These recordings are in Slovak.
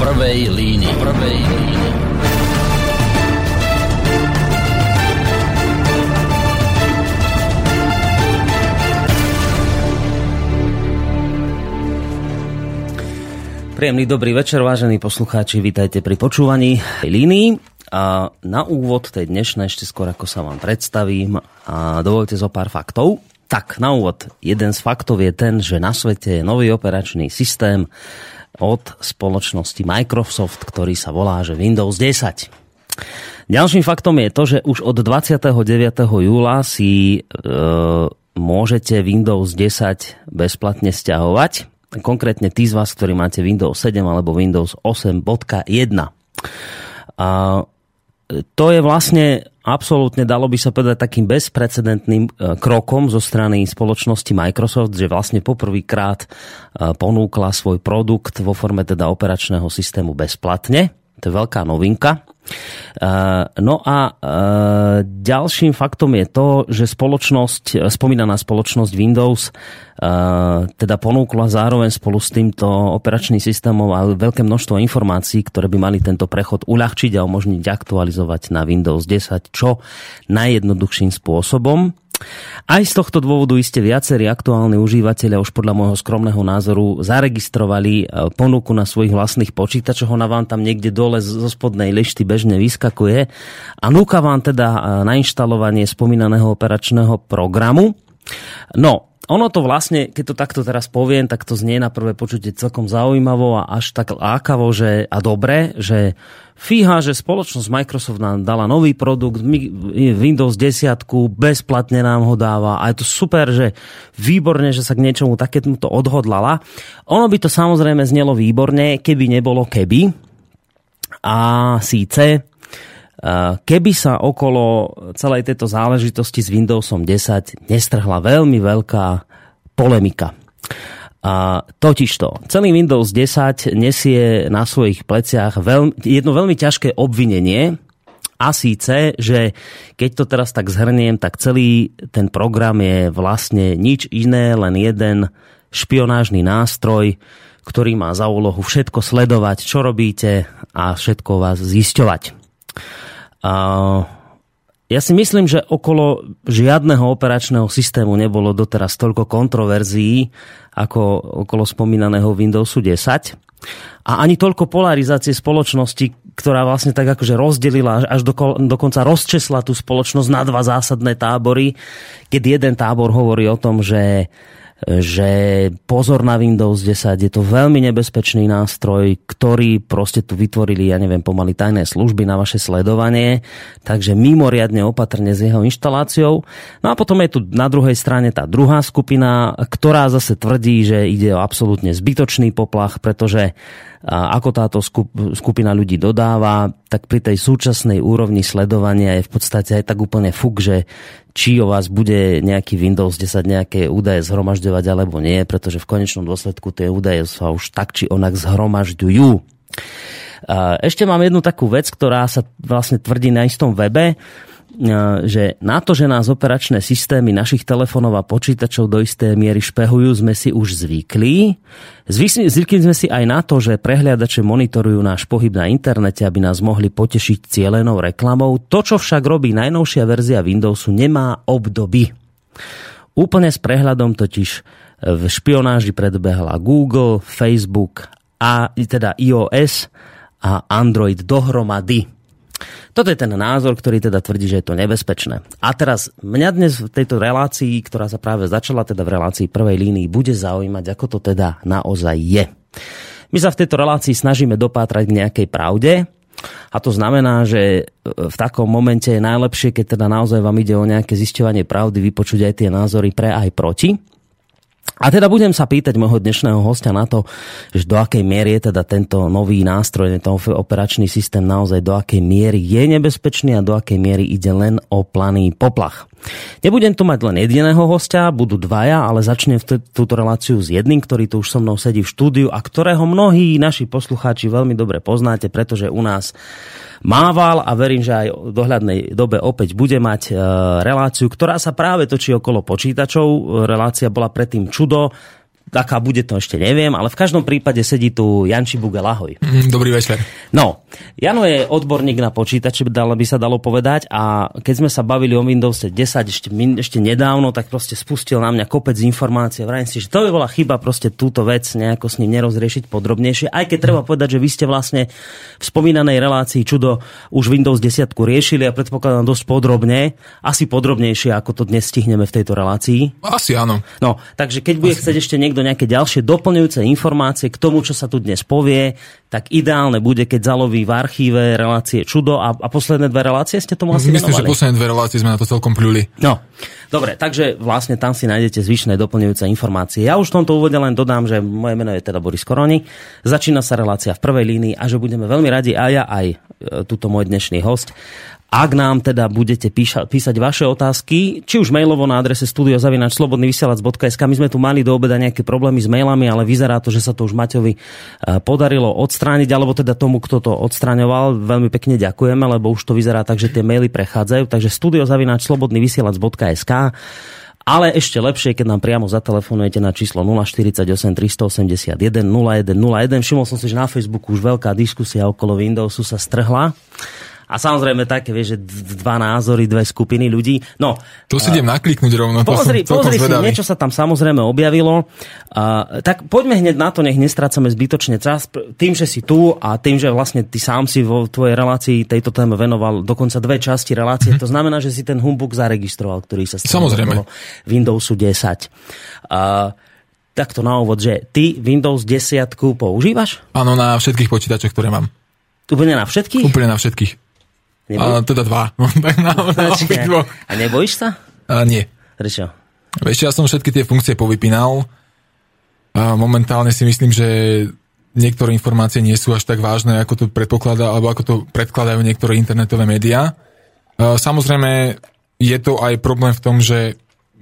prvej línii. Prvej línii. Príjemný dobrý večer, vážení poslucháči, vítajte pri počúvaní línii. A na úvod tej dnešnej, ešte skôr ako sa vám predstavím, a dovolte zo pár faktov. Tak, na úvod, jeden z faktov je ten, že na svete je nový operačný systém od spoločnosti Microsoft, ktorý sa volá že Windows 10. Ďalším faktom je to, že už od 29. júla si e, môžete Windows 10 bezplatne stiahovať konkrétne tí z vás, ktorí máte Windows 7 alebo Windows 8.1. A to je vlastne absolútne, dalo by sa povedať, takým bezprecedentným e, krokom zo strany spoločnosti Microsoft, že vlastne poprvýkrát e, ponúkla svoj produkt vo forme teda operačného systému bezplatne. To je veľká novinka. Eh, no a eh, ďalším faktom je to, že spoločnosť, spomínaná spoločnosť Windows eh, teda ponúkla zároveň spolu s týmto operačným systémom ale veľké množstvo informácií, ktoré by mali tento prechod uľahčiť a umožniť aktualizovať na Windows 10 čo najjednoduchším spôsobom. Aj z tohto dôvodu iste viacerí aktuálni užívateľia už podľa môjho skromného názoru zaregistrovali e, ponuku na svojich vlastných počítačoch. Ona vám tam niekde dole zo spodnej lišty bežne vyskakuje a núka vám teda e, na inštalovanie spomínaného operačného programu. No, ono to vlastne, keď to takto teraz poviem, tak to znie na prvé počutie celkom zaujímavo a až tak lákavo že, a dobre, že fíha, že spoločnosť Microsoft nám dala nový produkt, Windows 10 bezplatne nám ho dáva a je to super, že výborne, že sa k niečomu takémuto odhodlala. Ono by to samozrejme znelo výborne, keby nebolo keby. A síce Keby sa okolo celej tejto záležitosti s Windowsom 10 nestrhla veľmi veľká polemika. A totižto, celý Windows 10 nesie na svojich pleciach veľmi, jedno veľmi ťažké obvinenie, a síce, že keď to teraz tak zhrniem, tak celý ten program je vlastne nič iné, len jeden špionážny nástroj, ktorý má za úlohu všetko sledovať, čo robíte a všetko vás zisťovať. Ja si myslím, že okolo žiadneho operačného systému nebolo doteraz toľko kontroverzií ako okolo spomínaného Windowsu 10 a ani toľko polarizácie spoločnosti, ktorá vlastne tak akože rozdelila až do, dokonca rozčesla tú spoločnosť na dva zásadné tábory, keď jeden tábor hovorí o tom, že že pozor na Windows 10, je to veľmi nebezpečný nástroj, ktorý proste tu vytvorili, ja neviem, pomaly tajné služby na vaše sledovanie, takže mimoriadne opatrne s jeho inštaláciou. No a potom je tu na druhej strane tá druhá skupina, ktorá zase tvrdí, že ide o absolútne zbytočný poplach, pretože ako táto skupina ľudí dodáva, tak pri tej súčasnej úrovni sledovania je v podstate aj tak úplne fuk, že či o vás bude nejaký Windows 10 nejaké údaje zhromažďovať alebo nie, pretože v konečnom dôsledku tie údaje sa už tak či onak zhromažďujú. Ešte mám jednu takú vec, ktorá sa vlastne tvrdí na istom webe, že na to, že nás operačné systémy našich telefónov a počítačov do isté miery špehujú, sme si už zvykli. Zvykli sme si aj na to, že prehliadače monitorujú náš pohyb na internete, aby nás mohli potešiť cielenou reklamou. To, čo však robí najnovšia verzia Windowsu, nemá obdoby. Úplne s prehľadom totiž v špionáži predbehla Google, Facebook a teda iOS a Android dohromady. Toto je ten názor, ktorý teda tvrdí, že je to nebezpečné. A teraz mňa dnes v tejto relácii, ktorá sa práve začala, teda v relácii prvej línii, bude zaujímať, ako to teda naozaj je. My sa v tejto relácii snažíme dopátrať k nejakej pravde, a to znamená, že v takom momente je najlepšie, keď teda naozaj vám ide o nejaké zisťovanie pravdy, vypočuť aj tie názory pre aj proti. A teda budem sa pýtať môjho dnešného hostia na to, že do akej miery je teda tento nový nástroj, tento operačný systém naozaj do akej miery je nebezpečný a do akej miery ide len o planý poplach. Nebudem tu mať len jediného hostia, budú dvaja, ale začnem túto reláciu s jedným, ktorý tu už so mnou sedí v štúdiu a ktorého mnohí naši poslucháči veľmi dobre poznáte, pretože u nás mával a verím, že aj v dohľadnej dobe opäť bude mať e, reláciu, ktorá sa práve točí okolo počítačov. Relácia bola predtým čudo, aká bude to ešte neviem, ale v každom prípade sedí tu Janči Bugel, ahoj. Mm, dobrý večer. No, Jano je odborník na počítač, by sa dalo povedať a keď sme sa bavili o Windows 10 ešte, ešte nedávno, tak proste spustil na mňa kopec informácií. Vrajím si, že to by bola chyba proste túto vec nejako s ním nerozriešiť podrobnejšie, aj keď treba povedať, že vy ste vlastne v spomínanej relácii čudo už Windows 10 riešili a predpokladám dosť podrobne, asi podrobnejšie, ako to dnes stihneme v tejto relácii. Asi áno. No, takže keď bude chcieť ešte niekto niekto nejaké ďalšie doplňujúce informácie k tomu, čo sa tu dnes povie, tak ideálne bude, keď zaloví v archíve relácie Čudo a, a posledné dve relácie ste tomu asi Myslím, venovali. že posledné dve relácie sme na to celkom pľuli. No, dobre, takže vlastne tam si nájdete zvyšné doplňujúce informácie. Ja už v tomto úvode len dodám, že moje meno je teda Boris Koroni. Začína sa relácia v prvej línii a že budeme veľmi radi aj ja, aj e, túto môj dnešný host ak nám teda budete píša, písať vaše otázky, či už mailovo na adrese studiozavinačslobodnyvysielac.sk, my sme tu mali do obeda nejaké problémy s mailami, ale vyzerá to, že sa to už Maťovi e, podarilo odstrániť, alebo teda tomu, kto to odstraňoval. Veľmi pekne ďakujeme, lebo už to vyzerá tak, že tie maily prechádzajú. Takže studiozavinačslobodnyvysielac.sk ale ešte lepšie, keď nám priamo zatelefonujete na číslo 048 381 0101. Všimol som si, že na Facebooku už veľká diskusia okolo Windowsu sa strhla. A samozrejme také, vieš, že dva názory, dve skupiny ľudí. No, to si idem nakliknúť rovno. Pozri, to pozri si, niečo sa tam samozrejme objavilo. Uh, tak poďme hneď na to, nech nestrácame zbytočne čas. Tým, že si tu a tým, že vlastne ty sám si vo tvojej relácii tejto téme venoval dokonca dve časti relácie, mm-hmm. to znamená, že si ten humbug zaregistroval, ktorý sa stával Samozrejme. Windowsu 10. Uh, takto na úvod, že ty Windows 10 používaš? Áno, na všetkých počítačoch, ktoré mám. Úplne na všetkých? Úplne na všetkých. A, teda dva. na, na a nebojíš sa? A, nie. Prečo? Ešte ja som všetky tie funkcie povypínal. A momentálne si myslím, že niektoré informácie nie sú až tak vážne, ako to predpokladá, alebo ako to predkladajú niektoré internetové médiá. Samozrejme, je to aj problém v tom, že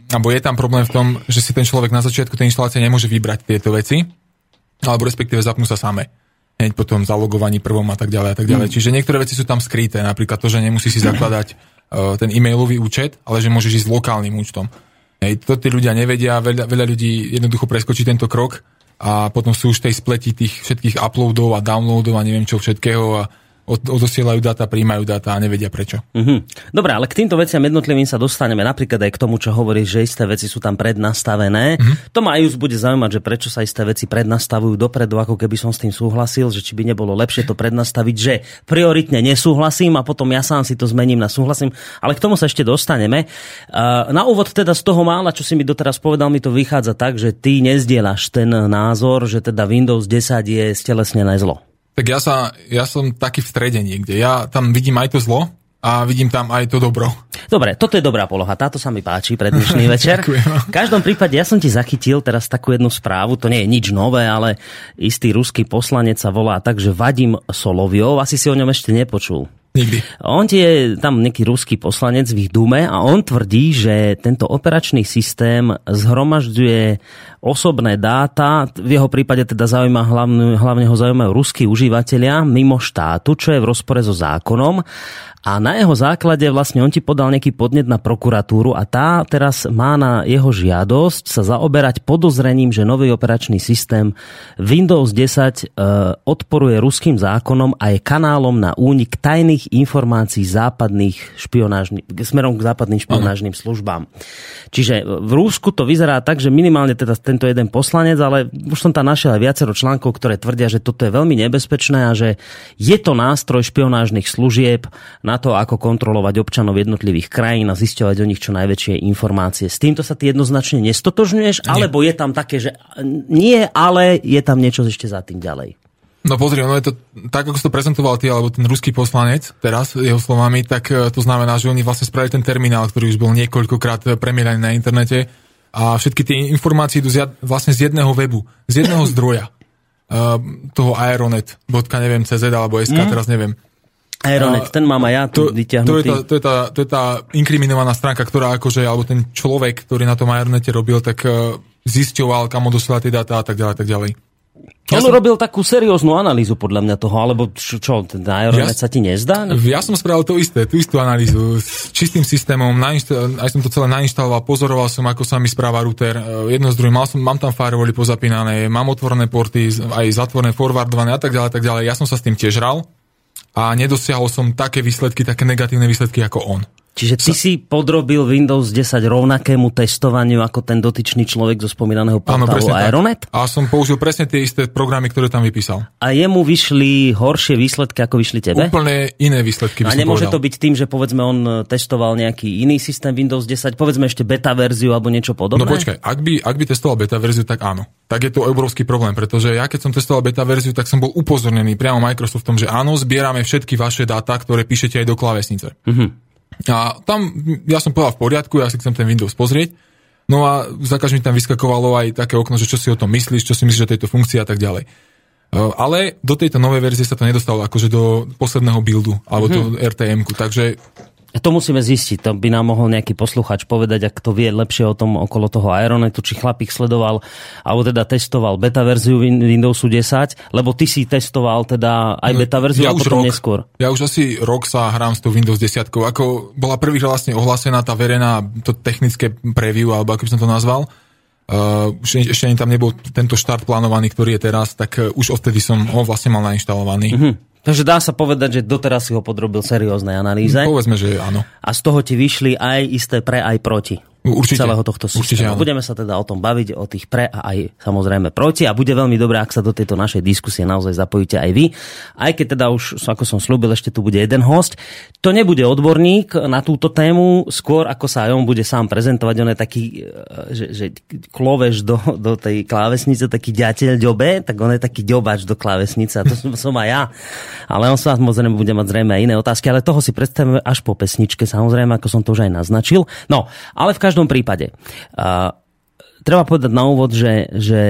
alebo je tam problém v tom, že si ten človek na začiatku tej inštalácie nemôže vybrať tieto veci, alebo respektíve zapnú sa same hneď po tom zalogovaní prvom a tak ďalej a tak ďalej. Mm. Čiže niektoré veci sú tam skryté, napríklad to, že nemusí si zakladať uh, ten e-mailový účet, ale že môžeš ísť s lokálnym účtom. Hej, to tí ľudia nevedia, veľa, veľa ľudí jednoducho preskočí tento krok a potom sú už tej spleti tých všetkých uploadov a downloadov a neviem čo všetkého a odosielajú dáta, príjmajú dáta a nevedia prečo. Mm-hmm. Dobre, ale k týmto veciam jednotlivým sa dostaneme. Napríklad aj k tomu, čo hovoríš, že isté veci sú tam prednastavené. Mm-hmm. To ma aj už bude zaujímať, že prečo sa isté veci prednastavujú dopredu, ako keby som s tým súhlasil, že či by nebolo lepšie to prednastaviť, že prioritne nesúhlasím a potom ja sám si to zmením na súhlasím. Ale k tomu sa ešte dostaneme. Na úvod teda z toho mála, čo si mi doteraz povedal, mi to vychádza tak, že ty nezdielaš ten názor, že teda Windows 10 je stelesnené zlo. Tak ja, sa, ja som taký v strede niekde. Ja tam vidím aj to zlo a vidím tam aj to dobro. Dobre, toto je dobrá poloha. Táto sa mi páči pre dnešný večer. v každom prípade ja som ti zachytil teraz takú jednu správu, to nie je nič nové, ale istý ruský poslanec sa volá tak, že Vadim Soloviov, asi si o ňom ešte nepočul. Nikdy. On je tam nejaký ruský poslanec v ich dume a on tvrdí, že tento operačný systém zhromažďuje osobné dáta, v jeho prípade teda zaujíma hlavne, hlavne ho zaujímajú ruskí užívateľia mimo štátu, čo je v rozpore so zákonom. A na jeho základe vlastne on ti podal nejaký podnet na prokuratúru a tá teraz má na jeho žiadosť sa zaoberať podozrením, že nový operačný systém Windows 10 e, odporuje ruským zákonom a je kanálom na únik tajných informácií západných špionážnych, smerom k západným špionážnym službám. Čiže v Rúsku to vyzerá tak, že minimálne teda tento jeden poslanec, ale už som tam našiel aj viacero článkov, ktoré tvrdia, že toto je veľmi nebezpečné a že je to nástroj špionážnych služieb na to, ako kontrolovať občanov jednotlivých krajín a zisťovať o nich čo najväčšie informácie. S týmto sa ty jednoznačne nestotožňuješ, nie. alebo je tam také, že nie, ale je tam niečo ešte za tým ďalej? No pozri, ono je to tak, ako si to prezentoval ty, alebo ten ruský poslanec teraz, jeho slovami, tak e, to znamená, že oni vlastne spravili ten terminál, ktorý už bol niekoľkokrát premieraný na internete a všetky tie informácie idú z, vlastne z jedného webu, z jedného zdroja. Uh, toho aeronet, bodka neviem, CZ alebo SK, mm. teraz neviem. Aeronet, ten mám aj ja tu to, vyťahnutý. To je, tá, to, je tá, to je tá inkriminovaná stránka, ktorá akože, alebo ten človek, ktorý na tom Aeronete robil, tak uh, zisťoval, kam odosiela tie dáta a tak ďalej, tak ďalej. Ja On som... robil takú serióznu analýzu podľa mňa toho, alebo čo, čo ten Aeronet ja, sa ti nezdá? Ja som spravil to isté, tú istú analýzu s čistým systémom, nainštal, aj som to celé nainštaloval, pozoroval som, ako sa mi správa router, e, jedno z druhým, mal som, mám tam firewally pozapínané, mám otvorené porty, aj zatvorené, forwardované a tak ďalej, tak ďalej. Ja som sa s tým tiež hral a nedosiahol som také výsledky, také negatívne výsledky ako on. Čiže ty sa... si podrobil Windows 10 rovnakému testovaniu ako ten dotyčný človek zo spomínaného portálu Aeronet? Tak. A som použil presne tie isté programy, ktoré tam vypísal. A jemu vyšli horšie výsledky, ako vyšli tebe? Úplne iné výsledky by A nemôže povedal. to byť tým, že povedzme on testoval nejaký iný systém Windows 10, povedzme ešte beta verziu alebo niečo podobné? No počkaj, ak by, ak by testoval beta verziu, tak áno. Tak je to obrovský problém, pretože ja keď som testoval beta verziu, tak som bol upozornený priamo Microsoftom, že áno, zbierame všetky vaše dáta, ktoré píšete aj do klávesnice. Uh-huh. A tam, ja som povedal v poriadku, ja si chcem ten Windows pozrieť. No a za každým tam vyskakovalo aj také okno, že čo si o tom myslíš, čo si myslíš o tejto funkcii a tak ďalej. E, ale do tejto novej verzie sa to nedostalo akože do posledného buildu, alebo mm-hmm. do RTM-ku, takže to musíme zistiť, to by nám mohol nejaký posluchač povedať, ak to vie lepšie o tom okolo toho Aeronetu, či chlapík sledoval, alebo teda testoval beta verziu Windowsu 10, lebo ty si testoval teda aj beta verziu ja a potom rok, neskôr. Ja už asi rok sa hrám s tou Windows 10, ako bola prvý vlastne ohlásená tá verejná, to technické preview, alebo ako by som to nazval, Uh, ešte ani tam nebol tento štart plánovaný, ktorý je teraz, tak uh, už odtedy som ho vlastne mal nainštalovaný. Uh-huh. Takže dá sa povedať, že doteraz si ho podrobil serióznej analýze. Povedzme, že áno. A z toho ti vyšli aj isté pre, aj proti. Určite, celého tohto systému. Určite, Budeme sa teda o tom baviť, o tých pre a aj samozrejme proti a bude veľmi dobré, ak sa do tejto našej diskusie naozaj zapojíte aj vy. Aj keď teda už, ako som slúbil, ešte tu bude jeden host. To nebude odborník na túto tému, skôr ako sa aj on bude sám prezentovať. On je taký, e, že, že kloveš do, do tej klávesnice, taký ďateľ ďobe, tak on je taký ďobač do klávesnice a to som, som aj ja. Ale on sa samozrejme bude mať zrejme aj iné otázky, ale toho si predstavíme až po pesničke, samozrejme, ako som to už aj naznačil. No, ale v každom prípade, uh, treba povedať na úvod, že, že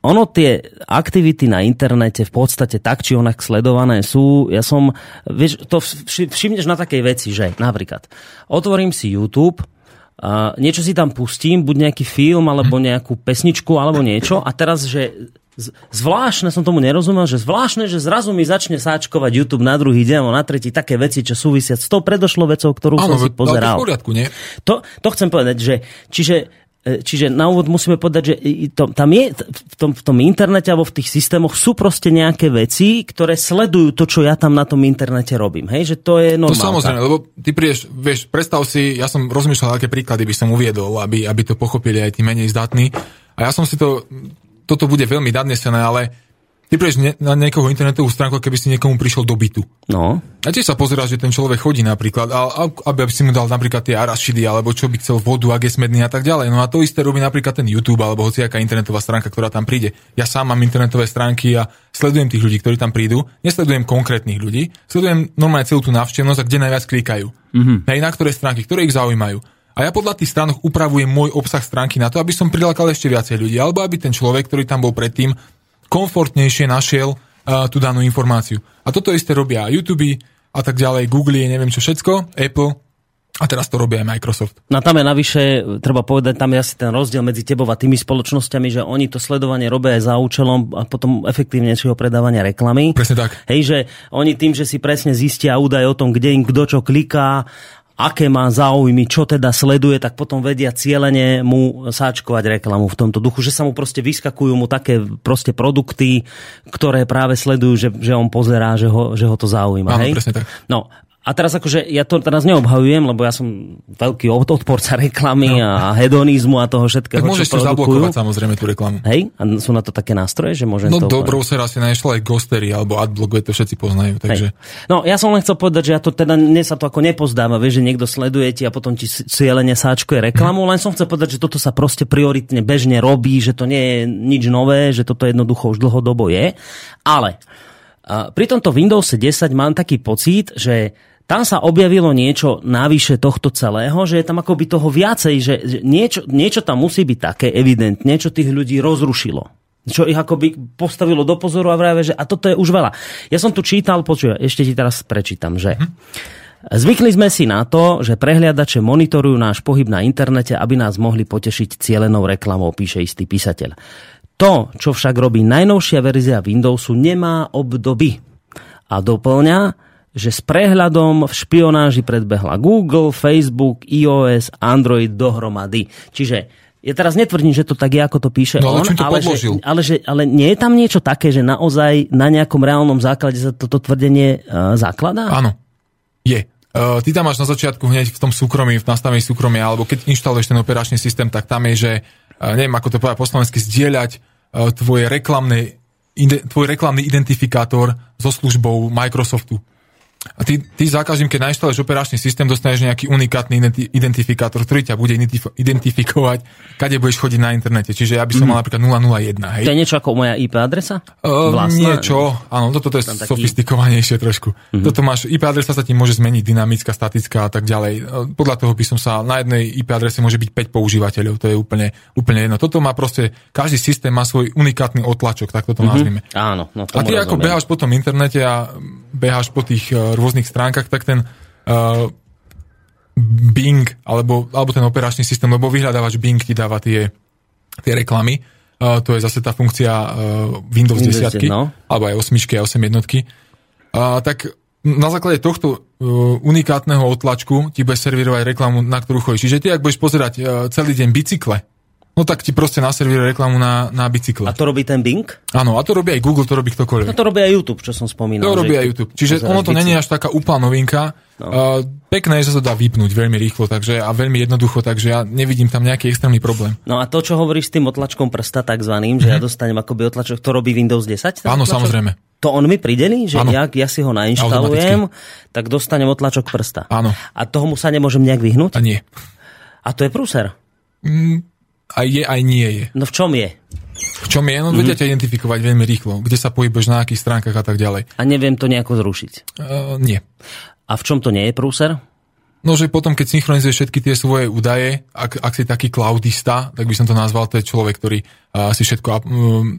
ono tie aktivity na internete v podstate tak či onak sledované sú. Ja som, vieš, to všimneš na takej veci, že napríklad otvorím si YouTube, uh, niečo si tam pustím, buď nejaký film, alebo nejakú pesničku, alebo niečo a teraz, že zvláštne som tomu nerozumel, že zvláštne, že zrazu mi začne sáčkovať YouTube na druhý deň alebo na tretí také veci, čo súvisia s tou predošlou vecou, ktorú ano, som si pozeral. v poriadku, nie? To, to chcem povedať, že čiže e, Čiže na úvod musíme povedať, že to, tam je v tom, v tom internete alebo v tých systémoch sú proste nejaké veci, ktoré sledujú to, čo ja tam na tom internete robím. Hej, že to je normálne. To samozrejme, lebo ty prídeš, vieš, predstav si, ja som rozmýšľal, aké príklady by som uviedol, aby, aby to pochopili aj tí menej zdatní. A ja som si to toto bude veľmi nadnesené, ale ty prídeš na niekoho internetovú stránku, keby si niekomu prišiel do bytu. No. A tiež sa pozerá, že ten človek chodí napríklad, a, aby si mu dal napríklad tie arašidy, alebo čo by chcel vodu, ak je smedný a tak ďalej. No a to isté robí napríklad ten YouTube, alebo hociaká internetová stránka, ktorá tam príde. Ja sám mám internetové stránky a sledujem tých ľudí, ktorí tam prídu. Nesledujem konkrétnych ľudí, sledujem normálne celú tú návštevnosť a kde najviac klikajú. Mm-hmm. Na ktoré stránky, ktoré ich zaujímajú. A ja podľa tých stránok upravujem môj obsah stránky na to, aby som prilákal ešte viacej ľudí, alebo aby ten človek, ktorý tam bol predtým, komfortnejšie našiel uh, tú danú informáciu. A toto isté robia YouTube a tak ďalej, Google, neviem čo všetko, Apple, a teraz to robí aj Microsoft. No tam je navyše, treba povedať, tam je asi ten rozdiel medzi tebou a tými spoločnosťami, že oni to sledovanie robia aj za účelom a potom efektívnejšieho predávania reklamy. Presne tak. Hej, že oni tým, že si presne zistia údaj o tom, kde im kto čo kliká aké má záujmy, čo teda sleduje, tak potom vedia cieľene mu sáčkovať reklamu v tomto duchu, že sa mu proste vyskakujú mu také proste produkty, ktoré práve sledujú, že, že on pozerá, že ho, že ho to zaujíma. Áno, hej? presne tak. No, a teraz akože, ja to teraz neobhajujem, lebo ja som veľký odporca reklamy no. a hedonizmu a toho všetkého, tak môžeš čo zablokovať samozrejme tú reklamu. Hej? A sú na to také nástroje, že môžem no, to... Dobrou sa asi našla aj Ghostery alebo Adblock, to všetci poznajú, takže... Hej. No ja som len chcel povedať, že ja to teda, mne sa to ako nepozdáva, vieš, že niekto sleduje ti a potom ti cieľene sáčkuje reklamu, hm. len som chcel povedať, že toto sa proste prioritne bežne robí, že to nie je nič nové, že toto jednoducho už dlhodobo je. Ale pri tomto Windows 10 mám taký pocit, že tam sa objavilo niečo navyše tohto celého, že je tam akoby toho viacej, že niečo, niečo tam musí byť také evidentne, čo tých ľudí rozrušilo. Čo ich akoby postavilo do pozoru a vrajme, že a toto je už veľa. Ja som tu čítal, počuj, ešte ti teraz prečítam, že Zvykli sme si na to, že prehliadače monitorujú náš pohyb na internete, aby nás mohli potešiť cielenou reklamou, píše istý písateľ. To, čo však robí najnovšia verzia Windowsu, nemá obdoby. A doplňa, že s prehľadom v špionáži predbehla Google, Facebook, iOS, Android dohromady. Čiže ja teraz netvrdím, že to tak je, ako to píše No, ale on, to ale, že, ale, že, ale nie je tam niečo také, že naozaj na nejakom reálnom základe sa toto tvrdenie uh, zakladá? Áno, je. Uh, ty tam máš na začiatku hneď v tom súkromí, v nastavení súkromia, alebo keď inštaluješ ten operačný systém, tak tam je, že, uh, neviem ako to povedať po slovensky, zdieľať uh, tvoje reklamné, ide, tvoj reklamný identifikátor so službou Microsoftu. A ty, ty za každým, keď nainštaluješ operačný systém, dostaneš nejaký unikátny identi- identifikátor, ktorý ťa bude identif- identifikovať, kade budeš chodiť na internete. Čiže ja by som mal napríklad 001, hej? To je niečo ako moja IP adresa? Uh, Vlastná? niečo, áno, toto to je taký- sofistikovanejšie trošku. Mhm. Toto máš, IP adresa sa ti môže zmeniť, dynamická, statická a tak ďalej. Podľa toho by som sa, na jednej IP adrese môže byť 5 používateľov, to je úplne, úplne jedno. Toto má proste, každý systém má svoj unikátny otlačok, tak toto nazvime. Áno, no A ty ako rozumiem. beháš po tom internete a beháš po tých uh, rôznych stránkach, tak ten uh, Bing, alebo, alebo ten operačný systém, lebo vyhľadávač Bing ti dáva tie, tie reklamy. Uh, to je zase tá funkcia uh, Windows Windows 10, 10, no. alebo aj 8 a 8 jednotky. Uh, tak na základe tohto uh, unikátneho otlačku ti bude servírovať reklamu, na ktorú chodíš. Čiže ty, ak budeš pozerať uh, celý deň bicykle, no tak ti proste naservíruje reklamu na, na bicykle. A to robí ten Bing? Áno, a to robí aj Google, to robí ktokoľvek. No to robí aj YouTube, čo som spomínal. To robí aj YouTube. Čiže ono to není až taká úplná novinka. No. Uh, pekné je, že sa dá vypnúť veľmi rýchlo takže, a veľmi jednoducho, takže ja nevidím tam nejaký extrémny problém. No a to, čo hovoríš s tým otlačkom prsta takzvaným, že ja dostanem akoby otlačok, to robí Windows 10? ten Mhm. Áno, otlačok? samozrejme. To on mi pridelí, že jak ja si ho nainštalujem, tak dostanem otlačok prsta. Áno. A toho mu sa nemôžem nejak vyhnúť? A nie. A to je prúser. Aj je, aj nie je. No v čom je? V čom je? No vedia ťa identifikovať veľmi rýchlo. Kde sa pohybuješ na akých stránkach a tak ďalej. A neviem to nejako zrušiť. Uh, nie. A v čom to nie je prúser? No, že potom, keď synchronizuješ všetky tie svoje údaje, ak, ak si taký cloudista, tak by som to nazval, to je človek, ktorý uh, si všetko um,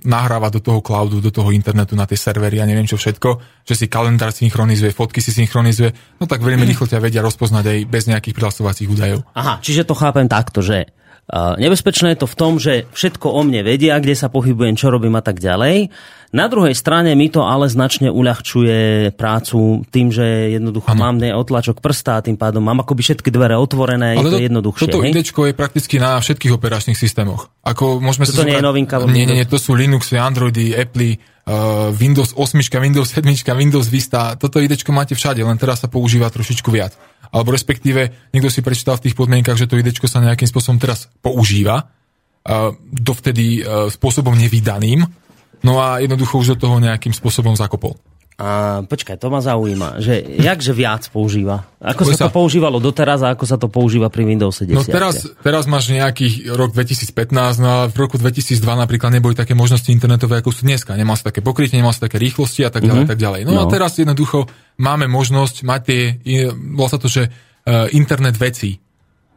nahráva do toho cloudu, do toho internetu, na tie servery a neviem čo všetko, že si kalendár synchronizuje, fotky si synchronizuje, no tak veľmi rýchlo ťa vedia rozpoznať aj bez nejakých prihlasovacích údajov. Aha, čiže to chápem takto, že uh, nebezpečné je to v tom, že všetko o mne vedia, kde sa pohybujem, čo robím a tak ďalej. Na druhej strane mi to ale značne uľahčuje prácu tým, že jednoducho ano. mám otlačok prsta a tým pádom mám akoby všetky dvere otvorené, je to, jednoduchšie. Toto hej? idečko je prakticky na všetkých operačných systémoch. Ako môžeme To sa nie je zobrať- novinka Nie, nie, nie, to sú Linuxy, Androidy, Apple, uh, Windows 8, Windows 7, Windows Vista. Toto idečko máte všade, len teraz sa používa trošičku viac. Alebo respektíve, niekto si prečítal v tých podmienkach, že to idečko sa nejakým spôsobom teraz používa, dovtedy uh, spôsobom nevydaným, no a jednoducho už do toho nejakým spôsobom zakopol. A počkaj, to ma zaujíma, že jakže viac používa? Ako Povej sa to sa- používalo doteraz a ako sa to používa pri Windows 10? No teraz, teraz máš nejaký rok 2015, no a v roku 2002 napríklad neboli také možnosti internetové, ako sú dneska. Nemal si také pokrytie, nemal si také rýchlosti a tak ďalej, mm-hmm. tak ďalej. No, no a teraz jednoducho máme možnosť mať tie, volá sa to, že uh, internet vecí.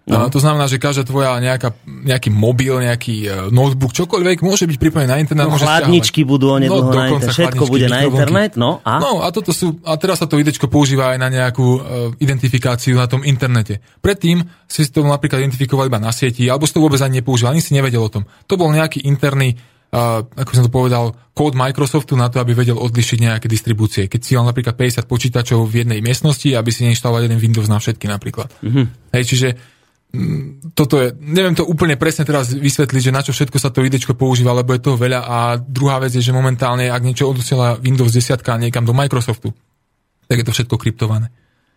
No. to znamená, že každá tvoja nejaká, nejaký mobil, nejaký uh, notebook, čokoľvek môže byť pripojený na internet. No, chladničky budú onedlho na dokonca internet, všetko bude na internet, no a? No a toto sú, a teraz sa to idečko používa aj na nejakú uh, identifikáciu na tom internete. Predtým si to napríklad identifikoval iba na sieti, alebo si to vôbec ani nepoužíval, ani si nevedel o tom. To bol nejaký interný, uh, ako som to povedal, kód Microsoftu na to, aby vedel odlišiť nejaké distribúcie. Keď si mal napríklad 50 počítačov v jednej miestnosti, aby si neinštaloval jeden Windows na všetky napríklad. Mm-hmm. Hej, čiže toto je, neviem to úplne presne teraz vysvetliť, že na čo všetko sa to idečko používa, lebo je toho veľa a druhá vec je, že momentálne, ak niečo odosiela Windows 10 niekam do Microsoftu, tak je to všetko kryptované.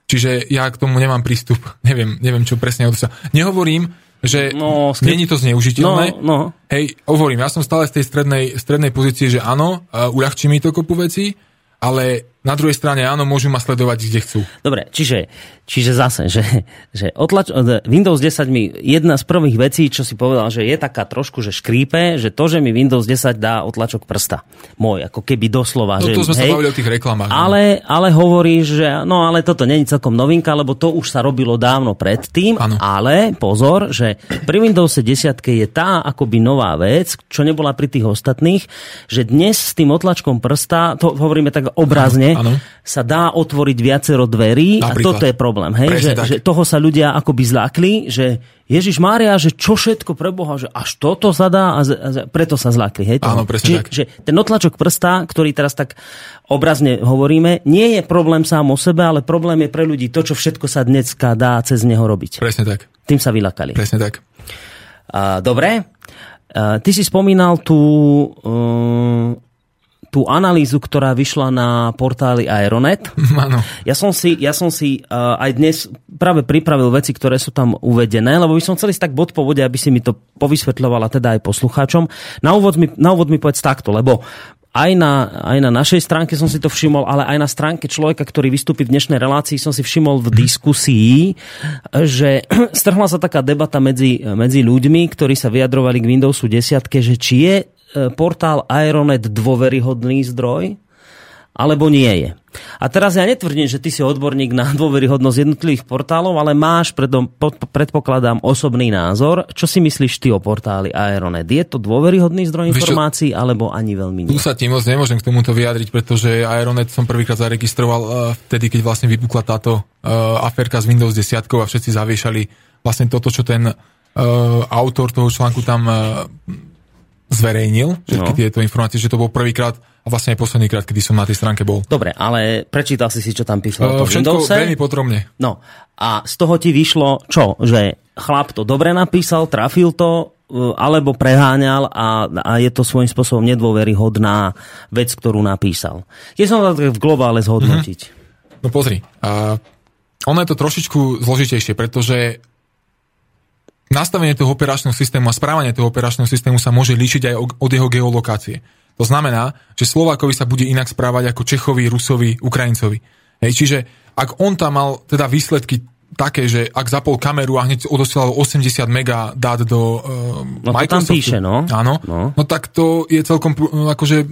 Čiže ja k tomu nemám prístup, neviem, neviem čo presne odosiela. Nehovorím, že No, no, skryp- není to zneužiteľné. No, no. Hej, hovorím, ja som stále z tej strednej, strednej pozície, že áno, uh, uľahčí mi to kopu veci, ale na druhej strane áno, môžu ma sledovať, kde chcú. Dobre, čiže, čiže zase, že, že otlač, od Windows 10 mi jedna z prvých vecí, čo si povedal, že je taká trošku, že škrípe, že to, že mi Windows 10 dá otlačok prsta. Môj, ako keby doslova. No že, to sme sa hej, bavili o tých reklamách. Ale, ale hovorí, že no ale toto není celkom novinka, lebo to už sa robilo dávno predtým, Áno. ale pozor, že pri Windows 10 je tá akoby nová vec, čo nebola pri tých ostatných, že dnes s tým otlačkom prsta, to hovoríme tak obrazne, Áno. sa dá otvoriť viacero dverí a Napríklad. toto je problém. Hej? Že, tak. že toho sa ľudia akoby zlákli, že Ježiš Mária, že čo všetko pre Boha, že až toto sa dá a, z, a z, preto sa zlákli. Hej, toho. Áno, presne Čiže, tak. Že ten otlačok prsta, ktorý teraz tak obrazne hovoríme, nie je problém sám o sebe, ale problém je pre ľudí to, čo všetko sa dneska dá cez neho robiť. Presne tak. Tým sa vylakali. Presne tak. A, dobre. A, ty si spomínal tú, um, tú analýzu, ktorá vyšla na portáli Aeronet. Áno. Ja som si, ja som si uh, aj dnes práve pripravil veci, ktoré sú tam uvedené, lebo by som chcel ísť tak bod po bode, aby si mi to povysvetľovala teda aj poslucháčom. Na úvod mi, na úvod mi povedz takto, lebo aj na, aj na našej stránke som si to všimol, ale aj na stránke človeka, ktorý vystúpi v dnešnej relácii, som si všimol v diskusii, že strhla sa taká debata medzi, medzi ľuďmi, ktorí sa vyjadrovali k Windowsu 10, že či je portál Aeronet dôveryhodný zdroj, alebo nie je. A teraz ja netvrdím, že ty si odborník na dôveryhodnosť jednotlivých portálov, ale máš, predom, predpokladám, osobný názor. Čo si myslíš ty o portáli Aeronet? Je to dôveryhodný zdroj čo? informácií, alebo ani veľmi nie? Tu sa ti moc nemôžem k tomuto vyjadriť, pretože Aeronet som prvýkrát zaregistroval uh, vtedy, keď vlastne vypukla táto uh, aférka s Windows 10 a všetci zaviešali vlastne toto, čo ten autor toho článku tam zverejnil, všetky No. tieto informácie, že to bol prvýkrát a vlastne aj posledný krát, kedy som na tej stránke bol. Dobre, ale prečítal si si, čo tam písal o Uh, všetko Windowse? veľmi podrobne. No a z toho ti vyšlo čo? Že chlap to dobre napísal, trafil to, alebo preháňal a, a je to svojím spôsobom nedôveryhodná vec, ktorú napísal. Keď som to v globále zhodnotiť. No pozri, a ono je to trošičku zložitejšie, pretože nastavenie toho operačného systému a správanie toho operačného systému sa môže líšiť aj od jeho geolokácie. To znamená, že Slovákovi sa bude inak správať ako Čechovi, Rusovi, Ukrajincovi. Hej, čiže ak on tam mal teda výsledky také, že ak zapol kameru a hneď odosielal 80 mega dát do uh, No to tam Microsoftu, píše, no. Áno, No. no. no tak to je celkom pr- akože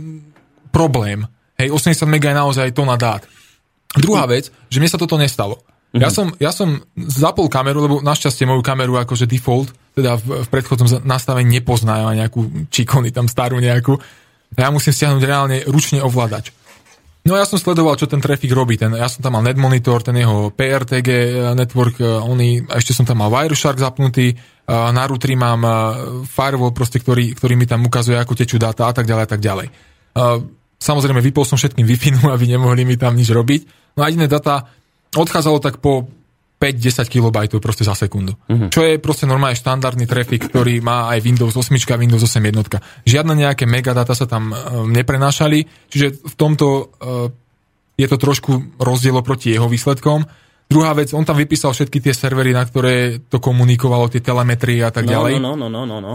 problém. Hej, 80 mega je naozaj tona dát. Druhá vec, že mne sa toto nestalo. Ja, som, ja som zapol kameru, lebo našťastie moju kameru akože default, teda v, v predchodzom za- nastavení nepozná ja nejakú čikony tam starú nejakú. Ja musím stiahnuť reálne ručne ovládač. No ja som sledoval, čo ten trafik robí. Ten, ja som tam mal netmonitor, ten jeho PRTG network, eh, oný, a ešte som tam mal Wireshark zapnutý, eh, na routeri mám firewall, proste, ktorý, ktorý mi tam ukazuje, ako tečú dáta a tak ďalej a tak ďalej. Samozrejme, vypol som všetkým wi aby nemohli mi tam nič robiť. No a jediné data odchádzalo tak po 5-10 kB proste za sekundu. Uh-huh. Čo je proste normálne štandardný trafik, ktorý má aj Windows 8 a Windows 8 jednotka. Žiadne nejaké megadata sa tam uh, neprenášali, čiže v tomto uh, je to trošku rozdiel proti jeho výsledkom. Druhá vec, on tam vypísal všetky tie servery, na ktoré to komunikovalo, tie telemetrie a tak No, ďalej. no, no, no, no, no.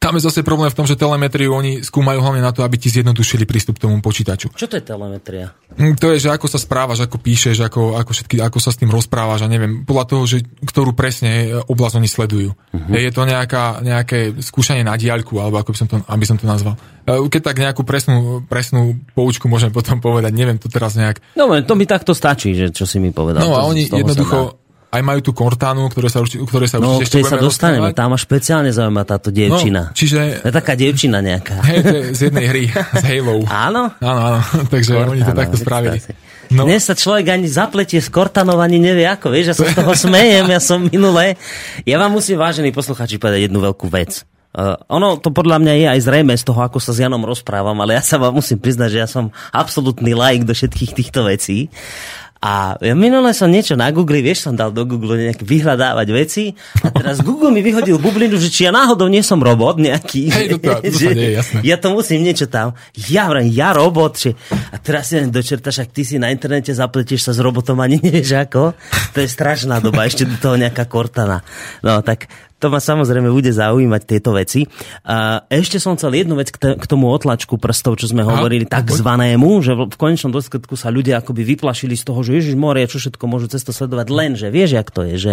Tam je zase problém v tom, že telemetriu oni skúmajú hlavne na to, aby ti zjednodušili prístup k tomu počítaču. Čo to je telemetria? Mm, To je, že ako sa správaš, ako píšeš, ako, ako, všetky, ako sa s tým rozprávaš a neviem, podľa toho, že ktorú presne e, oblasť oni sledujú. Uh-huh. Je to nejaká, nejaké skúšanie na diaľku, alebo ako by som to, aby som to nazval. E, Keď tak nejakú presnú, presnú poučku môžem potom povedať, neviem to teraz nejak. No, to mi takto stačí, že čo si mi povedal. No a oni jednoducho. Aj majú tú Cortánu, ktoré sa, urči- ktoré sa No, určite ešte sa dostaneme. Tá ma špeciálne zaujíma táto dievčina. No, čiže To je taká dievčina nejaká. hej, to je z jednej hry, z Halo. Áno? Áno, áno, takže oni to Cortana, takto spravili. si. No, Dnes sa človek ani zapletie s Kortanov ani nevie ako, vieš, ja sa z toho smejem, ja som minulé. Ja vám musím, vážení posluchači, povedať jednu veľkú vec. Uh, ono to podľa mňa je aj zrejme z toho, ako sa s Janom rozprávam, ale ja sa vám musím priznať, že ja som absolútny like do všetkých týchto vecí. A ja minule som niečo na Google, vieš, som dal do Google nejaké vyhľadávať veci a teraz Google mi vyhodil bublinu, že či ja náhodou nie som robot nejaký. Hej, toto- toto sa že deje, jasné. Ja to musím niečo tam. Ja vrem, ja robot, že... A teraz si len dočertaš, ak ty si na internete zapletieš sa s robotom ani nevieš ako. To je strašná doba, ešte do toho nejaká kortana. No tak to ma samozrejme bude zaujímať tieto veci. A ešte som chcel jednu vec k, tomu otlačku prstov, čo sme hovorili, takzvanému, že v konečnom dôsledku sa ľudia akoby vyplašili z toho, že Ježiš Moria, čo všetko môžu cez to sledovať, len že vieš, jak to je, že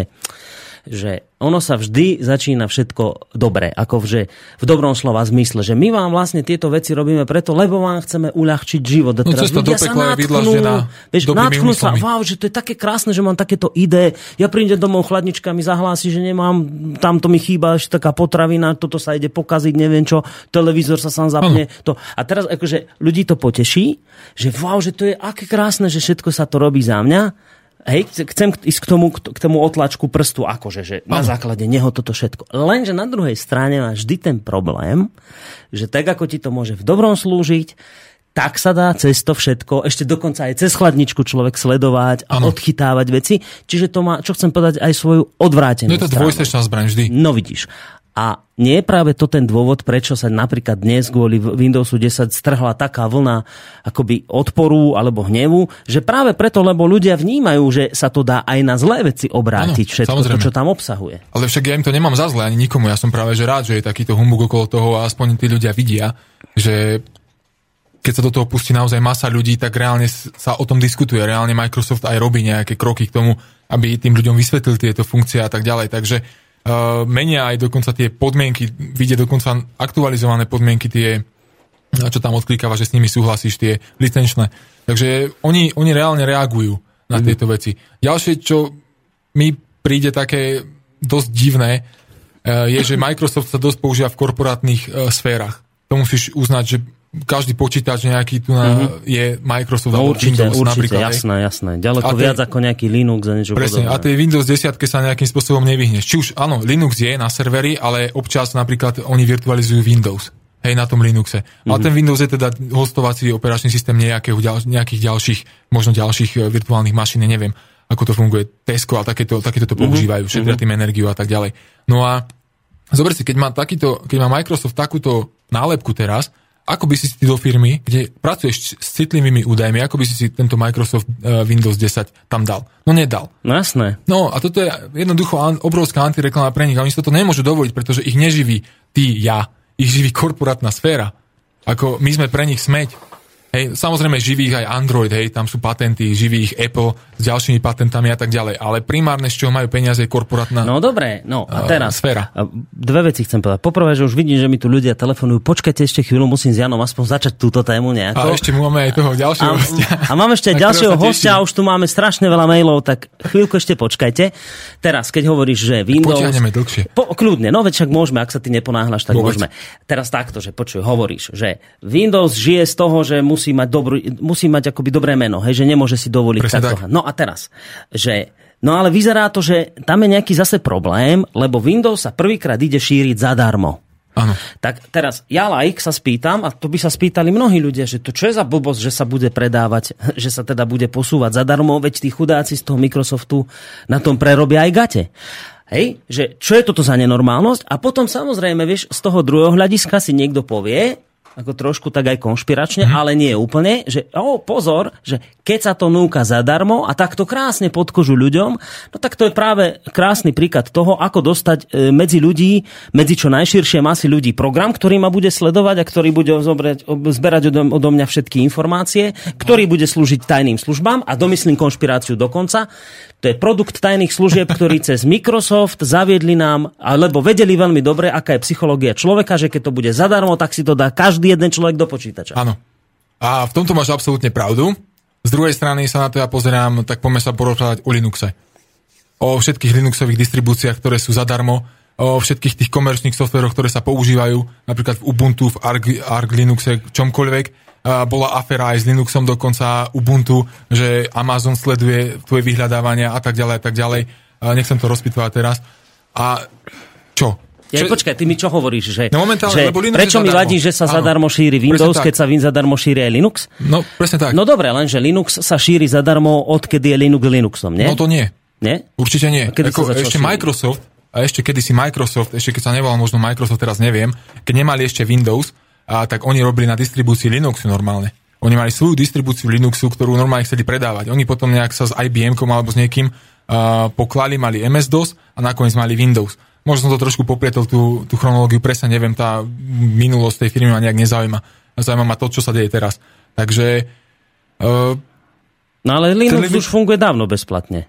že ono sa vždy začína všetko dobre, ako že v dobrom slova zmysle, že my vám vlastne tieto veci robíme preto, lebo vám chceme uľahčiť život. A No, teraz ľudia sa vydlaždená vieš, natknú sa, wow, že to je také krásne, že mám takéto ide. Ja prídem domov, chladnička mi zahlási, že nemám, tamto mi chýba ešte taká potravina, toto sa ide pokaziť, neviem čo, televízor sa sám zapne. To. A teraz akože ľudí to poteší, že wow, že to je aké krásne, že všetko sa to robí za mňa. Hej, chcem ísť k tomu, k tomu otlačku prstu, akože, že na základe neho toto všetko. Lenže na druhej strane máš vždy ten problém, že tak ako ti to môže v dobrom slúžiť, tak sa dá cez to všetko, ešte dokonca aj cez chladničku človek sledovať a Áno. odchytávať veci. Čiže to má, čo chcem povedať, aj svoju odvrátenú No je to stranu. dvojsečná zbraň vždy. No vidíš. A nie je práve to ten dôvod, prečo sa napríklad dnes kvôli Windowsu 10 strhla taká vlna akoby odporu alebo hnevu, že práve preto, lebo ľudia vnímajú, že sa to dá aj na zlé veci obrátiť, Áno, všetko samozrejme. to, čo tam obsahuje. Ale však ja im to nemám za zle ani nikomu. Ja som práve že rád, že je takýto humbug okolo toho a aspoň tí ľudia vidia, že keď sa do toho pustí naozaj masa ľudí, tak reálne sa o tom diskutuje. Reálne Microsoft aj robí nejaké kroky k tomu, aby tým ľuďom vysvetlil tieto funkcie a tak ďalej. Takže menia aj dokonca tie podmienky, vidie dokonca aktualizované podmienky tie, čo tam odklikáva, že s nimi súhlasíš, tie licenčné. Takže oni, oni reálne reagujú na tieto veci. Ďalšie, čo mi príde také dosť divné, e, je, že Microsoft sa dosť používa v korporátnych e, sférach. To musíš uznať, že každý počítač nejaký tu na, je Microsoft No alebo určite, Windows určite, napríklad. jasné, jasné. Ďaleko A tie- viac ako nejaký Linux a niečo Presne, podobné. a tej Windows 10 sa nejakým spôsobom nevyhneš. Či už, áno, Linux je na serveri, ale občas napríklad oni virtualizujú Windows. Hej, na tom Linuxe. Mhm. Ale ten Windows je teda hostovací operačný systém nejakého, nejakých ďalších, možno ďalších e, virtuálnych mašín, neviem, ako to funguje. Tesco a takéto, takéto Mhm. to používajú, šetria tým energiu a tak ďalej. No a zober si, keď má, takýto, keď má Microsoft takúto nálepku teraz, ako by si si do firmy, kde pracuješ s citlivými údajmi, ako by si si tento Microsoft e, Windows 10 tam dal? No nedal. No jasné. No a toto je jednoducho obrovská antireklama pre nich a oni si toto nemôžu dovoliť, pretože ich neživí ty, ja, ich živí korporátna sféra. Ako my sme pre nich smeť. Hej, samozrejme živí ich aj Android, hej, tam sú patenty, živí ich Apple s ďalšími patentami a tak ďalej, ale primárne z čoho majú peniaze je korporátna No dobre, no a teraz. sféra. a Dve veci chcem povedať. Poprvé, že už vidím, že mi tu ľudia telefonujú. Počkajte ešte chvíľu, musím s Janom aspoň začať túto tému nejako. A ešte máme aj toho ďalšieho a, hostia. a máme ešte ďalšieho hostia, už tu máme strašne veľa mailov, tak chvíľku ešte počkajte. Teraz, keď hovoríš, že Windows... Potiahneme dlhšie. Po, kľudne, no veď však môžeme, ak sa ty neponáhľaš, tak Vôbec. môžeme. Teraz takto, že počuj, hovoríš, že Windows žije z toho, že musí mať, dobrý, musí mať akoby dobré meno, hej, že nemôže si dovoliť takto. tak. No a teraz, že No ale vyzerá to, že tam je nejaký zase problém, lebo Windows sa prvýkrát ide šíriť zadarmo. Áno. Tak teraz ja like sa spýtam, a to by sa spýtali mnohí ľudia, že to čo je za blbosť, že sa bude predávať, že sa teda bude posúvať zadarmo, veď tí chudáci z toho Microsoftu na tom prerobia aj gate. Hej, že čo je toto za nenormálnosť? A potom samozrejme, vieš, z toho druhého hľadiska si niekto povie, ako trošku tak aj konšpiračne, ale nie úplne, že o, pozor, že keď sa to núka zadarmo a takto krásne pod kožu ľuďom, no tak to je práve krásny príklad toho, ako dostať e, medzi ľudí, medzi čo najširšie masy ľudí program, ktorý ma bude sledovať a ktorý bude zobrať, ob- zberať odo, odo mňa všetky informácie, ktorý bude slúžiť tajným službám a domyslím konšpiráciu dokonca. To je produkt tajných služieb, ktorý cez Microsoft zaviedli nám, alebo vedeli veľmi dobre, aká je psychológia človeka, že keď to bude zadarmo, tak si to dá každý jeden človek do počítača. Áno. A v tomto máš absolútne pravdu. Z druhej strany sa na to ja pozerám, tak poďme sa porozprávať o Linuxe. O všetkých Linuxových distribúciách, ktoré sú zadarmo, o všetkých tých komerčných softveroch, ktoré sa používajú, napríklad v Ubuntu, v Arg, Arg Linuxe, čomkoľvek. Bola afera aj s Linuxom, dokonca Ubuntu, že Amazon sleduje tvoje vyhľadávania a tak ďalej a tak ďalej. Nechcem to rozpitvať teraz. A čo? Ja, Čo- počkaj, ty mi čo hovoríš? Že, No momentálne, že lebo Linux prečo mi zadarmo. vadí, že sa Áno. zadarmo šíri Windows, tak. keď sa Win zadarmo šíri aj Linux? No, presne tak. No dobre, lenže Linux sa šíri zadarmo, odkedy je Linux Linuxom, nie? no to nie. Nie? Určite nie. Ako, ešte šíriť? Microsoft, a ešte kedy si Microsoft, ešte keď sa nevolal možno Microsoft, teraz neviem, keď nemali ešte Windows, a tak oni robili na distribúcii Linuxu normálne. Oni mali svoju distribúciu Linuxu, ktorú normálne chceli predávať. Oni potom nejak sa s IBM alebo s niekým uh, poklali, mali MS-DOS a nakoniec mali Windows. Možno som to trošku poprietol tú, tú chronológiu, presne neviem, tá minulosť tej firmy ma nejak nezaujíma. Zaujíma ma to, čo sa deje teraz. Takže uh, No ale Linux by- už funguje dávno bezplatne.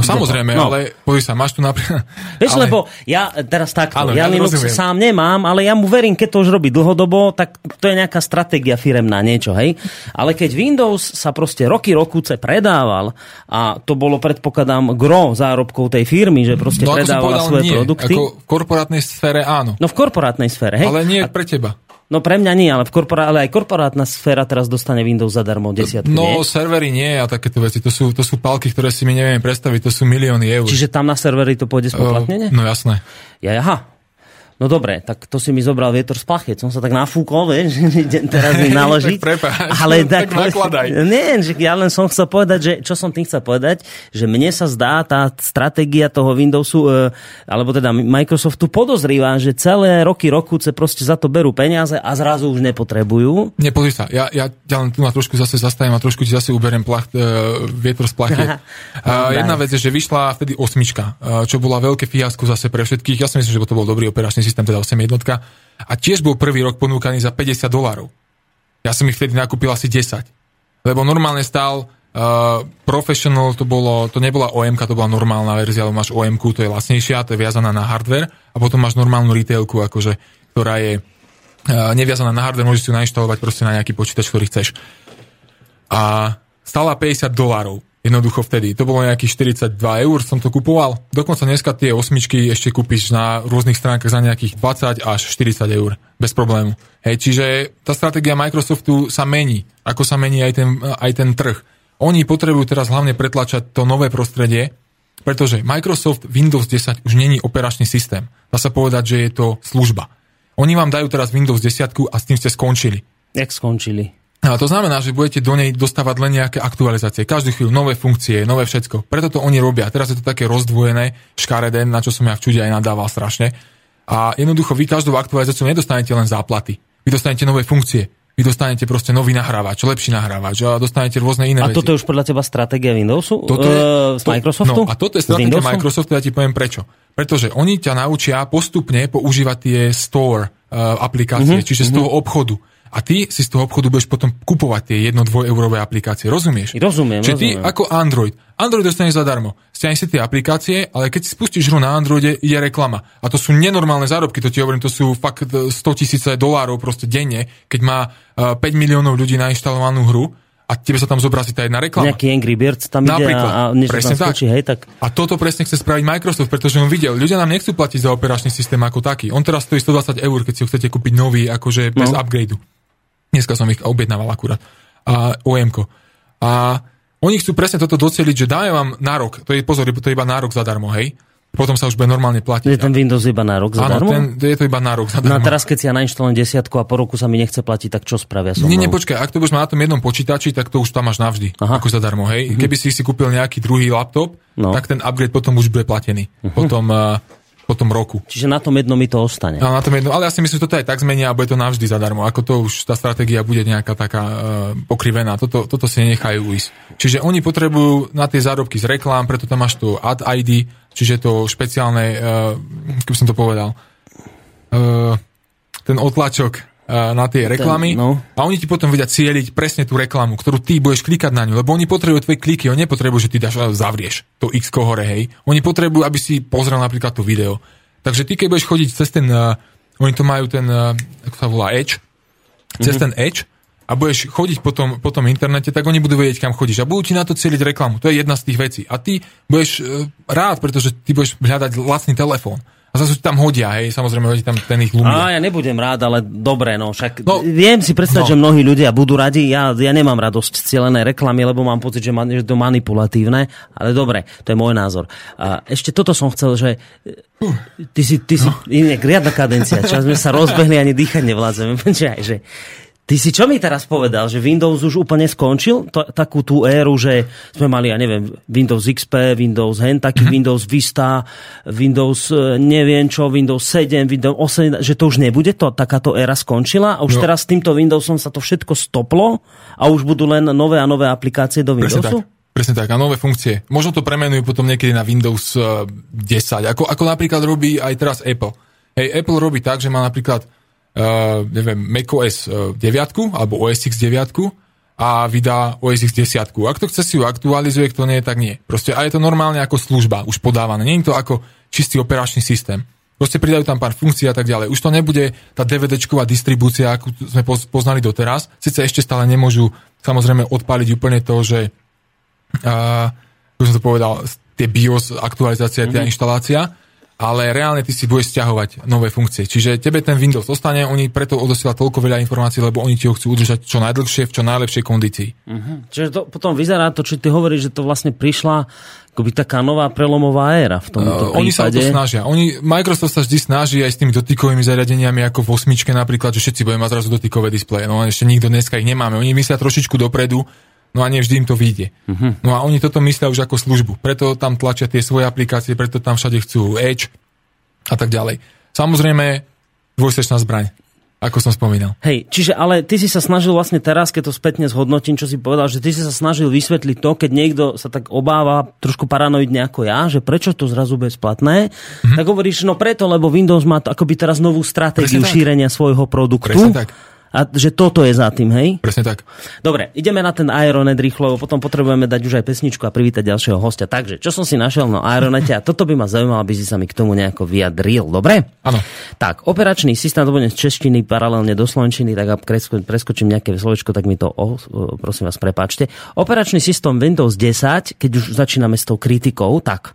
No samozrejme, No. ale pozri sa, máš tu napríklad... Vieš, ale, lebo ja teraz takto, Áno, ja ja Linux rozumiem. sám nemám, ale ja mu verím, keď to už robí dlhodobo, tak to je nejaká stratégia firemná, niečo, hej. Ale keď Windows sa proste roky, rokúce predával a to bolo, predpokladám, gro zárobkov tej firmy, že proste no predávala povedal, svoje nie. produkty. Ako v korporátnej sfére áno. No v korporátnej sfére, hej. ale nie A, pre teba. No pre mňa nie, ale, v korporá- ale aj korporátna sféra teraz dostane Windows zadarmo desiatku, No, nie? servery nie a takéto veci. To sú, to sú palky, ktoré si my nevieme predstaviť. To sú milióny eur. Čiže tam na servery to pôjde spoplatnenie? Uh, no jasné. Ja, aha. No dobre, tak to si mi zobral vietor z plachet. Som sa tak nafúkol, vieš, že idem teraz mi naložiť. Tak prepáč, ale tak nakladaj. Nie, že ja len som chcel povedať, že, čo som tým chcel povedať, že mne sa zdá tá stratégia toho Windowsu, e, alebo teda Microsoftu podozrivá, že celé roky, rokuce proste za to berú peniaze a zrazu už nepotrebujú. Nie, pozri sa, ja, ja ťa len tu na trošku zase zastavím a trošku ti zase uberiem plach, uh, vietor z plachiet. uh, jedna vec je, že vyšla vtedy osmička, čo bola veľké fiasko zase pre všetkých. Ja si myslím, že to bol dobrý operačný systém, teda 8 jednotka. A tiež bol prvý rok ponúkaný za 50 dolárov. Ja som ich vtedy nakúpil asi 10. Lebo normálne stál uh, Professional, to, bolo, to nebola OM, to bola normálna verzia, ale máš OM, to je lacnejšia, to je viazaná na hardware a potom máš normálnu retailku, akože, ktorá je uh, neviazaná na hardware, môžeš si ju nainštalovať proste na nejaký počítač, ktorý chceš. A stála 50 dolárov. Jednoducho vtedy. To bolo nejakých 42 eur, som to kupoval. Dokonca dneska tie osmičky ešte kúpiš na rôznych stránkach za nejakých 20 až 40 eur. Bez problému. Hej, čiže tá stratégia Microsoftu sa mení. Ako sa mení aj ten, aj ten trh. Oni potrebujú teraz hlavne pretlačať to nové prostredie, pretože Microsoft Windows 10 už není operačný systém. Dá sa povedať, že je to služba. Oni vám dajú teraz Windows 10 a s tým ste skončili. Jak skončili? A to znamená, že budete do nej dostávať len nejaké aktualizácie. Každú chvíľu nové funkcie, nové všetko. Preto to oni robia. Teraz je to také rozdvojené, škaredé, na čo som ja v čude aj nadával strašne. A jednoducho vy každou aktualizáciou nedostanete len záplaty. Vy dostanete nové funkcie. Vy dostanete proste nový nahrávač, lepší nahrávač a dostanete rôzne iné A veci. toto je už podľa teba stratégia Windowsu? Toto je, e, z to- Microsoftu? No, a toto je stratégia? Microsoftu, ja ti poviem prečo. Pretože oni ťa naučia postupne používať tie store uh, aplikácie, Mhm, uh-huh, čiže z toho obchodu. A ty si z toho obchodu budeš potom kupovať tie 1-2 eurové aplikácie, rozumieš? Rozumiem, Čiže ty rozumiem. ako Android. Android dostaneš zadarmo. Stiahni si tie aplikácie, ale keď si spustíš hru na Androide, ide reklama. A to sú nenormálne zárobky, to ti hovorím, to sú fakt e, 100 tisíce dolárov proste denne, keď má uh, 5 miliónov ľudí nainštalovanú hru a tebe sa tam zobrazí tá jedna reklama. Nejaký Angry Birds tam ide Napríklad. a, a niečo Presne tam tak. skočí, hej, tak... A toto presne chce spraviť Microsoft, pretože on videl, ľudia nám nechcú platiť za operačný systém ako taký. On teraz stojí 120 eur, keď si ho chcete kúpiť nový, akože bez No. upgradeu. Dneska som ich objednával akurát. A OM-ko. A oni chcú presne toto doceliť, že dáme vám na rok, to je pozor, to je iba na rok zadarmo, hej? Potom sa už bude normálne platiť. Je ten Windows iba na rok Áno, zadarmo? ten, je to iba na rok No a zadarmo. teraz, keď si ja nainštalujem desiatku a po roku sa mi nechce platiť, tak čo spravia so Nie, nie, počkaj, ak to budeš na tom jednom počítači, tak to už tam máš navždy, Aha. ako zadarmo, hej. Keby si si kúpil nejaký druhý laptop, No. tak ten upgrade potom už bude platený. Potom, uh, potom roku. Čiže na tom jednom mi to ostane. Ale, na tom jedno, ale ja si myslím, že toto aj tak zmenia a bude to navždy zadarmo. Ako to už tá stratégia bude nejaká taká uh, pokrivená. Toto, toto si nenechajú ísť. Čiže oni potrebujú na tie zárobky z reklám, preto tam máš to ad ID, čiže to špeciálne, uh, keby som to povedal, uh, ten otlačok na tie reklamy no. a oni ti potom vedia cieliť presne tú reklamu, ktorú ty budeš klikať na ňu, lebo oni potrebujú tvoje kliky, oni nepotrebujú, že ty dáš a zavrieš to X hore, hej. Oni potrebujú, aby si pozrel napríklad to video. Takže ty, keď budeš chodiť cez ten, uh, oni to majú ten, uh, ako sa volá, Edge, cez Mhm. ten Edge a budeš chodiť po tom, po tom internete, tak oni budú vedieť, kam chodíš a budú ti na to cieliť reklamu. To je jedna z tých vecí. A ty budeš uh, rád, pretože ty budeš hľadať lacný telefón. A ti tam hodia, hej, samozrejme, hodia tam ten ich lumia. Á, ja nebudem rád, ale dobre, no však No, no, viem si predstaviť, no. že mnohí ľudia budú radi, ja, ja nemám radosť cielené reklamy, lebo mám pocit, že, ma, že to manipulatívne, ale dobre, to je môj názor. A ešte toto som chcel, že e, ty si, ty si, inak riadna kadencia, čas sme sa rozbehli, ani dýchať nevládzeme, počkaj, že Ty si čo mi teraz povedal, že Windows už úplne skončil? To, takú tú éru, že sme mali, ja neviem, Windows XP, Windows hen, taký Mhm. Windows Vista, Windows e, neviem čo, Windows 7, Windows 8, že to už nebude, to, takáto éra skončila a už No. teraz s týmto Windowsom sa to všetko stoplo a už budú len nové a nové aplikácie do Presne tak. Windowsu? Presne tak, a nové funkcie. Možno to premenujú potom niekedy na Windows uh, 10, ako, ako napríklad robí aj teraz Apple. Hej, Apple robí tak, že má napríklad uh, neviem, macOS uh, 9 alebo OS X 9 a vydá OS X 10. Ak to chce si ju aktualizuje, kto nie, tak nie. Proste, a je to normálne ako služba, už podávané. Nie je to ako čistý operačný systém. Proste pridajú tam pár funkcií a tak ďalej. Už to nebude tá DVDčková distribúcia, ako sme poznali doteraz. Sice ešte stále nemôžu samozrejme odpaliť úplne to, že uh, už som to povedal, tie BIOS aktualizácia, mm-hmm. tá inštalácia, ale reálne ty si budeš stiahovať nové funkcie. Čiže tebe ten Windows ostane, oni preto odosiela toľko veľa informácií, lebo oni ti ho chcú udržať čo najdlhšie, v čo najlepšej kondícii. Uh-huh. Čiže to potom vyzerá to, či ty hovoríš, že to vlastne prišla akoby taká nová prelomová éra v tomto uh, Oni sa o to snažia. Oni, Microsoft sa vždy snaží aj s tými dotykovými zariadeniami, ako v osmičke napríklad, že všetci budeme mať zrazu dotykové displeje. No ešte nikto dneska ich nemáme. Oni myslia trošičku dopredu, No a nevždy im to vyjde. Uh-huh. No a oni toto myslia už ako službu. Preto tam tlačia tie svoje aplikácie, preto tam všade chcú Edge a tak ďalej. Samozrejme, dvojsečná zbraň ako som spomínal. Hej, čiže ale ty si sa snažil vlastne teraz, keď to spätne zhodnotím, čo si povedal, že ty si sa snažil vysvetliť to, keď niekto sa tak obáva trošku paranoidne ako ja, že prečo to zrazu bezplatné, mm-hmm. tak hovoríš, no preto, lebo Windows má akoby teraz novú stratégiu šírenia svojho produktu. Presne tak a že toto je za tým, hej? Presne tak. Dobre, ideme na ten Aeronet rýchlo, potom potrebujeme dať už aj pesničku a privítať ďalšieho hostia. Takže, čo som si našiel na Aeronete a toto by ma zaujímalo, aby si sa mi k tomu nejako vyjadril, dobre? Áno. Tak, operačný systém, bude z češtiny paralelne do slovenčiny, tak ak preskočím nejaké slovečko, tak mi to, oh, prosím vás, prepáčte. Operačný systém Windows 10, keď už začíname s tou kritikou, tak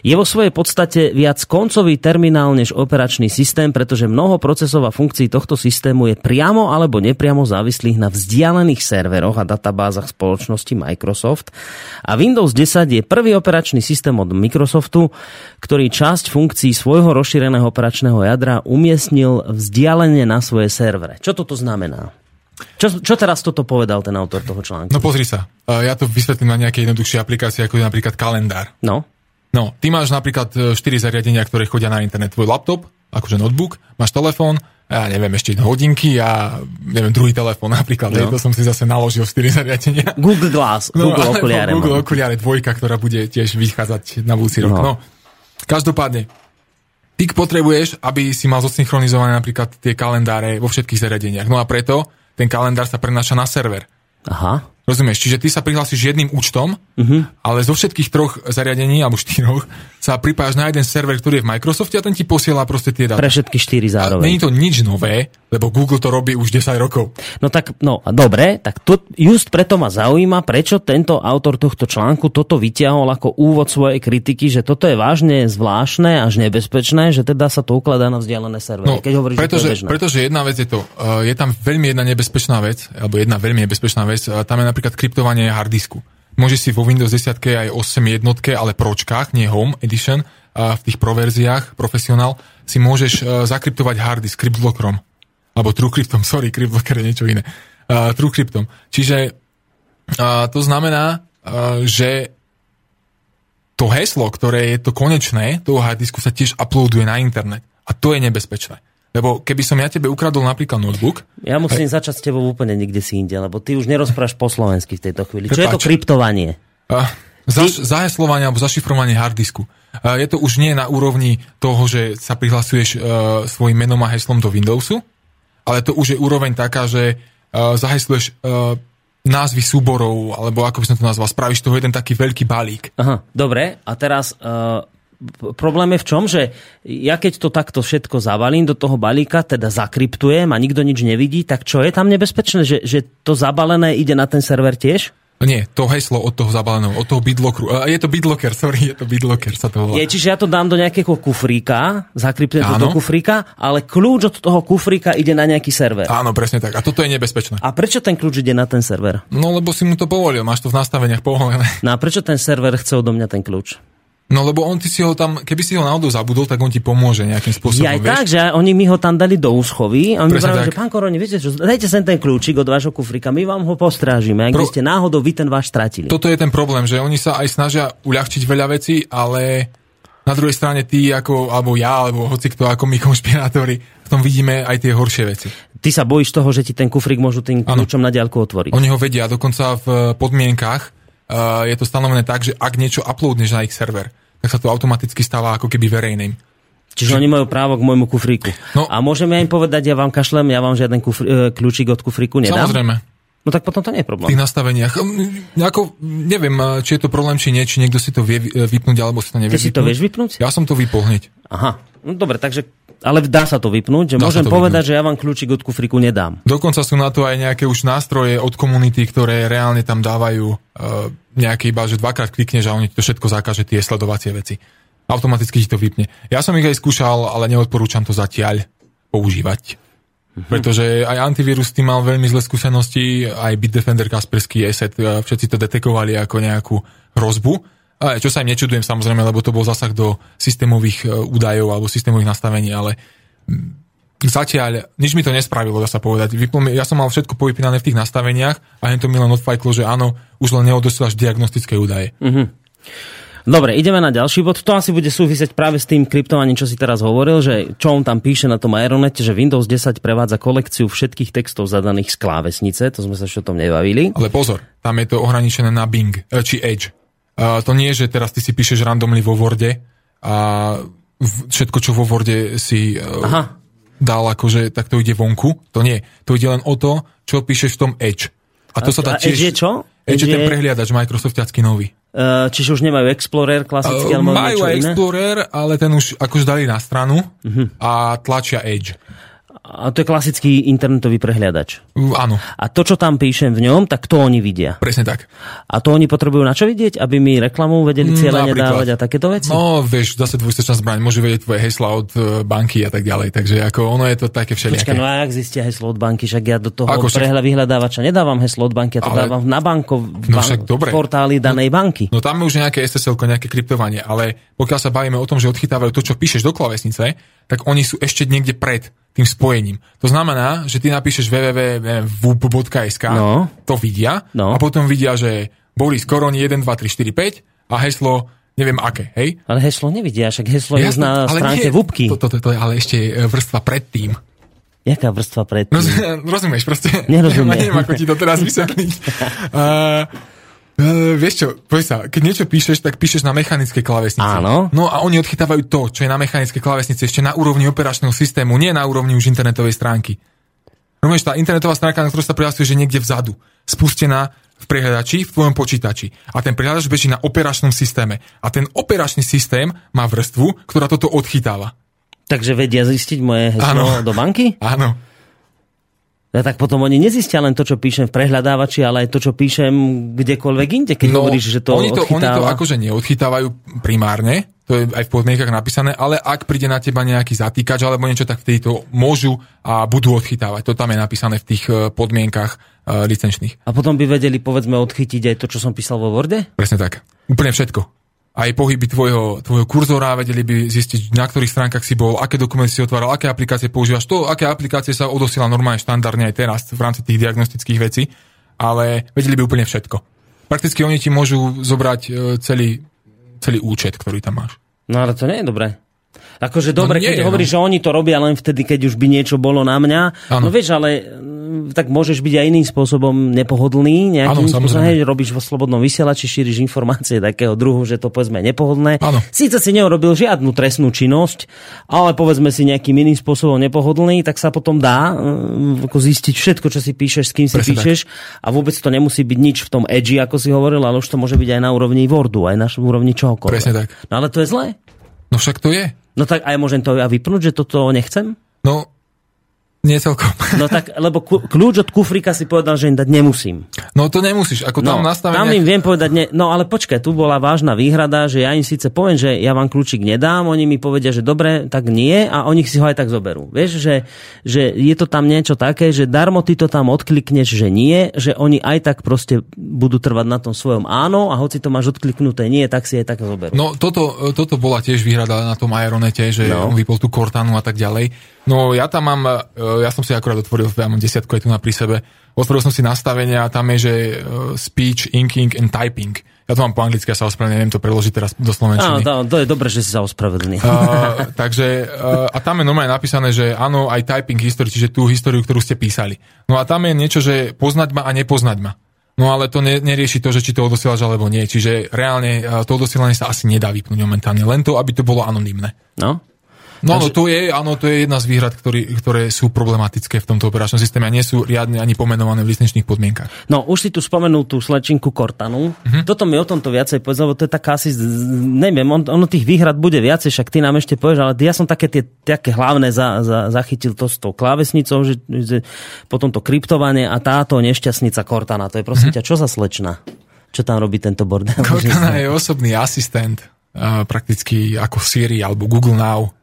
je vo svojej podstate viac koncový terminál než operačný systém, pretože mnoho procesov a funkcií tohto systému je priamo alebo nepriamo závislých na vzdialených serveroch a databázach spoločnosti Microsoft. A Windows 10 je prvý operačný systém od Microsoftu, ktorý časť funkcií svojho rozšíreného operačného jadra umiestnil vzdialene na svoje servere. Čo toto znamená? Čo, čo teraz toto povedal ten autor toho článku? No pozri sa, ja to vysvetlím na nejakej jednoduchšej aplikácii, ako je napríklad kalendár. No. No, ty máš napríklad 4 e, zariadenia, ktoré chodia na internet. Tvoj laptop, akože notebook, máš telefón, ja neviem, ešte hodinky a neviem, druhý telefón napríklad. No. to som si zase naložil 4 zariadenia. Google Glass, no, Google okuliare. Google okuliare dvojka, ktorá bude tiež vychádzať na budúci rok. No. no. Každopádne, ty potrebuješ, aby si mal zosynchronizované napríklad tie kalendáre vo všetkých zariadeniach. No a preto ten kalendár sa prenáša na server. Aha. Rozumieš? Čiže ty sa prihlásiš jedným účtom, uh-huh. ale zo všetkých troch zariadení, alebo štyroch, sa pripájaš na jeden server, ktorý je v Microsofte a ten ti posiela proste tie dáta. Pre všetky štyri zároveň. není to nič nové, lebo Google to robí už 10 rokov. No tak, no a dobre, tak to, just preto ma zaujíma, prečo tento autor tohto článku toto vyťahol ako úvod svojej kritiky, že toto je vážne zvláštne až nebezpečné, že teda sa to ukladá na vzdialené servery. No, Keď hovoríš, pretože, že to je pretože jedna vec je to, uh, je tam veľmi jedna nebezpečná vec, alebo jedna veľmi nebezpečná vec, uh, tam je napríklad kryptovanie hardisku. Môže si vo Windows 10 aj 8 jednotke, ale pročkách, nie Home Edition, v tých proverziách, profesionál, si môžeš uh, zakryptovať harddisk CryptBlockerom. Alebo TrueCryptom, sorry, CryptBlocker je niečo iné. Uh, TrueCryptom. Čiže uh, to znamená, že to heslo, ktoré je to konečné, toho harddisku sa tiež uploaduje na internet. A to je nebezpečné. Lebo keby som ja tebe ukradol napríklad notebook... Ja musím aj... začať s tebou úplne niekde si inde, lebo ty už nerozprávaš po slovensky v tejto chvíli. Čo Prepáč. je to kryptovanie? Uh, zaš, ty... Zaheslovanie alebo zašifrovanie harddisku. Uh, je to už nie na úrovni toho, že sa prihlasuješ uh, svojim menom a heslom do Windowsu, ale to už je úroveň taká, že uh, zahesluješ uh, názvy súborov, alebo ako by som to nazval, spravíš toho jeden taký veľký balík. Aha, dobre. A teraz uh, problém je v čom, že ja keď to takto všetko zabalím do toho balíka, teda zakryptujem a nikto nič nevidí, tak čo je tam nebezpečné, že, že to zabalené ide na ten server tiež? Nie, to heslo od toho zabaleného, od toho BitLockeru. Je to BitLocker, sorry, je to BitLocker, sa to volá. Je, čiže ja to dám do nejakého kufríka, zakryptujem do toho kufríka, ale kľúč od toho kufríka ide na nejaký server. Áno, presne tak. A toto je nebezpečné. A prečo ten kľúč ide na ten server? No, lebo si mu to povolil, máš to v nastaveniach povolené. No a prečo ten server chce odo mňa ten kľúč? No lebo on ty si ho tam, keby si ho náhodou zabudol, tak on ti pomôže nejakým spôsobom. Ja aj vieš? tak, že oni mi ho tam dali do úschovy a on mi že pán Koroni, viete čo, dajte sem ten kľúčik od vášho kufrika, my vám ho postrážime, ak Pro... by ste náhodou vy ten váš stratili. Toto je ten problém, že oni sa aj snažia uľahčiť veľa vecí, ale na druhej strane ty ako, alebo ja, alebo hoci kto ako my konšpirátori, v tom vidíme aj tie horšie veci. Ty sa bojíš toho, že ti ten kufrik môžu tým kľúčom ano. na diaľku otvoriť. Oni ho vedia, dokonca v podmienkach je to stanovené tak, že ak niečo uploadneš na ich server, tak sa to automaticky stáva ako keby verejným. Čiže oni majú právo k môjmu kufríku. No, a môžeme im povedať, ja vám kašlem, ja vám žiaden kufr- e, kľúčik od kufríku nedám? Samozrejme. No tak potom to nie je v problém. tých nastaveniach. Mm, Ako, neviem, či je to problém, či nie, či niekto si to vie vy- vypnúť, alebo si to nevie Ty si to vieš vypnúť? Ja som to vypol hneď. Aha, no dobre, takže, ale dá sa to vypnúť, že Dá môžem povedať, že ja vám kľúčik od kufriku nedám. Dokonca sú na to aj nejaké už nástroje od komunity, ktoré reálne tam dávajú uh, nejaké iba, že dvakrát klikneš a oni ti to všetko zakáže, tie sledovacie veci. Automaticky ti to vypne. Ja som ich aj skúšal, ale neodporúčam to zatiaľ používať. Pretože aj antivírus tým mal veľmi zlé skúsenosti, aj Bitdefender, Kaspersky, ESET, eh, všetci to detekovali ako nejakú hrozbu. A čo sa im nečudujem samozrejme, lebo to bol zasah do systémových eh, údajov alebo systémových nastavení, ale mm, zatiaľ nič mi to nespravilo, dá sa povedať. Ja som mal všetko povypínané v tých nastaveniach a to mi len odfajklo, že áno, už len neodosielaš diagnostické údaje. Dobre, ideme na ďalší bod. To asi bude súvisieť práve s tým kryptovaním, čo si teraz hovoril, že čo on tam píše na tom Aeronete, že Windows 10 prevádza kolekciu všetkých textov zadaných z klávesnice, to sme sa ešte o tom nebavili. Ale pozor, tam je to ohraničené na Bing, eh, či Edge. To nie je, že teraz ty si píšeš randomly vo Worde a všetko, čo vo Worde si uh, Aha. dal akože, tak to ide vonku. To nie. To ide len o to, čo píšeš v tom Edge. A to A- sa dá a Edge je tiež... čo? Edge je ten prehliadač Microsoftiacký nový. Uh, čiže už nemajú Explorer klasický, alebo Uh, majú niečo aj iné? Explorer, ale ten už akože dali na stranu Mhm. a tlačia Edge. A to je klasický internetový prehliadač. Uh, áno, A to, čo tam píšem v ňom, tak to oni vidia. presne tak. A to oni potrebujú na čo vidieť? Aby mi reklamu vedeli cieľene Napríklad. dávať a takéto veci? No, vieš, zase dvojstečná zbraň, môžu vedieť tvoje hesla od e, banky a tak ďalej, takže ako ono je to také všelijaké. Počkaj, no a jak zistia heslo od banky? Však ja do toho Ako však- prehľa vyhľadávača nedávam heslo od banky, ja to Ale- dávam na banko, v, No však dobre. v portáli danej banky. No tam je už nejaké SSL, nejaké kryptovanie, ale pokiaľ sa bavíme o tom, že odchytávajú to, čo píšeš do klavesnice, tak oni sú ešte niekde pred tým spojením. To znamená, že ty napíšeš www.vup.sk, No. to vidia No. a potom vidia, že Boris Koroni 1, 2, 3, 4, 5 a heslo neviem aké, hej? Ale heslo nevidia, však heslo je už Jasné, na stránke nie, VUPky. To, to, to, to je ale ešte e, vrstva predtým. Jaká vrstva pred No, tým? rozumieš, proste. Nerozumiem. Neviem, ako ti to teraz vysvetliť. Uh, Uh, vieš čo, povedz sa, keď niečo píšeš, tak píšeš na mechanickej klávesnici. Áno. No a oni odchytávajú to, čo je na mechanickej klávesnici, ešte na úrovni operačného systému, nie na úrovni už internetovej stránky. Rozumieš, tá internetová stránka, na ktorú sa prihlasuje, že niekde vzadu, spustená v prehľadači, v tvojom počítači. A ten prehľadač beží na operačnom systéme. A ten operačný systém má vrstvu, ktorá toto odchytáva. Takže vedia zistiť moje heslo do banky? Áno. Ja tak potom oni nezistia len to, čo píšem v prehľadávači, ale aj to, čo píšem kdekoľvek inde, keď hovoríš, že to No, oni to, oni to odchytáva. akože neodchytávajú primárne, to je aj v podmienkach napísané, ale ak príde na teba nejaký zatýkač alebo niečo, tak vtedy to môžu a budú odchytávať. To tam je napísané v tých eh, podmienkach uh, licenčných. A potom by vedeli, povedzme, odchytiť aj to, čo som písal vo Worde? Presne tak. Úplne všetko. Aj pohyby tvojho, tvojho kurzora, vedeli by zistiť, na ktorých stránkach si bol, aké dokumenty si otváral, aké aplikácie používaš, to, aké aplikácie sa odosiela normálne štandardne aj teraz v rámci tých diagnostických vecí, ale vedeli by úplne všetko. Prakticky oni ti môžu zobrať eh, celý, celý účet, ktorý tam máš. No ale to nie je dobré. Akože dobre, nie keď je, hovoríš, že oni to robia len vtedy, keď už by niečo bolo na mňa. Áno. No vieš, ale mm, tak môžeš byť aj iným spôsobom nepohodlný, nejakým Áno, spôsobom, hej, robíš vo slobodnom vysielači, šíriš informácie takého druhu, že to povedzme je nepohodlné. Áno. Síce si neurobil žiadnu trestnú činnosť, ale povedzme si nejakým iným spôsobom nepohodlný, tak sa potom dá mm, ako zistiť všetko, čo si píšeš, s kým si Presne tak. píšeš a vôbec to nemusí byť nič v tom edgy, ako si hovoril, ale už to môže byť aj na úrovni Wordu, aj na úrovni čohokoľvek. Presne tak. No ale to je zlé. No však to je. No tak aj môžem to ja vypnúť, že toto nechcem? No, nie celkom. No tak, lebo kľúč od kufrika si povedal, že im dať nemusím. No to nemusíš, ako tam No, nastavenia... tam im viem povedať, ne, no ale počkaj, tu bola vážna výhrada, že ja im síce poviem, že ja vám kľúčik nedám, oni mi povedia, že dobre, tak nie a oni si ho aj tak zoberú. Vieš, že, že je to tam niečo také, že darmo ty to tam odklikneš, že nie, že oni aj tak proste budú trvať na tom svojom áno a hoci to máš odkliknuté nie, tak si aj tak zoberú. No toto, toto bola tiež výhrada na tom Aeronete, že No. no. on vypol tú Cortanu a tak ďalej. No ja tam mám, e, ja som si akurát otvoril, ja mám desiatku aj tu na pri sebe, otvoril som si nastavenia a tam je, že e, speech, inking and typing. Ja to mám po anglicky, ja sa ospravedlňujem, neviem to preložiť teraz do Áno, slovenčiny. to, to je dobré, že si sa ospravedlnil. Uh, takže, uh, a tam je normálne napísané, že áno, aj typing history, čiže tú históriu, ktorú ste písali. No a tam je niečo, že poznať ma a nepoznať ma. No ale to ne, nerieši to, že či to odosielaš alebo nie. Čiže reálne to odosielanie sa asi nedá vypnúť momentálne. Len to, aby to bolo anonymné. No. No, no to je, áno, to je jedna z výhrad, ktorý, ktoré sú problematické v tomto operačnom systéme a nie sú riadne ani pomenované v licenčných podmienkach. No, už si tu spomenul tú slečinku Cortanu. Uh-huh. Toto mi o tomto viacej povedz, lebo to je taká asi, neviem, on, ono tých výhrad bude viacej, však ty nám ešte povieš, ale ja som také tie také hlavné za, za, zachytil to s tou klávesnicou, že, že potom to kryptovanie a táto nešťastnica Cortana, to je prosím uh-huh. ťa, čo za slečna? Čo tam robí tento bordel? Cortana je osobný asistent, prakticky ako Siri alebo Google Now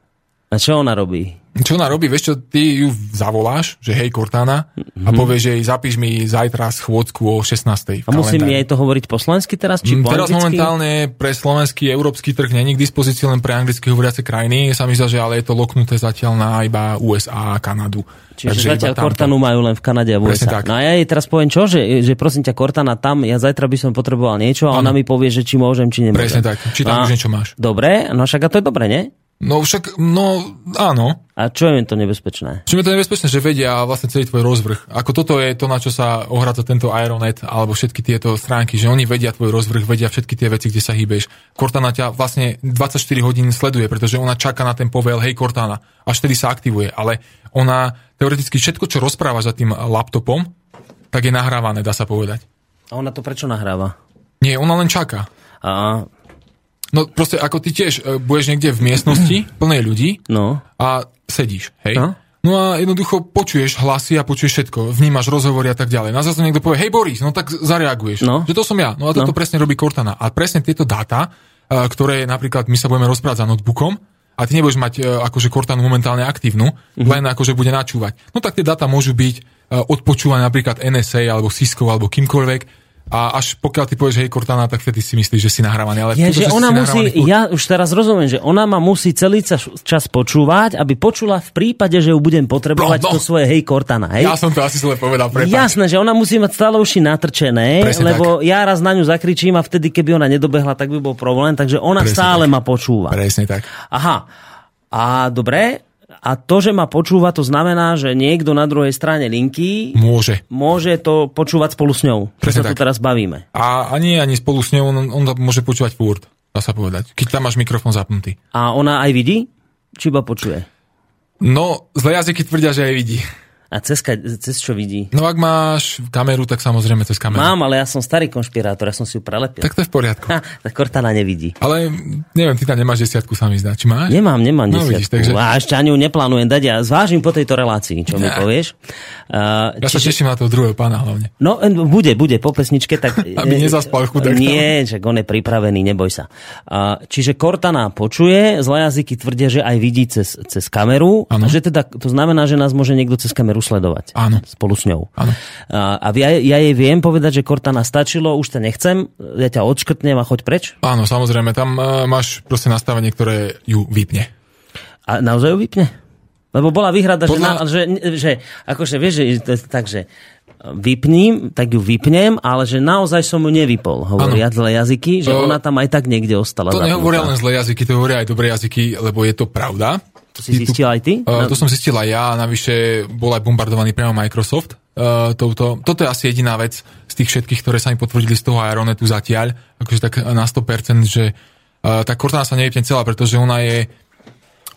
a čo ona robí? Čo ona robí? Vieš čo, ty ju zavoláš, že hej Cortana mm-hmm. a mhm. povieš, že jej zapíš mi zajtra schôdzku o 16. A musím jej to hovoriť po slovensky teraz, či mm, po Teraz anglicky? momentálne pre slovenský európsky trh není k dispozícii len pre anglicky hovoriace krajiny. Sa mi zdá, že ale je to loknuté zatiaľ na iba USA a Kanadu. Čiže Takže zatiaľ Cortanu majú len v Kanade a v USA. Tak. No a ja jej teraz poviem čo, že, že prosím ťa Cortana tam, ja zajtra by som potreboval niečo a ano. ona mi povie, že či môžem, či nemôžem. Presne tak, či tam a, už niečo máš. Dobre, no však a to je dobre, nie? No však, no áno. A čo je to nebezpečné? Čo je to nebezpečné, že vedia vlastne celý tvoj rozvrh. Ako toto je to, na čo sa ohráca tento Aeronet alebo všetky tieto stránky, že oni vedia tvoj rozvrh, vedia všetky tie veci, kde sa hýbeš. Cortana ťa vlastne 24 hodín sleduje, pretože ona čaká na ten povel, hej Cortana, až vtedy sa aktivuje. Ale ona teoreticky všetko, čo rozpráva za tým laptopom, tak je nahrávané, dá sa povedať. A ona to prečo nahráva? Nie, ona len čaká. A No proste ako ty tiež uh, budeš niekde v miestnosti plnej ľudí no. a sedíš, hej? No. No a jednoducho počuješ hlasy a počuješ všetko, vnímaš rozhovory a tak ďalej. Na zase niekto povie, hej Boris, no tak zareaguješ. No. Že to som ja. No a toto no. presne robí Cortana. A presne tieto dáta, uh, ktoré napríklad my sa budeme rozprávať za notebookom, a ty nebudeš mať uh, akože Cortanu momentálne aktívnu, uh-huh. len akože bude načúvať. No tak tie dáta môžu byť odpočúvané napríklad NSA alebo Cisco alebo kýmkoľvek, a až pokiaľ ty povieš hej Cortana, tak vtedy si myslíš, že si nahrávaný. Ale ja, že ona musí, ja už teraz rozumiem, že ona ma musí celý čas počúvať, aby počula v prípade, že ju budem potrebovať no, no. to svoje hej Cortana. Hej? Ja som to asi zle povedal. Prepáč. Jasné, že ona musí mať stále uši natrčené, Presne lebo tak. ja raz na ňu zakričím a vtedy, keby ona nedobehla, tak by bol problém, takže ona Presne stále tak. ma počúva. Presne tak. Aha. A dobre, a to, že ma počúva, to znamená, že niekto na druhej strane linky môže, môže to počúvať spolu s ňou. Presne sa tu teraz bavíme. A ani ani spolu s ňou, on, on to môže počúvať furt, dá sa povedať. Keď tam máš mikrofón zapnutý. A ona aj vidí? Či iba počuje? No, zle jazyky tvrdia, že aj vidí. A cez, cez čo vidí? No ak máš kameru, tak samozrejme cez kameru. Mám, ale ja som starý konšpirátor, ja som si ju prelepil. Tak to je v poriadku. Ha, tak Cortana nevidí. Ale neviem, ty tam nemáš desiatku, sa mi zdá. Či máš? Nemám, nemám no, desiatku. Vidíš, takže... A ešte ani ju neplánujem dať. Ja zvážim po tejto relácii, čo ja. mi povieš. Uh, ja čiže... sa teším na toho druhého pána hlavne. No, bude, bude po pesničke. Tak... Aby nezaspal chudák. Nie, že on je pripravený, neboj sa. Uh, čiže Cortana počuje, zlé jazyky tvrdia, že aj vidí cez, cez kameru. Ano. Že teda, to znamená, že nás môže niekto cez kameru sledovať. Áno spolu s ňou. Áno. A, ja, ja jej viem povedať, že Cortana stačilo, už ťa nechcem, ja ťa odškrtnem a choď preč? Áno, samozrejme, tam uh, máš proste nastavenie, ktoré ju vypne. A naozaj ju vypne? Lebo bola výhrada, Podľa... že, na, že, že akože vieš, že to je tak, že vypním, tak ju vypnem, ale že naozaj som ju nevypol, hovoria ano. zlé jazyky, že uh, ona tam aj tak niekde ostala. To nehovoria len zlé jazyky, to hovoria aj dobré jazyky, lebo je to pravda. To si zistil aj ty? Uh, to som zistil aj ja, navyše bol aj bombardovaný priamo Microsoft. Uh, touto. Toto je asi jediná vec z tých všetkých, ktoré sa mi potvrdili z toho Aeronetu zatiaľ, akože tak na 100%, že uh, tá Cortana sa nevypne celá, pretože ona je,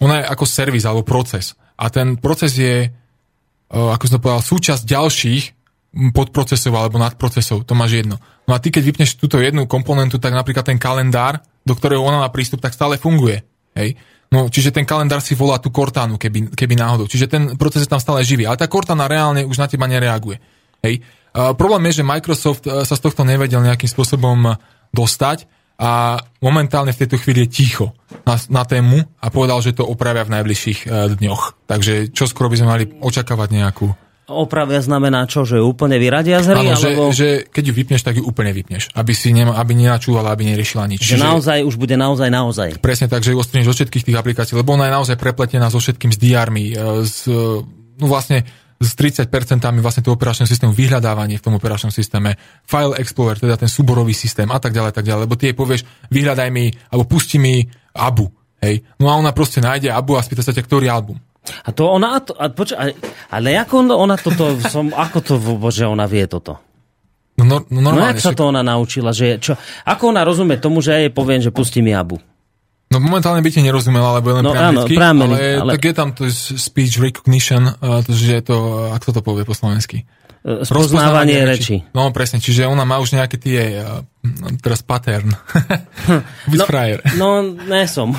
ona je ako servis alebo proces. A ten proces je, uh, ako som to povedal, súčasť ďalších podprocesov alebo nadprocesov, to máš jedno. No a ty, keď vypneš túto jednu komponentu, tak napríklad ten kalendár, do ktorého ona má prístup, tak stále funguje. Hej? No, čiže ten kalendár si volá tú Cortánu, keby, keby náhodou. Čiže ten proces je tam stále živý. Ale tá Cortana reálne už na teba nereaguje. Hej. Uh, problém je, že Microsoft uh, sa z tohto nevedel nejakým spôsobom dostať a momentálne v tejto chvíli je ticho na, na tému a povedal, že to opravia v najbližších uh, dňoch. Takže čo skoro by sme mali očakávať nejakú Opravia znamená čo, že úplne vyradia z hry? Áno, alebo... že, že keď ju vypneš, tak ju úplne vypneš. Aby si nema, aby nenačúvala, aby neriešila nič. Že Čiže naozaj už bude naozaj naozaj. Presne tak, že ju odstraníš zo všetkých tých aplikácií, lebo ona je naozaj prepletená so všetkým s DR-mi, e, s, no vlastne s 30% vlastne toho operačného systému, vyhľadávanie v tom operačnom systéme, File Explorer, teda ten súborový systém a tak ďalej, tak ďalej, lebo ty jej povieš, vyhľadaj mi, alebo pusti mi Abu, hej. No a ona proste nájde Abu a spýta sa ťa, ktorý album. A to ona, to, a poča, ale ako ona toto, som, ako to, bože, ona vie toto? No, no, no, jak sa to ona naučila? Že čo, ako ona rozumie tomu, že ja jej poviem, že pustí mi Abu? No momentálne by ti nerozumela, lebo je len No áno, priameri, ale, ale- tak je tam to speech recognition, uh, to, že je to, uh, ako to povie po slovensky? E, Spoznávanie reči. No presne, čiže ona má už nejaké tie, uh, teraz pattern. Byť No, frajer. No, ne som.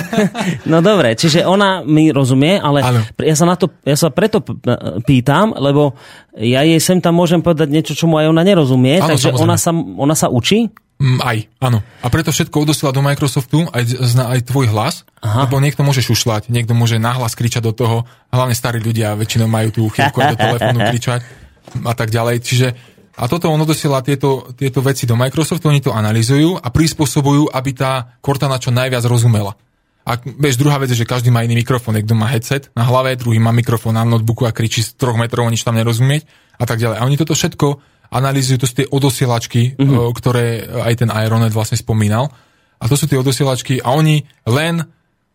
no dobre, čiže ona mi rozumie, ale Áno. ja sa, na to, ja sa preto p- pýtam, lebo ja jej sem tam môžem povedať niečo, čo mu aj ona nerozumie, Áno, takže samozrejme. ona sa, ona sa učí? Mm, aj, áno. A preto všetko odosiela do Microsoftu, aj, zna aj tvoj hlas, Aha. lebo niekto môže šušľať, niekto môže nahlas kričať do toho, hlavne starí ľudia väčšinou majú tú chvíľku aj do telefónu kričať a tak ďalej. Čiže a toto on odosiela tieto, tieto veci do Microsoftu, oni to analizujú a prispôsobujú, aby tá Cortana čo najviac rozumela. A vieš, druhá vec je, že každý má iný mikrofón. Niekto má headset na hlave, druhý má mikrofón na notebooku a kričí z troch metrov, nič tam nerozumieť a tak ďalej. A oni toto všetko analýzujú, to sú tie odosielačky, mm-hmm. ktoré aj ten Aeronet vlastne spomínal. A to sú tie odosielačky a oni len,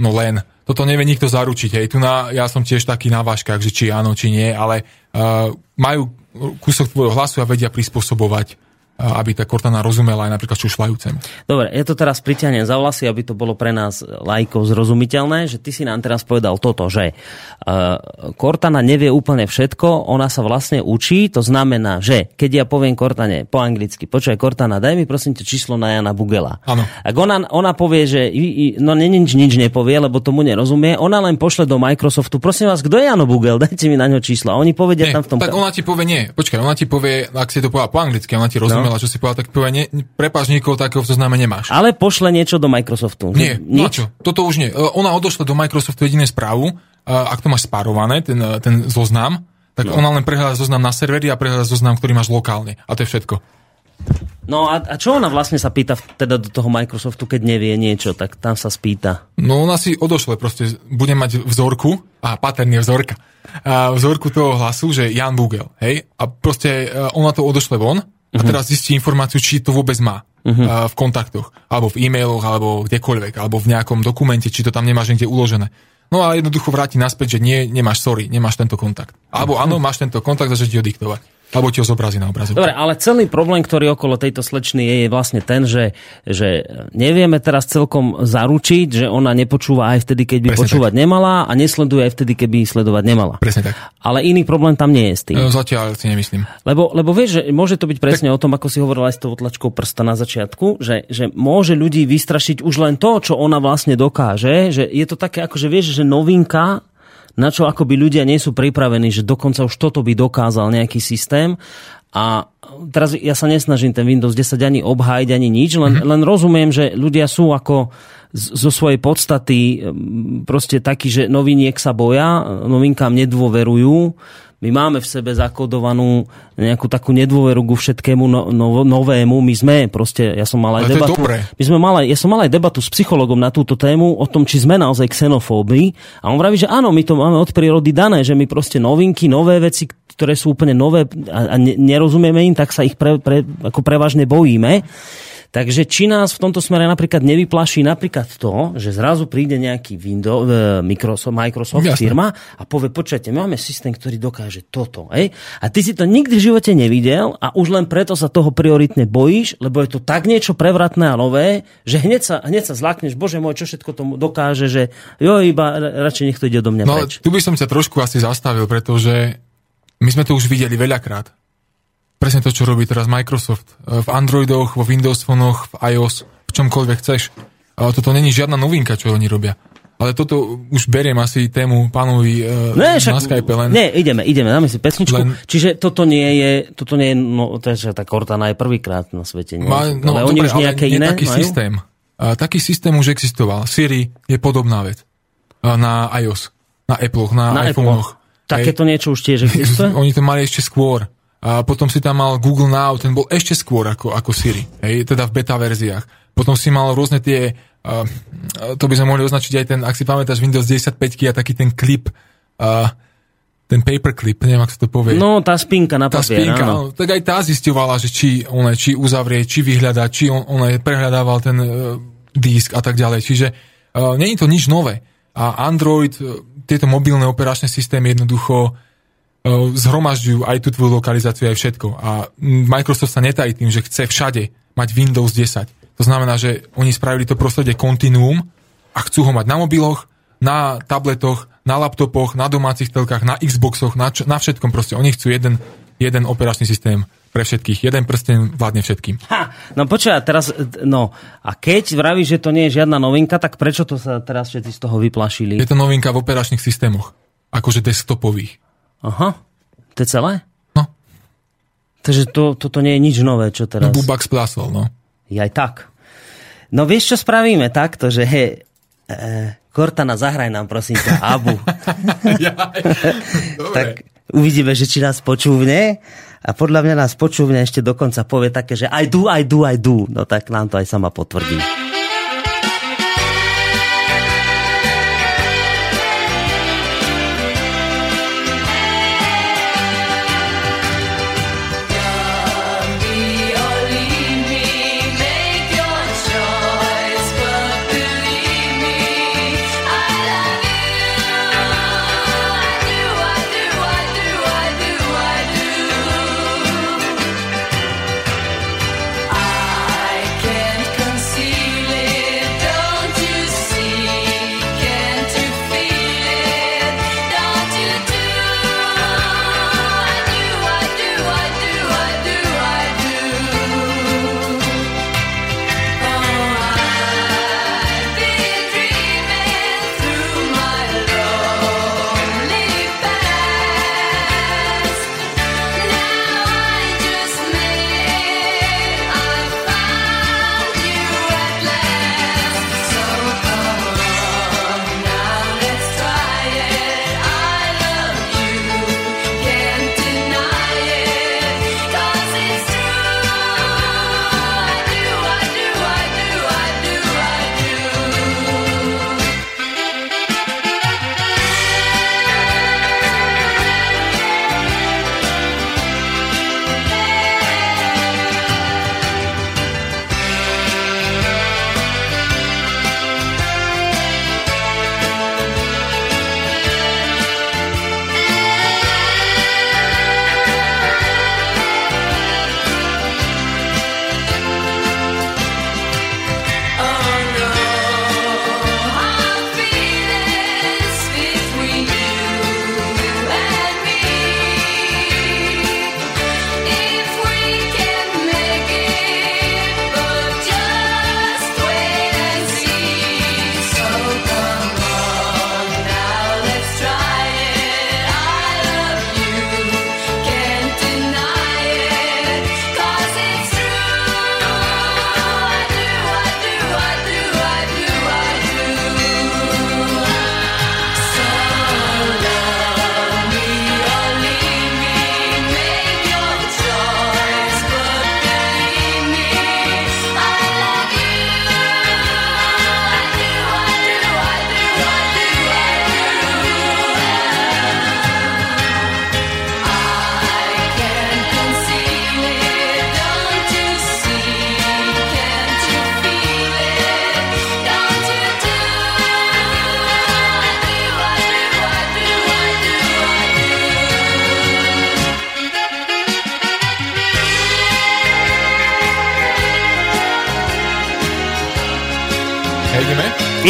no len, toto nevie nikto zaručiť. Hej. Tu na, ja som tiež taký na váškach, že či áno, či nie, ale uh, majú kúsok tvojho hlasu a vedia prispôsobovať aby tá Cortana rozumela aj napríklad šušľajúcemu. Dobre, ja to teraz priťahnem za vlasy, aby to bolo pre nás lajkov zrozumiteľné, že ty si nám teraz povedal toto, že uh, Cortana nevie úplne všetko, ona sa vlastne učí, to znamená, že keď ja poviem Cortane po anglicky, počkaj Cortana, daj mi prosím ťa číslo na Jana Bugela. Áno. Ak ona, ona povie, že no nič, nič nepovie, lebo tomu nerozumie, ona len pošle do Microsoftu, prosím vás, kto je Jano Bugel, dajte mi na ňo číslo. A oni povedia Nie, tam v tom... tak ona ti povie nie. Počkaj, ona ti povie, ak si to povedala po anglicky, ona ti rozumela, no. Čo si povedala, tak povie, nie, prepáč, nikoho takého v zozname nemáš. Ale pošle niečo do Microsoftu. Nie, nič. čo? Toto už nie. E, Ona odošle do Microsoftu jediné správu, e, ak to máš spárované, ten, e, ten zoznam, tak no. ona len prehľada zoznam na serveri a prehľada zoznam, ktorý máš lokálne. A to je všetko. No a, a čo ona vlastne sa pýta teda do toho Microsoftu, keď nevie niečo, tak tam sa spýta. No ona si odošle, proste bude mať vzorku, a pattern je vzorka, a vzorku toho hlasu, že Jan Bugel, hej? A proste ona to odošle von a teraz zistí informáciu, či to vôbec má uh v kontaktoch, alebo v e-mailoch, alebo kdekoľvek, alebo v nejakom dokumente, či to tam nemáš niekde uložené. No a jednoducho vráti naspäť, že nie, nemáš, sorry, nemáš tento kontakt. Alebo áno, máš tento kontakt že ti ho diktovať. Alebo ti ho zobrazí na obrazovke. Dobre, ale celý problém, ktorý okolo tejto slečny je, je vlastne ten, že, že nevieme teraz celkom zaručiť, že ona nepočúva aj vtedy, keď by Presne počúvať nemala a nesleduje aj vtedy, keď by sledovať nemala. Presne tak. Ale iný problém tam nie je s tým. E, Zatiaľ si nemyslím. Lebo, lebo vieš, že môže to byť presne o tom, ako si hovorila aj s tou tlačkou prsta na začiatku, že, že môže ľudí vystrašiť už len to, čo ona vlastne dokáže, že je to také, ako že vieš, že novinka, na čo akoby ľudia nie sú pripravení, že dokonca už toto by dokázal nejaký systém. A teraz ja sa nesnažím ten Windows 10 ani obhájiť, ani nič, len, len rozumiem, že ľudia sú ako zo svojej podstaty mm, proste takí, že noviniek sa boja, novinkám nedôverujú. My máme v sebe zakodovanú nejakú takú nedôveru ku všetkému no, no, novému. My sme proste, ja som mal aj Ale debatu. My sme mali, ja som mal aj debatu s psychologom na túto tému o tom, či sme naozaj xenofóbi. A on vraví, že áno, my to máme od prírody dané, že my proste novinky, nové veci, ktoré sú úplne nové a, a ne, nerozumieme im, tak sa ich pre, pre, ako prevažne bojíme. Takže či nás v tomto smere napríklad nevyplaší napríklad to, že zrazu príde nejaký Windows, e, Microsoft, Microsoft firma a povie, počujete, máme systém, ktorý dokáže toto. Ej? A ty si to nikdy v živote nevidel a už len preto sa toho prioritne bojíš, lebo je to tak niečo prevratné a nové, že hneď sa, hneď sa zlakneš, bože môj, čo všetko tomu dokáže, že jo, iba ra- radšej nech to ide do mňa No, preč. tu by som sa trošku asi zastavil, pretože my sme to už videli veľakrát. Presne to, čo robí teraz Microsoft. E, V Androidoch, vo Windows Phonech, v iOS, v čomkoľvek chceš. Ale toto není žiadna novinka, čo oni robia. Ale toto už beriem asi tému pánovi e, Ne, na Skype len. Nie, ideme, ideme, dáme si pesničku. Len- Čiže toto nie je, toto nie je, no, že tá Cortana je prvýkrát na svete. Nie? Má, no, ale oni dobre, už nejaké ale nie iné taký majú? systém. A, taký systém už existoval. Siri je podobná vec. A, na iOS, na Apple, na, Na. Apple. Takéto niečo už tiež existuje? Oni to mali ešte skôr. A potom si tam mal Google Now, ten bol ešte skôr ako, ako Siri, hej, teda v beta verziách. Potom si mal rôzne tie, uh, to by sme mohli označiť aj ten, ak si pamätáš Windows 10 5 a taký ten klip, uh, ten paperclip, neviem, ako sa to povie. No, tá spinka na tá papier, spinka, áno. no, tak aj tá zisťovala, že či, ona, či uzavrie, či vyhľadá, či on, ona prehľadával ten uh, disk a tak ďalej. Čiže uh, není to nič nové. A Android, uh, tieto mobilné operačné systémy jednoducho zhromažďujú aj tú tvoju lokalizáciu, aj všetko. A Microsoft sa netají tým, že chce všade mať Windows 10. To znamená, že oni spravili to prostredie kontinuum, a chcú ho mať na mobiloch, na tabletoch, na laptopoch, na domácich telkách, na Xboxoch, na, čo, na všetkom proste. Oni chcú jeden, jeden operačný systém pre všetkých. Jeden prsten vládne všetkým. Ha, no počúva, teraz, no, a keď vraví, že to nie je žiadna novinka, tak prečo to sa teraz všetci z toho vyplašili? Je to novinka v operačných systémoch. Akože desktopových. Aha, to je celé? No. Takže to, toto nie je nič nové, čo teraz... No Bubak splásol, no. Aj tak. No vieš, čo spravíme takto, že he, e, Kortana, zahraj nám prosím ťa Abu. tak uvidíme, že či nás počúvne a podľa mňa nás počúvne ešte dokonca povie také, že I do, I do, I do. No tak nám to aj sama potvrdí.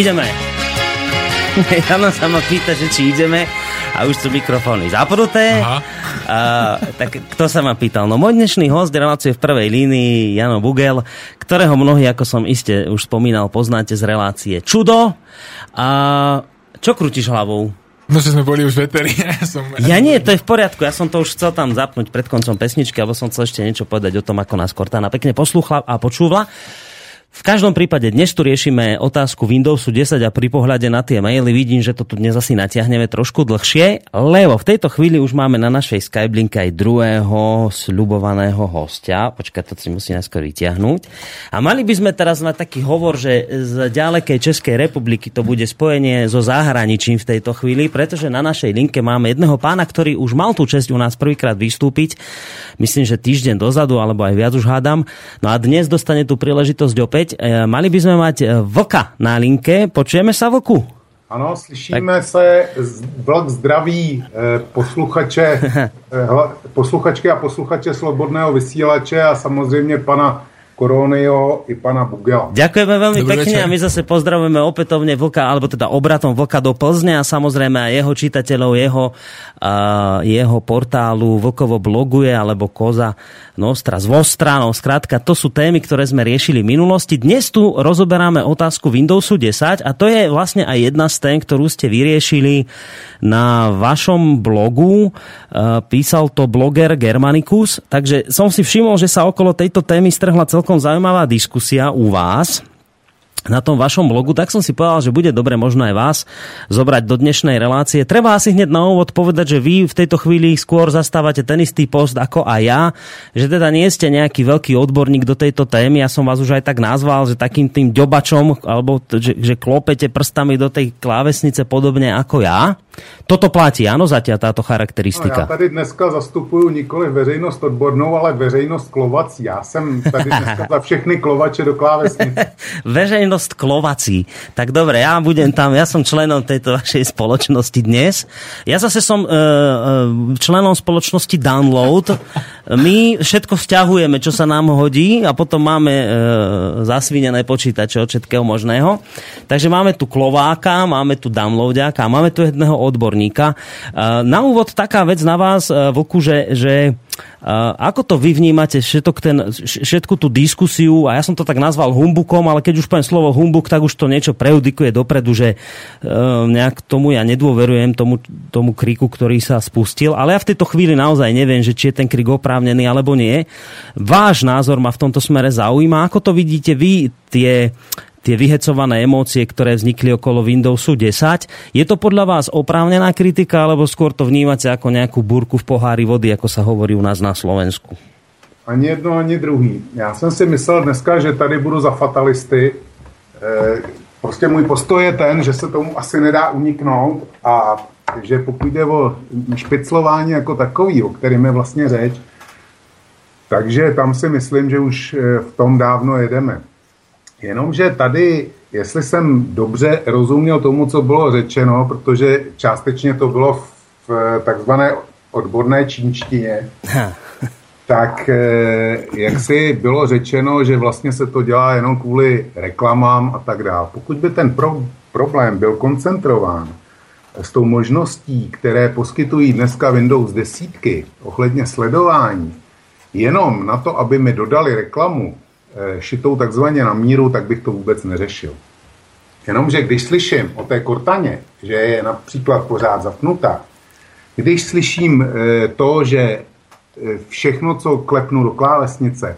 Ideme. Jano sa ma pýta, že či ideme a už sú mikrofóny zapnuté. Aha. A, tak kto sa ma pýtal? No môj dnešný host relácie v prvej línii Jano Bugel, ktorého mnohí, ako som iste už spomínal, poznáte z relácie Čudo. A čo krútiš hlavou? No, že sme boli už veteri. Ja, som... ja nie, to je v poriadku. Ja som to už chcel tam zapnúť pred koncom pesničky, alebo som chcel ešte niečo povedať o tom, ako nás Kortana pekne poslúchla a počúvla. V každom prípade dnes tu riešime otázku Windowsu 10 a pri pohľade na tie maily vidím, že to tu dnes asi natiahneme trošku dlhšie, lebo v tejto chvíli už máme na našej Skype link aj druhého sľubovaného hostia. Počkaj, to si musím najskôr vyťahnuť. A mali by sme teraz mať taký hovor, že z ďalekej Českej republiky to bude spojenie so zahraničím v tejto chvíli, pretože na našej linke máme jedného pána, ktorý už mal tú čest u nás prvýkrát vystúpiť. Myslím, že týždeň dozadu, alebo aj viac už hádam. No a dnes dostane tú príležitosť opäť opäť. E, mali by sme mať e, vlka na linke. Počujeme sa vlku? Ano, slyšíme tak. se, vlk zdraví e, posluchače, posluchačky a posluchače Slobodného vysílače a samozřejmě pana Koronio i pana Bugela. Ďakujeme veľmi Dobrý pekne večer. a my zase pozdravujeme opätovne Vlka, alebo teda obratom Vlka do Plzne a samozrejme aj jeho čitateľov, jeho, uh, jeho portálu Vlkovo bloguje alebo Koza Nostra z Vostra. No, skrátka, to sú témy, ktoré sme riešili v minulosti. Dnes tu rozoberáme otázku Windowsu 10 a to je vlastne aj jedna z tém, ktorú ste vyriešili na vašom blogu. Uh, písal to bloger Germanicus, takže som si všimol, že sa okolo tejto témy strhla celkom zaujímavá diskusia u vás na tom vašom blogu, tak som si povedal, že bude dobre možno aj vás zobrať do dnešnej relácie. Treba asi hneď na úvod povedať, že vy v tejto chvíli skôr zastávate ten istý post ako aj ja, že teda nie ste nejaký veľký odborník do tejto témy. Ja som vás už aj tak nazval, že takým tým ďobačom, alebo že, že klopete prstami do tej klávesnice podobne ako ja. Toto platí, áno, zatiaľ táto No, já charakteristika. tady dneska zastupuju nikoli veřejnost odbornou, ale veřejnost klovací. Já jsem tady dneska za všechny klovače do klávesnice. Veřejnosť klovací. Tak dobre, ja budem tam, ja som členom tejto vašej spoločnosti dnes. Ja zase som e, e, členom spoločnosti Download. My všetko vzťahujeme, čo sa nám hodí a potom máme e, zasvinené počítače od všetkého možného. Takže máme tu klováka, máme tu downloadiaka máme tu jedného odborníka. E, na úvod taká vec na vás, e, Vlku, že, že ako to vy vnímate všetok ten, všetku tú diskusiu, a ja som to tak nazval humbukom, ale keď už poviem slovo humbuk, tak už to niečo prejudikuje dopredu, že uh, nejak tomu ja nedôverujem, tomu, tomu kriku, ktorý sa spustil, ale ja v tejto chvíli naozaj neviem, že či je ten krik oprávnený alebo nie. Váš názor ma v tomto smere zaujíma. Ako to vidíte vy, tie tie vyhecované emócie, ktoré vznikli okolo Windowsu 10. Je to podľa vás oprávnená kritika, alebo skôr to vnímate ako nejakú búrku v pohári vody, ako sa hovorí u nás na Slovensku? Ani jedno, ani druhý. Já jsem si myslel dneska, že tady budu za fatalisty. E, prostě můj postoj je ten, že se tomu asi nedá uniknout a že pokud jde o špiclování jako takový, o kterým je vlastně řeč, takže tam si myslím, že už eh, v tom dávno jedeme. Jenomže tady, jestli jsem dobře rozuměl tomu, co bylo řečeno, protože částečně to bylo v takzvané odborné čínštině, tak eh, jak si bylo řečeno, že vlastně se to dělá jenom kvůli reklamám a tak dále. Pokud by ten pro, problém byl koncentrován s tou možností, které poskytují dneska Windows desítky ohledně sledování, jenom na to, aby mi dodali reklamu šitou takzvaně na míru, tak bych to vůbec neřešil. Jenomže když slyším o té Cortaně, že je například pořád zapnutá, když slyším eh, to, že eh, všechno, co klepnu do klávesnice,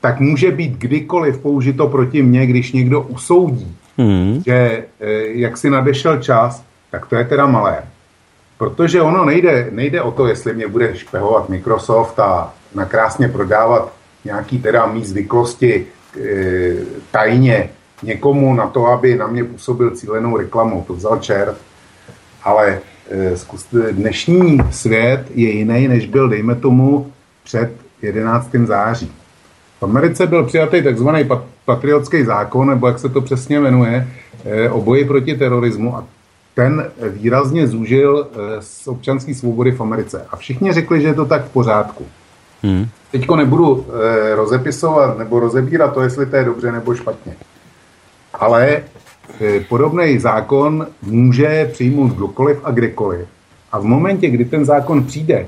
tak může být kdykoliv použito proti mně, když někdo usoudí, Hmm. že jak si nadešel čas, tak to je teda malé. Protože ono nejde, nejde o to, jestli mě bude špehovat Microsoft a nakrásně prodávat nějaký teda mý zvyklosti e, tajně někomu na to, aby na mě působil cílenou reklamou. To vzal čert. Ale e, zkuste, dnešní svět je jiný, než byl, dejme tomu, před 11. září. V Americe byl přijatý tzv. pat- patriotský zákon, nebo jak se to přesně jmenuje, eh, o boji proti terorismu a ten výrazně zúžil eh, z občanské svobody v Americe. A všichni řekli, že je to tak v pořádku. Hmm. Teďko nebudu eh, rozepisovat nebo rozebírat to, jestli to je dobře nebo špatně. Ale eh, podobný zákon může přijmout kdokoliv a kdekoliv. A v momentě, kdy ten zákon přijde,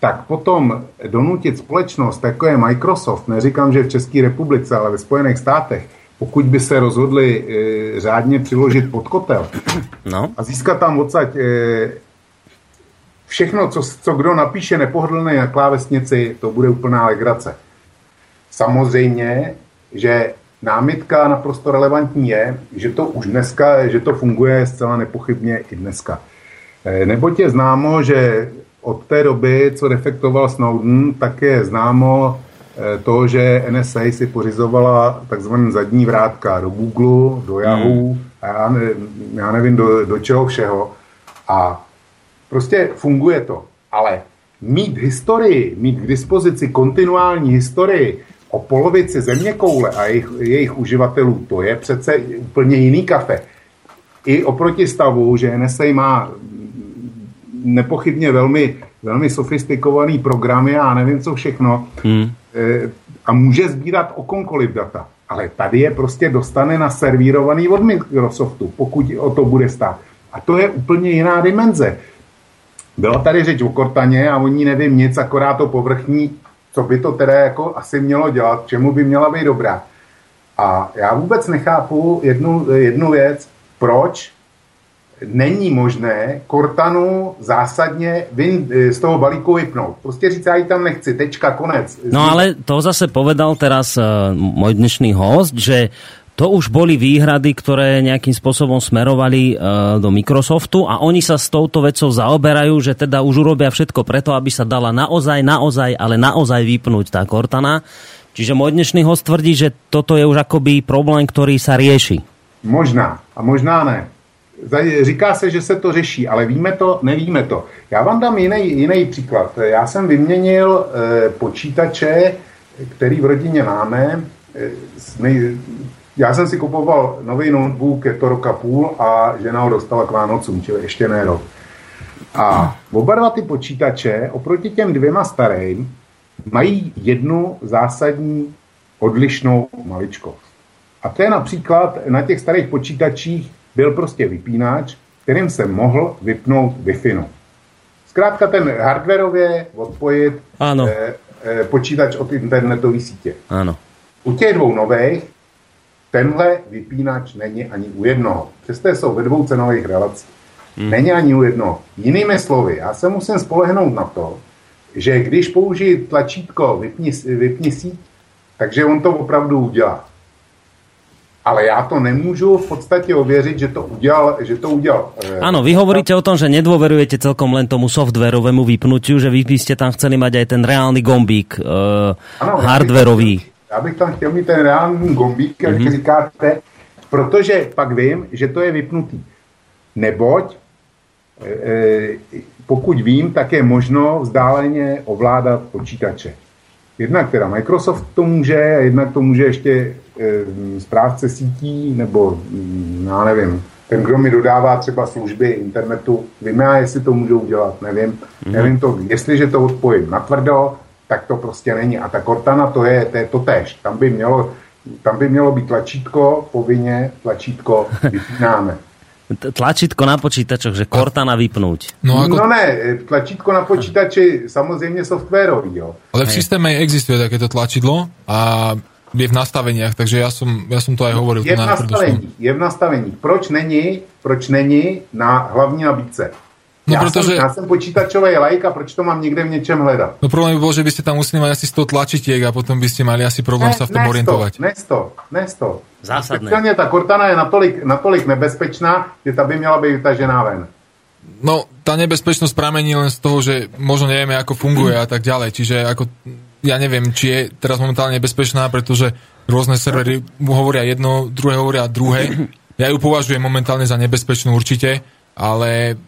tak potom donutit společnost, jako je Microsoft, neříkám, že v České republice, ale ve Spojených státech, pokud by se rozhodli e, řádně přiložit pod kotel No. a získat tam odsaď e, všechno, co, co kdo napíše nepohodlné na klávesnici, to bude úplná legrace. Samozřejmě, že námitka naprosto relevantní je, že to už dneska, že to funguje zcela nepochybně i dneska. Eh, Neboť je známo, že od té doby, co defektoval Snowden, tak je známo eh, to, že NSA si pořizovala takzvaný zadní vrátka do Google, do Yahoo a já, já nevím do, do čeho všeho. A prostě funguje to. Ale mít historii, mít k dispozici kontinuální historii o polovici země koule a jejich, jejich uživatelů, to je přece úplně jiný kafe. I oproti stavu, že NSA má nepochybně velmi, velmi sofistikovaný programy a nevím co všechno. Hmm. Eh, a může sbírat o komkoliv data. Ale tady je prostě dostane na servírovaný od Microsoftu, pokud o to bude stát. A to je úplně jiná dimenze. Byla tady řeč o Cortaně a oni nevím nic, akorát to povrchní, co by to teda jako asi mělo dělat, čemu by měla být dobrá. A já vůbec nechápu jednu, jednu věc, proč není možné Cortanu zásadně vin, z toho balíku vypnout. Prostě říct, já ji tam nechci, tečka, konec. No ale to zase povedal teraz uh, môj dnešný host, že to už boli výhrady, ktoré nejakým spôsobom smerovali uh, do Microsoftu a oni sa s touto vecou zaoberajú, že teda už urobia všetko preto, aby sa dala naozaj, naozaj, ale naozaj vypnúť tá Cortana. Čiže môj dnešný host tvrdí, že toto je už akoby problém, ktorý sa rieši. Možná a možná ne. Říká se, že se to řeší, ale víme to, nevíme to. Já vám dám jiný, jiný příklad. Já jsem vyměnil e, počítače, který v rodině máme. E, nej, já jsem si kupoval nový notebook, je to roka půl a žena ho dostala k Vánocům, čili ještě ne rok. A oba dva ty počítače oproti těm dvěma starým mají jednu zásadní odlišnou maličkost. A to je například na těch starých počítačích byl prostě vypínač, kterým se mohl vypnout wi Zkrátka ten hardwareově odpojit ano. Eh, eh, počítač od internetové sítě. Ano. U těch dvou nových tenhle vypínač není ani u jednoho. Přesto jsou ve dvou cenových relacích. Hmm. Není ani u jednoho. Jinými slovy, já se musím spolehnout na to, že když použiji tlačítko vypni, vypni síť, takže on to opravdu udělá ale já to nemůžu v podstatě ověřit, že to udělal. Že to udělal. Áno, vy hovoríte o tom, že nedôverujete celkom len tomu softwarovému vypnutiu, že vy by ste tam chceli mať aj ten reálny gombík uh, ano, hardwarový. Já bych, tam chtěl mít ten reálný gombík, jak mm-hmm. říkáte, protože pak vím, že to je vypnutý. Neboť, e, pokud vím, tak je možno vzdáleně ovládat počítače. Jednak teda Microsoft to může, a jednak to může ještě e, správce sítí, nebo mm, já nevím, ten, kdo mi dodává třeba služby internetu, vím já, jestli to můžou udělat, nevím. Mm-hmm. Nevím to, jestliže to odpojím natvrdo, tak to prostě není. A ta Cortana to je, to je to tež. Tam by mělo, tam by mělo být tlačítko, povinně tlačítko vypínáme tlačítko na počítačoch, že Cortana vypnúť. No, ako... no ne, tlačítko na počítači samozrejme softwarový, jo. Ale v systéme existuje takéto tlačidlo a je v nastaveniach, takže ja som, ja som to aj hovoril. Je v nastavení, je v nastavení. Proč není, proč není na hlavní nabídce? No, já, protože... jsem, já jsem počítačový like a proč to mám někde v něčem hledat? No problém by bol, že byste tam museli mať asi 100 tlačitiek a potom by ste mali asi problém ne, sa v tom orientovať. Ne 100, ne 100. Zásadné. Speciálně ta Cortana je natolik, natolik nebezpečná, že ta by měla být vytažená ven. No, tá nebezpečnosť pramení len z toho, že možno nevieme, ako funguje a tak ďalej. Čiže ako, ja neviem, či je teraz momentálne nebezpečná, pretože rôzne servery hovoria jedno, druhé hovoria druhé. Ja ju považujem momentálne za nebezpečnú určite, ale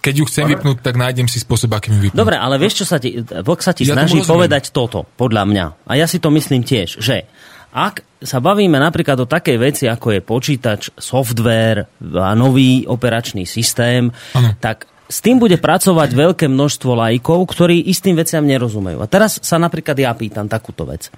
keď ju chcem vypnúť, tak nájdem si spôsob, akým ju vypnúť. Dobre, ale vieš, čo sa ti, Vok sa ti ja snaží povedať toto, podľa mňa. A ja si to myslím tiež, že ak sa bavíme napríklad o takej veci, ako je počítač, software a nový operačný systém, ano. tak s tým bude pracovať veľké množstvo lajkov, ktorí istým veciam nerozumejú. A teraz sa napríklad ja pýtam takúto vec.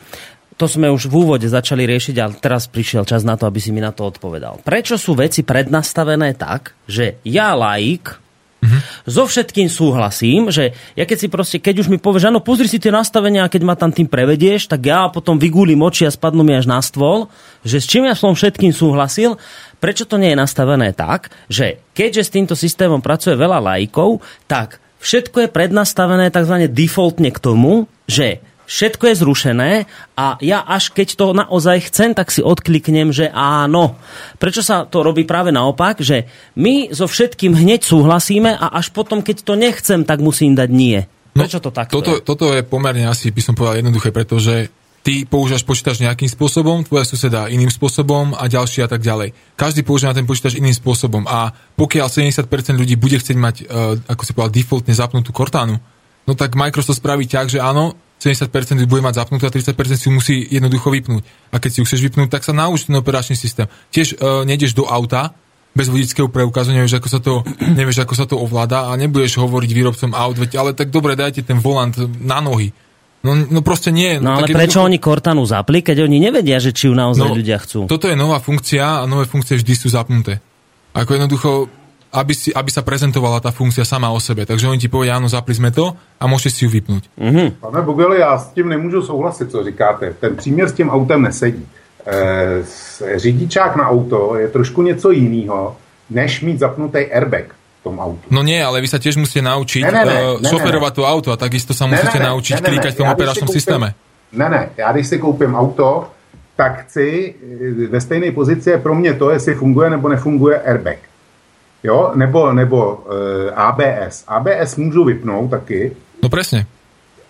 To sme už v úvode začali riešiť, ale teraz prišiel čas na to, aby si mi na to odpovedal. Prečo sú veci prednastavené tak, že ja laik, Mm-hmm. So všetkým súhlasím, že ja keď si proste, keď už mi povieš, áno, pozri si tie nastavenia a keď ma tam tým prevedieš, tak ja potom vygúlim oči a spadnú mi až na stôl, že s čím ja som všetkým súhlasil, prečo to nie je nastavené tak, že keďže s týmto systémom pracuje veľa lajkov, tak všetko je prednastavené tzv. defaultne k tomu, že všetko je zrušené a ja až keď to naozaj chcem, tak si odkliknem, že áno. Prečo sa to robí práve naopak, že my so všetkým hneď súhlasíme a až potom, keď to nechcem, tak musím dať nie. No, Prečo to takto toto, je? toto je pomerne asi, by som povedal, jednoduché, pretože ty používaš počítač nejakým spôsobom, tvoja suseda iným spôsobom a ďalší a tak ďalej. Každý používa ten počítač iným spôsobom a pokiaľ 70% ľudí bude chcieť mať, uh, ako si povedal, defaultne zapnutú Cortánu, no tak Microsoft spraví tak, že áno, 70% bude mať zapnutú a 30% si musí jednoducho vypnúť. A keď si ju chceš vypnúť, tak sa nauč ten operačný systém. Tiež uh, nejdeš do auta bez vodického preukazu, nevieš ako, sa to, nevieš, ako sa to ovláda a nebudeš hovoriť výrobcom aut, veď ale tak dobre, dajte ten volant na nohy. No, no proste nie. No, ale tak prečo jednoducho- oni Cortanu zapli, keď oni nevedia, že či ju naozaj No, ľudia chcú? Toto je nová funkcia a nové funkcie vždy sú zapnuté. Ako jednoducho, aby, si, aby sa prezentovala tá funkcia sama o sebe. Takže oni ti povedia, áno, zapli sme to a môžete si ju vypnúť. Pane Bogeli, já s tím nemůžu souhlasit, co říkáte. Ten příměr s tím autem nesedí. E, řidičák na auto je trošku něco jiného, než mít zapnutý airbag v tom autu. No nie, ale vy sa tiež musíte naučiť Ne, ne, ne, uh, ne, ne, šoferovať to auto a takisto sa musíte naučiť klikať v tom operačnom koupím- systéme. Ne, ne, já když si koupím auto, tak chci eh, ve stejné pozici je pro mě to, jestli funguje nebo nefunguje airbag. Jo, nebo, nebo e, ABS. ABS můžu vypnout taky. No presne.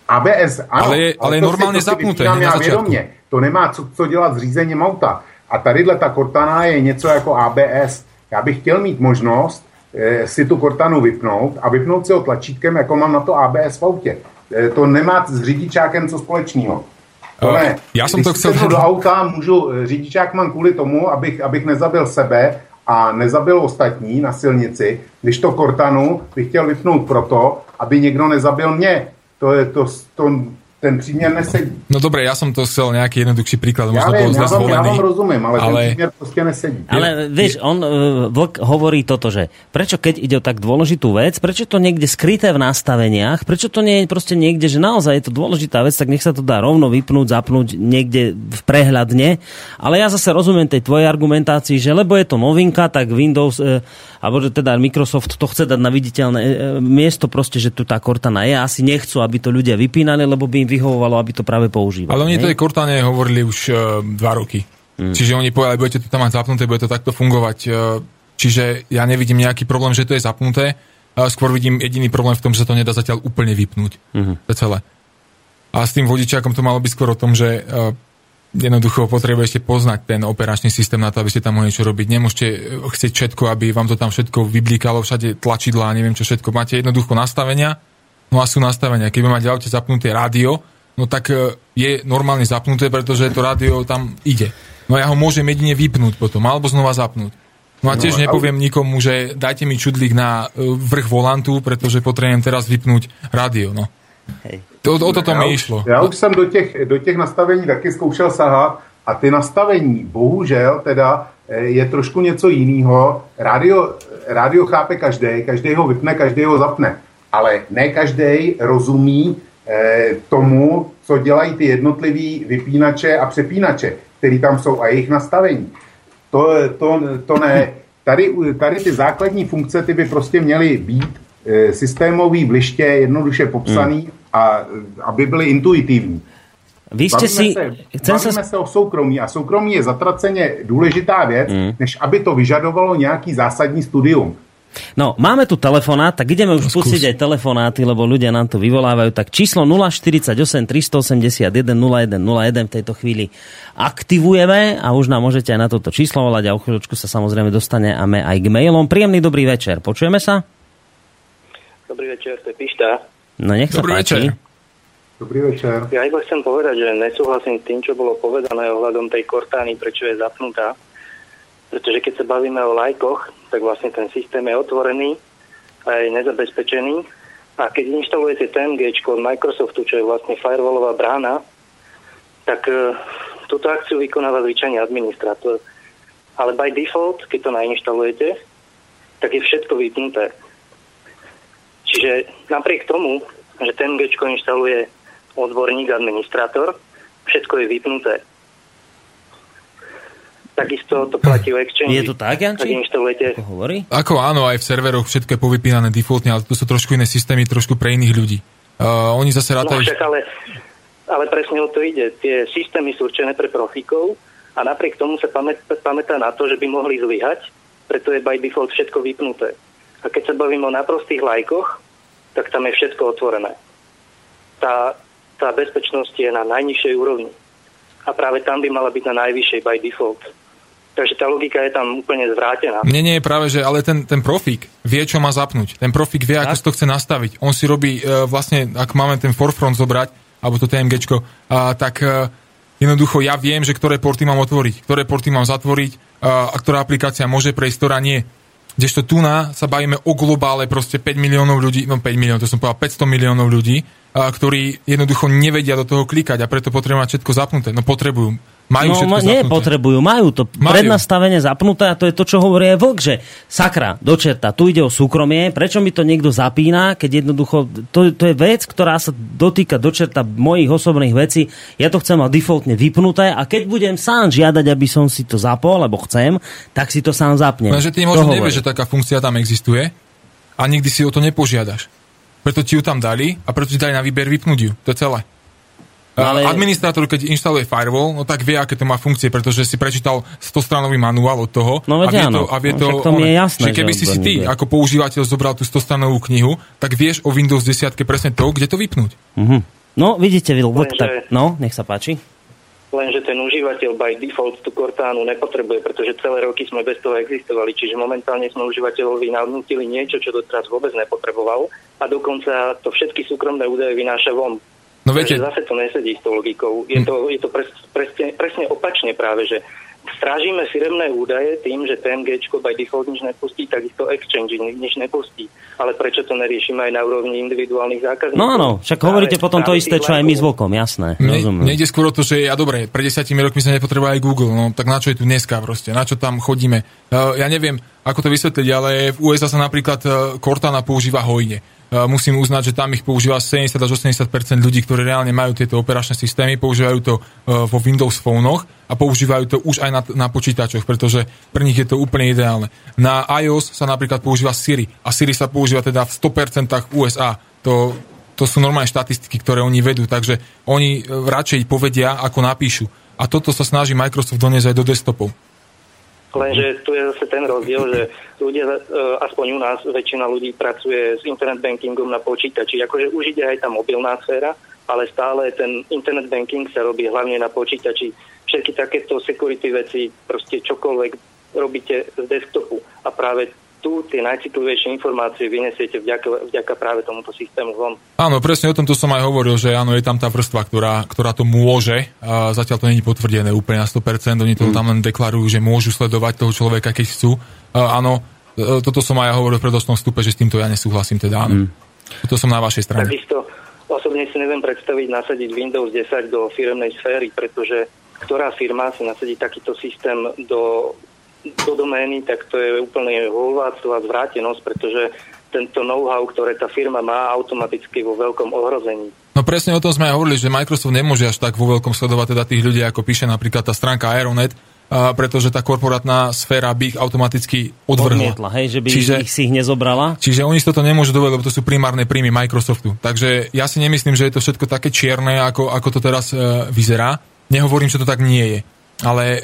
ABS, ano. Ale je- ale je normálně zapnuté, já vědomě. To nemá co, co dělat s řízením auta. A tadyhle ta Cortana je něco jako ABS. Já bych chtěl mít možnost e, si tu Cortanu vypnout a vypnout si ho tlačítkem, jako mám na to ABS v autě. E, to nemá s řidičákem co společného. To Eh, ne. já jsem Když to chcel- do auta, můžu, řidičák mám kvůli tomu, abych, abych nezabil sebe a nezabil ostatní na silnici, když to Cortanu bych chtěl vypnout proto, aby někdo nezabil mě. To je to, to ten příměr nesedí. No dobre, ja som to chcel nejaký jednoduchší príklad, Já, možno bol já, zle vám, vám rozumím, ale, ale- ten příměr prostě nesedí. Ale vieš, on, e, Vlk hovorí toto, že prečo keď ide o tak dôležitú vec, prečo to niekde skryté v nastaveniach, prečo to nie je proste niekde, že naozaj je to dôležitá vec, tak nech sa to dá rovno vypnúť, zapnúť niekde v prehľadne. Ale ja zase rozumiem tej tvojej argumentácii, že lebo je to novinka, tak Windows, e, alebo že teda Microsoft to chce dať na viditeľné e, e, miesto proste, že tu tá Cortana je. Asi nechcú, aby to ľudia vypínali, lebo by im vyhovovalo, aby to práve používali. Ale oni to aj Cortane hovorili už uh, dva roky. Mm. Čiže oni povedali, budete to tam mať zapnuté, bude to takto fungovať. Uh, čiže ja nevidím nejaký problém, že to je zapnuté. Uh, skôr vidím jediný problém v tom, že sa to nedá zatiaľ úplne vypnúť. Mm. To celé. A s tým vodičákom to malo byť skôr o tom, že uh, jednoducho potrebujete poznať ten operačný systém na to, aby ste tam mohli niečo robiť. Nemôžete chcieť všetko, aby vám to tam všetko vyblikalo, všade tlačidlá, neviem čo všetko. Máte jednoducho nastavenia, no a sú nastavenia. Keď máte v aute zapnuté rádio, no tak e, je normálne zapnuté, pretože to rádio tam ide. No ja ho môžem jedine vypnúť potom, alebo znova zapnúť. No a tiež No, nepoviem nikomu, že dajte mi čudlík na e, vrch volantu, pretože potrebujem teraz vypnúť rádio. No. Hej. To, o toto já mi už- išlo. Já už jsem do těch, do těch nastavení taky zkoušel sahat a ty nastavení, bohužel, teda eh, je trošku něco jiného. Rádio, rádio chápe každý, každý ho vypne, každý ho zapne. Ale ne každý rozumí eh, tomu, co dělají ty jednotlivý vypínače a přepínače, který tam jsou a jejich nastavení. To, to, to ne. Tady, tady ty základní funkce ty by prostě měly být e, systémový, bliště, jednoduše popsaný a e, aby byly intuitivní. Vy ste si... se, Chcem bavíme sa... se o soukromí a soukromí je zatraceně důležitá věc, než aby to vyžadovalo nějaký zásadní studium. No, máme tu telefonát, tak ideme už pustiť aj telefonáty, lebo ľudia nám to vyvolávajú. Tak číslo 048 381 0101 v tejto chvíli aktivujeme a už nám môžete aj na toto číslo volať a o chvíľočku sa samozrejme dostaneme aj k mailom. Príjemný dobrý večer. Počujeme sa? Dobrý večer, to je Pišta. No nech sa Dobrý páči. večer. Dobrý večer. Ja iba chcem povedať, že nesúhlasím s tým, čo bolo povedané ohľadom tej kortány, prečo je zapnutá. Pretože keď sa bavíme o lajkoch, tak vlastne ten systém je otvorený a je nezabezpečený. A keď inštalujete TMG od Microsoftu, čo je vlastne firewallová brána, tak e, túto akciu vykonáva zvyčajne administrátor. Ale by default, keď to nainštalujete, tak je všetko vypnuté. Čiže napriek tomu, že TMG inštaluje odborník, administrátor, všetko je vypnuté. Takisto to platí o Exchange. Je to tak, Janči? Ak inštalujete... Ako hovorí? Ako áno, aj v serveroch všetko je povypínané defaultne, ale to sú trošku iné systémy, trošku pre iných ľudí. Uh, oni zase No rátajú... však ale, ale presne o to ide. Tie systémy sú určené pre profíkov a napriek tomu sa pamät, pamätá na to, že by mohli zlyhať, preto je by default všetko vypnuté. A keď sa bavíme o naprostých lajkoch, tak tam je všetko otvorené. Tá, tá bezpečnosť je na najnižšej úrovni. A práve tam by mala byť na najvyššej by default. Takže tá logika je tam úplne zvrátená. Nie, nie, práve, že ale ten, ten profík vie, čo má zapnúť. Ten profík vie, ako si to chce nastaviť. On si robí, uh, vlastne, ak máme ten forefront zobrať, alebo to TMGčko, uh, tak uh, jednoducho ja viem, že ktoré porty mám otvoriť, ktoré porty mám zatvoriť uh, a ktorá aplikácia môže prejsť, ktorá nie. Kdežto tu na sa bavíme o globále proste 5 miliónov ľudí, no 5 miliónov, to som povedal 500 miliónov ľudí, a, ktorí jednoducho nevedia do toho klikať a preto potrebujú mať všetko zapnuté. No potrebujú. Majú no, všetko nie zapnuté. potrebujú, majú to Majú. prednastavenie zapnuté a to je to, čo hovorí aj Vlk, že sakra, dočerta, tu ide o súkromie, prečo mi to niekto zapína, keď jednoducho, to, to je vec, ktorá sa dotýka dočerta mojich osobných vecí, ja to chcem mať defaultne vypnuté a keď budem sám žiadať, aby som si to zapol, lebo chcem, tak si to sám zapnem. Lenže ty možno nevieš, že taká funkcia tam existuje a nikdy si o to nepožiadaš. Preto ti ju tam dali a preto ti dali na výber vypnúť ju. To je celé. No, ale-. Administrátor, keď inštaluje firewall, no tak vie, aké to má funkcie, pretože si prečítal 100-stranový manuál od toho No a vie áno. to, a vie No to, však to mi je jasné, že keby že si si ty odborník vie. ako používateľ zobral tú 100-stranovú knihu, tak vieš o Windows 10 presne to, kde to vypnúť. Mhm. No, vidíte, Vlk, Lenže- tak, no, nech sa páči. Lenže ten užívateľ by default tú Cortánu nepotrebuje, pretože celé roky sme bez toho existovali, čiže momentálne sme užívateľovi nanútili niečo, čo doteraz vôbec nepotreboval a dokonca to všetky súkromné údaje vynáša von. No viete, zase to nesedí s tou logikou. Je to, je to pres, presne, presne opačne práve, že strážime firemné údaje tým, že TMG by default nič nepustí, takisto Exchange ni- nič nepustí. Ale prečo to neriešime aj na úrovni individuálnych zákazníkov? No áno, však hovoríte potom to isté, čo aj my s. Vlkom, jasné. Ne, rozumiem. nejde skôr o to, že ja dobre, pred desiatimi rokmi sa nepotreboval aj Google, no tak na čo je tu dneska proste, na čo tam chodíme. Uh, ja neviem, ako to vysvetliť, ale v USA sa napríklad uh, Cortana používa hojne. Uh, musím uznať, že tam ich používa 70 až 80 ľudí, ktorí reálne majú tieto operačné systémy, používajú to vo Windows fónoch a používajú to už aj na, na počítačoch, pretože pre nich je to úplne ideálne. Na iOS sa napríklad používa Siri a Siri sa používa teda v 100% v USA. To, to sú normálne štatistiky, ktoré oni vedú, takže oni e, radšej povedia, ako napíšu. A toto sa snaží Microsoft doniesť aj do desktopov. Lenže tu je zase ten rozdiel, že ľudia, e, aspoň u nás, väčšina ľudí pracuje s internet bankingom na počítači. Akože už ide aj tá mobilná sféra, ale stále ten internet banking sa robí hlavne na počítači. Všetky takéto security veci, proste čokoľvek robíte z desktopu. A práve tu tie najcitlivejšie informácie vynesiete vďaka, vďaka práve tomuto systému von. Áno, presne o tomto som aj hovoril, že áno, je tam tá vrstva, ktorá, ktorá to môže. A zatiaľ to není potvrdené úplne na 100%, oni to tam len deklarujú, že môžu sledovať toho človeka, keď chcú. A áno, e, toto som aj hovoril v predostnom vstupe, že s týmto ja nesúhlasím, teda áno. Toto som na vašej strane. Takisto osobne si neviem predstaviť nasadiť Windows 10 do firemnej sféry, pretože ktorá firma si nasadí takýto systém do, do domény, tak to je úplne hulváctvo zvrátenosť, pretože tento know-how, ktoré tá firma má, automaticky vo veľkom ohrození. No presne o tom sme aj hovorili, že Microsoft nemôže až tak vo veľkom sledovať teda tých ľudí, ako píše napríklad tá stránka Aeronet, a pretože tá korporátna sféra by ich automaticky odvrhla. Odmietla, hej, že by Čiže- ich si ich nezobrala. Čiže oni si toto nemôžu dovoliť, lebo to sú primárne príjmy Microsoftu. Takže ja si nemyslím, že je to všetko také čierne, ako, ako to teraz e, vyzerá. Nehovorím, že to tak nie je. Ale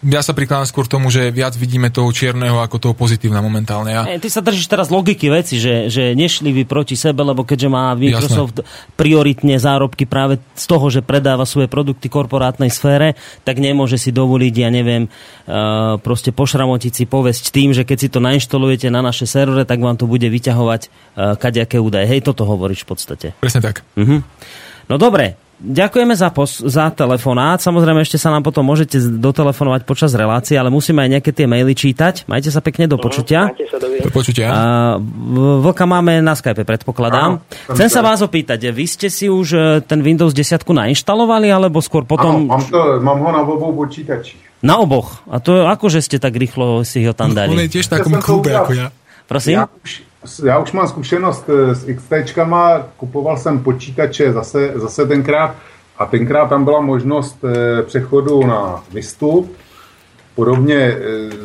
ja sa prikladám skôr tomu, že viac vidíme toho čierneho ako toho pozitívna momentálne. Ja, E, ty sa držíš teraz logiky veci, že, že nešli vy proti sebe, lebo keďže má Microsoft prioritne zárobky práve z toho, že predáva svoje produkty korporátnej sfére, tak nemôže si dovoliť, ja neviem, uh, proste pošramotiť si povesť tým, že keď si to nainštalujete na naše servere, tak vám to bude vyťahovať uh, kadejaké údaje. Hej, toto hovoríš v podstate. presne tak. Mhm. No dobre, ďakujeme za, pos- za telefonát. Samozrejme, ešte sa nám potom môžete dotelefonovať počas relácie, ale musíme aj nejaké tie maily čítať. Majte sa pekne do počutia. Majte sa. Do počutia. A Vlka máme na Skype, predpokladám. Áno, Chcem sa vás opýtať, vy ste si už e, ten Windows 10 nainštalovali, alebo skôr potom mám, to, mám ho na obou počítačích. na oboch? A to akože ste tak rýchlo si ho tam On dali? je tiež v Ja takom klube ako ja. Prosím? Já už, já už mám zkušenost eh, s XTčkama, kupoval jsem počítače zase, zase tenkrát a tenkrát tam byla možnost eh, přechodu na Vistu, podobně eh,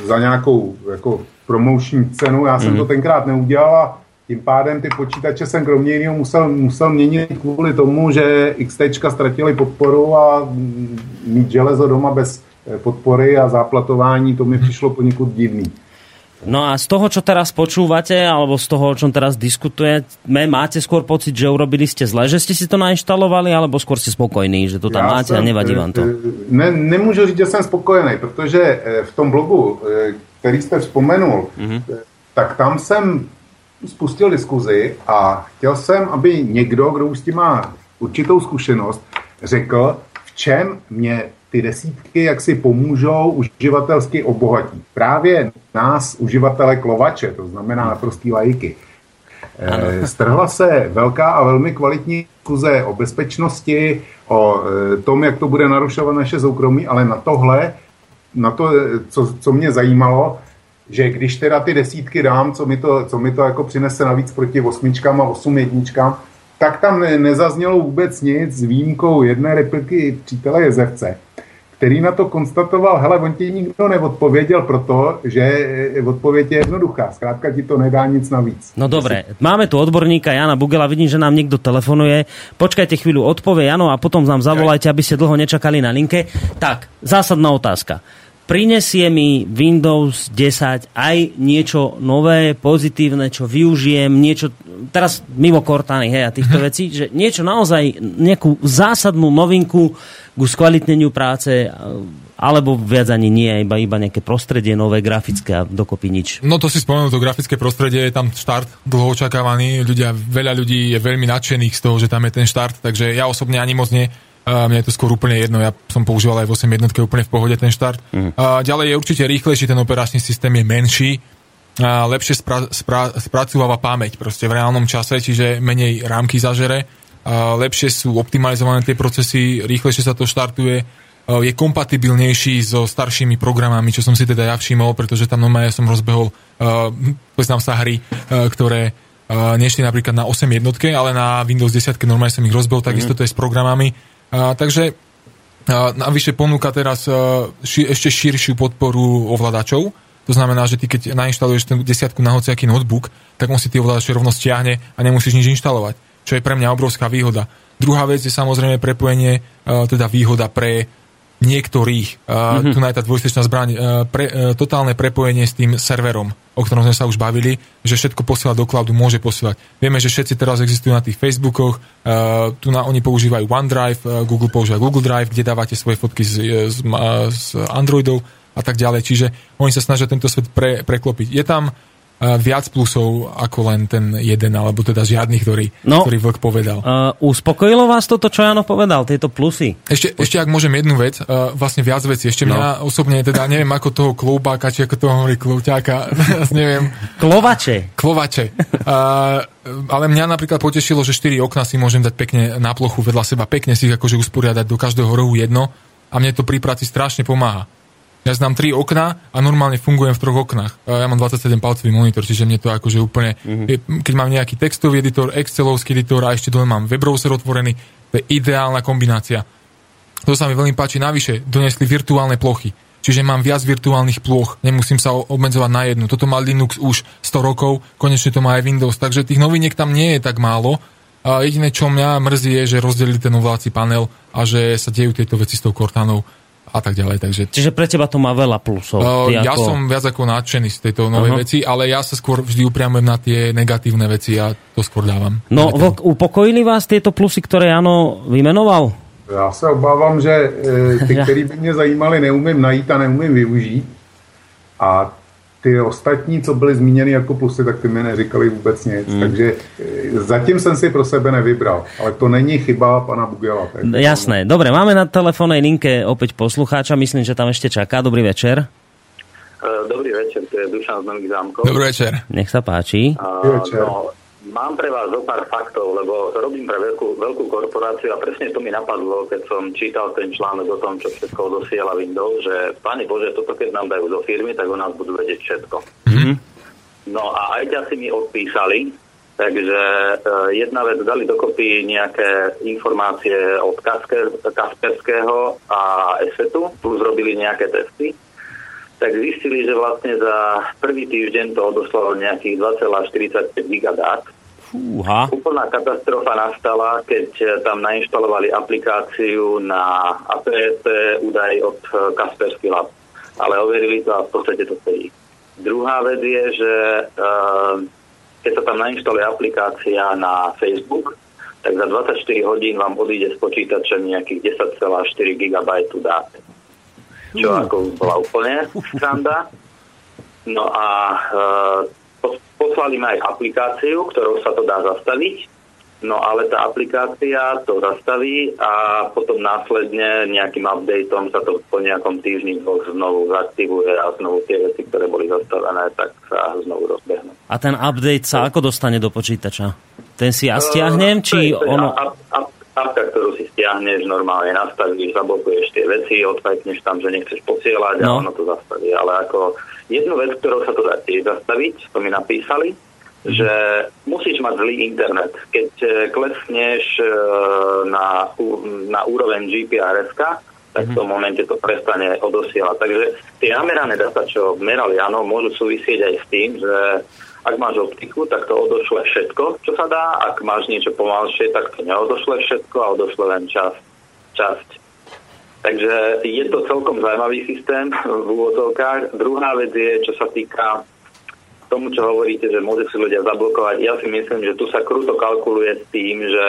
za nějakou jako promoční cenu. Já jsem Mhm. to tenkrát neudělal a tím pádem ty počítače jsem kromě jiného musel, musel měnit kvůli tomu, že XTčka ztratili podporu a mm, mít železo doma bez podpory a záplatování, to mi přišlo poněkud divný. No a z toho, čo teraz počúvate, alebo z toho, o čom teraz diskutujeme, máte skôr pocit, že urobili ste zle, že ste si to nainštalovali, alebo skôr ste spokojní, že to tam Já máte a jsem, nevadí eh, vám to? eh, Ne, nemůžu říct, že jsem spokojený, protože eh, v tom blogu, který jste vzpomenul, Mhm. eh, tak tam jsem spustil diskuzi a chtěl jsem, aby někdo, kdo už s tím má určitou zkušenost, řekl, v čem mě ty desítky jak si pomůžou uživatelsky obohatí. Právě nás, uživatele klovače, to znamená naprostý lajky. E, strhla se velká a velmi kvalitní diskuze o bezpečnosti, o e, tom, jak to bude narušovat naše soukromí, ale na tohle, na to, co, co mě zajímalo, že když teda ty desítky dám, co mi to, co mi to jako přinese navíc proti osmičkám a osm jedničkám, tak tam nezaznělo vůbec nic s výjimkou jedné repliky přítele Jezevce, který na to konstatoval, hele, on ti nikdo neodpověděl proto, že odpověď je jednoduchá. Zkrátka ti to nedá nic navíc. No dobre, máme tu odborníka Jana Bugela, vidím, že nám niekto telefonuje. Počkajte chvíľu, odpovie Jano a potom nám zavolajte, aby ste dlho nečakali na linke. Tak, zásadná otázka prinesie mi Windows 10 aj niečo nové, pozitívne, čo využijem, niečo, teraz mimo Cortany, hej, a týchto mm-hmm. vecí, že niečo naozaj, nejakú zásadnú novinku ku skvalitneniu práce, alebo viac ani nie, iba, iba nejaké prostredie nové, grafické a dokopy nič. No to si spomenul, to grafické prostredie, je tam štart dlho očakávaný, ľudia, veľa ľudí je veľmi nadšených z toho, že tam je ten štart, takže ja osobne ani moc nie a mne je to skôr úplne jedno, ja som používal aj v 8 jednotke úplne v pohode ten štart. Mm. A ďalej je určite rýchlejší, ten operačný systém je menší, a lepšie spra- spra- spracováva pamäť proste v reálnom čase, čiže menej rámky zažere, a lepšie sú optimalizované tie procesy, rýchlejšie sa to štartuje, je kompatibilnejší so staršími programami, čo som si teda ja všimol, pretože tam normálne som rozbehol, uh, poznám sa hry, uh, ktoré uh, nešli napríklad na 8 jednotke, ale na Windows 10 normálne som ich rozbehol, takisto to je s programami a, takže a, navyše ponúka teraz a, ši, ešte širšiu podporu ovládačov. To znamená, že ty keď nainštaluješ ten desiatku na hociaký notebook, tak on si tie ovládače rovno stiahne a nemusíš nič inštalovať. Čo je pre mňa obrovská výhoda. Druhá vec je samozrejme prepojenie, a, teda výhoda pre niektorých. Mm-hmm. Tu je tá dvojstečná zbraň. Pre, totálne prepojenie s tým serverom, o ktorom sme sa už bavili, že všetko posiela do cloudu, môže posielať. Vieme, že všetci teraz existujú na tých Facebookoch, tu na, oni používajú OneDrive, Google používa Google Drive, kde dávate svoje fotky z, z, z Androidov a tak ďalej. Čiže oni sa snažia tento svet pre, preklopiť. Je tam viac plusov ako len ten jeden, alebo teda žiadny, ktorý, no, ktorý Vlk povedal. Uh, uspokojilo vás toto, čo Jano povedal, tieto plusy? Ešte, ešte ak môžem jednu vec, uh, vlastne viac vecí. Ešte no. mňa osobne, teda neviem ako toho kloubáka, či ako toho hovorí klouťáka, neviem. Klovače. Klovače. Uh, ale mňa napríklad potešilo, že 4 okna si môžem dať pekne na plochu vedľa seba, pekne si ich akože usporiadať do každého rohu jedno a mne to pri práci strašne pomáha. Ja znam tri okna a normálne fungujem v troch oknách. Ja mám 27 palcový monitor, čiže mne to akože úplne... Mm-hmm. Keď mám nejaký textový editor, Excelovský editor a ešte dole mám web browser otvorený, to je ideálna kombinácia. To sa mi veľmi páči. Navyše, donesli virtuálne plochy. Čiže mám viac virtuálnych ploch, nemusím sa obmedzovať na jednu. Toto má Linux už 100 rokov, konečne to má aj Windows, takže tých noviniek tam nie je tak málo. A jediné, čo mňa mrzí, je, že rozdelili ten ovládací panel a že sa dejú tieto veci s tou Cortanou a tak ďalej. Takže... Čiže pre teba to má veľa plusov. Uh, ja ako... som viac ako nadšený z tejto novej uh-huh. veci, ale ja sa skôr vždy upriamujem na tie negatívne veci a to skôr dávam. No, Vlk, upokojili vás tieto plusy, ktoré Jano vymenoval? Já se obávám, že e, ty, který by mě zajímali, neumím najít a neumím využít. A ty ostatní, co byly zmíněny jako plusy, tak ty mi neříkali vůbec nic. Mm. Takže e, zatím jsem si pro sebe nevybral. Ale to není chyba pana Bugela. Tak Jasné. Dobre, máme na telefónnej linke opäť poslucháča. Myslím, že tam ešte čaká. Dobrý večer. E, dobrý večer, to je Dušan z Nových zámkov. Dobrý večer. Nech sa páči. Dobrý večer. No, Mám pre vás zo pár faktov, lebo robím pre veľkú, veľkú korporáciu a presne to mi napadlo, keď som čítal ten článok o tom, čo všetko dosiela Windows, že Pane Bože, toto keď nám dajú do firmy, tak o nás budú vedieť všetko. Mm-hmm. No a aj si mi odpísali, takže e, jedna vec, dali dokopy nejaké informácie od Kasperského a ESETu, plus robili nejaké testy tak zistili, že vlastne za prvý týždeň to odoslalo nejakých 2,45 gigadát. Fúha. Úplná katastrofa nastala, keď tam nainštalovali aplikáciu na APS údaj od Kaspersky Lab. Ale overili to a v podstate to sedí. Druhá vec je, že uh, keď sa tam nainštaluje aplikácia na Facebook, tak za 24 hodín vám odíde z počítača nejakých 10,4 GB dát čo ako bola úplne sranda. No a e, poslali mi aj aplikáciu, ktorou sa to dá zastaviť. no ale tá aplikácia to zastaví a potom následne nejakým updateom sa to po nejakom týždni dvoch znovu zaktivuje a znovu tie veci, ktoré boli zastavené, tak sa znovu rozbehnú. A ten update sa ako dostane do počítača? Ten si ja stiahnem, či to je ono... ap- ap- apka, ktorú si stiahneš, normálne nastavíš, zablokuješ tie veci, odfajkneš tam, že nechceš posielať No. a ono to zastaví. Ale ako jednu vec, ktorou sa to dá tiež zastaviť, to mi napísali, že musíš mať zlý internet. Keď e, klesneš e, na, na úroveň GPRS, tak v tom momente to prestane odosielať. Takže tie namerané data, čo merali, áno, môžu súvisieť aj s tým, že ak máš optiku, tak to odošle všetko, čo sa dá. Ak máš niečo pomalšie, tak to neodošle všetko a odošle len časť. časť. Takže je to celkom zaujímavý systém v úvodzovkách. Druhá vec je, čo sa týka tomu, čo hovoríte, že môže si ľudia zablokovať. Ja si myslím, že tu sa kruto kalkuluje s tým, že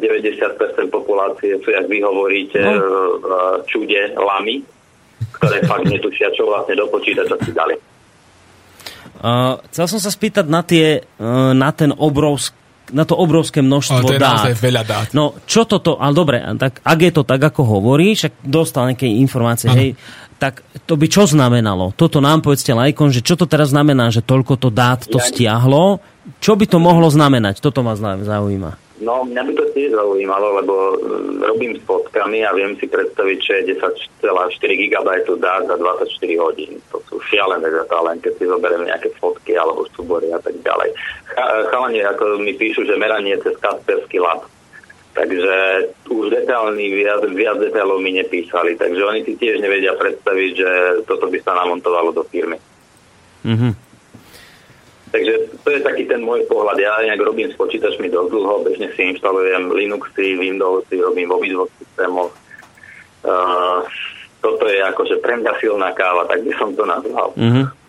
90% populácie sú, jak vy hovoríte, No. čude lamy, ktoré fakt netušia, čo vlastne do počítača si dali. Uh, chcel som sa spýtať na, tie, uh, na ten obrovský na to obrovské množstvo Ale to dát. veľa dát. No, čo toto, ale dobre, tak ak je to tak, ako hovorí, však dostal nejaké informácie, Áno. hej, tak to by čo znamenalo? Toto nám povedzte lajkon, že čo to teraz znamená, že toľko to dát to Ja- stiahlo? Čo by to mohlo znamenať? Toto ma zaujíma. No, mňa by to tiež zaujímalo, lebo mm, robím s fotkami a viem si predstaviť, že je 10,4 GB dát za 24 hodín. To sú šialené datá, len keď si zoberiem nejaké fotky alebo súbory a tak ďalej. Cha- Chalani ako mi píšu, že meranie cez Kaspersky lab. Takže už detailný, viac, viac detailov mi nepísali, takže oni si tiež nevedia predstaviť, že toto by sa namontovalo do firmy. Mhm. Takže to je taký ten môj pohľad. Ja nejak robím s počítačmi dosť dlho, bežne si inštalujem Linuxy, Windowsy, robím v obidvoch systémoch. Uh, toto je akože pre mňa silná káva, tak by som to nazval. Mhm.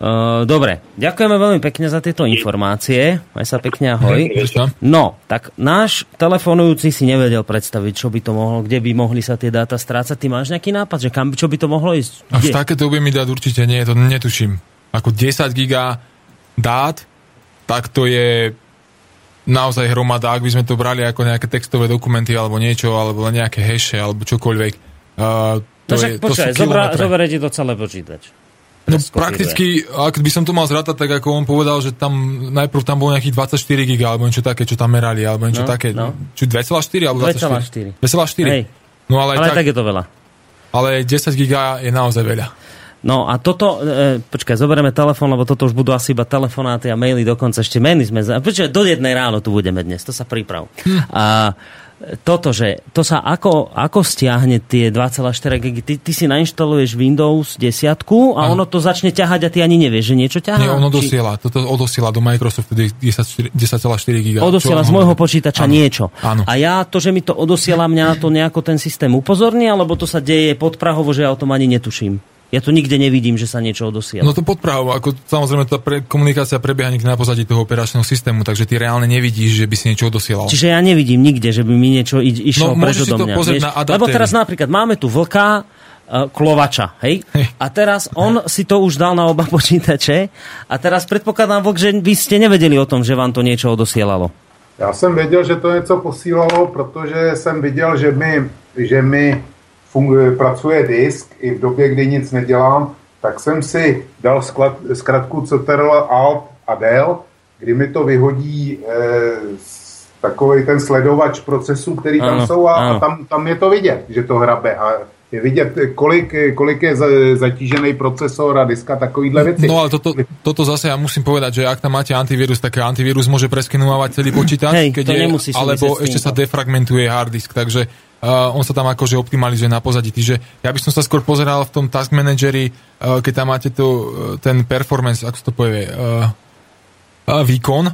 Uh, dobre, ďakujeme veľmi pekne za tieto informácie. Maj sa pekne, ahoj. No, tak náš telefonujúci si nevedel predstaviť, čo by to mohlo, kde by mohli sa tie dáta strácať. Ty máš nejaký nápad, že kam, čo by to mohlo ísť? Až Kde? takéto bude mi dať určite nie, to netuším. Ako 10 giga dát, tak to je naozaj hromada, ak by sme to brali ako nejaké textové dokumenty alebo niečo, alebo nejaké heše, alebo čokoľvek. Uh, No to, však je, to počkaj, sú zobra, zoberie to celé počítač. No prakticky, ak by som to mal zrátať, tak ako on povedal, že tam najprv tam bolo nejakých 24 giga, alebo niečo také, čo tam merali, alebo niečo No, také. no. Či 2,4 alebo 2,4. 24? 2,4. Hej. No ale, Ale tak, tak je to veľa. ale 10 giga je naozaj veľa. No a toto, e, počkaj, zoberieme telefón, lebo toto už budú asi iba telefonáty a maily dokonca. Ešte maily sme... Za... Počkaj, do jednej ráno tu budeme dnes, to sa priprav. Hm. A toto, že to sa ako, ako stiahne tie 2,4 gigy? Ty, ty si nainštaluješ Windows 10 a Áno. ono to začne ťahať a ty ani nevieš, že niečo ťahá? Nie, ono Či- dosiela. Toto odosiela do Microsoftu 10,4 10,4 giga. Odosiela z môjho počítača Áno. niečo. Áno. A ja to, že mi to odosiela, mňa na to nejako ten systém upozorní, alebo to sa deje podprahovo, že ja o tom ani netuším. Ja to nikde nevidím, že sa niečo odosiela. No to podprahovo, ako samozrejme tá pre, komunikácia prebieha niekde na pozadí toho operačného systému, takže ty reálne nevidíš, že by si niečo odosielal. Čiže ja nevidím nikde, že by mi niečo i- išlo No, preč môžeš si do to mňa. pozrieť na adaptéri. Lebo teraz napríklad máme tu vlka, uh, klovača, hej? Hej. A teraz on si to už dal na oba počítače a teraz predpokladám, vlk, že vy ste nevedeli o tom, že vám to niečo odosielalo. Já jsem věděl, že to něco posílalo, protože jsem viděl, že mi, že mi funguje, pracuje disk i v době, kdy nic nedělám, tak jsem si dal sklad, zkratku Ctrl Alt a Del, kdy mi to vyhodí eh, takový ten sledovač procesů, který tam Ano, jsou a, ano. a tam, tam je to vidět, že to hrabe a je vidět, kolik, kolik je za- zatížený procesor a diska, takovýhle věci. No ale toto, toto zase ja musím povedať, že ak tam máte antivírus, tak antivírus môže preskenovať celý počítač, Hej, keď to je, alebo ešte sa defragmentuje hard disk, takže uh, on sa tam akože optimalizuje na pozadí. Čiže ja by som sa skôr pozeral v tom task manageri, uh, keď tam máte to, uh, ten performance, ako to povie, uh, uh, výkon,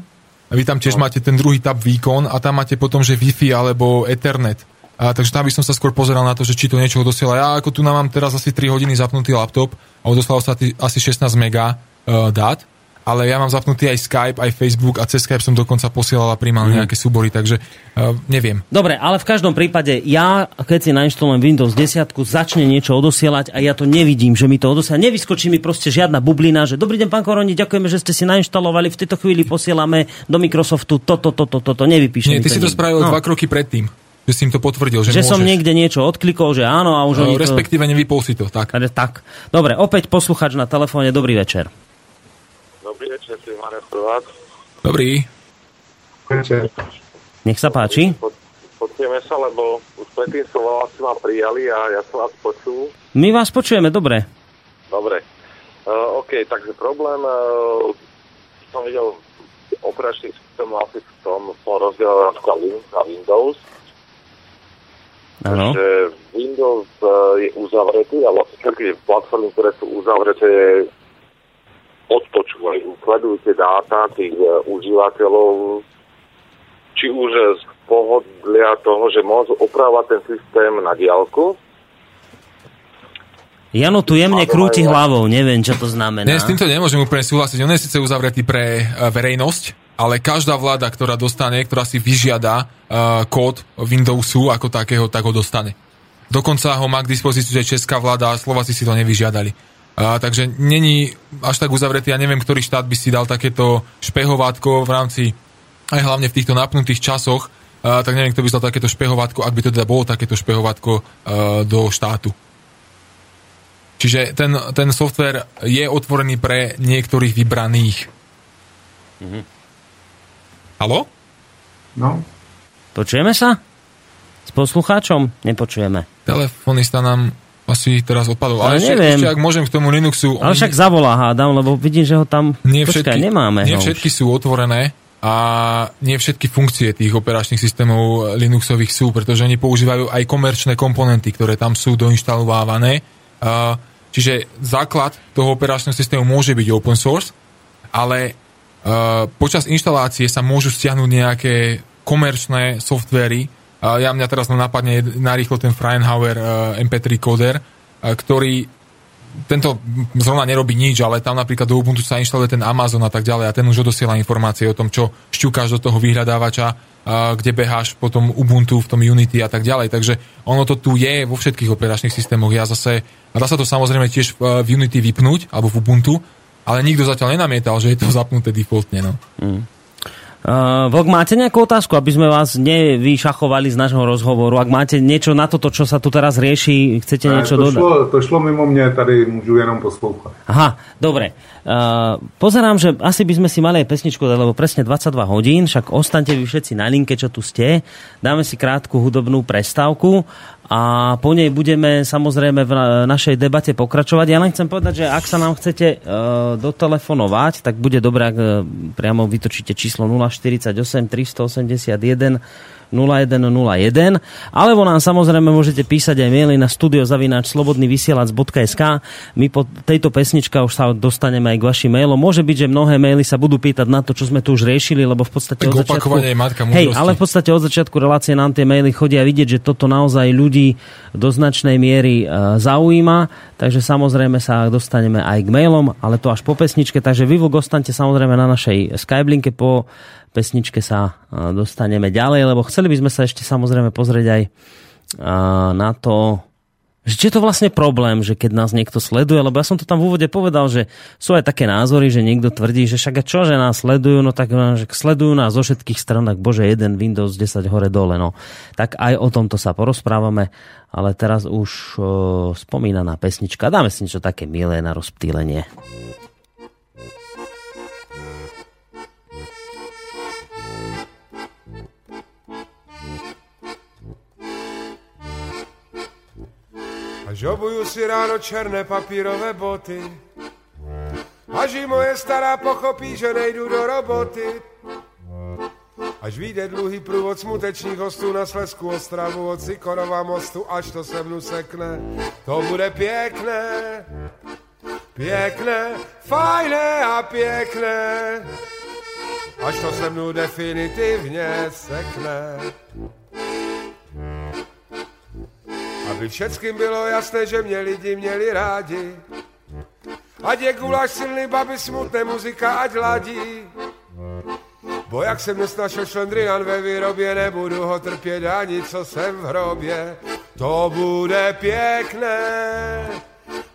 vy tam tiež no. máte ten druhý tab výkon a tam máte potom, že Wi-Fi alebo Ethernet. A, takže tam by som sa skôr pozeral na to, že či to niečo odosiela. Ja ako tu mám teraz asi 3 hodiny zapnutý laptop a odoslal sa asi 16 mega uh, dát. Ale ja mám zapnutý aj Skype, aj Facebook a cez Skype som dokonca posielala primálne mm. nejaké súbory, takže uh, neviem. Dobre, ale v každom prípade ja, keď si nainštalujem Windows 10, začne niečo odosielať a ja to nevidím, že mi to odosiela. Nevyskočí mi proste žiadna bublina, že dobrý deň, pán Koroni, ďakujeme, že ste si nainštalovali, v tejto chvíli posielame do Microsoftu toto, toto, toto, to, nevypíše. Nie, ty si to spravil no. dva kroky predtým že si im to potvrdil, že, že môžeš. som niekde niečo odklikol, že áno a už no, Respektíve to... nevypol si to, tak. tak. Dobre, opäť posluchač na telefóne, dobrý večer. Dobrý večer, si Marek Prvát. Dobrý. Večer. Nech sa páči. Počujeme sa, lebo už predtým som vás ma prijali a ja som vás počul. My vás počujeme, dobre. Dobre. Uh, OK, takže problém, uh, som videl operačný systém asi v tom, som rozdiel Linux a Windows. Ano. Že Windows uh, je uzavretý a vlastne všetky platformy, ktoré sú uzavreté, odpočúvajú, sledujú tie dáta tých uh, užívateľov, či už z pohodlia toho, že môžu opravovať ten systém na diálku. Jano tu jemne krúti hlavou, neviem, čo to znamená. Ne, s týmto nemôžem úplne súhlasiť. On je síce uzavretý pre uh, verejnosť, ale každá vláda, ktorá dostane, ktorá si vyžiada uh, kód Windowsu ako takého, tak ho dostane. Dokonca ho má k dispozícii aj česká vláda a Slováci si to nevyžiadali. A, takže není až tak uzavretý, ja neviem, ktorý štát by si dal takéto špehovátko v rámci, aj hlavne v týchto napnutých časoch, a, tak neviem, kto by dal takéto špehovátko, ak by to teda bolo takéto špehovátko a, do štátu. Čiže ten, ten software je otvorený pre niektorých vybraných. Mhm. Halo? No. Počujeme sa? S poslucháčom? Nepočujeme. Telefonista nám asi teraz odpadol. Ale, ale neviem. Ešte, ak môžem k tomu Linuxu... Ale však zavolá hádam, lebo vidím, že ho tam... Nie všetky, Počkaj, nemáme nie všetky sú otvorené a nie všetky funkcie tých operačných systémov Linuxových sú, pretože oni používajú aj komerčné komponenty, ktoré tam sú doinštalovávané. Čiže základ toho operačného systému môže byť open source, ale počas inštalácie sa môžu stiahnuť nejaké komerčné softvery, ja mňa teraz napadne narýchlo ten Freinhauer uh, MP3 coder, uh, ktorý tento zrovna nerobí nič, ale tam napríklad do Ubuntu sa inštaluje ten Amazon a tak ďalej a ten už odosiela informácie o tom, čo šťukáš do toho vyhľadávača, kde beháš potom Ubuntu v tom Unity a tak ďalej. Takže ono to tu je vo všetkých operačných systémoch. Ja zase, dá sa to samozrejme tiež v Unity vypnúť, alebo v Ubuntu, ale nikto zatiaľ nenamietal, že je to zapnuté defaultne. No. Mm. Uh, Vlk, máte nejakú otázku, aby sme vás nevyšachovali z nášho rozhovoru? Ak máte niečo na toto, čo sa tu teraz rieši, chcete ne, niečo to dodať? Šlo, to šlo mimo mňa, tady môžu jenom poslúchať. Aha, dobre. Uh, pozerám, že asi by sme si mali aj pesničku, lebo presne 22 hodín, však ostaňte vy všetci na linke, čo tu ste. Dáme si krátku hudobnú prestávku a po nej budeme samozrejme v našej debate pokračovať. Ja len chcem povedať, že ak sa nám chcete uh, dotelefonovať, tak bude dobré, ak uh, priamo vytočíte číslo 048 381 0101, alebo nám samozrejme môžete písať aj maily na studiozavináčslobodnyvysielac.sk My po tejto pesničke už sa dostaneme aj k vašim mailom. Môže byť, že mnohé maily sa budú pýtať na to, čo sme tu už riešili, lebo v podstate tak od začiatku... matka hej, ale v podstate od začiatku relácie nám tie maily chodia vidieť, že toto naozaj ľudí do značnej miery e, zaujíma, takže samozrejme sa dostaneme aj k mailom, ale to až po pesničke, takže vy ostaňte samozrejme na našej Skyblinke po pesničke sa dostaneme ďalej, lebo chceli by sme sa ešte samozrejme pozrieť aj na to, že či je to vlastne problém, že keď nás niekto sleduje, lebo ja som to tam v úvode povedal, že sú aj také názory, že niekto tvrdí, že však a čo, že nás sledujú, no tak že sledujú nás zo všetkých stran, tak bože, jeden Windows 10 hore dole, no. Tak aj o tomto sa porozprávame, ale teraz už o, spomínaná pesnička, dáme si niečo také milé na rozptýlenie. Žobuju si ráno černé papírové boty. Až i moje stará pochopí, že nejdu do roboty. Až vyjde dlouhý průvod smutečných hostů na Slesku Ostravu od Sikorova mostu, až to se mnu sekne, to bude pěkné. Pěkné, fajné a pěkné, až to se mnou definitivně sekne. Aby všetkým bylo jasné, že mě lidi měli rádi. Ať je guláš silný, baby smutné, muzika ať ladí. Bo jak jsem nesnašel šlendrian ve výrobě, nebudu ho trpět ani co jsem v hrobě. To bude pěkné,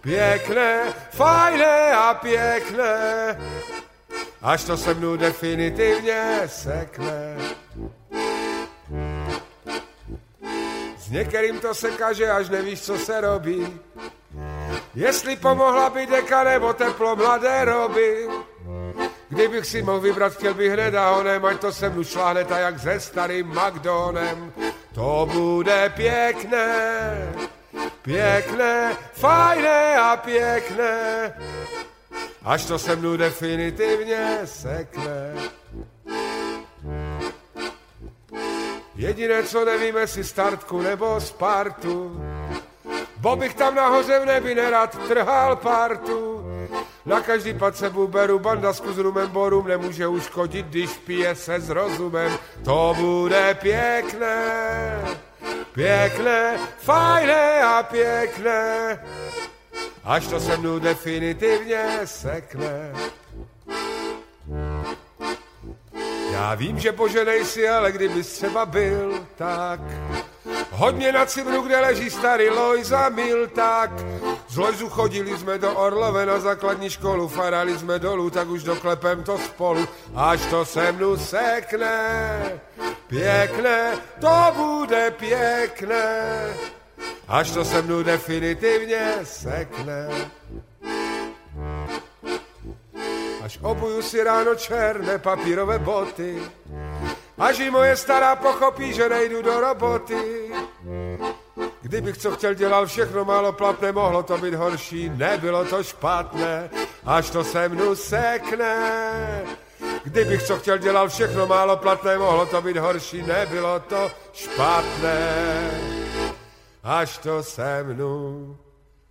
pěkné, fajné a pěkné, až to se mnou definitivně sekne. S některým to se kaže, až nevíš, co se robí. Jestli pomohla by deka nebo teplo mladé roby. Kdybych si mohl vybrat, chtěl bych hned a honem, ať to se mnou šláhne tak jak se starým McDonem. To bude pěkné, pěkné, fajné a pěkné, až to se mnou definitivně sekne. Jediné, co nevíme, jestli startku nebo Spartu, bo bych tam nahoře v nebi nerad trhal partu. Na každý pad se beru bandasku s rumem, bo rum nemůže uškodit, když pije se s rozumem. To bude pěkné, pěkné, fajné a pěkné, až to se mnou definitivně sekne. Já vím, že poženej si, ale kdyby třeba byl, tak Hodně na Cibru, kde leží starý Lojza Mil, tak z Lojzu chodili jsme do Orlove na základní školu, farali jsme dolů, tak už doklepem to spolu, až to se mnou sekne. Pěkné, to bude pěkné, až to se mnou definitivně sekne. Až obuju si ráno černé papírové boty, Až i moje stará pochopí, že nejdu do roboty. Kdybych co chtěl, dělal všechno málo platné, mohlo to být horší, nebylo to špatné, až to se mnou sekne. Kdybych co chtěl, dělal všechno málo platné, mohlo to být horší, nebylo to špatné, až to se mnou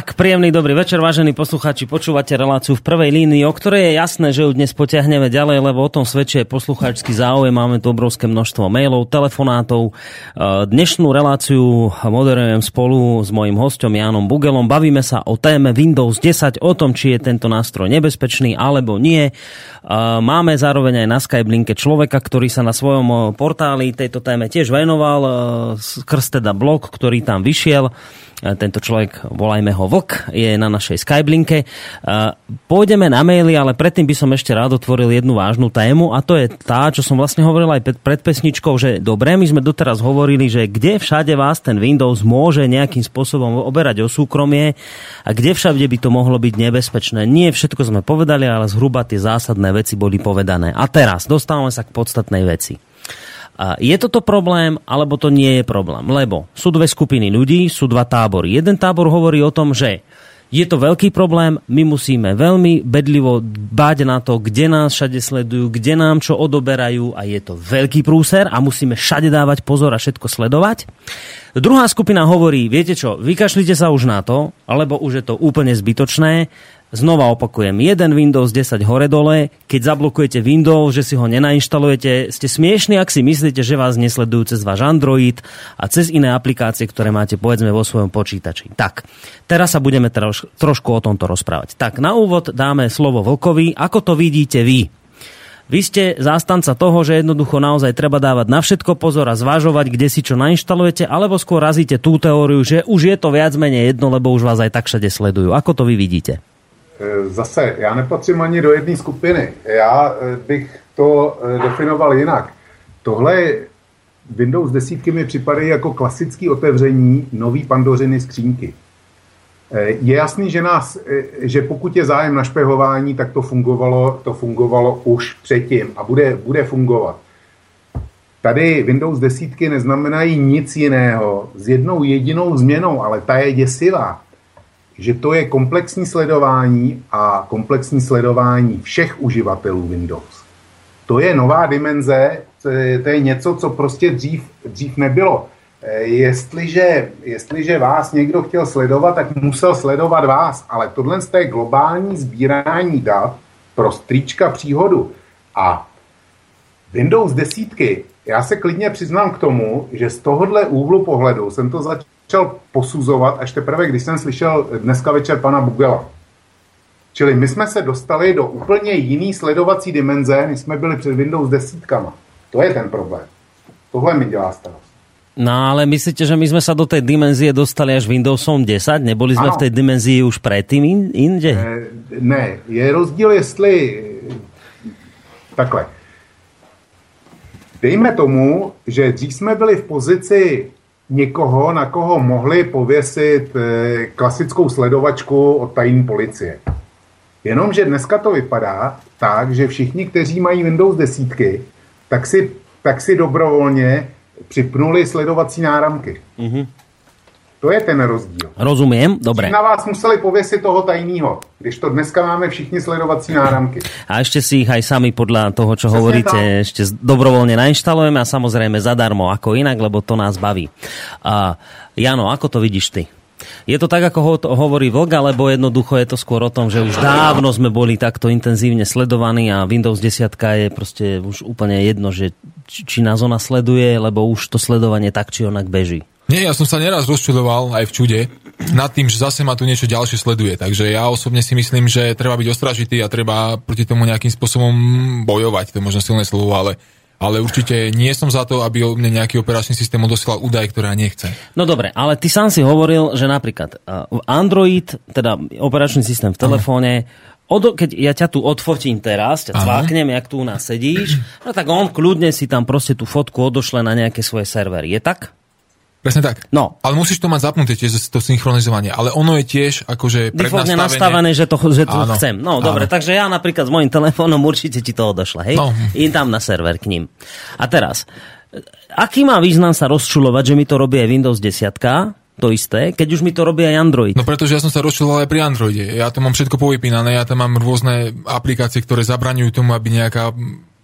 Tak, príjemný dobrý večer, vážení poslucháči. Počúvate reláciu v prvej línii, o ktorej je jasné, že ju dnes potiahneme ďalej, lebo o tom svedčí poslucháčsky záujem. Máme tu obrovské množstvo mailov, telefonátov. E, dnešnú reláciu moderujem spolu s mojim hostom Jánom Bugelom. Bavíme sa o téme Windows 10, o tom, či je tento nástroj nebezpečný alebo nie. E, máme zároveň aj na Skype linke človeka, ktorý sa na svojom portáli tejto téme tiež venoval, e, skrz teda blog, ktorý tam vyšiel tento človek, volajme ho Vlk, je na našej Skyblinke. Pôjdeme na maily, ale predtým by som ešte rád otvoril jednu vážnu tému a to je tá, čo som vlastne hovoril aj pred pesničkou, že dobre, my sme doteraz hovorili, že kde všade vás ten Windows môže nejakým spôsobom oberať o súkromie a kde všade by to mohlo byť nebezpečné. Nie všetko sme povedali, ale zhruba tie zásadné veci boli povedané. A teraz dostávame sa k podstatnej veci. Je toto problém, alebo to nie je problém? Lebo sú dve skupiny ľudí, sú dva tábory. Jeden tábor hovorí o tom, že je to veľký problém, my musíme veľmi bedlivo báť na to, kde nás všade sledujú, kde nám čo odoberajú a je to veľký prúser a musíme všade dávať pozor a všetko sledovať. Druhá skupina hovorí, viete čo, vykašlite sa už na to, alebo už je to úplne zbytočné, Znova opakujem, jeden Windows 10 hore-dole, keď zablokujete Windows, že si ho nenainštalujete, ste smiešni, ak si myslíte, že vás nesledujú cez váš Android a cez iné aplikácie, ktoré máte povedzme vo svojom počítači. Tak, teraz sa budeme troš, trošku o tomto rozprávať. Tak, na úvod dáme slovo Vlkovi. Ako to vidíte vy? Vy ste zástanca toho, že jednoducho naozaj treba dávať na všetko pozor a zvažovať, kde si čo nainštalujete, alebo skôr razíte tú teóriu, že už je to viac menej jedno, lebo už vás aj tak všade sledujú. Ako to vy vidíte? Eh, zase, já nepatřím ani do jedné skupiny. Já eh, bych to eh, definoval jinak. Tohle Windows 10 mi připadají jako klasické otevření nový pandořiny skřínky. Je jasný, že, nás, že pokud je zájem na špehování, tak to fungovalo, to fungovalo už předtím a bude, bude fungovat. Tady Windows 10 neznamenají nic jiného s jednou jedinou změnou, ale ta je děsivá že to je komplexní sledování a komplexní sledování všech uživatelů Windows. To je nová dimenze, to je, něco, co prostě dřív, dřív nebylo. Eh, Jestliže, jestliže vás někdo chtěl sledovat, tak musel sledovat vás, ale tohle je globální sbírání dat pro strýčka příhodu. A Windows desítky, já se klidně přiznám k tomu, že z tohohle úhlu pohledu jsem to začal posuzovat až teprve, když jsem slyšel dneska večer pana Bugela. Čili my jsme se dostali do úplně jiný sledovací dimenze, než jsme byli před Windows desítkama. To je ten problém. Tohle mi dělá starost. No ale myslíte, že my sme sa do tej dimenzie dostali až Windowsom 10? Neboli sme Áno. v tej dimenzii už predtým in, inde? Eh, Ne, je rozdíl, jestli... Takhle. Dejme tomu, že dřív jsme byli v pozici někoho, na koho mohli pověsit eh, klasickou sledovačku od tajné policie. Jenomže dneska to vypadá tak, že všichni, kteří mají Windows desítky, tak si, tak si dobrovolně připnuli sledovací náramky. Mm-hmm. To je ten rozdíl. Rozumiem, dobre. Na vás museli pověsit toho tajného, když to dneska máme všichni sledovací náramky. A ešte si ich aj sami podľa toho, čo Presne hovoríte, tak. ešte dobrovoľne nainštalujeme a samozrejme zadarmo, ako inak, lebo to nás baví. A Jano, ako to vidíš ty? Je to tak, ako ho to hovorí Vlk, alebo jednoducho je to skôr o tom, že už dávno sme boli takto intenzívne sledovaní a Windows 10 je proste už úplne jedno, že či, či nás ona sleduje, lebo už to sledovanie tak či onak beží. Nie, ja som sa neraz rozčudoval aj v čude nad tým, že zase ma tu niečo ďalšie sleduje. Takže ja osobne si myslím, že treba byť ostražitý a treba proti tomu nejakým spôsobom bojovať. To je možno silné slovo, ale, ale určite nie som za to, aby o mne nejaký operačný systém odosielal údaj, ktoré ja nechcem. No dobre, ale ty sám si hovoril, že napríklad uh, Android, teda operačný systém v telefóne, Odo, keď ja ťa tu odfotím teraz, ťa cváknem, jak tu u nás sedíš, no tak on kľudne si tam proste tú fotku odošle na nejaké svoje servery. Je tak? Presne tak. No. Ale musíš to mať zapnuté tiež to synchronizovanie. Ale ono je tiež akože prednastavené. nastavené, že to, že to Áno. chcem. No Áno. dobre, takže ja napríklad s mojím telefónom určite ti to odošle, hej? No. Idem tam na server k ním. A teraz, aký má význam sa rozčulovať, že mi to robí aj Windows 10, to isté, keď už mi to robí aj Android? No pretože ja som sa rozčiloval aj pri Androide. Ja tam mám všetko povypínané, ja tam mám rôzne aplikácie, ktoré zabraňujú tomu, aby nejaká,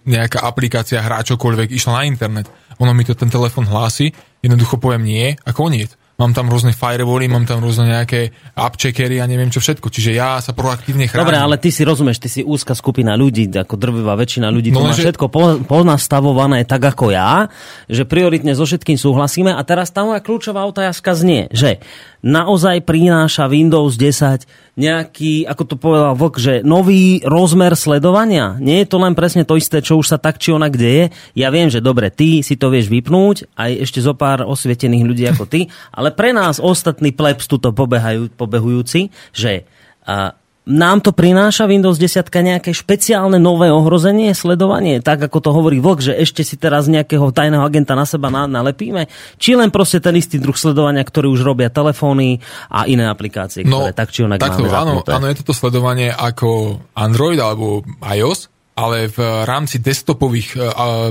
nejaká aplikácia hrá čokoľvek išla na internet. Ono mi to ten telefon hlási, jednoducho poviem nie a koniec. Mám tam rôzne firewally, mám tam rôzne nejaké upcheckery a neviem čo všetko. Čiže ja sa proaktívne chránim. Dobre, ale ty si rozumieš, ty si úzka skupina ľudí, ako drvivá väčšina ľudí, to No, má lenže- všetko po, ponastavované tak ako ja, že prioritne so všetkým súhlasíme a teraz tá moja kľúčová otázka znie, že naozaj prináša Windows 10 nejaký, ako to povedal Vlk, že nový rozmer sledovania? Nie je to len presne to isté, čo už sa tak či onak deje? Ja viem, že dobre, ty si to vieš vypnúť, aj ešte zo pár osvietených ľudí ako ty, ale pre nás ostatní plebs tuto pobehajú, pobehujúci, že a, nám to prináša Windows 10 nejaké špeciálne nové ohrozenie, sledovanie, tak ako to hovorí Vlk, že ešte si teraz nejakého tajného agenta na seba na- nalepíme, či len proste ten istý druh sledovania, ktorý už robia telefóny a iné aplikácie, ktoré tak či onak takto, máme áno, zapnuté. áno, je toto sledovanie ako Android alebo iOS, ale v rámci desktopových uh,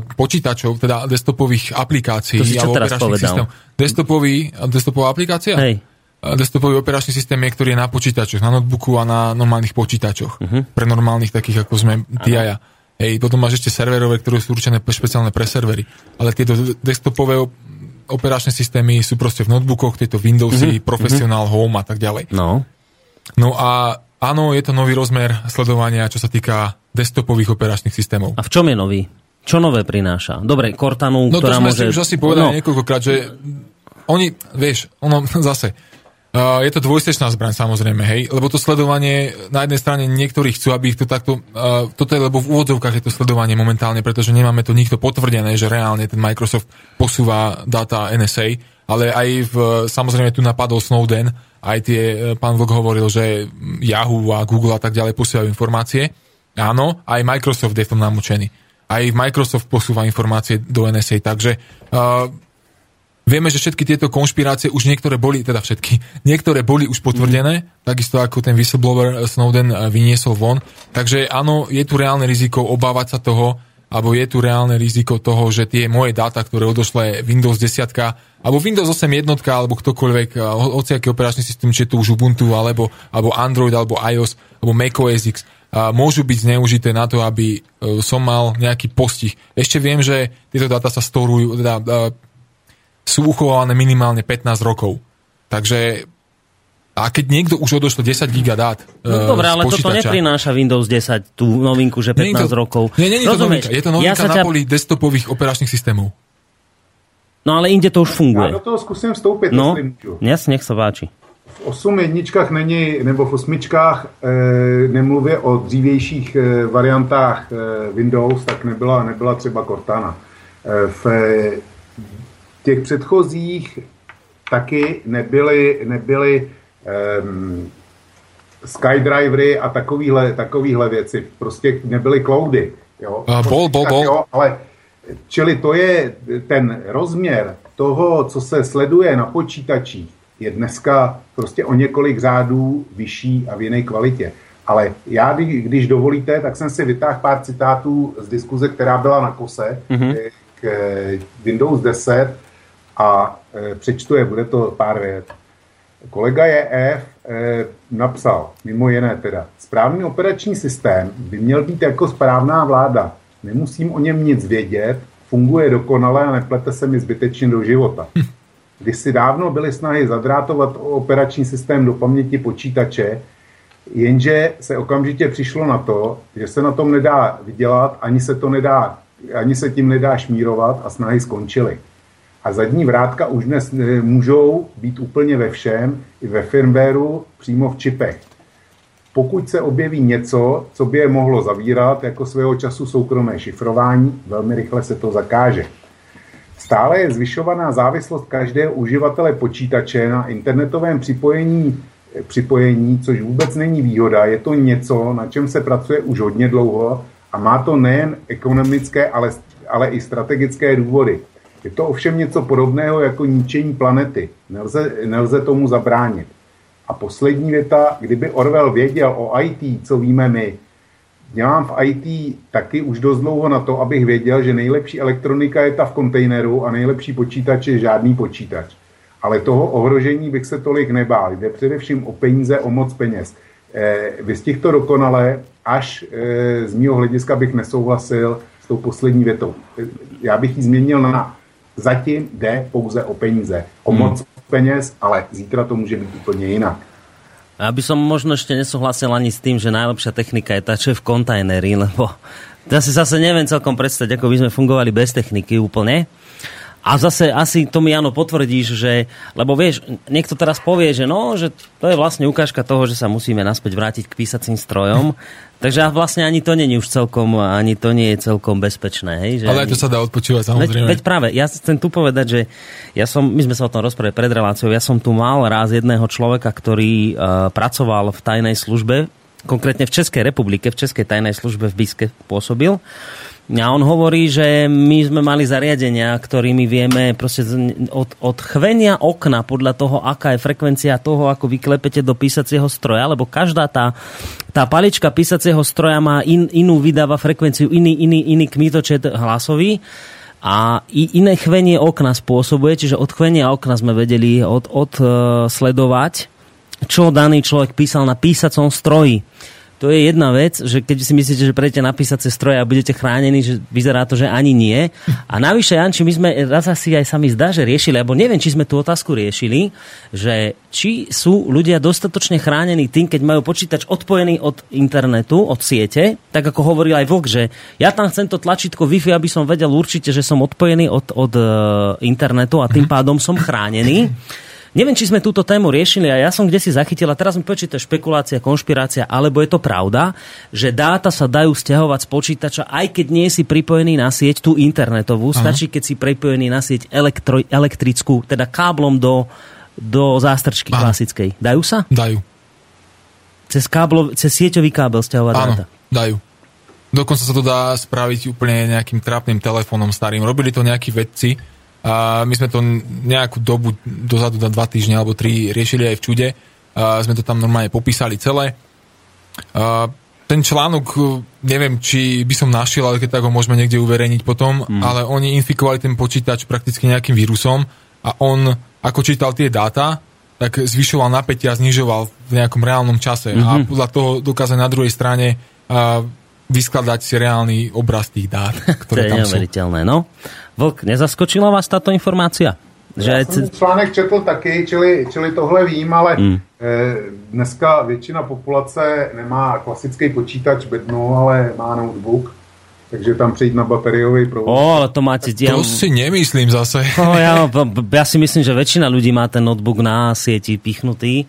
počítačov, teda desktopových aplikácií. To si čo teraz povedal? systém- Desktopový, desktopová aplikácia? Hej. Desktopový operačný systém je, ktorý je na počítačoch, na notebooku a na normálnych počítačoch. Mhm. Pre normálnych takých, ako sme ty a ja. Hej, potom máš ešte serverové, ktoré sú určené pe- špeciálne pre servery. Ale tieto desktopové op- operačné systémy sú proste v notebookoch, tieto Windowsy, Mhm, Professional, Home a tak ďalej. No. No a áno, je to nový rozmer sledovania, čo sa týka desktopových operačných systémov. A v čom je nový? Čo nové prináša? Dobre, Cortanu, No to ktorá sme môže... si už asi povedali no, niekoľkokrát, že oni, vieš, ono zase, uh, je to dvojstečná zbraň samozrejme, hej, lebo to sledovanie, na jednej strane niektorí chcú, aby ich to takto, uh, toto je, lebo v úvodzovkách je to sledovanie momentálne, pretože nemáme to nikto potvrdené, že reálne ten Microsoft posúva data NSA, ale aj v, samozrejme tu napadol Snowden, aj tie, e, pán Vlk hovoril, že Yahoo a Google a tak ďalej posielajú informácie. Áno, aj Microsoft je v tom namočený. Aj Microsoft posúva informácie do NSA, takže uh, vieme, že všetky tieto konšpirácie už niektoré boli, teda všetky, niektoré boli už potvrdené, takisto ako ten whistleblower Snowden uh, vyniesol von. Takže áno, je tu reálne riziko obávať sa toho, alebo je tu reálne riziko toho, že tie moje dáta, ktoré odošle Windows 10, alebo Windows 8 jednotka, alebo ktokoľvek, ho- hociaký operačný systém, či je to už Ubuntu, alebo, alebo Android, alebo iOS, alebo macOS X, a môžu byť zneužité na to, aby som mal nejaký postih. Ešte viem, že tieto dáta sa storujú, teda sú uchovávané minimálne 15 rokov. Takže a keď niekto už odošlo 10 giga dát No dobre, ale toto neprináša Windows 10, tú novinku, že 15 nie to, rokov. Nie, nie, nie to novinka. Je to novinka ja na ťa... poli desktopových operačných systémov. No ale inde to už funguje. Já do toho zkusím vstoupit, no. Jas, nech se váči. V 8 jedničkách není, nebo v osmičkách e, nemluvě o dřívějších e, variantách e, Windows, tak nebyla, nebyla třeba Cortana. E, v e, těch předchozích taky nebyly, nebyly um, skydrivery a takovýhle, takovýhle věci. Prostě nebyly cloudy. Jo? Uh, bol, bol, bol. Jo, ale čili to je ten rozměr toho, co se sleduje na počítačích, je dneska prostě o několik řádů vyšší a v jiné kvalitě. Ale já, když dovolíte, tak jsem si vytáhl pár citátů z diskuze, která byla na kose mm-hmm. k Windows 10 a e, přečtu je, bude to pár vět. Kolega JF e, napsal, mimo jiné teda, správný operační systém by měl být jako správná vláda. Nemusím o něm nic vědět, funguje dokonale a neplete se mi zbytečně do života. Když si dávno byly snahy zadrátovat operační systém do paměti počítače, jenže se okamžitě přišlo na to, že se na tom nedá vydělat, ani se, to nedá, ani se tím nedá šmírovat a snahy skončily. A zadní vrátka už dnes eh, můžou být úplně ve všem, i ve firmwareu, přímo v čipech. Pokud se objeví něco, co by je mohlo zavírat, jako svého času soukromé šifrování, velmi rychle se to zakáže. Stále je zvyšovaná závislost každého uživatele počítače na internetovém připojení, eh, připojení, což vůbec není výhoda. Je to něco, na čem se pracuje už hodně dlouho a má to nejen ekonomické, ale, ale i strategické důvody. Je to ovšem něco podobného jako ničení planety. Nelze, nelze tomu zabránit. A poslední věta, kdyby Orwell věděl o IT, co víme my, dělám v IT taky už dost dlouho na to, abych věděl, že nejlepší elektronika je ta v kontejneru a nejlepší počítač je žádný počítač. Ale toho ohrožení bych se tolik nebál. Jde především o peníze, o moc peněz. Eh, vystih to dokonale, až eh, z mého hlediska bych nesouhlasil s tou poslední větou. Já bych ji změnil na Zatím jde pouze o peníze. O hmm. moc peněz, ale zítra to může být úplně jinak. Aby som možno ešte nesúhlasil ani s tým, že najlepšia technika je tá, čo je v kontajneri, lebo ja si zase neviem celkom predstaviť, ako by sme fungovali bez techniky úplne. A zase asi to mi Jano potvrdíš, že, lebo vieš, niekto teraz povie, že no, že to je vlastne ukážka toho, že sa musíme naspäť vrátiť k písacím strojom. Takže vlastne ani to není už celkom, ani to nie je celkom bezpečné. Hej? Že Ale aj to sa dá odpočívať, samozrejme. Veď, veď práve, ja chcem tu povedať, že ja som, my sme sa o tom rozprávali pred reláciou, ja som tu mal raz jedného človeka, ktorý uh, pracoval v tajnej službe, konkrétne v Českej republike, v Českej tajnej službe v Biske pôsobil. A on hovorí, že my sme mali zariadenia, ktorými vieme od, od chvenia okna podľa toho, aká je frekvencia toho, ako vyklepete do písacieho stroja, lebo každá tá, tá palička písacieho stroja má in, inú, vydáva frekvenciu, iný, iný, iný kmitočet hlasový a iné chvenie okna spôsobuje, čiže od chvenia okna sme vedeli od, od, uh, čo daný človek písal na písacom stroji to je jedna vec, že keď si myslíte, že prejdete napísať cez stroje a budete chránení, že vyzerá to, že ani nie. A navyše, Janči, my sme raz asi aj sami zdá, že riešili, alebo neviem, či sme tú otázku riešili, že či sú ľudia dostatočne chránení tým, keď majú počítač odpojený od internetu, od siete, tak ako hovoril aj Vlk, že ja tam chcem to tlačítko Wi-Fi, aby som vedel určite, že som odpojený od, od uh, internetu a tým pádom som chránený. Neviem, či sme túto tému riešili a ja som kde si zachytila, teraz mi počíta špekulácia, konšpirácia, alebo je to pravda, že dáta sa dajú stiahovať z počítača, aj keď nie si pripojený na sieť, tú internetovú, Aha. stačí, keď si pripojený na sieť elektro, elektrickú, teda káblom do, do zástrčky Aha. klasickej. Dajú sa? Dajú. Cez, káblo, cez sieťový kábel stiahovať Áno, dáta? dajú. Dokonca sa to dá spraviť úplne nejakým trápnym telefónom starým. Robili to nejakí vedci, a my sme to nejakú dobu dozadu, na dva týždne alebo tri, riešili aj v čude. A sme to tam normálne popísali celé. A ten článok, neviem, či by som našiel, ale keď tak ho môžeme niekde uverejniť potom, mm. ale oni infikovali ten počítač prakticky nejakým vírusom a on, ako čítal tie dáta, tak zvyšoval napätie a znižoval v nejakom reálnom čase. Mm-hmm. A mhm. podľa toho dokázať na druhej strane a, vyskladať si reálny obraz tých dát, ktoré to je tam no. Vlk, nezaskočila vás táto informácia? Že Já jsem článek četl taky, čili, čili tohle vím, ale mm. dneska většina populace nemá klasický počítač bednu, ale má notebook, takže tam přijít na bateriový provoz. O, ale to máte... Ja, To si nemyslím zase. no, ja, ja si myslím, že väčšina ľudí má ten notebook na sieti pichnutý,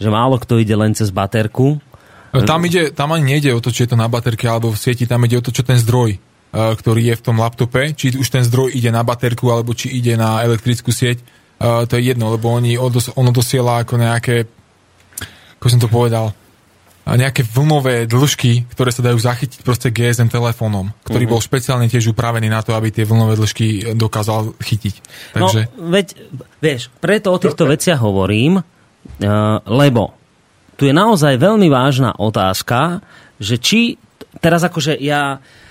že málo kto ide len cez baterku. Tam, ide, tam ani nejde o to, či je to na baterke alebo v sieti, tam ide o to, čo ten zdroj, ktorý je v tom laptope, či už ten zdroj ide na baterku alebo či ide na elektrickú sieť, eh, to je jedno, lebo oni odos, ono dosiela ako nejaké, ako som to povedal, nejaké vlnové dĺžky, ktoré sa dajú zachytiť proste GSM telefónom, ktorý Mhm. bol špeciálne tiež upravený na to, aby tie vlnové dĺžky dokázal chytiť. Takže... No, veď, vieš, preto o týchto veciach hovorím, lebo tu je naozaj veľmi vážna otázka, že či, teraz akože ja Uh,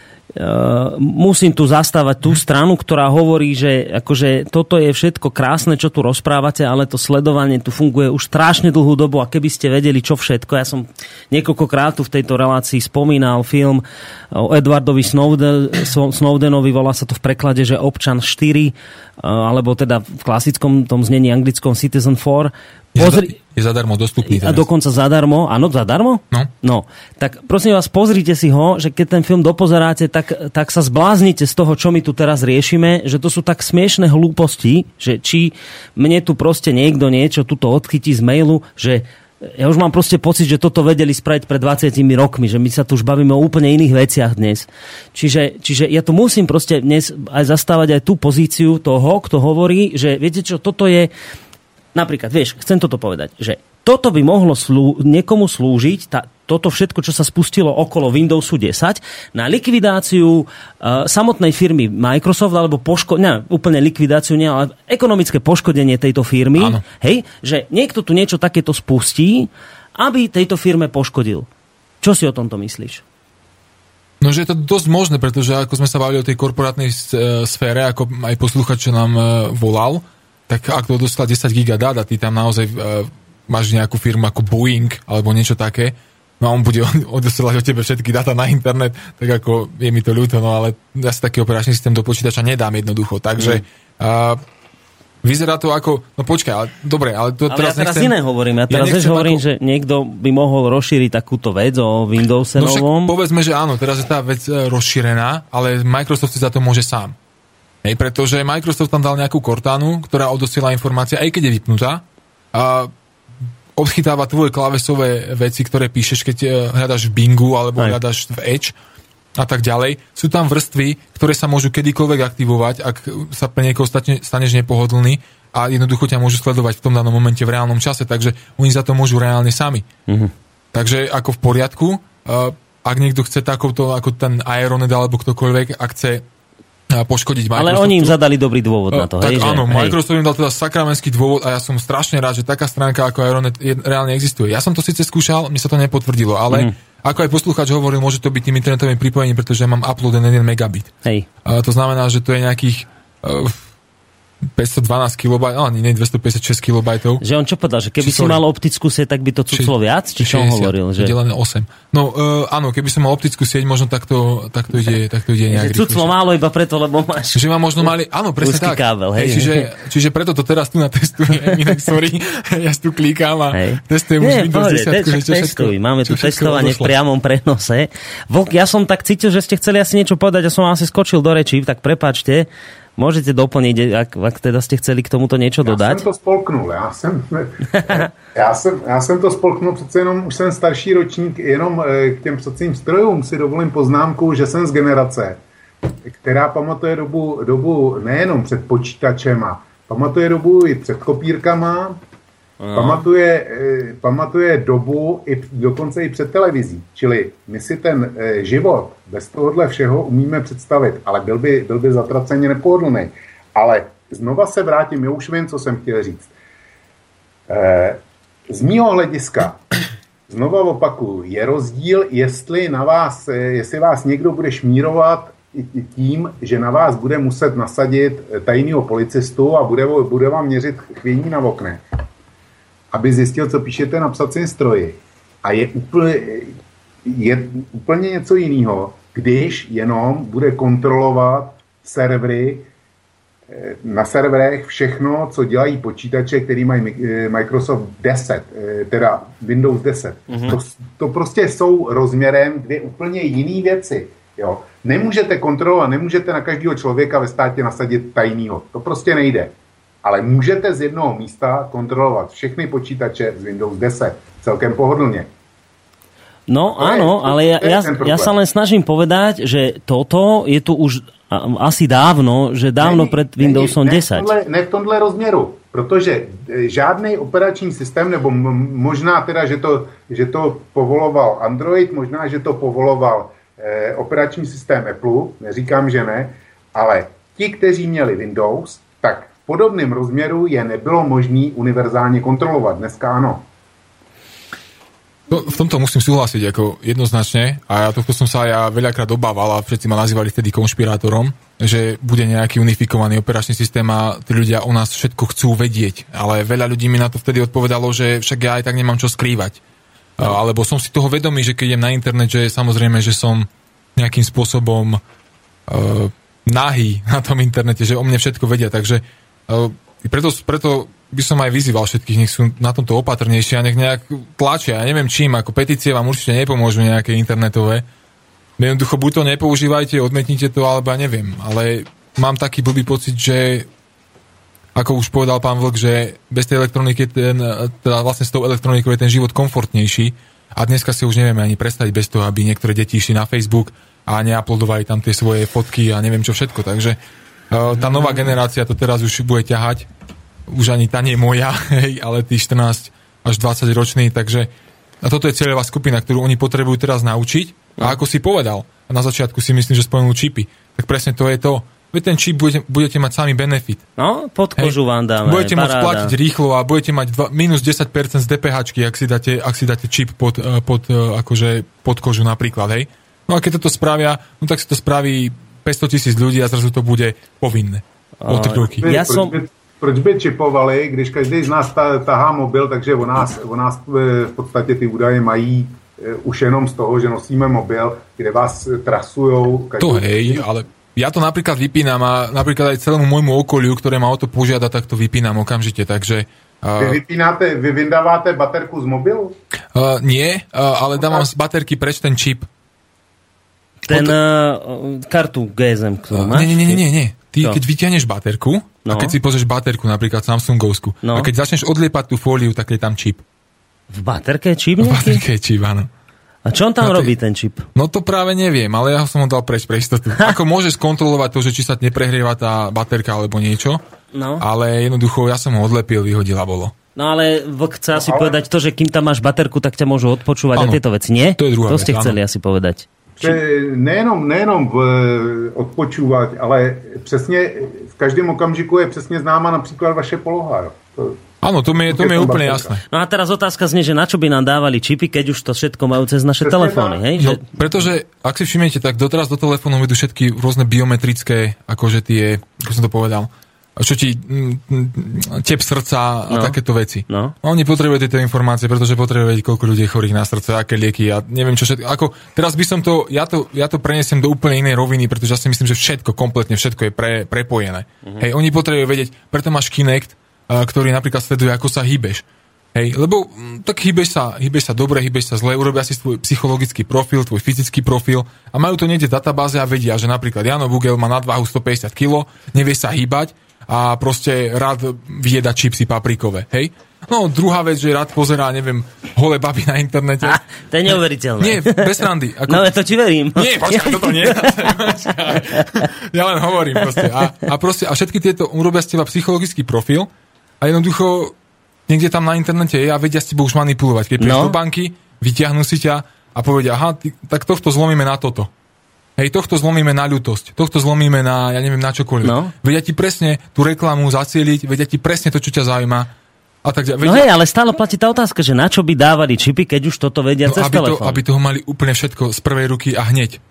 musím tu zastávať tú stranu, ktorá hovorí, že akože toto je všetko krásne, čo tu rozprávate, ale to sledovanie tu funguje už strašne dlhú dobu a keby ste vedeli, čo všetko. Ja som niekoľkokrát tu v tejto relácii spomínal film o Edwardovi Snowden, Snowdenovi, volá sa to v preklade, že Občan 4, uh, alebo teda v klasickom tom znení anglickom Citizen 4. Pozri, je zadarmo dostupný a dokonca zadarmo. Áno, zadarmo? No. No, tak prosím vás, pozrite si ho, že keď ten film dopozeráte, tak, tak sa zbláznite z toho, čo my tu teraz riešime, že to sú tak smiešné hlúposti, že či mne tu proste niekto niečo tuto odchytí z mailu, že ja už mám proste pocit, že toto vedeli spraviť pred 20 rokmi, že my sa tu už bavíme o úplne iných veciach dnes. Čiže, čiže ja tu musím proste dnes aj zastávať aj tú pozíciu toho, kto hovorí, že viete čo, toto je napríklad, vieš, chcem toto povedať, že toto by mohlo slú, niekomu slúžiť, tá, toto všetko, čo sa spustilo okolo Windowsu 10, na likvidáciu uh, samotnej firmy Microsoft, alebo poško- ne, úplne likvidáciu, nie, ale ekonomické poškodenie tejto firmy. Áno. Hej, že niekto tu niečo takéto spustí, aby tejto firme poškodil. Čo si o tomto myslíš? No, že je to dosť možné, pretože ako sme sa bavili o tej korporátnej e, sfére, ako aj posluchač, čo nám e, volal, tak ak to dostal 10 giga dát a ty tam naozaj e, máš nejakú firmu ako Boeing alebo niečo také, no a on bude odosielať o tebe všetky dáta na internet, tak ako je mi to ľúto, no ale ja si taký operačný systém do počítača nedám jednoducho, takže mm. vyzerá to ako, no počkaj, ale dobre, ale to Ale teraz ja teraz nechcem, iné hovorím. Ja teraz nechcem vieš, hovorím, ako- že niekto by mohol rozšíriť takúto vec o Windowse No však novom. povedzme, že áno, teraz je tá vec e, rozšírená, ale Microsoft si za to môže sám. Hej, pretože Microsoft tam dal nejakú kortánu, ktorá odosiela informácie, aj keď je vypnutá, a odchytáva tvoje klávesové veci, ktoré píšeš, keď e, hľadaš v Bingu alebo Aj. hľadaš v Edge a tak ďalej. Sú tam vrstvy, ktoré sa môžu kedykoľvek aktivovať, ak sa pre niekoho stane, staneš nepohodlný a jednoducho ťa môžu sledovať v tom danom momente v reálnom čase, takže oni za to môžu reálne sami. Takže ako v poriadku, uh, ak niekto chce takouto, ako ten Aeronet alebo ktokoľvek, ak chce uh, poškodiť Microsoft. Ale oni im zadali dobrý dôvod na to. tak hej, áno, že, hej. Microsoft im dal teda sakramenský dôvod a ja som strašne rád, že taká stránka ako Aeronet reálne existuje. Ja som to síce skúšal, mi sa to nepotvrdilo, ale Mhm. ako aj poslucháč hovoril, môže to byť tým internetovým pripojením, pretože ja mám upload na 1 megabit. Hej. A to znamená, že to je nejakých uh, 512 kB, no nie 256 kB. Že on čo povedal, že keby Či si sorry. mal optickú sieť, tak by to cuclo viac? Či čo on 60, hovoril? Že, Delené 8. No uh, áno, keby som mal optickú sieť, možno takto, takto ide, takto ide že nejak cuclo málo iba preto, lebo máš... Že ma možno mali, áno, presne tak. kábel, hej. čiže, čiže preto to teraz tu natestujem, inak sorry, ja tu klikám a Hej. testujem už Windows pohode, 10, te- že čo všetko. Máme tu testovanie v priamom prenose. Vlk, ja som tak cítil, že ste chceli asi niečo povedať a som asi skočil do rečí, tak prepáčte. Môžete doplniť, ak, ak teda ste chceli k tomuto niečo Já dodať. jsem to spolknul, já jsem, já jsem, já jsem to spolknul, přece jenom už jsem starší ročník, jenom eh, k těm psacím strojům si dovolím poznámku, že jsem z generace, která pamatuje dobu, dobu nejenom před počítačema, pamatuje dobu i před kopírkama, pamatuje, eh, pamatuje dobu i dokonce i před televizí. Čili my si ten eh, život bez tohohle všeho umíme představit, ale byl by, byl by zatraceně nepohodlný. Ale znova se vrátím, já už vím, co jsem chtěl říct. Eh, z mýho hlediska, znova opakuju, je rozdíl, jestli na vás, jestli vás někdo bude šmírovat tím, že na vás bude muset nasadit tajného policistu a bude, bude vám měřit chvění na okne, aby zjistil, co píšete na psacím stroji. A je úplně, je úplně něco jiného, když jenom bude kontrolovat servery eh, na serverech všechno, co dělají počítače, který mají eh, Microsoft 10, eh, teda Windows 10. Mm-hmm. To, to prostě jsou rozměrem dvě úplně jiné věci. Jo. Nemůžete kontrolovat, nemůžete na každého člověka ve státě nasadit tajného. To prostě nejde. Ale můžete z jednoho místa kontrolovat všechny počítače z Windows 10 celkem pohodlně. No To je- áno, to- ale ja, je ja, ja sa len snažím povedať, že toto je tu už asi dávno, že dávno Není- pred Windowsom není- ne 10. V tomhle, ne v tomhle rozměru, protože e, žádný operační systém, nebo možná teda, že to, že to povoloval Android, možná, že to povoloval e, operační systém Apple, neříkám, že ne, ale ti, kteří měli Windows, tak v podobném rozměru je nebylo možné univerzálně kontrolovat. Dneska ano. To, v tomto musím súhlasiť ako jednoznačne a ja tohto som sa ja veľakrát obával a všetci ma nazývali vtedy konšpirátorom, že bude nejaký unifikovaný operačný systém a tí ľudia o nás všetko chcú vedieť. Ale veľa ľudí mi na to vtedy odpovedalo, že však ja aj tak nemám čo skrývať. No. Alebo som si toho vedomý, že keď idem na internet, že samozrejme, že som nejakým spôsobom uh, nahý na tom internete, že o mne všetko vedia, takže preto, preto by som aj vyzýval všetkých, nech sú na tomto opatrnejšie a nech nejak tlačia. Ja neviem čím, ako petície vám určite nepomôžu nejaké internetové. Jednoducho buď to nepoužívajte, odmetnite to, alebo ja neviem. Ale mám taký blbý pocit, že ako už povedal pán Vlk, že bez tej elektroniky, ten, teda vlastne s tou elektronikou je ten život komfortnejší a dneska si už nevieme ani predstaviť bez toho, aby niektoré deti išli na Facebook a neaplodovali tam tie svoje fotky a neviem čo všetko. Takže tá nová generácia to teraz už bude ťahať. Už ani tá nie je moja, hej, ale tí 14 až 20 roční, takže a toto je cieľová skupina, ktorú oni potrebujú teraz naučiť. A ako si povedal, na začiatku si myslím, že spomenul čipy, tak presne to je to. Veď ten čip budete, budete mať sami benefit. No, pod kožu vám dáme. Budete môcť platiť rýchlo a budete mať dva, minus 10% z DPH, ak si dáte, ak si dáte čip pod, eh, pod, eh, akože pod kožu napríklad, hej. No a keď toto spravia, no tak si to spraví 500 tisíc ľudí a zrazu to bude povinné. O 3 roky. Ja proč, som- by, proč by čipovali, když každý z nás ta, tahá mobil, takže o nás, o nás e, v podstatě ty údaje mají e, už jenom z toho, že nosíme mobil, kde vás e, trasujou. To hej, ale ja to napríklad vypínam a napríklad aj celému môjmu okoliu, ktoré ma o to požiada, tak to vypínam okamžite, takže Vy uh, vypínáte, vy vyndáváte baterku z mobilu? uh, nie, uh, ale dávam z baterky preč ten čip. Ten uh, kartu GSM, ktorú máš. Nie, nie, nie, nie, nie. Ty, Čo? keď vyťahneš baterku, no. No. a keď si pozrieš baterku, napríklad Samsungovskú, no. No. a keď začneš odliepať tú fóliu, tak je tam čip. V baterke čip V nejaký? baterke je čip, áno. A čo on tam No to- robí, ten čip? No to práve neviem, ale ja som ho dal preč pre istotu. Ako môžeš kontrolovať to, že či sa neprehrieva tá baterka alebo niečo, No. ale jednoducho ja som ho odlepil, vyhodil a bolo. No ale vlk chce asi povedať to, že kým tam máš baterku, tak ťa môžu odpočúvať a Áno. tieto veci, nie? To je druhá To vec, ste áno. chceli asi povedať. Že nejenom, nejenom v, odpočúvat, ale přesně v každém okamžiku je přesně známa například vaše poloha. Jo. To, Áno, to mi, je- to mi je úplne jasné. No a teraz otázka znie, že na čo by nám dávali čipy, keď už to všetko majú cez naše Presne telefóny, hej? No, Že, pretože, ak si všimnete, tak doteraz do telefónov idú všetky rôzne biometrické, akože tie, ako som to povedal, čo ti mm, mm, tep srdca a No. takéto veci. No. Oni potrebujú tieto informácie, pretože potrebujú vedieť, koľko ľudí je chorých na srdce, aké lieky a neviem čo všetko. Ako, teraz by som to, ja to, ja to prenesiem do úplne inej roviny, pretože ja si myslím, že všetko, kompletne všetko je pre, prepojené. Mhm. Hej, oni potrebujú vedieť, preto máš Kinect, a, ktorý napríklad sleduje, ako sa hýbeš. Hej, lebo mm, tak hýbeš sa, hýbeš sa dobre, hýbeš sa zle, urobia si svoj psychologický profil, tvoj fyzický profil a majú to niekde v databáze a vedia, že napríklad Jano Bugel má nadváhu 150 kg, nevie sa hýbať a proste rád vyjeda čipsy paprikové, hej? No, druhá vec, že rád pozerá, neviem, holé baby na internete. a, to je neuveriteľné. Nie, bez randy. Ako, No, ja to ti verím. nie, počkaj, toto nie. ja len hovorím proste. A, a proste, a všetky tieto urobia z teba psychologický profil a jednoducho niekde tam na internete je a vedia s tebou už manipulovať. Keď prídeš No. do banky, vyťahnú si ťa a povedia, aha, ty, tak tohto zlomíme na toto. Hej, tohto zlomíme na ľutosť, tohto zlomíme na, ja neviem, na čokoľvek. No. Vedia ti presne tú reklamu zacieliť, vedia ti presne to, čo ťa zaujíma. A tak ďalej. No hej, ale stále platí tá otázka, že na čo by dávali čipy, keď už toto vedia No, cez aby, to, aby toho mali úplne všetko z prvej ruky a hneď.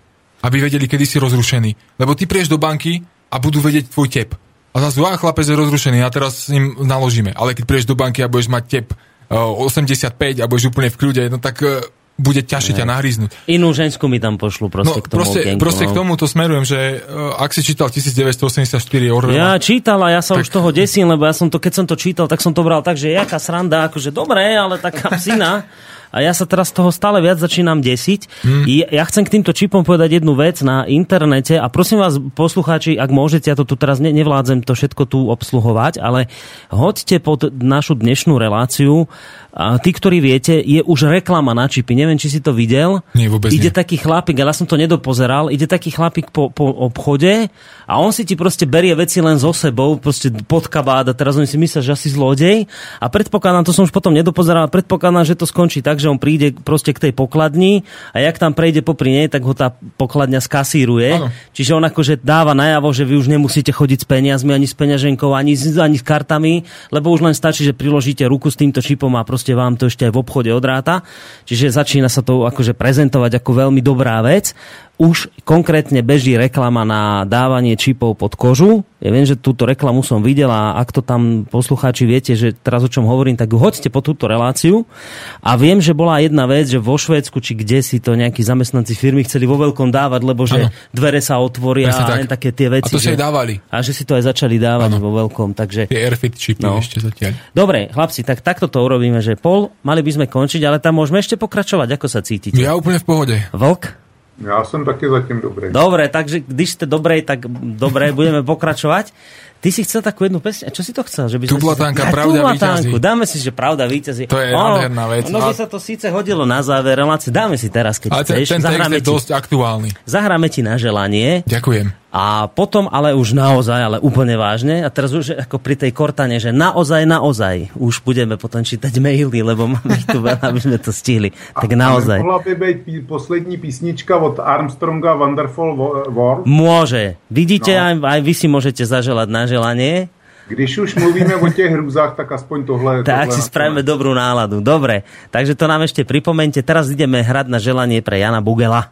Aby vedeli, kedy si rozrušený. Lebo ty prieš do banky a budú vedieť tvoj tep. A zase, a chlapec je rozrušený a teraz s ním naložíme. Ale keď prieš do banky a budeš mať tep uh, 85 a budeš úplne v kľude, no tak uh, bude ťažšie ťa nahryznúť. Inú ženskú mi tam pošlu proste No, k tomu proste, okienku, proste no. k tomu to smerujem, že uh, ak si čítal 1984 Ja Orwella, čítala, ja sa už toho desím, lebo ja som to, keď som to čítal, tak som to bral tak, že jaká sranda, akože dobré, ale taká psina. A ja sa teraz toho stále viac začínam desiť. Hm. Ja, ja chcem k týmto čipom povedať jednu vec na internete a prosím vás, poslucháči, ak môžete, ja to tu teraz ne, nevládzem to všetko tu obsluhovať, ale hoďte pod našu dnešnú reláciu a tí, ktorí viete, je už reklama na čipy. Neviem, či si to videl. Nie, vôbec Ide nie. taký chlapík, ale ja som to nedopozeral, ide taký chlapík po, po obchode a on si ti proste berie veci len so sebou, proste pod kabát a teraz oni si myslia, že asi zlodej a predpokladám, to som už potom nedopozeral, predpokladám, že to skončí tak, že on príde proste k tej pokladni a jak tam prejde popri nej, tak ho tá pokladňa skasíruje. Áno. Čiže on akože dáva najavo, že vy už nemusíte chodiť s peniazmi, ani s peňaženkou, ani, s- ani s kartami, lebo už len stačí, že priložíte ruku s týmto čipom a proste vám to ešte aj v obchode odráta. Čiže začína sa to akože prezentovať ako veľmi dobrá vec. Už konkrétne beží reklama na dávanie čipov pod kožu. Ja viem, že túto reklamu som videl a ak to tam poslucháči viete, že teraz o čom hovorím, tak hoďte po túto reláciu. A viem, že bola jedna vec, že vo Švédsku či kde si to nejakí zamestnanci firmy chceli vo veľkom dávať, lebo že Áno. dvere sa otvoria Presne a tak. také tie veci. A to si že- dávali. A že si to aj začali dávať Áno. vo veľkom. Takže... tie Airfit čipy No. ešte zatiaľ. Dobre, chlapci, tak takto to urobíme, že pol, mali by sme končiť, ale tam môžeme ešte pokračovať. Ako sa cítite? Ja úplne v pohode. Vlk? Já jsem taky zatím dobrý. Dobre, takže když ste dobrej, tak dobre, budeme pokračovať. Ty si chcel takú jednu pesň. A čo si to chcel? Že by Tublatánka, si... Ja, Pravda tublatánku. víťazí. Dáme si, že pravda víťazí. To je nádherná vec. Ono by sa to síce hodilo na záver relácie. Dáme si teraz, keď Ale ten, chceš. ten text Zahráme je ti, dosť aktuálny. zahráme ti na želanie. Ďakujem. A potom ale už naozaj, ale úplne vážne. A teraz už ako pri tej kortane, že naozaj, naozaj. Už budeme potom čítať maily, lebo máme tu veľa, aby sme to stihli. Tak naozaj. Mohla by pí, poslední písnička od Armstronga Wonderful Wo- World. Môže. Vidíte, No. aj, aj vy si môžete zaželať na želanie. Když už mluvíme o těch hrůzách, tak aspoň tohle. Tak tohle si spravíme dobrú náladu. Dobre, takže to nám ešte pripomente. Teraz ideme hrať na želanie pre Jana Bugela.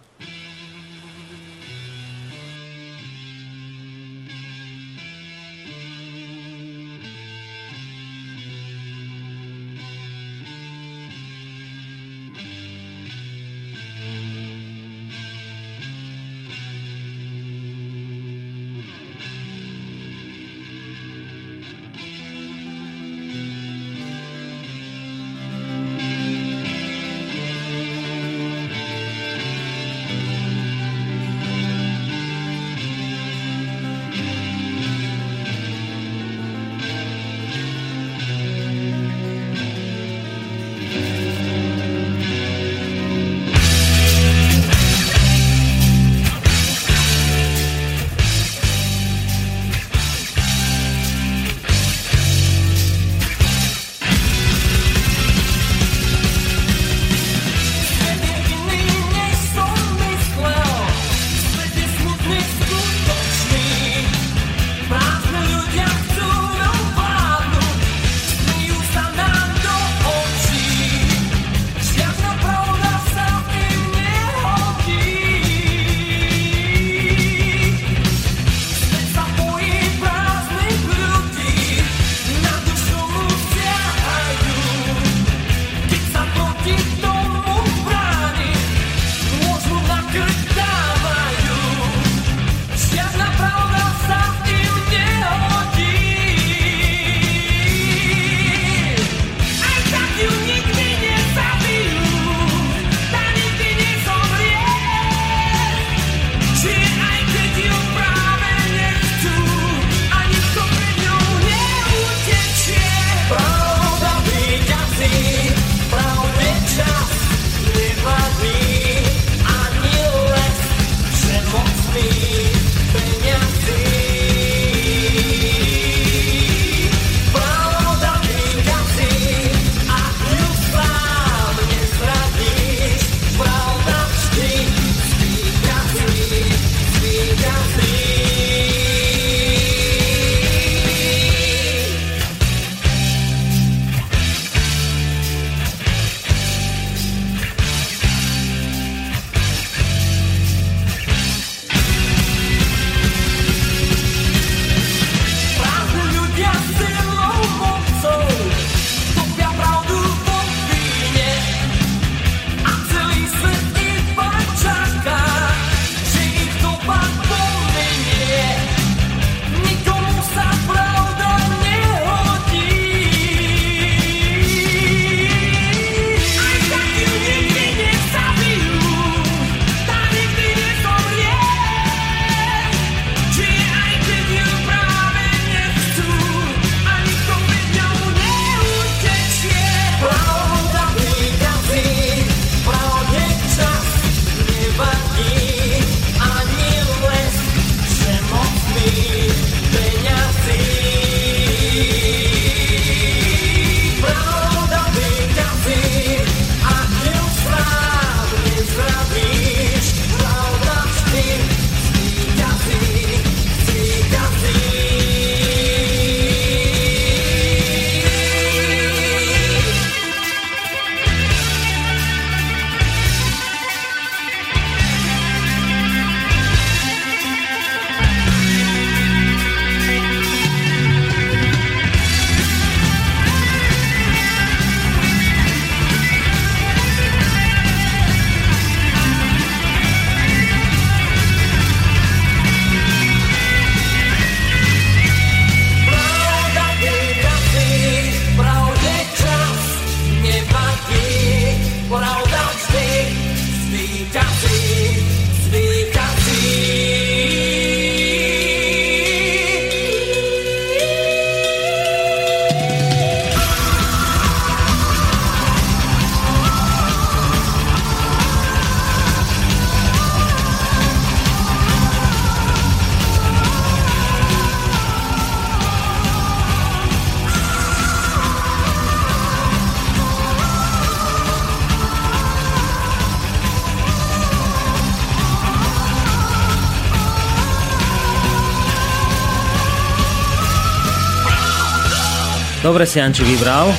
Dobre si Anči vybral.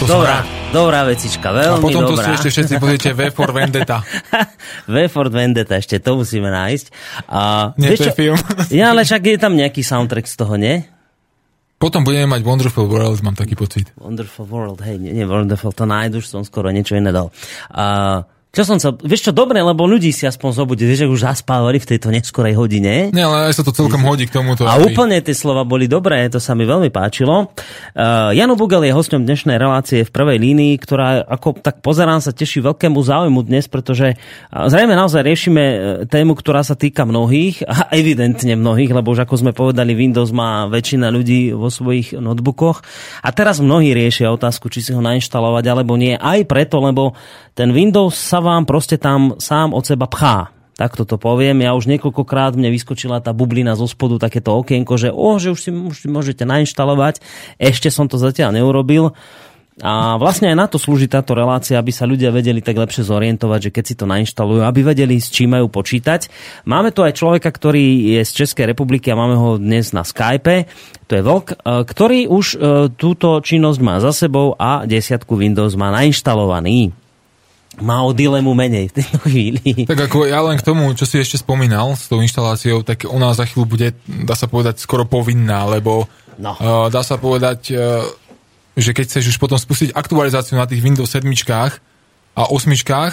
To Dobrá, dobrá vecička, A veľmi potom tu si dobrá. ešte všetci pozrite V for Vendetta. V for Vendetta, ešte to musíme nájsť. A, Nie, vieš to je film. Ja, ale však je tam nejaký soundtrack z toho, nie? Potom budeme mať Wonderful World, mám taký pocit. Wonderful World, hej, nie, nie Wonderful, to nájdu, už som skoro niečo iné dal. A, čo som sa, vieš čo, dobre, lebo ľudí si aspoň zobudí, vieš, že už zaspávali v tejto neskorej hodine. Nie, ale aj sa to celkom hodí k tomuto. A aby- úplne tie slova boli dobré, to sa mi veľmi páčilo. Uh, Jano Bugel je hosťom dnešnej relácie v prvej línii, ktorá, ako tak pozerám, sa teší veľkému záujmu dnes, pretože uh, zrejme naozaj riešime uh, tému, ktorá sa týka mnohých, a evidentne mnohých, lebo už ako sme povedali, Windows má väčšina ľudí vo svojich notebookoch. A teraz mnohí riešia otázku, či si ho nainštalovať alebo nie. Aj preto, lebo ten Windows sa vám proste tam sám od seba pchá. Takto to poviem. Ja už niekoľkokrát mne vyskočila tá bublina zo spodu, takéto okienko, že, o, že už si, už môžete nainštalovať. Ešte som to zatiaľ neurobil. A vlastne aj na to slúži táto relácia, aby sa ľudia vedeli tak lepšie zorientovať, že keď si to nainštalujú, aby vedeli, s čím majú počítať. Máme tu aj človeka, ktorý je z Českej republiky a máme ho dnes na Skype. To je Vlk, e, ktorý už e, túto činnosť má za sebou a desiatku Windows má nainštalovaný. Má o dilemu menej v tejto chvíli. Tak ako ja len k tomu, čo si ešte spomínal s tou inštaláciou, tak u nás za chvíľu bude, dá sa povedať, skoro povinná, lebo No. uh, dá sa povedať, uh, že keď chceš už potom spustiť aktualizáciu na tých Windows 7 a 8 uh,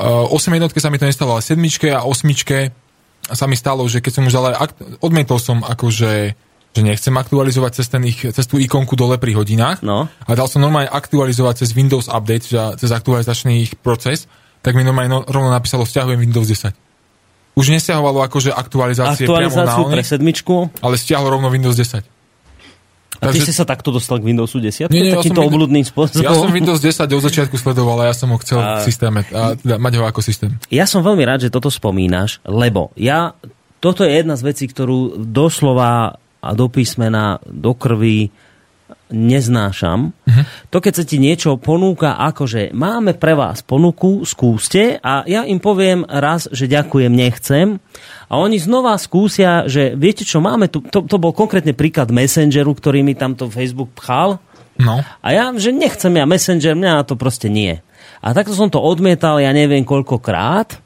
8 jednotke sa mi to nestalo, ale 7 a 8 sa mi stalo, že keď som už dal odmietol som akože že nechcem aktualizovať cez, ten ich, cez tú ikonku dole pri hodinách No. a dal som normálne aktualizovať cez Windows Update, cez aktualizačný ich proces, tak mi normálne no, rovno napísalo stiahujem Windows 10. Už nestiahovalo akože aktualizácie Aktualizáciu priamo na pre sedmičku. ale stiahlo rovno Windows 10. A ty Takže- si sa takto dostal k Windowsu 10? Nie, nie, ja takýmto Windows- obľudným spôsobom? Ja som Windows 10 od začiatku sledoval a ja som ho chcel A- v systéme, a, teda mať ho ako systém. Ja som veľmi rád, že toto spomínaš, lebo ja, toto je jedna z vecí, ktorú doslova a do písmena, do krvi neznášam. Uh-huh. To, keď sa ti niečo ponúka, akože máme pre vás ponuku, skúste a ja im poviem raz, že ďakujem, nechcem a oni znova skúsia, že viete čo, máme tu, to, to bol konkrétne príklad Messengeru, ktorý mi tamto Facebook pchal, No. a ja, že nechcem ja Messenger, mňa na to proste nie. A takto som to odmietal, ja neviem koľkokrát.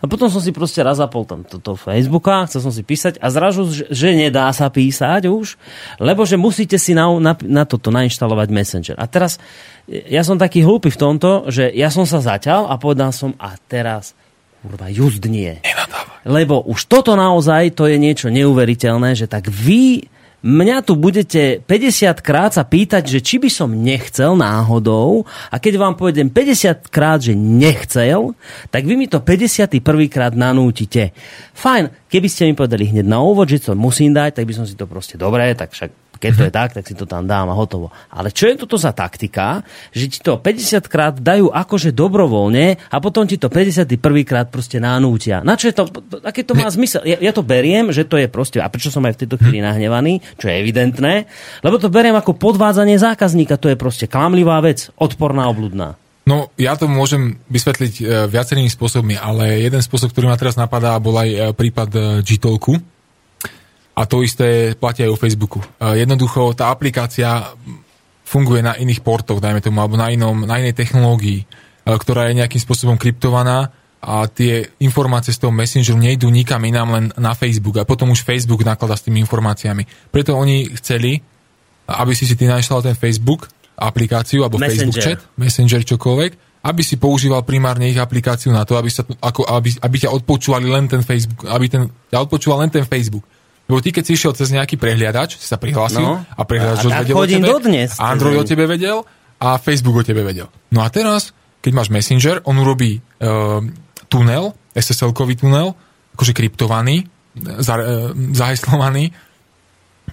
A potom som si proste raz zapol tam toto Facebooka, chcel som si písať a zražu, že, nedá sa písať už, lebo že musíte si na, na, na toto nainštalovať Messenger. A teraz, ja som taký hlúpy v tomto, že ja som sa zaťal a povedal som, a teraz, kurva, just nie. Lebo už toto naozaj, to je niečo neuveriteľné, že tak vy mňa tu budete 50 krát sa pýtať, že či by som nechcel náhodou a keď vám povedem 50 krát, že nechcel, tak vy mi to 51. krát nanútite. Fajn, keby ste mi povedali hneď na úvod, že to musím dať, tak by som si to proste dobre, tak však keď to je tak, tak si to tam dám a hotovo. Ale čo je toto za taktika, že ti to 50 krát dajú akože dobrovoľne a potom ti to 51 krát proste nanútia. Na čo je to, aké to má zmysel? Ja, ja to beriem, že to je proste, a prečo som aj v tejto chvíli nahnevaný, čo je evidentné, lebo to beriem ako podvádzanie zákazníka, to je proste klamlivá vec, odporná, obľudná. No, ja to môžem vysvetliť e, viacerými spôsobmi, ale jeden spôsob, ktorý ma teraz napadá, bol aj e, prípad e, Gtolku. A to isté platí aj o Facebooku. E, jednoducho, tá aplikácia funguje na iných portoch, dajme tomu, alebo na, inom, na inej technológii, e, ktorá je nejakým spôsobom kryptovaná a tie informácie z toho Messengeru nejdú nikam inám, len na Facebook. A potom už Facebook nakladá s tými informáciami. Preto oni chceli, aby si si ty našla ten Facebook, aplikáciu, alebo Messenger. Facebook chat, Messenger čokoľvek, aby si používal primárne ich aplikáciu na to, aby, sa, ako, aby, aby ťa odpočúvali len ten Facebook, aby ten, ťa odpočúval len ten Facebook. Lebo ty, keď si išiel cez nejaký prehliadač, si sa prihlásil No. a prehliadač A tak vedel o tebe, dodnes. a Android o tebe vedel a Facebook o tebe vedel. No a teraz, keď máš Messenger, on urobí uh, tunel, SSL-kový tunel, akože kryptovaný, za, uh, zaheslovaný,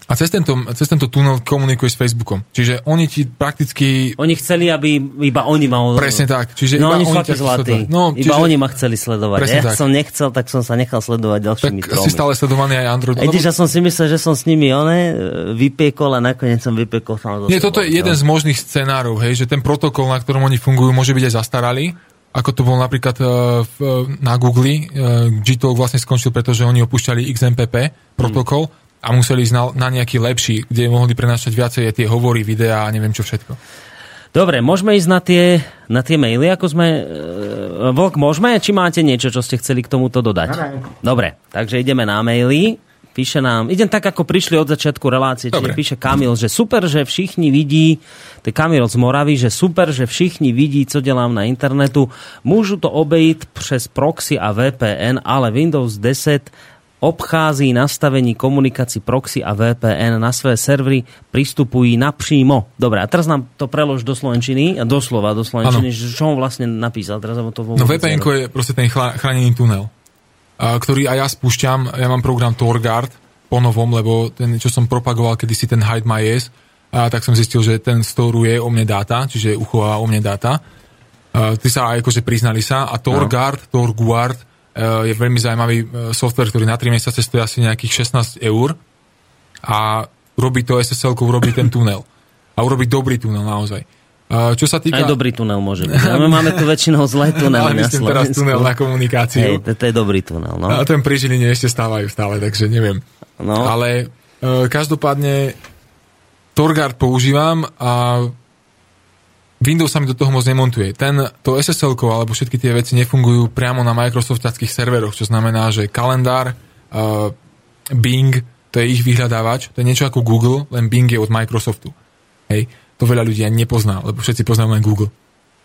a cez tento, cez tento tunel komunikuješ s Facebookom. Čiže oni ti prakticky... Oni chceli, aby iba oni ma... Presne tak. Čiže no iba oni sú takí zlatí. No, iba čiže- oni ma chceli sledovať. Presne Ja tak. som nechcel, tak som sa nechal sledovať Tak ďalšími si tromi. stále sledovaný aj Android. Lebo- když ja som si myslel, že som s nimi one, vypiekol a nakoniec som vypiekol sám Nie, toto je jeden z možných scenárov, hej, že ten protokol, na ktorom oni fungujú, môže byť aj zastaralý, ako to bol napríklad uh, v, na Google. Gtalk vlastne skončil, pretože oni opúšťali XMPP protokol a museli ísť na, na nejaký lepší, kde mohli prenášať viacej tie hovory, videá a neviem čo všetko. Dobre, môžeme ísť na tie, na tie maily, ako sme... E, Vlk, môžeme? Či máte niečo, čo ste chceli k tomuto dodať? Ne. Dobre, takže ideme na maily. Píše nám, idem tak, ako prišli od začiatku relácie, čiže Dobre. píše Kamil, že super, že všichni vidí, to je Kamil z Moravy, že super, že všichni vidí, co dělám na internetu. Môžu to obejít přes proxy a VPN, ale Windows 10 obchází nastavení komunikácií proxy a VPN na své servery, pristupují napřímo. Dobre, a teraz nám to prelož do Slovenčiny, a doslova do Slovenčiny, že čo on vlastne napísal. Teraz to No VPN je proste ten chránený tunel, ktorý aj ja spúšťam. Ja mám program Torguard po novom, lebo ten, čo som propagoval kedysi ten Hide My Ass, a tak som zistil, že ten storuje o mne dáta, čiže uchováva o mne dáta. A, ty sa aj akože priznali sa a Torguard, no. Torguard je veľmi zaujímavý e, software, ktorý na 3 mesiace stojí asi nejakých 16 eur a robí to SSL, urobí ten tunel. A urobí dobrý tunel naozaj. A, čo sa týka... Aj dobrý tunel môže byť. My máme tu väčšinou zlé tunely Ale na myslím teraz Slovensku. tunel na komunikáciu. Hej, to, to je dobrý tunel, no. A ten pri Žiline ešte stávajú stále, takže neviem. no. Ale e, každopádne Torguard používam a Windows sa mi do toho moc nemontuje. Ten, to SSL alebo všetky tie veci nefungujú priamo na Microsoftáckých serveroch, čo znamená, že kalendár, uh, Bing, to je ich vyhľadávač, to je niečo ako Google, len Bing je od Microsoftu. Hej, to veľa ľudí ani nepozná, lebo všetci poznajú len Google.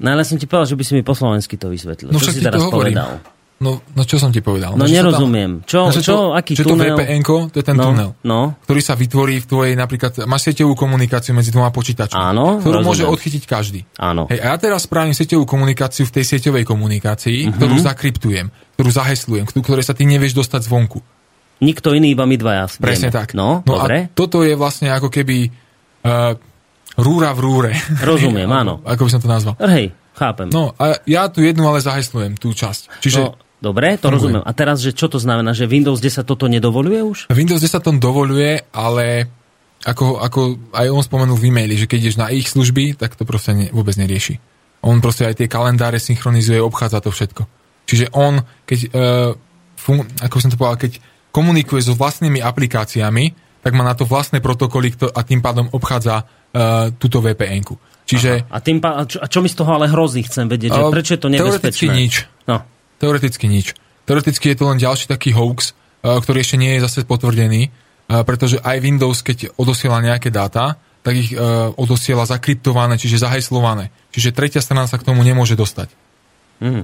No ale som ti povedal, že by si mi po slovensky to vysvetlil. No čo si teraz hovorím. povedal? No, no čo som ti povedal? No sa nerozumiem. Čo- že čo, to, aký že to tunel? vpn to je ten No, tunel, no. ktorý sa vytvorí v tvojej napríklad, máš sieťovú komunikáciu medzi dvoma počítačmi, Áno, ktorú rozumiem. môže odchytiť každý. Áno. Hej, a ja teraz spravím sieťovú komunikáciu v tej sieťovej komunikácii, Mhm. ktorú zakryptujem, ktorú zaheslujem, k ktorej sa ty nevieš dostať zvonku. Nikto iný, iba my dvaja. Presne vieme. tak. No, no dobre. a toto je vlastne ako keby uh, rúra v rúre. Rozumiem, áno. ako by som to nazval. Hej, chápem. No a ja tu jednu ale zaheslujem, tú časť. Čiže No, dobre, to Funguje. rozumiem. A teraz, že čo to znamená? Že Windows 10 toto nedovoluje už? Windows 10 to dovoluje, ale ako, ako aj on spomenul v e-maili, že keď ideš na ich služby, tak to proste ne, vôbec nerieši. On proste aj tie kalendáre synchronizuje, obchádza to všetko. Čiže on, keď, uh, fun, ako som to povedal, keď komunikuje so vlastnými aplikáciami, tak má na to vlastné protokoly a tým pádom obchádza uh, túto VPN-ku. Čiže A, tým, pá- a, čo, a čo mi z toho ale hrozí, chcem vedieť, že prečo je to teoreticky nebezpečné? nič. No, Teoreticky nič. Teoreticky je to len ďalší taký hoax, uh, ktorý ešte nie je zase potvrdený, uh, pretože aj Windows, keď odosiela nejaké dáta, tak ich uh, odosiela zakryptované, čiže zaheslované. Čiže tretia strana sa k tomu nemôže dostať. Mhm.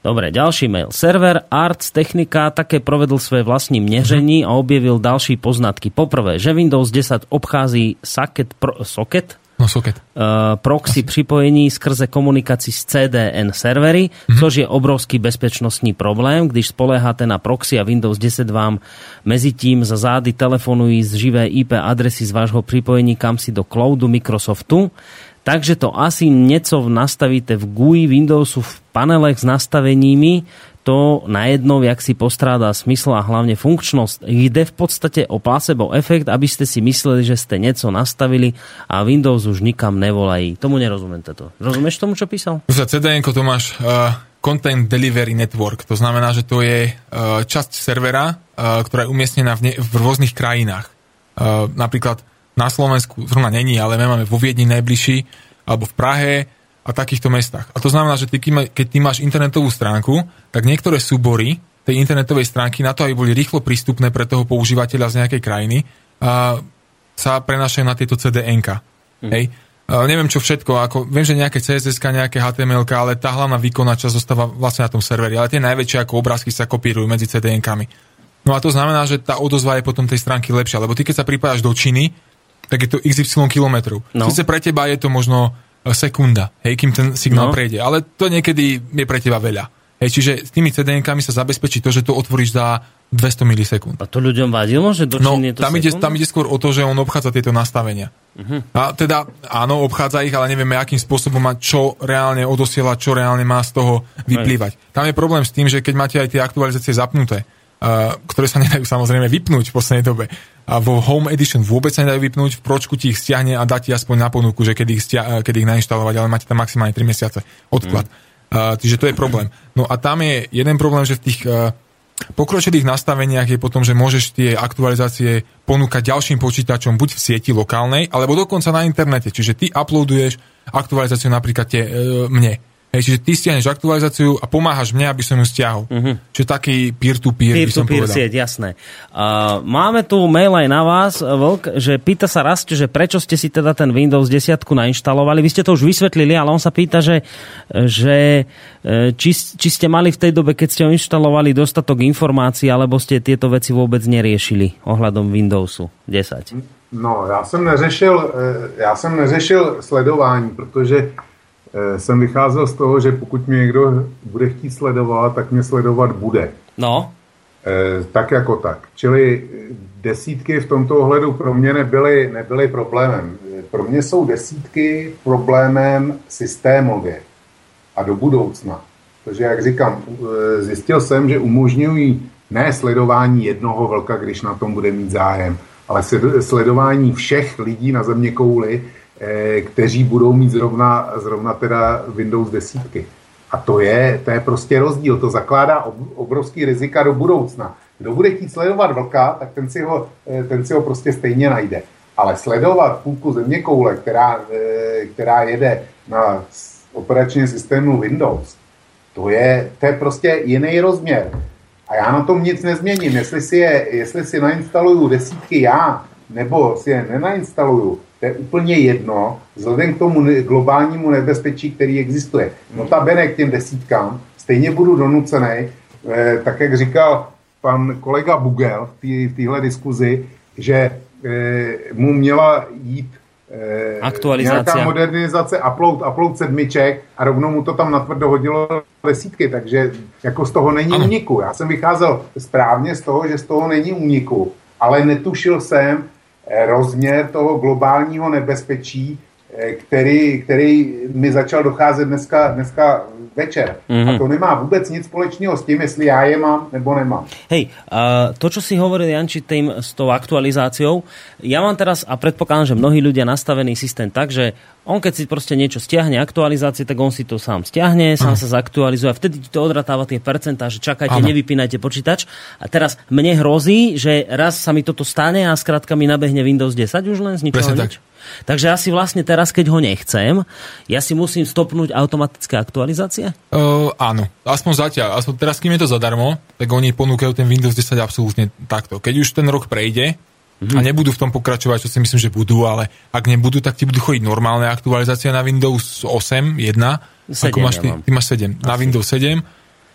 Dobre, ďalší mail. Server Arts Technica také provedl svoje vlastní měření a objevil další poznatky. Poprvé, že Windows 10 obchází socket, pro, socket No soket. uh, proxy připojení skrze komunikaci s CDN servery, což je obrovský bezpečnostní problém, když spoléháte na proxy a Windows 10 vám mezi tím za zády telefonují z živé IP adresy z vášho připojení kam si do cloudu Microsoftu. Takže to asi něco nastavíte v GUI Windowsu v panelech s nastaveními, to najednou, jak si postrádá smysl a hlavne funkčnosť. Jde v podstate o placebo efekt, aby ste si mysleli, že ste niečo nastavili a Windows už nikam nevolají. Tomu nerozumiem toto. Rozumieš tomu, čo písal? Za CDN to máš uh, Content Delivery Network. To znamená, že to je uh, časť servera, uh, ktorá je umiestnená v, ne- v rôznych krajinách. Uh, napríklad na Slovensku zrovna není, ale my máme vo Viedni najbližší, alebo v Prahe a takýchto mestách. A to znamená, že ty, keď ty máš internetovú stránku, tak niektoré súbory tej internetovej stránky na to, aby boli rýchlo prístupné pre toho používateľa z nejakej krajiny, uh, sa prenášajú na tieto CDN-ka. Hej. Uh, neviem čo všetko, ako, viem, že nejaké CSS, nejaké HTML, ale tá hlavná výkonná časť zostáva vlastne na tom serveri, ale tie najväčšie ako obrázky sa kopírujú medzi CDN-kami. No a to znamená, že tá odozva je potom tej stránky lepšia, lebo ty keď sa pripájaš do Číny, tak je to XY kilometrov. No. Sice pre teba je to možno sekunda, hej, kým ten signál No. prejde, ale to niekedy je pre teba veľa. Hej, čiže s tými CDN-kami sa zabezpečí to, že to otvoríš za 200 milisekúnd. A to ľuďom vadilo, že do No, je to tam ide, tam ide skôr o to, že on obchádza tieto nastavenia. Uh-huh. A teda, áno, obchádza ich, ale nevieme, akým spôsobom má čo reálne odosiela, čo reálne má z toho vyplývať. Tam je problém s tým, že keď máte aj tie aktualizácie zapnuté, ktoré sa nedajú samozrejme vypnúť v poslednej dobe, a vo Home Edition vôbec sa nedajú vypnúť, v pročku ti ich stiahne a dá ti aspoň na ponuku, že kedy ich, stia- kedy ich nainštalovať, ale máte tam maximálne 3 mesiace odklad. Uh, čiže to je problém. No a tam je jeden problém, že v tých uh, pokročilých nastaveniach je potom, že môžeš tie aktualizácie ponúkať ďalším počítačom buď v sieti lokálnej, alebo dokonca na internete. Čiže ty uploaduješ aktualizáciu napríklad te, e, mne. Hej, čiže ty stiahneš aktualizáciu a pomáhaš mne, aby som ju stiahol. Uh-huh. Čiže taký peer-to-peer, peer by som to peer povedal. sieť, jasné. Uh, máme tu mail aj na vás, Vlk, že pýta sa Rasto, že prečo ste si teda ten Windows 10 nainštalovali. Vy ste to už vysvetlili, ale on sa pýta, že, že e, či, či ste mali v tej dobe, keď ste ho inštalovali, dostatok informácií, alebo ste tieto veci vôbec neriešili ohľadom Windowsu 10. No, já jsem neřešil, eh, já jsem neřešil sledování, protože jsem vycházel z toho, že pokud mě někdo bude chtít sledovat, tak mě sledovat bude. No, Eh, Tak jako tak. Čili eh, desítky v tomto ohledu pro mě nebyly, nebyly problémem. Eh, Pro mě jsou desítky problémem systémově a do budoucna. Protože, jak říkám, eh, zjistil jsem, že umožňují ne sledování jednoho vlka, když na tom bude mít zájem, ale sledování všech lidí na země kouli, eh, kteří budou mít zrovna, zrovna teda Windows desítky. A to je, to je prostě rozdíl. To zakládá ob- obrovský rizika do budoucna. Kdo bude chtít sledovat vlka, tak ten si ho, eh, ten si ho prostě stejně najde. Ale sledovat půlku země koule, která, eh, která jede na operačním systému Windows, to je, to je prostě jiný rozměr. A já na tom nic nezměním. Jestli si, je, jestli si nainstaluju desítky já, nebo si je nenainstaluju, to je úplně jedno, vzhledem k tomu globálnímu nebezpečí, který existuje. Notabene k těm desítkám stejně budu donucený, eh, tak jak říkal pan kolega Bugel v té- v téhle diskuzi, že eh, mu měla jít eh, Aktualizácia. nějaká modernizace, upload, upload sedmiček a rovnou mu to tam natvrdo hodilo desítky, takže jako z toho není Ano. úniku. Já jsem vycházel správně z toho, že z toho není úniku, ale netušil jsem rozměr toho globálního nebezpečí, eh, který, který mi začal docházet dneska, dneska večer. Mm-hmm. A to nemá vůbec nic společného s tím, jestli já je mám nebo nemám. Hej, a to, čo si hovoril Janči tým s tou aktualizáciou, ja mám teraz, a predpokladám, že mnohí ľudia nastavený systém tak, že on keď si proste niečo stiahne, aktualizácie, tak on si to sám stiahne, sám sa zaktualizuje a vtedy ti to odratáva tie percentá, že čakajte, Áno. nevypínajte počítač. A teraz mne hrozí, že raz sa mi toto stane a skrátka mi nabehne Windows 10 už len z ničoho Presne tak. Takže ja si vlastne teraz, keď ho nechcem, ja si musím stopnúť automatické aktualizácie? Uh, áno, aspoň zatiaľ. Aspoň teraz, kým je to zadarmo, tak oni ponúkajú ten Windows 10 absolútne takto. Keď už ten rok prejde Mhm. a nebudú v tom pokračovať, čo si myslím, že budú, ale ak nebudú, tak ti budú chodiť normálne aktualizácie na Windows 8, 1. Sedem ako máš ja ty, ty máš 7. Na Windows 7,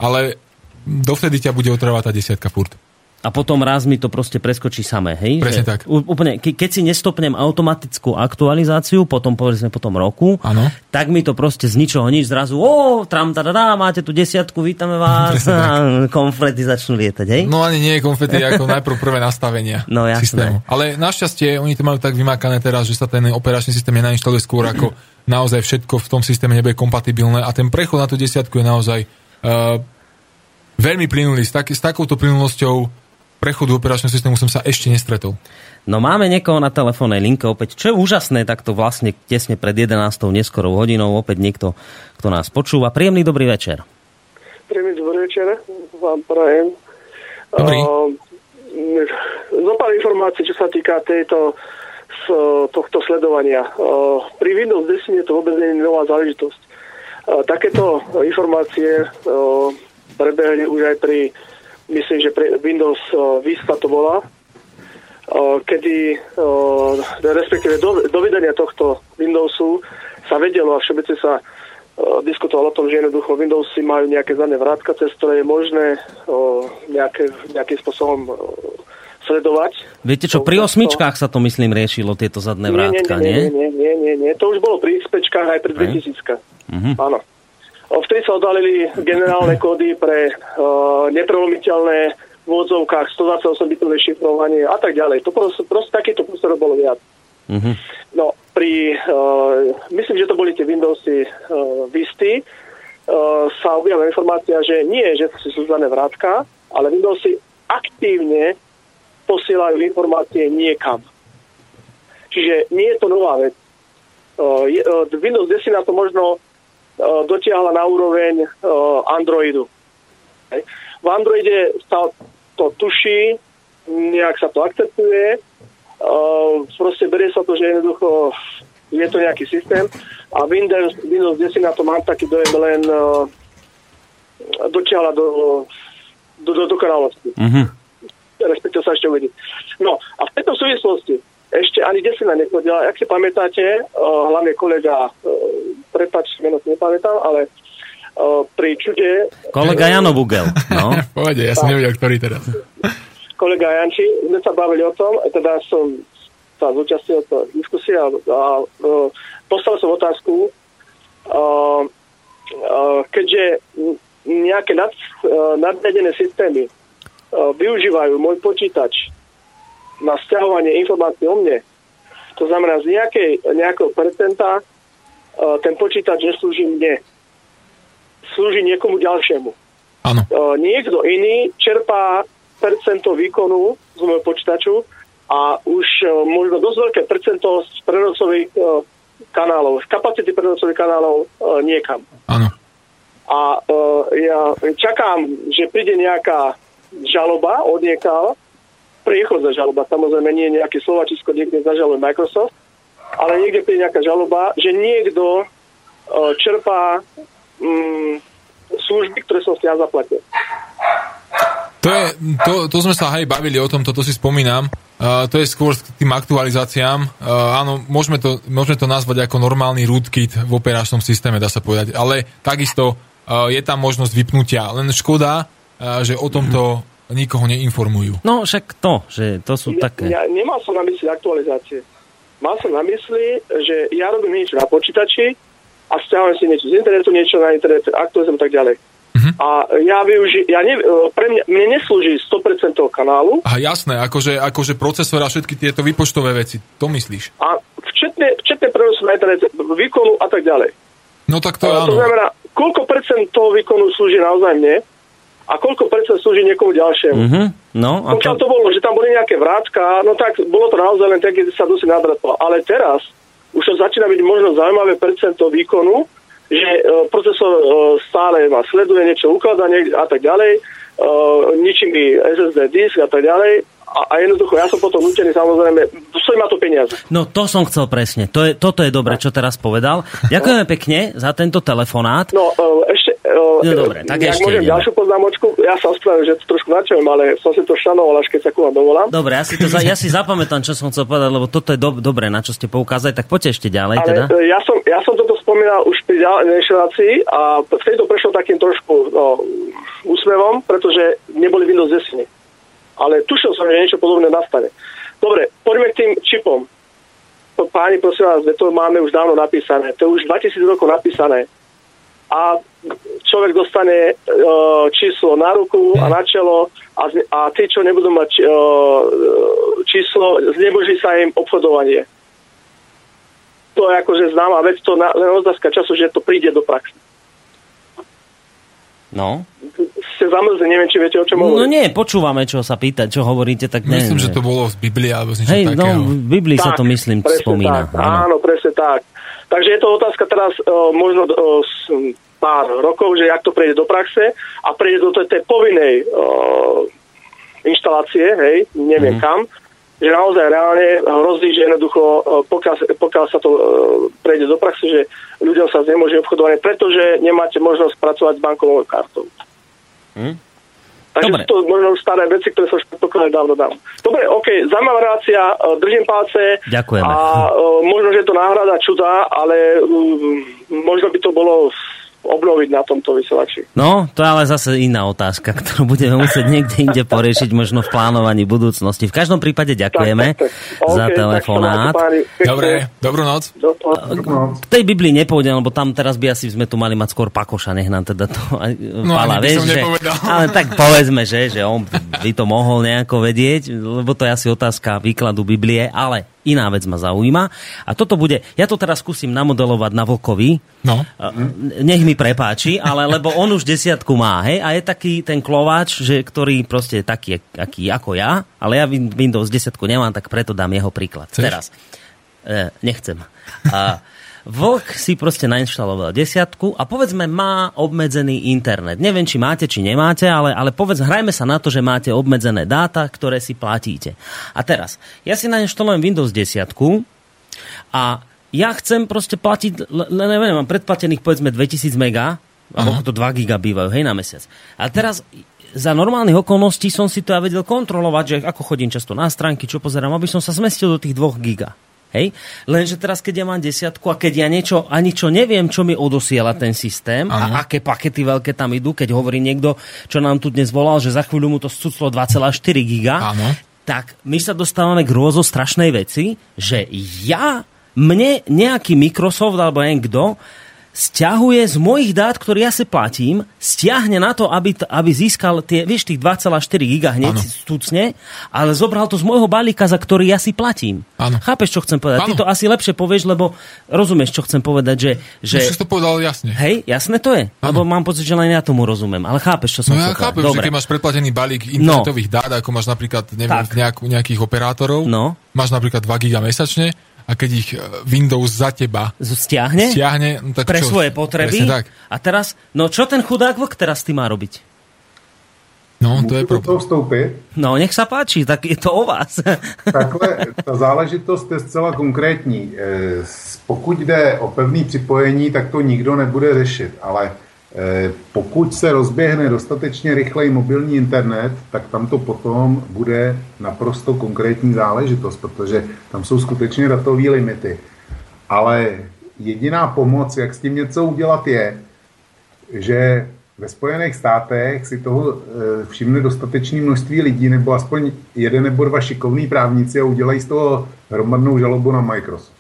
ale dovtedy ťa bude otrvať tá desiatka furt. A potom raz mi to proste preskočí samé, hej? Presne že tak. Úplne, ke, keď si nestopnem automatickú aktualizáciu, potom povedzme po tom roku, Áno. tak mi to proste z ničoho nič zrazu, o, tram, tadadá, máte tu desiatku, vítame vás, a konflety začnú lietať, hej? No ani nie je konfety ako najprv prvé nastavenia No, jasné. systému. Ale našťastie oni to majú tak vymakané teraz, že sa ten operačný systém nenainštaluje skôr ako naozaj všetko v tom systéme nebude kompatibilné a ten prechod na tú desiatku je naozaj uh, veľmi plynulý. S, tak, s takouto plynulosťou prechodu operačného systému som sa ešte nestretol. No máme niekoho na telefónnej linke opäť, čo je úžasné, takto vlastne tesne pred 11. neskorou hodinou, opäť niekto, kto nás počúva. Príjemný dobrý večer. Príjemný dobrý večer vám prajem. Dobrý. Uh, zo pár informácií, čo sa týka tejto, z, tohto sledovania. Uh, pri Windows 10 je to vôbec nie je nová záležitosť. Uh, takéto informácie uh, prebehli už aj pri, myslím, že pri Windows uh, Vista to bola, uh, kedy, uh, respektíve do, do vydania tohto Windowsu sa vedelo a všeobecne sa diskutoval o tom, že jednoducho Windowsy majú nejaké zadné vrátka, cez ktoré je možné nejaké, nejakým spôsobom sledovať. Viete čo, pri osmičkách sa to myslím riešilo, tieto zadné vrátka, nie, nie? nie, nie, nie, nie, nie. To už bolo pri XPčkách aj pri 2000 Mhm. Áno. O, Vtedy sa odhalili generálne kódy pre uh, neprelomiteľné v úvodzovkách 128-bitové šifrovanie a tak ďalej. To proste, proste takýchto prostorov bolo viac. Mhm. No, pri, uh, myslím, že to boli tie Windowsy uh, Visty, uh, sa objavila informácia, že nie, že to sú zadné vrátka, ale Windowsy aktívne posielajú informácie niekam. Čiže nie je to nová vec. Uh, je, uh, Windows 10 na to možno dotiahla na úroveň uh, Androidu. V Androide sa to tuší, nejak sa to akceptuje, uh, proste berie sa to, že jednoducho je to nejaký systém a Windows, Windows 10 na to mám taký dojem len dotiahla do, do, do dokonalosti. Mhm. Respektíve sa ešte uvidí. No a v tejto súvislosti ešte ani desina nechodila. Ak si pamätáte, uh, hlavne kolega, uh, prepáč, meno si nepamätám, ale uh, pri čude... Kolega Jano Bugel. No. Povede, ja som nevedel, ktorý teraz. kolega Janči, sme sa bavili o tom, teda som sa zúčastnil to diskusie a, a postavil som otázku, uh, uh, keďže nejaké nad, nadvedené systémy uh, využívajú môj počítač na stiahovanie informácií o mne, to znamená z nejakej, nejakého percenta uh, ten počítač neslúži mne. Slúži niekomu ďalšiemu. Áno. Uh, niekto iný čerpá percento výkonu z môjho počítaču a už uh, možno dosť veľké percento z prenosových kanálov, z kapacity prenosových kanálov niekam. Áno. A ja čakám, že príde nejaká žaloba od niekaľ, priechodná žaloba, samozrejme nie nejaký Slovačisko, niekde zažaluje Microsoft, ale niekde príde nejaká žaloba, že niekto uh, čerpá um, služby, ktoré som si ja zaplatil. To, je, to, to sme sa aj bavili o tom, toto si spomínam. Uh, to je skôr k tým aktualizáciám. Uh, áno, môžeme to, môžeme to nazvať ako normálny rootkit v operačnom systéme, dá sa povedať. Ale takisto uh, je tam možnosť vypnutia. Len škoda, uh, že o tomto nikoho neinformujú. No však to, že to sú Ja, také... ja nemal som na mysli aktualizácie. Mal som na mysli, že ja robím niečo na počítači a stiahujem si niečo z internetu, niečo na internet, aktualizujem a tak ďalej. Mhm. A ja využi- ja ne, pre mňa, mne neslúži 100% toho kanálu A jasné, akože, akože procesor a všetky tieto výpočtové veci, to myslíš? a včetne, včetne prenosu na internet, výkonu a tak ďalej. No tak to To, áno. to znamená, koľko percent toho výkonu slúži naozaj mne a koľko percent slúži niekomu ďalšiemu. Mhm. No, a Pokiaľ to... to bolo, že tam boli nejaké vrátka, no tak bolo to naozaj len tak, keď sa dosť nadratlo. Ale teraz už to začína byť možno zaujímavé percento výkonu, že e, procesor e, stále ma sleduje, niečo ukladá niek- a tak ďalej, e, ničí mi SSD disk a tak ďalej. A, a jednoducho, ja som potom nutený, samozrejme, stojí ma to peniaze. No to som chcel presne. To je, toto je dobre, čo teraz povedal. Ďakujeme pekne za tento telefonát. No, e, ešte... e, No dobre, tak jak ešte môžem ideme. ďalšiu poznámočku, ja sa ospravedlňujem, že to trošku načujem, ale som si to šanoval, až keď sa ku vám dovolám. Dobre, ja si, to, ja si zapamätám, čo som chcel povedať, lebo toto je do, dobre, na čo ste poukázali, tak poďte ešte ďalej Ale teda. e, ja som, ja som toto spomínal už pri relácii a vtedy to prešlo takým trošku no, úsmevom, pretože neboli Windows 10. Ale tušil som, že niečo podobné nastane. Dobre, poďme k tým čipom. Páni, prosím vás, to máme už dávno napísané. To je už 2000 rokov napísané. A človek dostane e, číslo na ruku a na čelo a, a tí, čo nebudú mať e, číslo, zneboží sa im obchodovanie to je akože známa vec, to na, len otázka času, že to príde do praxe. No. Ste zamrzli, neviem, či viete, o čom no hovorím. nie, počúvame, čo sa pýta, čo hovoríte, tak ne, Myslím, že to bolo z Biblie alebo z niečo Hej, takého. no, v Biblii sa to myslím spomína. Tak, áno, presne tak. Takže je to otázka teraz uh, možno uh, s, pár rokov, že jak to prejde do praxe a prejde do tej, tej povinnej uh, inštalácie, hej, neviem mm. kam, že naozaj reálne hrozí, že jednoducho, uh, pokiaľ, pokiaľ sa to uh, prejde do praxe, že ľuďom sa nemôže obchodovať, pretože nemáte možnosť pracovať s bankovou kartou. Hm? Takže Dobre. to možno už staré veci, ktoré sa už predpokladali dávno dávno. Dobre, OK, zaujímavá relácia, e, držím palce. Ďakujeme. A uh, možno, že je to náhrada čuda, ale um, možno by to bolo obnoviť na tomto vysielači. No, to je ale zase iná otázka, ktorú budeme musieť niekde inde poriešiť, možno v plánovaní budúcnosti. V každom prípade ďakujeme Tak, tak, tak. za OK, tak telefonát. Dobre, dobrú noc. No, K tej Biblii nepôjdem, lebo tam teraz by asi sme tu mali mať skôr Pakoša, nech nám teda to aj No, pala, vieš, že, nepovedal. ale tak povedzme, že, že on by to mohol nejako vedieť, lebo to je asi otázka výkladu Biblie, ale iná vec ma zaujíma. A toto bude, ja to teraz skúsim namodelovať na Vlkovi, No. Nech mi prepáči, ale lebo on už desiatku má, hej, a je taký ten klovač, že, ktorý proste je taký, aký ako ja, ale ja Win- Windows 10 nemám, tak preto dám jeho príklad. Chceš? Teraz. E, nechcem. A, Vlk si proste nainštaloval desiatku a povedzme má obmedzený internet. Neviem, či máte, či nemáte, ale, ale povedz, hrajme sa na to, že máte obmedzené dáta, ktoré si platíte. A teraz, ja si nainštalujem Windows 10 a ja chcem proste platiť, le, le- neviem, mám predplatených povedzme 2000 mega, alebo to 2 giga bývajú, hej, na mesiac. A teraz za normálnych okolností som si to ja vedel kontrolovať, že ako chodím často na stránky, čo pozerám, aby som sa zmestil do tých 2 giga. Hej? Lenže teraz, keď ja mám desiatku a keď ja niečo, ani čo neviem, čo mi odosiela ten systém a aké pakety veľké tam idú, keď hovorí niekto, čo nám tu dnes volal, že za chvíľu mu to scuclo 2,4 giga, Áno. tak my sa dostávame k rôzo strašnej veci, že ja, mne nejaký Microsoft alebo neviem kto, stiahuje z mojich dát, ktoré ja si platím, stiahne na to, aby, aby získal tie, vieš, tých 2,4 giga hneď stucne, ale zobral to z môjho balíka, za ktorý ja si platím. Áno. Chápeš, čo chcem povedať? Ty Áno. to asi lepšie povieš, lebo rozumieš, čo chcem povedať, že... že... Že... si to povedal jasne. Hej, jasné to je. Lebo mám pocit, že len ja tomu rozumiem. Ale chápeš, čo som No ja chápem, že keď máš predplatený balík internetových dát, ako máš napríklad neviem, nejakú, nejakých operátorov, No. máš napríklad 2 giga mesačne a keď ich e, Windows za teba Stiahne? stiahne, no tak pre čo? svoje potreby. Tak. A teraz, no čo ten chudák vlk teraz ty má robiť? No, to je Můžu problém. vstoupit? No, nech sa páči, tak je to o vás. Takhle, ta záležitost je zcela konkrétní. S- Pokud jde o pevný připojení, tak to nikdo nebude řešit, ale pokud se rozběhne dostatečně rychlej mobilní internet, tak tam to potom bude naprosto konkrétní záležitost, protože tam jsou skutečně datové limity. Ale jediná pomoc, jak s tím něco udělat, je, že ve Spojených státech si toho e, všimne dostatečné množství lidí, nebo aspoň jeden nebo dva šikovní právníci a udělají z toho hromadnou žalobu na Microsoft.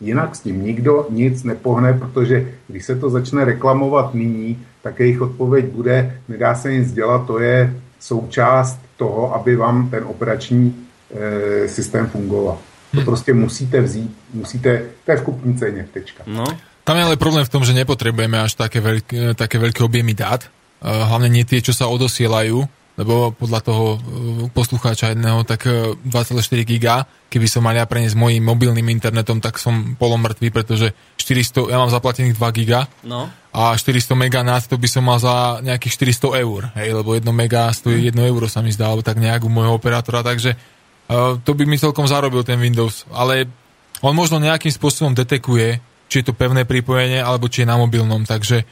Jinak s tím nikdo nic nepohne, protože když se to začne reklamovat nyní, tak jejich odpověď bude, nedá se nic dělat, to je součást toho, aby vám ten operační e, systém fungoval. To prostě musíte vzít, musíte, to je v kupní ceně, tečka. No, Tam je ale problém v tom, že nepotrebujeme až také veľké, také veľké objemy dát. Eh, Hlavne nie tie, čo sa odosielajú, lebo podľa toho eh, poslucháča jedného, tak eh, 2,4 giga, keby som mal ja preniesť mojim mobilným internetom, tak som polomrtvý, pretože 400, ja mám zaplatených 2 giga no. a 400 mega nad to by som mal za nejakých 400 eur, hej, lebo 1 mega stojí 1 euro sa mi zdá, alebo tak nejak u môjho operátora, takže uh, to by mi celkom zarobil ten Windows, ale on možno nejakým spôsobom detekuje, či je to pevné pripojenie, alebo či je na mobilnom, takže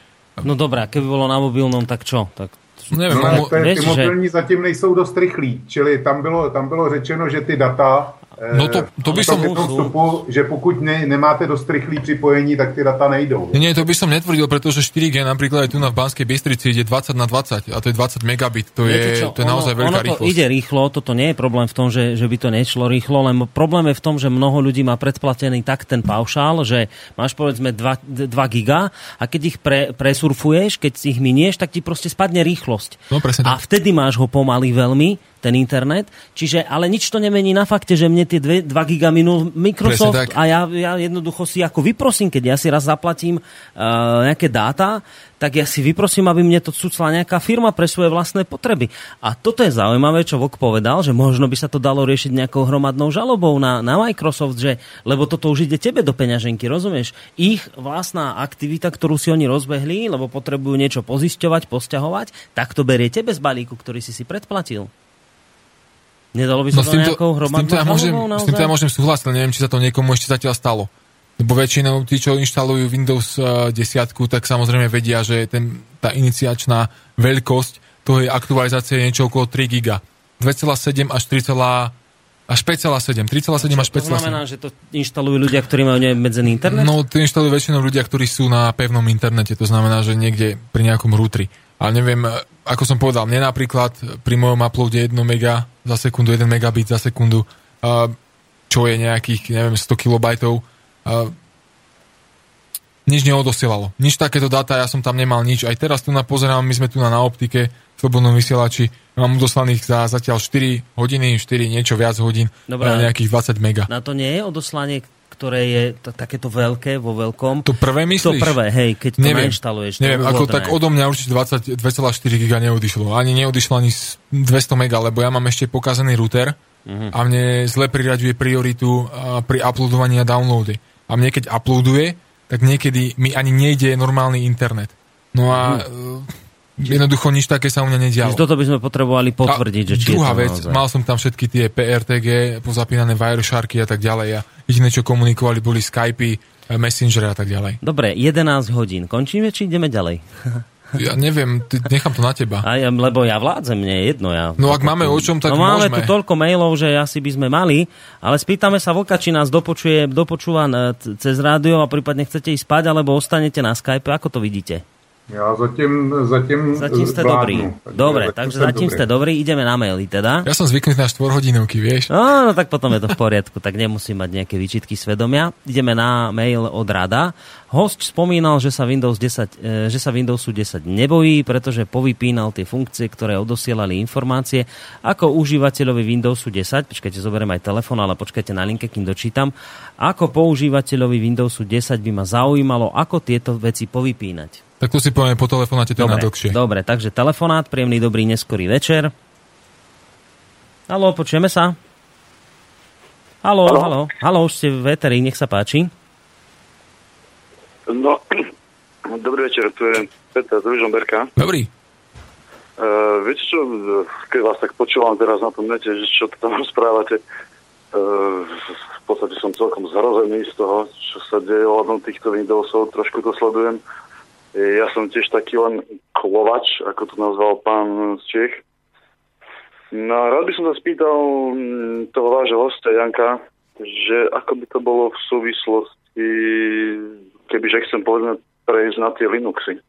No dobré, keby bolo na mobilnom, tak čo? Tak, neviem, No, vieš, ty že- mobilní zatím nejsou dost rychlí, čili tam bylo, tam bylo řečeno, že ty data No to- to by som- vstupu, že pokud ne, nemáte dost rychlý připojení, tak ty data nejdou. Nie, to by som netvrdil, pretože 4G napríklad aj tu na v Banskej Bystrici ide 20 na 20 a to je 20 megabit, to Viete je, čo, to je naozaj ono, veľká ono to rýchlosť. ide rýchlo, toto nie je problém v tom, že, že by to nešlo rýchlo, len problém je v tom, že mnoho ľudí má predplatený tak ten paušál, že máš povedzme 2, 2 giga a keď ich pre, presurfuješ, keď si ich minieš, tak ti proste spadne rýchlosť. No, presne a vtedy máš ho pomaly veľmi, ten internet, čiže ale nič to nemení na fakte, že mne tie 2 giga minul Microsoft a ja, ja jednoducho si ako vyprosím, keď ja si raz zaplatím uh, nejaké dáta, tak ja si vyprosím, aby mne to cucla nejaká firma pre svoje vlastné potreby. A toto je zaujímavé, čo Vok povedal, že možno by sa to dalo riešiť nejakou hromadnou žalobou na, na Microsoft, že, lebo toto už ide tebe do peňaženky, rozumieš? Ich vlastná aktivita, ktorú si oni rozbehli, lebo potrebujú niečo pozisťovať, posťahovať, tak to berie tebe z balíku, ktorý si si predplatil. Nedalo by sa No to s týmto, nejakou s hromadnou týmto, ja môžem, s týmto ja môžem súhlasiť, neviem, či sa to niekomu ešte zatiaľ stalo. Lebo väčšinou tí, čo inštalujú Windows uh, 10, tak samozrejme vedia, že ten, tá iniciačná veľkosť toho je aktualizácie je niečo okolo 3 giga. 2,7 až 3, až 5,7. 3,7 až To znamená, 5,7. že to inštalujú ľudia, ktorí majú neobmedzený internet? No, to inštalujú väčšinou ľudia, ktorí sú na pevnom internete, to znamená, že niekde pri nejakom routeri. Ale neviem, ako som povedal, mne napríklad pri mojom uploade 1 mega za sekundu, 1 megabit za sekundu, čo je nejakých, neviem, 100 kilobajtov, nič neodosielalo. Nič takéto dáta, ja som tam nemal nič. Aj teraz tu na pozerám, my sme tu na, na optike, v slobodnom vysielači, mám odoslaných za zatiaľ 4 hodiny, 4 niečo viac hodín, Dobre. nejakých 20 mega. Na to nie je odoslanie, ktoré je t- takéto veľké vo veľkom? To prvé myslíš? To prvé, hej, keď to neviem, nainštaluješ. to Neviem, ako tak odo mňa určite 20, 2,4 giga neodišlo. Ani neodišlo ani z 200 mega, lebo ja mám ešte pokazený router Mhm. a mne zle priraďuje prioritu pri uploadovaní a downloady. A mne keď uploaduje, tak niekedy mi ani nejde normálny internet. No a Mhm. Jednoducho nič také sa u mňa nedialo. Čiže toto by sme potrebovali potvrdiť, A že či druhá je to vec, naozaj. mal som tam všetky tie PRTG, pozapínané Wiresharky a tak ďalej a jediné, čo komunikovali, boli Skypey, e, Messenger a tak ďalej. Dobre, 11 hodín. Končíme, či ideme ďalej? Ja neviem, ty, nechám to na teba. A ja, lebo ja vládzem, mne je jedno. Ja, No ak máme o čom, tak no máme môžeme. tu toľko mailov, že asi by sme mali, ale spýtame sa Vlka, či nás dopočuje, dopočúva cez rádio a prípadne chcete ísť spať, alebo ostanete na Skype. Ako to vidíte? Já zatím, zatím, Zatím ste vládnu. dobrý. Dobre, takže jsem zatím ste dobrý. Ideme na maily teda. Ja som zvyknutý na 4 hodinovky, vieš. No, no tak potom je to v poriadku, tak nemusím mať nejaké výčitky svedomia. Ideme na mail od Rada. Host spomínal, že sa, Windows 10, e, že sa Windowsu 10 nebojí, pretože povypínal tie funkcie, ktoré odosielali informácie. Ako užívateľovi Windowsu 10, počkajte, zoberiem aj telefón, ale počkajte na linke, kým dočítam. Ako používateľovi Windowsu 10 by ma zaujímalo, ako tieto veci povypínať. Tak to si povieme po telefonáte, to je na Dobre, dlhšie. dobre, takže telefonát, príjemný, dobrý, neskorý večer. Haló, počujeme sa? Haló, haló, haló už ste v Eteri, nech sa páči. No, dobrý večer, tu je Peter z Ružomberka. Dobrý. Uh, viete čo, keď vás tak počúvam teraz na tom nete, že čo tam rozprávate, uh, v podstate som celkom zhrozený z toho, čo sa deje ohľadom týchto Windowsov, trošku to sledujem. Ja som tiež taký len klovač, ako to nazval pán z Čech. No rád by som sa spýtal mm, toho vášho hostia Janka, že ako by to bolo v súvislosti, kebyže chcem povedzme prejsť na tie Linuxy.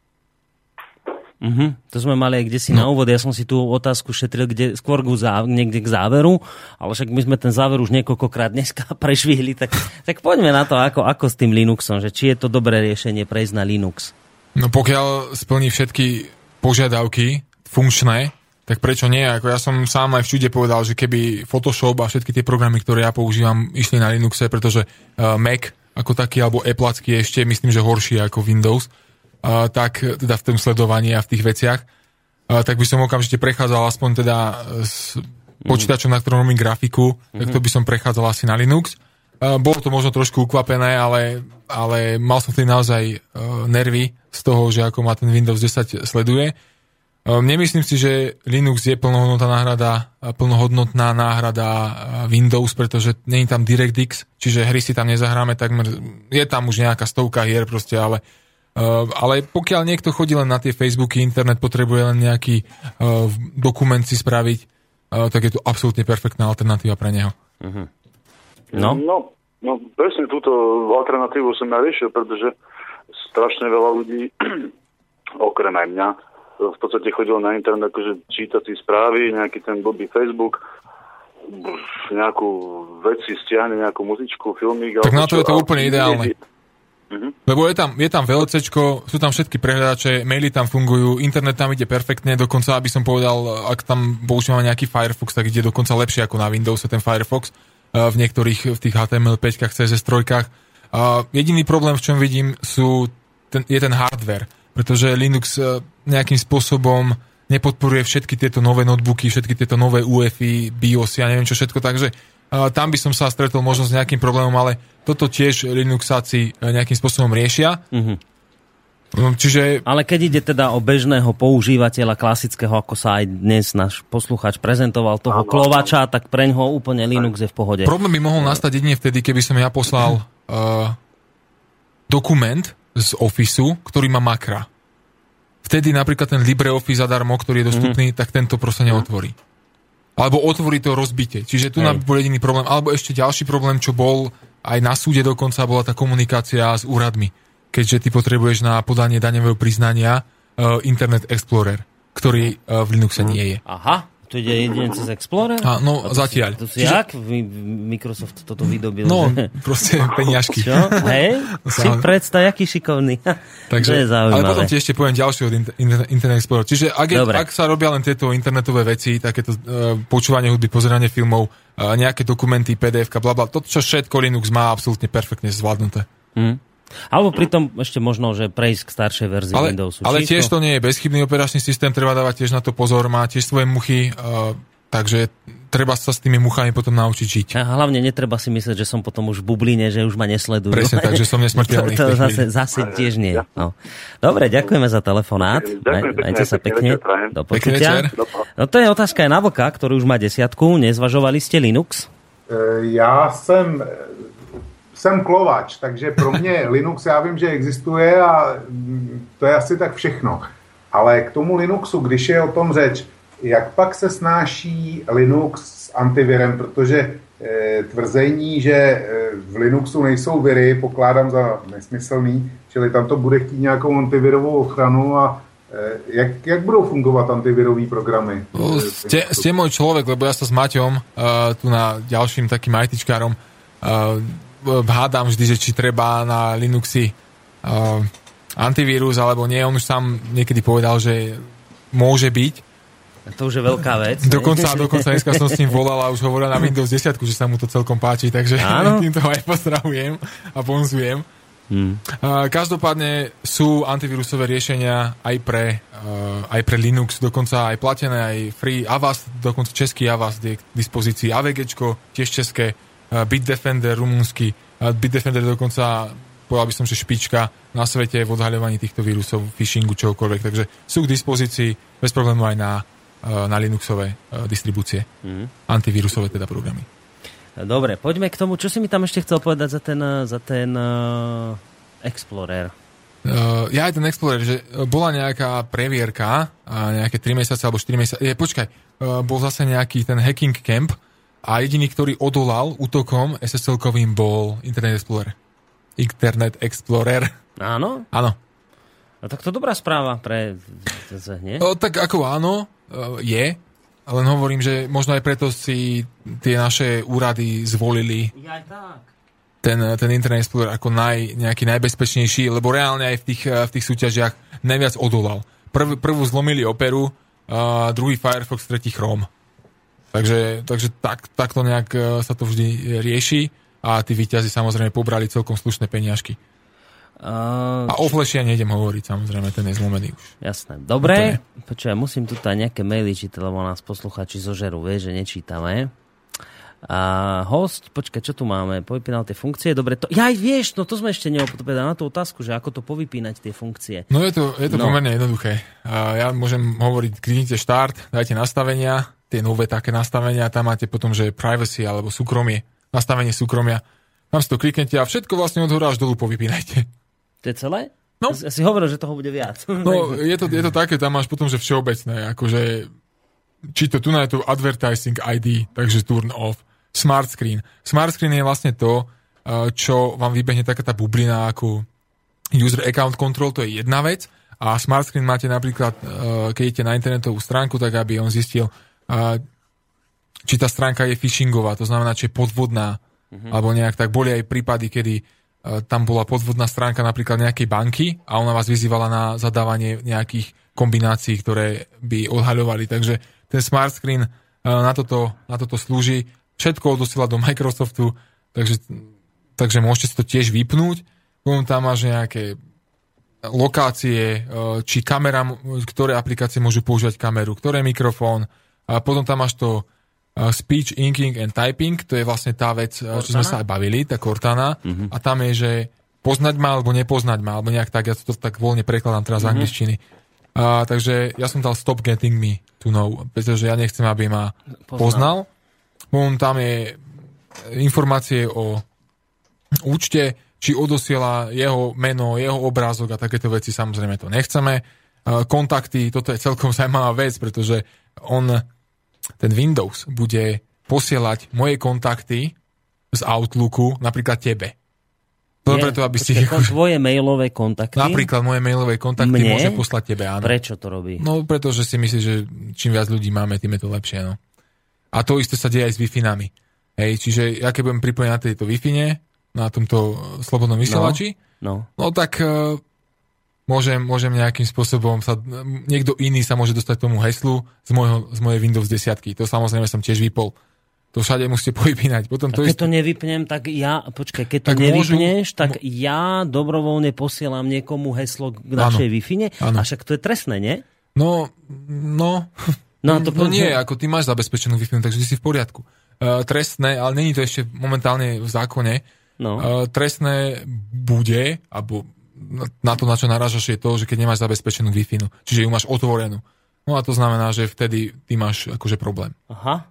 Mhm, to sme mali aj kde si no. na úvod, ja som si tú otázku šetril kde, skôr ku zá, niekde k záveru, ale však my sme ten záver už niekoľkokrát dneska prešvihli, tak, tak poďme na to, ako, ako s tým Linuxom, že či je to dobré riešenie prejsť na Linux. No pokiaľ splní všetky požiadavky funkčné, tak prečo nie? Ako ja som sám aj v čude povedal, že keby Photoshop a všetky tie programy, ktoré ja používam, išli na Linuxe, pretože uh, Mac ako taký, alebo Appleacký je ešte, myslím, že horší ako Windows, uh, tak teda v tom sledovaní a v tých veciach, uh, tak by som okamžite prechádzal aspoň teda s počítačom, na ktorom robím grafiku, tak to by som prechádzal asi na Linux. Uh, bolo to možno trošku ukvapené, ale, ale mal som vtedy naozaj uh, nervy z toho, že ako ma ten Windows 10 sleduje. Um, nemyslím si, že Linux je plnohodnotná náhrada, plnohodnotná náhrada Windows, pretože není tam DirectX, čiže hry si tam nezahráme takmer, je tam už nejaká stovka hier proste, ale ale pokiaľ niekto chodí len na tie Facebooky, internet potrebuje len nejaký dokument si spraviť, tak je to absolútne perfektná alternatíva pre neho. Uh-huh. No? no? No, presne túto alternatívu som ja riešil, pretože strašne veľa ľudí, okrem aj mňa, v podstate chodilo na internet akože čítať si správy, nejaký ten blbý Facebook, nejakú vec si stiahne, nejakú muzičku, filmík. Tak na to čo, je to úplne ideálne. Mhm. Lebo je tam, je tam VLCčko, sú tam všetky prehľadače, maily tam fungujú, internet tam ide perfektne, dokonca, aby som povedal, ak tam používame nejaký Firefox, tak ide dokonca lepšie ako na Windowse ten Firefox v niektorých v tých HTML5, CSS 3. A jediný problém, v čom vidím, sú ten, je ten hardware, pretože Linux eh, nejakým spôsobom nepodporuje všetky tieto nové notebooky, všetky tieto nové UEFI, BIOS, ja neviem čo všetko, takže uh, tam by som sa stretol možno s nejakým problémom, ale toto tiež Linuxáci uh, nejakým spôsobom riešia. Mhm. Um, Čiže Ale keď ide teda o bežného používateľa klasického, ako sa aj dnes náš posluchač prezentoval, toho klovača, tak pre ňoho úplne Linux je v pohode. problém by mohol nastať jedine vtedy, keby som ja poslal uh, dokument z Officeu, ktorý má makra. Vtedy napríklad ten LibreOffice zadarmo, ktorý je dostupný, Mhm. tak tento proste neotvorí. Alebo otvorí to rozbite. Čiže tu nám bol jediný problém. Alebo ešte ďalší problém, čo bol aj na súde dokonca, bola tá komunikácia s úradmi. Keďže ty potrebuješ na podanie daňového priznania uh, Internet Explorer, ktorý uh, v Linuxe nie je. Aha, to ide jedine cez Explorer? A, no, to zatiaľ. Si, to si Čiže- jak Microsoft toto vydobil? No, že- proste peniažky. Čo? Hej? si Samozrejme. predstav, aký šikovný. Takže, to je ale zaujímavé. potom ti ešte poviem ďalšie od Inter- Inter- Internet Explorer. Čiže ak, je, Dobre. ak sa robia len tieto internetové veci, takéto uh, počúvanie hudby, pozeranie filmov, uh, nejaké dokumenty, pdf bla bla, to, čo všetko Linux má absolútne perfektne zvládnuté. Hm. Alebo pritom ešte možno, že prejsť k staršej verzii Ale, Windowsu. ale tiež to nie je bezchybný operačný systém, treba dávať tiež na to pozor, má tiež svoje muchy, uh, takže treba sa s tými muchami potom naučiť žiť. A hlavne netreba si myslieť, že som potom už v bubline, že už ma nesledujú. Presne tak, že som nesmrteľný. to, to zase, zase tiež nie. No. Dobre, ďakujeme za telefonát. Ďakujem Majte sa pekne večer. Do počutia. No to je otázka aj na vlka, ktorý už má desiatku. Nezvažovali ste Linux? Eh, Já jsem, klovač, takže pro mě Linux já vím, že existuje a mm, to je asi tak všechno. Ale k tomu Linuxu, když je o tom řeč, jak pak se snáší Linux s antivirem, protože eh, tvrzení, že eh, v Linuxu nejsou viry, pokládám za nesmyslný, čili tam to bude chtít nějakou antivirovou ochranu a eh, jak, jak budou fungovat antivirové programy? No, ste, ste môj človek, lebo ja sa s Maťom, uh, tu na ďalším takým ITčkárom, uh, hádam vždy, že či treba na Linuxi uh, antivírus alebo nie. On už sám niekedy povedal, že môže byť. To už je veľká vec. ne? Dokonca, dokonca dneska som s ním volal a už hovoril na Windows 10, že sa mu to celkom páči, takže Áno. týmto aj pozdravujem a bonzujem. Hmm. Uh, každopádne sú antivírusové riešenia aj pre, uh, aj pre Linux, dokonca aj platené, aj free Avast, dokonca český Avast je k dispozícii AVGčko, tiež české, Bitdefender rumúnsky, uh, Bitdefender dokonca povedal by som, že špička na svete v odhaľovaní týchto vírusov, phishingu, čokoľvek, takže sú k dispozícii bez problému aj na, uh, na Linuxové uh, distribúcie, Hmm. antivírusové teda programy. Dobre, poďme k tomu, čo si mi tam ešte chcel povedať za ten, za ten uh, Explorer. Uh, ja aj ten Explorer, že uh, bola nejaká previerka, uh, nejaké 3 mesiace alebo 4 mesiace, je, počkaj, uh, bol zase nejaký ten hacking camp a jediný, ktorý odolal útokom SSL-kovým bol Internet Explorer. Internet Explorer. Áno? Áno. No tak to dobrá správa pre... Nie? O, tak ako áno, uh, je, len hovorím, že možno aj preto si tie naše úrady zvolili Ja tak. ten, ten Internet Explorer ako naj, nejaký najbezpečnejší, lebo reálne aj v tých, eh, v tých súťažiach najviac odolal. Prv, prvú zlomili Operu, a druhý Firefox, tretí Chrome. Takže, takže tak, takto nejak eh, sa to vždy rieši a tí výťazi samozrejme pobrali celkom slušné peniažky. Uh, A o Flashi ja nejdem hovoriť, samozrejme, ten je zlomený už. Jasné. Dobre, počujem, musím tu aj nejaké maily čítať, lebo nás posluchači zožerú, vieš, že nečítame. A host, počkaj, čo tu máme? Povypínal tie funkcie, dobre, to... Ja aj vieš, no to sme ešte neopovedali na tú otázku, že ako to povypínať tie funkcie. No je to, je to No. no. pomerne jednoduché. A ja môžem hovoriť, kliknite štart, dajte nastavenia, tie nové také nastavenia, tam máte potom, že privacy alebo súkromie, nastavenie súkromia. Tam si to kliknete a všetko vlastne od hora až dolu povypínajte. To je celé? No. Ja si hovoril, že toho bude viac. No, je to, je to také, tam máš potom, že všeobecné, akože či to tu na je to advertising ID, takže turn off, smart screen. Smart screen je vlastne to, eh, čo vám vybehne taká tá bublina ako user account control, to je jedna vec a smart screen máte napríklad, eh, keď idete na internetovú stránku, tak aby on zistil, či tá stránka je phishingová, to znamená, či je podvodná, Mhm. alebo nejak tak. Boli aj prípady, kedy eh, tam bola podvodná stránka napríklad nejakej banky a ona vás vyzývala na zadávanie nejakých kombinácií, ktoré by odhaľovali. Takže ten smart screen eh, na toto, na toto slúži. Všetko odosiela do Microsoftu, takže, takže môžete si to tiež vypnúť. Potom tam máš nejaké lokácie, eh, či kamera, ktoré aplikácie môžu používať kameru, ktoré mikrofón. A potom tam máš to eh, speech, inking and typing, to je vlastne tá vec, Cortana? čo sme sa aj bavili, tá Cortana. Mm-hmm. A tam je, že poznať ma alebo nepoznať ma, alebo nejak tak, ja to tak voľne prekladám teraz mm-hmm. z angličtiny. A, takže ja som dal stop getting me to know, pretože ja nechcem, aby ma Poznal. poznal. Potom tam je informácie o účte, či odosiela jeho meno, jeho obrázok a takéto veci, samozrejme to nechceme. Kontakty, toto je celkom zaujímavá vec, pretože on, ten Windows, bude posielať moje kontakty z Outlooku napríklad tebe. To preto, aby si... počkaj, kon- tvoje mailové kontakty. Napríklad moje mailové kontakty Mne? môže poslať tebe, áno. Prečo to robí? No, pretože si myslíš, že čím viac ľudí máme, tým je to lepšie, no. A to isté sa deje aj s Wi-Fi-nami. Hej, čiže ja keď budem pripojený na tejto wi na tomto eh, slobodnom vysielači, No. no, tak uh, môžem, môžem nejakým spôsobom sa, niekto iný sa môže dostať k tomu heslu z, môjho, z mojej Windows 10. To samozrejme som tiež vypol. To všade musíte povypínať. Potom A to keď isté, to nevypnem, tak ja, počkaj, keď to Tak môžu- nevypneš, tak ja dobrovoľne posielam niekomu heslo k našej wi Áno. A však to je trestné, nie? No, no, No, to no nie, ako ty máš zabezpečenú Wi-Fi, takže ty si v poriadku. Uh, trestné, ale není to ešte momentálne v zákone, No. uh, trestné bude, alebo na- to, na čo narážaš, je to, že keď nemáš zabezpečenú Wi-Fi, čiže ju máš otvorenú. No a to znamená, že vtedy ty máš akože problém. Aha.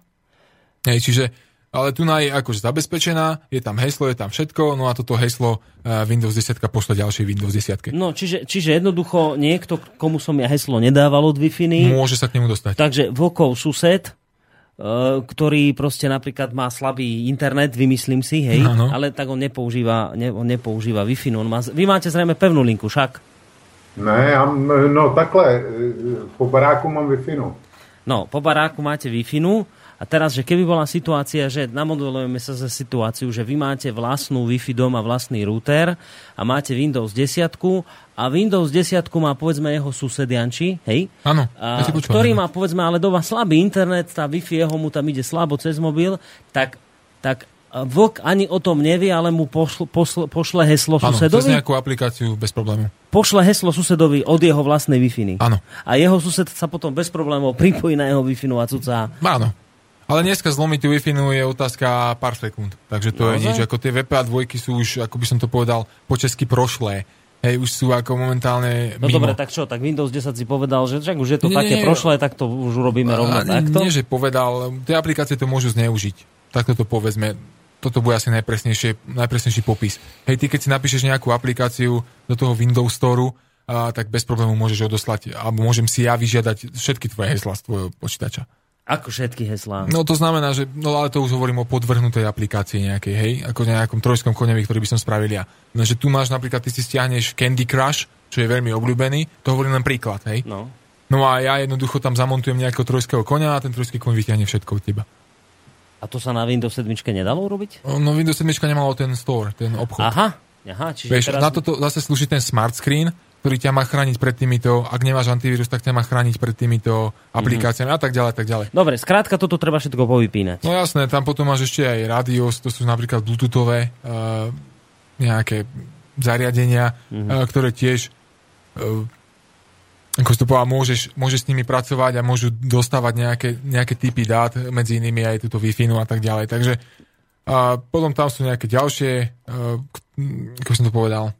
Hej, čiže, ale tu je akože zabezpečená, je tam heslo, je tam všetko, no a toto heslo uh, Windows 10 pošle ďalšej Windows 10. No, čiže, čiže jednoducho niekto, komu som ja heslo nedával od Wi-Fi, Môže sa k nemu dostať. takže vokov sused, ktorý proste napríklad má slabý internet, vymyslím si, hej, Áno. ale tak on nepoužíva, ne, on nepoužíva Wi-Fi. No, on má, vy máte zrejme pevnú linku, však? Ne, já, m- no takhle, e, po baráku mám wi no. No, po baráku máte wi a teraz, že keby bola situácia, že namodelujeme sa za situáciu, že vy máte vlastnú Wi-Fi doma, vlastný router a máte Windows 10 a Windows 10 má povedzme jeho sused Janči, hej? Áno, ja ktorý má povedzme ale doma slabý internet, tá Wi-Fi jeho mu tam ide slabo cez mobil, tak, tak a vlk ani o tom nevie, ale mu pošle, pošle, pošle heslo Áno, cez susedovi. nejakú aplikáciu bez problému. Pošle heslo susedovi od jeho vlastnej Wi-Fi. Áno. A jeho sused sa potom bez problémov pripojí na jeho Wi-Fi a cucá. Áno. Ale dneska zlomiť Wi-Fi je otázka pár sekúnd. Takže to je Naozaj? nič. Ako tie VPA dvojky sú už, ako by som to povedal, po česky prošlé. Hej, už sú ako momentálne No mimo. dobre, tak čo, tak Windows 10 si povedal, že však už je to Nie, také nie, prošlé, tak to už urobíme rovno A takto. Nie, že povedal, tie aplikácie to môžu zneužiť. Takto to povedzme. Toto bude asi najpresnejšie, najpresnejší popis. Hej, ty keď si napíšeš nejakú aplikáciu do toho Windows Store, a, tak bez problému môžeš odoslať, alebo môžem si ja vyžiadať všetky tvoje heslá z tvojho počítača. Ako všetky heslá. No to znamená, že, no ale to už hovorím o podvrhnutej aplikácii nejakej, hej, ako nejakom trojskom konevi, ktorý by som spravil ja. No, že tu máš napríklad, ty si stiahneš Candy Crush, čo je veľmi obľúbený, to hovorím len príklad, hej. No. No a ja jednoducho tam zamontujem nejakého trojského konia a ten trojský koň vyťahne všetko od teba. A to sa na Windows 7 nedalo urobiť? No Windows 7 nemalo ten store, ten obchod. Aha, aha čiže Vieš, teraz... na toto zase slúži ten smart screen, ktorý ťa má chrániť pred týmito, ak nemáš antivírus, tak ťa má chrániť pred týmito aplikáciami a tak ďalej, tak ďalej. Dobre, skrátka toto treba všetko povypínať. No jasné, tam potom máš ešte aj rádios, to sú napríklad bluetoothové uh, nejaké zariadenia, mm-hmm. uh, ktoré tiež uh, ako si to povedal, môžeš, môžeš s nimi pracovať a môžu dostávať nejaké, nejaké typy dát, medzi inými aj túto wi a tak ďalej. Takže a potom tam sú nejaké ďalšie, uh, k- ako som to povedal,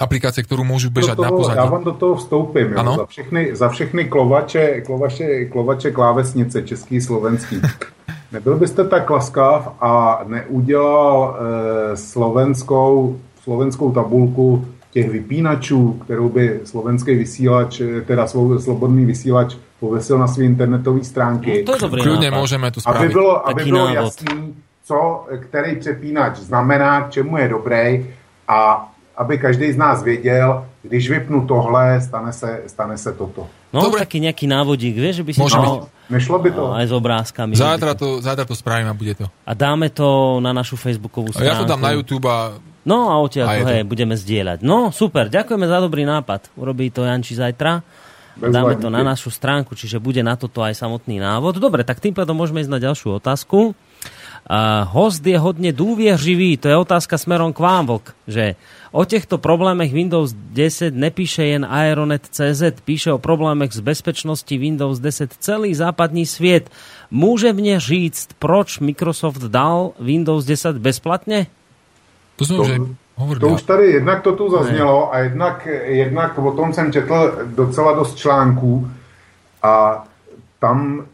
aplikácie, ktorú môžu bežať do na toho, pozadí. já vám do toho vstoupím. Jo, Ano? za, všechny, za všechny klovače, klovače, klovače klávesnice, český, slovenský. Nebyl byste tak laskav a neudělal eh, slovenskou, slovenskou tabulku těch vypínačů, kterou by slovenský vysílač, eh, teda svou, slobodný vysílač povesil na své internetové stránky. To je dobrý Kľudne môžeme to aby spraviť. bylo, aby bylo jasný, co který přepínač znamená, k čemu je dobrý a aby každý z nás věděl, když vypnu tohle, stane se, stane se toto. No, Dobre. taký nejaký návodík, vieš, že by si Môže dal Nešlo by to? no, aj s obrázkami. Zajtra to, zajtra to spravím a bude to. A dáme to na našu facebookovú stránku. ja to dám na YouTube a No a odtiaľ to, hej, budeme zdieľať. No, super, ďakujeme za dobrý nápad. Urobí to Janči zajtra. Bez Dáme to na našu stránku, čiže bude na toto aj samotný návod. Dobre, tak tým pádom môžeme ísť na ďalšiu otázku. A host je hodne dôvierživý, to je otázka smerom k vám, Vlk, že o týchto problémech Windows 10 nepíše jen Aeronet.cz, píše o problémech z bezpečnosti Windows 10 celý západní sviet. Môže mne říct, proč Microsoft dal Windows 10 bezplatne? to sme To- už. To už tady jednak to tu zaznělo a jednak, jednak o tom jsem četl docela dost článků a tam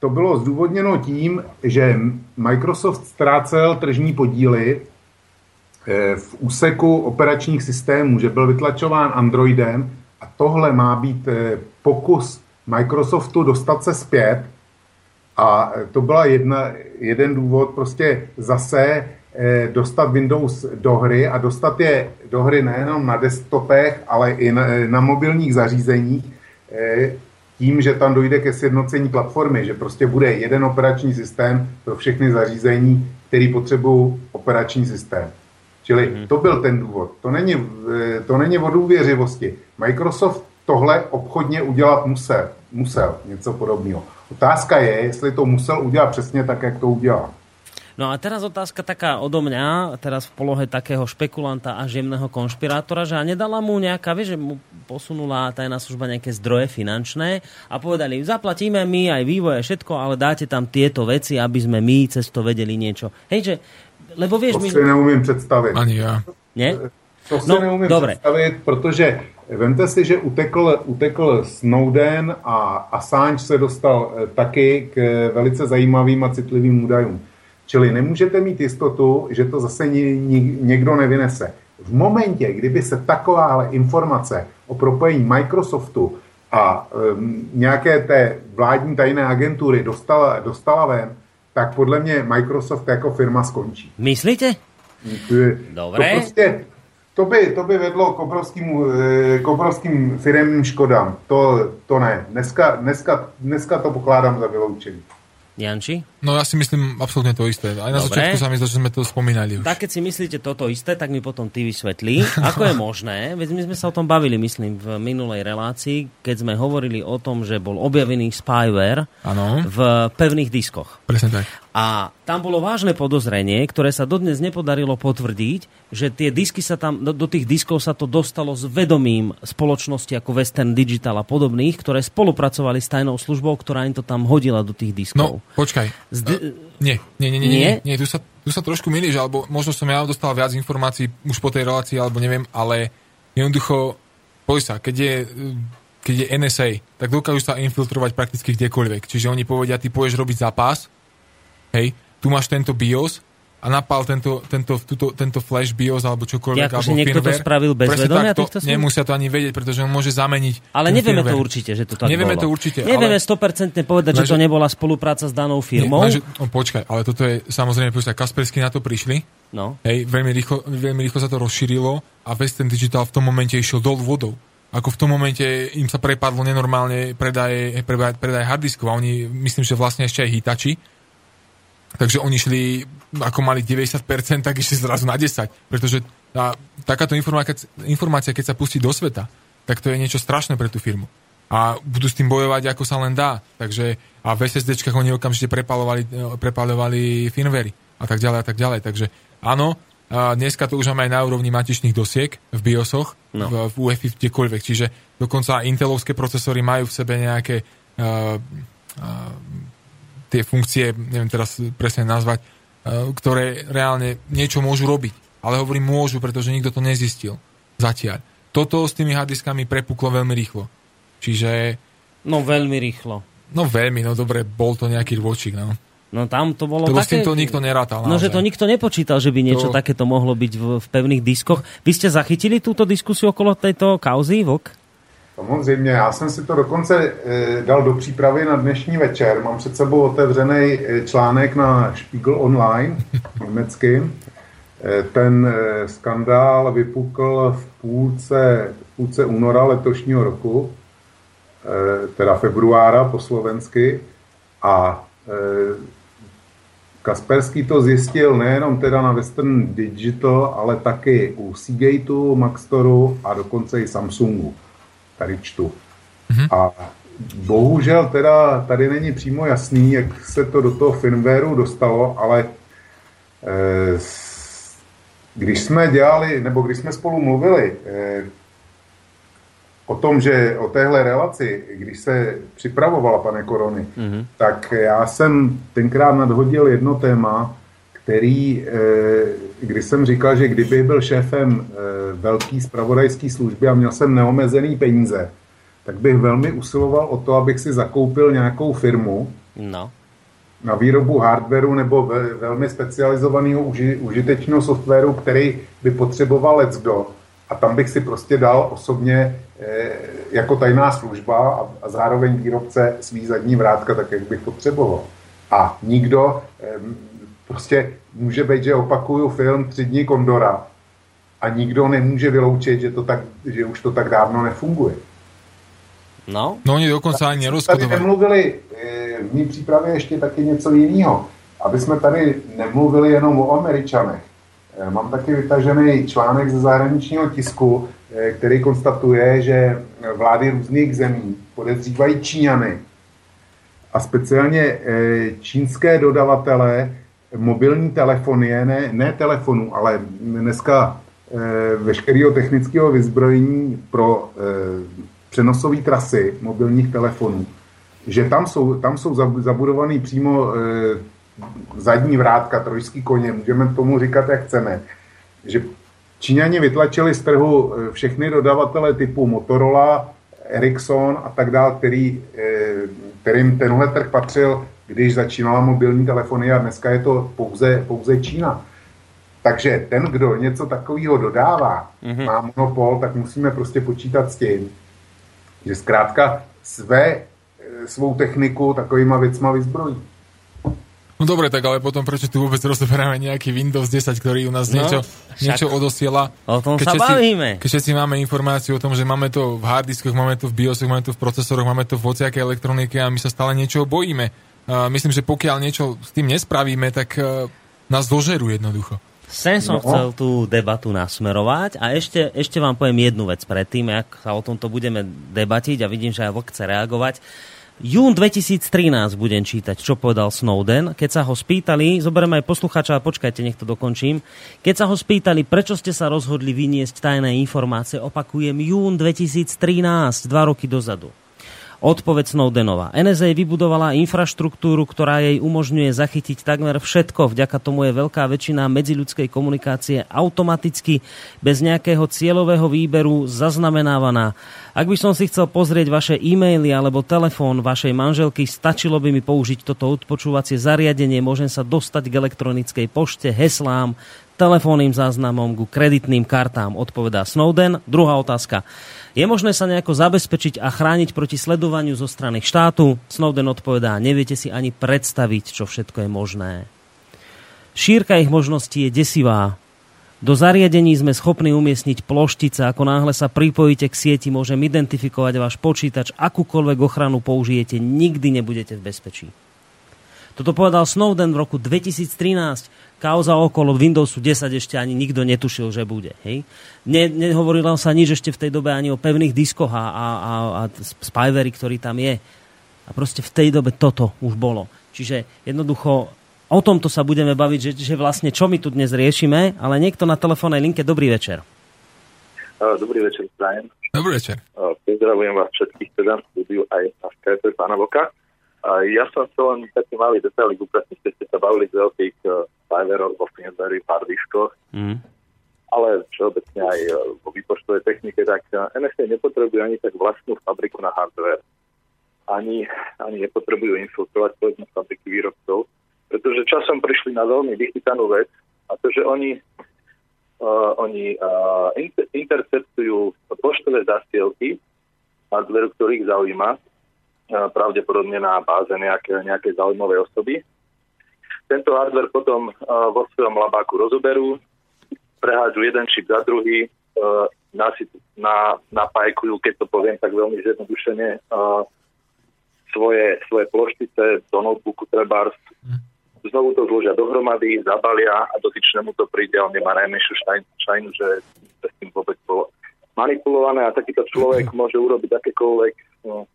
to bylo zdůvodněno tím, že Microsoft ztrácel tržní podíly v úseku operačních systémů, že byl vytlačován Androidem a tohle má být eh, pokus Microsoftu dostat se zpět a to byla jedna, jeden důvod, prostě zase eh, dostat Windows do hry a dostat je do hry nejenom na desktopech, ale i na, na mobilních zařízeních, eh, tím, že tam dojde ke sjednocení platformy, že prostě bude jeden operační systém pro všechny zařízení, který potřebují operační systém. Čili to byl ten důvod. To není, eh, to není o důvěřivosti. Microsoft tohle obchodně udělat musel. Musel něco podobného. Otázka je, jestli to musel udělat přesně tak, jak to udělal. No a teraz otázka taká odo mňa, teraz v polohe takého špekulanta a žemného konšpirátora, že a nedala mu nejaká, vieš, že mu posunula tajná služba nejaké zdroje finančné a povedali, zaplatíme my aj vývoj a všetko, ale dáte tam tieto veci, aby sme my cez to vedeli niečo. Hej, že, lebo vieš... To si neumím představit. Ani ja. Nie? To si No, neumím dobre. představit, protože vemte si, že utekl, utekl Snowden a Assange se dostal eh, taky k eh, velice zajímavým a citlivým údajům. Čili nemůžete mít jistotu, že to zase někdo nevynese. V momentě, kdyby se takováhle informace o propojení Microsoftu a um, nějaké té vládní tajné agentury dostala, dostala ven, tak podle mě Microsoft jako firma skončí. Myslíte? Dobre. To prostě, to by, to by vedlo k obrovským, eh, k obrovským firemním škodám. To, to ne. Dneska, dneska, dneska to pokládám za vyloučení. Janči? No ja si myslím absolútne to isté. Aj na Dobre. začiatku sa mi zdá, že sme to spomínali už. Tak keď si myslíte toto isté, tak mi potom ty vysvetlí, ako je možné, veď my sme sa o tom bavili, myslím, v minulej relácii, keď sme hovorili o tom, že bol objavený spyware Áno. v pevných diskoch. Presne tak. A tam bolo vážne podozrenie, ktoré sa dodnes nepodarilo potvrdiť, že tie disky sa tam, do, do tých diskov sa to dostalo s vedomím spoločnosti ako Western Digital a podobných, ktoré spolupracovali s tajnou službou, ktorá im to tam hodila do tých diskov. No, počkaj. Zd- Nie, nie, nie, nie, nie, Nie? nie, tu, sa, tu sa trošku milíš, alebo možno som ja dostal viac informácií už po tej relácii, alebo neviem, ale jednoducho, poj sa, keď je, keď je NSA, tak dokážu sa infiltrovať prakticky kdekoľvek. Čiže oni povedia, ty pôjdeš robiť zápas, hej, tu máš tento BIOS a napál tento, tento, tuto, tento flash BIOS alebo čokoľvek. Ja, alebo niekto to firmware. spravil bez Presne vedomia tak, to týchto? Nemusia to ani vedieť, pretože on môže zameniť Ale nevieme to firmware. určite, že to tak Nevieme bolo. to určite, Nevieme ale- 100% povedať, že to Lenže- nebola spolupráca s danou firmou. Nie, lenže, oh, počkaj, ale toto je samozrejme, počkaj, Kaspersky na to prišli, No. hej, veľmi rýchlo, veľmi rýchlo sa to rozšírilo a Western Digital v tom momente išiel dolu vodou. Ako v tom momente im sa prepadlo nenormálne predaje, predaje, predaje harddiskov a oni, myslím, že vlastne ešte aj hitači. Takže oni šli, ako mali 90%, tak išli zrazu na 10. Pretože tá, takáto informácia, informácia, keď sa pustí do sveta, tak to je niečo strašné pre tú firmu. A budú s tým bojovať, ako sa len dá. Takže a v SSDčkách oni okamžite prepalovali, eh, prepalovali firmwary a tak ďalej a tak ďalej. Takže áno, a dneska to už máme aj na úrovni matičných dosiek v BIOSoch, No. v, v UEFI kdekoľvek. Čiže dokonca Intelovské procesory majú v sebe nejaké uh, uh, tie funkcie, neviem teraz presne nazvať, uh, ktoré reálne niečo môžu robiť. Ale hovorím môžu, pretože nikto to nezistil zatiaľ. Toto s tými harddiskami prepuklo veľmi rýchlo. Čiže, No veľmi rýchlo. no veľmi, no dobre, bol to nejaký rôčik, no. No tam to bolo s také... týmto nikto nerátal. No, že to nikto nepočítal, že by niečo To- takéto mohlo byť v, v pevných diskoch. Vy ste zachytili túto diskusiu okolo tejto kauzy, Vok? Samozřejmě, já jsem si to dokonce e, dal do přípravy na dnešní večer. Mám před sebou otevřený e, článek na Spiegel Online německy. E, ten skandál vypukl v půlce, v půlce února letošního roku, teda februára po slovensky. A Kasperský to zjistil nejenom teda na Western Digital, ale taky u Seagateu, Maxtoru a dokonce i Samsungu. Tady čtu. A bohužel teda tady není přímo jasný, jak se to do toho firmwareu dostalo, ale s- když jsme dělali, nebo když jsme spolu mluvili eh, o tom, že o téhle relaci, když se připravovala, pane Korony, mm-hmm. tak já jsem tenkrát nadhodil jedno téma, který, eh, když jsem říkal, že kdybych byl šéfem eh, velký spravodajský služby a měl jsem neomezený peníze, tak bych velmi usiloval o to, abych si zakoupil nějakou firmu No. na výrobu hardwareu nebo ve, velmi specializovaného uži, užitečného softwaru, který by potřeboval leckdo. A tam bych si prostě dal osobně eh, jako tajná služba a, a zároveň výrobce svý zadní vrátka, tak jak bych potřeboval. A nikdo, eh, prostě může být, že opakuju film Tři dny Kondora a nikdo nemůže vyloučit, že, to tak, že už to tak dávno nefunguje. No, No oni dokonca ani Tady nerozkodovali. nemluvili eh, v mý přípravě ještě taky něco jiného. Aby jsme tady nemluvili jenom o Američanech. Eh, Mám taky vytažený článek ze zahraničního tisku, eh, který konstatuje, že vlády různých zemí podezřívají Číňany a speciálně čínské dodavatele mobilní telefonie, ne, ne telefonu, ale dneska e, veškerého technického vyzbrojení pro e, přenosové trasy mobilních telefonů, že tam jsou, tam jsou zabudovaný přímo e, zadní vrátka, trojský koně, můžeme tomu říkat, jak chceme, že Číňani vytlačili z trhu všechny dodavatele typu Motorola, Ericsson a tak dále, který, kterým tenhle trh patřil když začínala mobilní telefony a dneska je to pouze, pouze Čína. Takže ten, kdo něco takového dodává, mm-hmm. má monopol, tak musíme prostě počítat s tím, že zkrátka své, svou techniku takovýma věcma vyzbrojí. No dobre, tak ale potom prečo tu vôbec rozoberáme nejaký Windows 10, ktorý u nás no, niečo, niečo odosiela? O tom keď sa bavíme. Keď všetci máme informáciu o tom, že máme to v harddiskoch, máme to v BIOSoch, máme to v procesoroch, máme to v hociakej elektronike a my sa stále niečo bojíme myslím, že pokiaľ niečo s tým nespravíme, tak e, nás dožerú jednoducho. Sem som no. chcel tú debatu nasmerovať a ešte, ešte vám poviem jednu vec predtým, ak sa o tomto budeme debatiť a vidím, že aj Vlk chce reagovať. Jún 2013 budem čítať, čo povedal Snowden. Keď sa ho spýtali, zoberiem aj poslucháča, a počkajte, nech to dokončím. Keď sa ho spýtali, prečo ste sa rozhodli vyniesť tajné informácie, opakujem, jún 2013, dva roky dozadu. Odpoveď Snowdenova. NSA vybudovala infraštruktúru, ktorá jej umožňuje zachytiť takmer všetko. Vďaka tomu je veľká väčšina medziľudskej komunikácie automaticky bez nejakého cieľového výberu zaznamenávaná. Ak by som si chcel pozrieť vaše e-maily alebo telefón vašej manželky, stačilo by mi použiť toto odpočúvacie zariadenie. Môžem sa dostať k elektronickej pošte, heslám, telefónnym záznamom, ku kreditným kartám, odpovedá Snowden. Druhá otázka. Je možné sa nejako zabezpečiť a chrániť proti sledovaniu zo strany štátu? Snowden odpovedá, neviete si ani predstaviť, čo všetko je možné. Šírka ich možností je desivá. Do zariadení sme schopní umiestniť ploštice. Ako náhle sa pripojíte k sieti, môžem identifikovať váš počítač. Akúkoľvek ochranu použijete, nikdy nebudete v bezpečí. Toto povedal Snowden v roku 2013 kauza okolo Windowsu 10 ešte ani nikto netušil, že bude. Hej? Ne, nehovorilo sa nič ešte v tej dobe ani o pevných diskoch a, a, a, a spyvery, ktorý tam je. A proste v tej dobe toto už bolo. Čiže jednoducho o tomto sa budeme baviť, že, že vlastne čo my tu dnes riešime, ale niekto na telefónnej linke, dobrý večer. Dobrý večer, Brian. Dobrý večer. Pozdravujem vás všetkých teda v štúdiu aj na Skype pána Voka. Ja som chcel len taký malý detailik upresniť, keď ste sa bavili z veľkých Fiverr, vo Finsbury, pár diskoch, mm. ale všeobecne aj e, vo výpočtovej technike, tak e, NSA nepotrebuje ani tak vlastnú fabriku na hardware. Ani, ani nepotrebujú infiltrovať povedzme fabriky výrobcov, pretože časom prišli na veľmi vychytanú vec a to, že oni, uh, oni uh, inter- interceptujú poštové zasielky hardware, ktorých zaujíma, pravdepodobne na báze nejaké, nejakej zaujímavej osoby tento hardware potom uh, vo svojom labáku rozoberú, prehádžu jeden čip za druhý, uh, nasyp, na, napajkujú, keď to poviem tak veľmi zjednodušene, uh, svoje, svoje ploštice do notebooku trebárs, znovu to zložia dohromady, zabalia a dotyčnému to príde, on nemá najmenšiu šajnu, že s tým vôbec bolo manipulované a takýto človek môže urobiť akékoľvek no,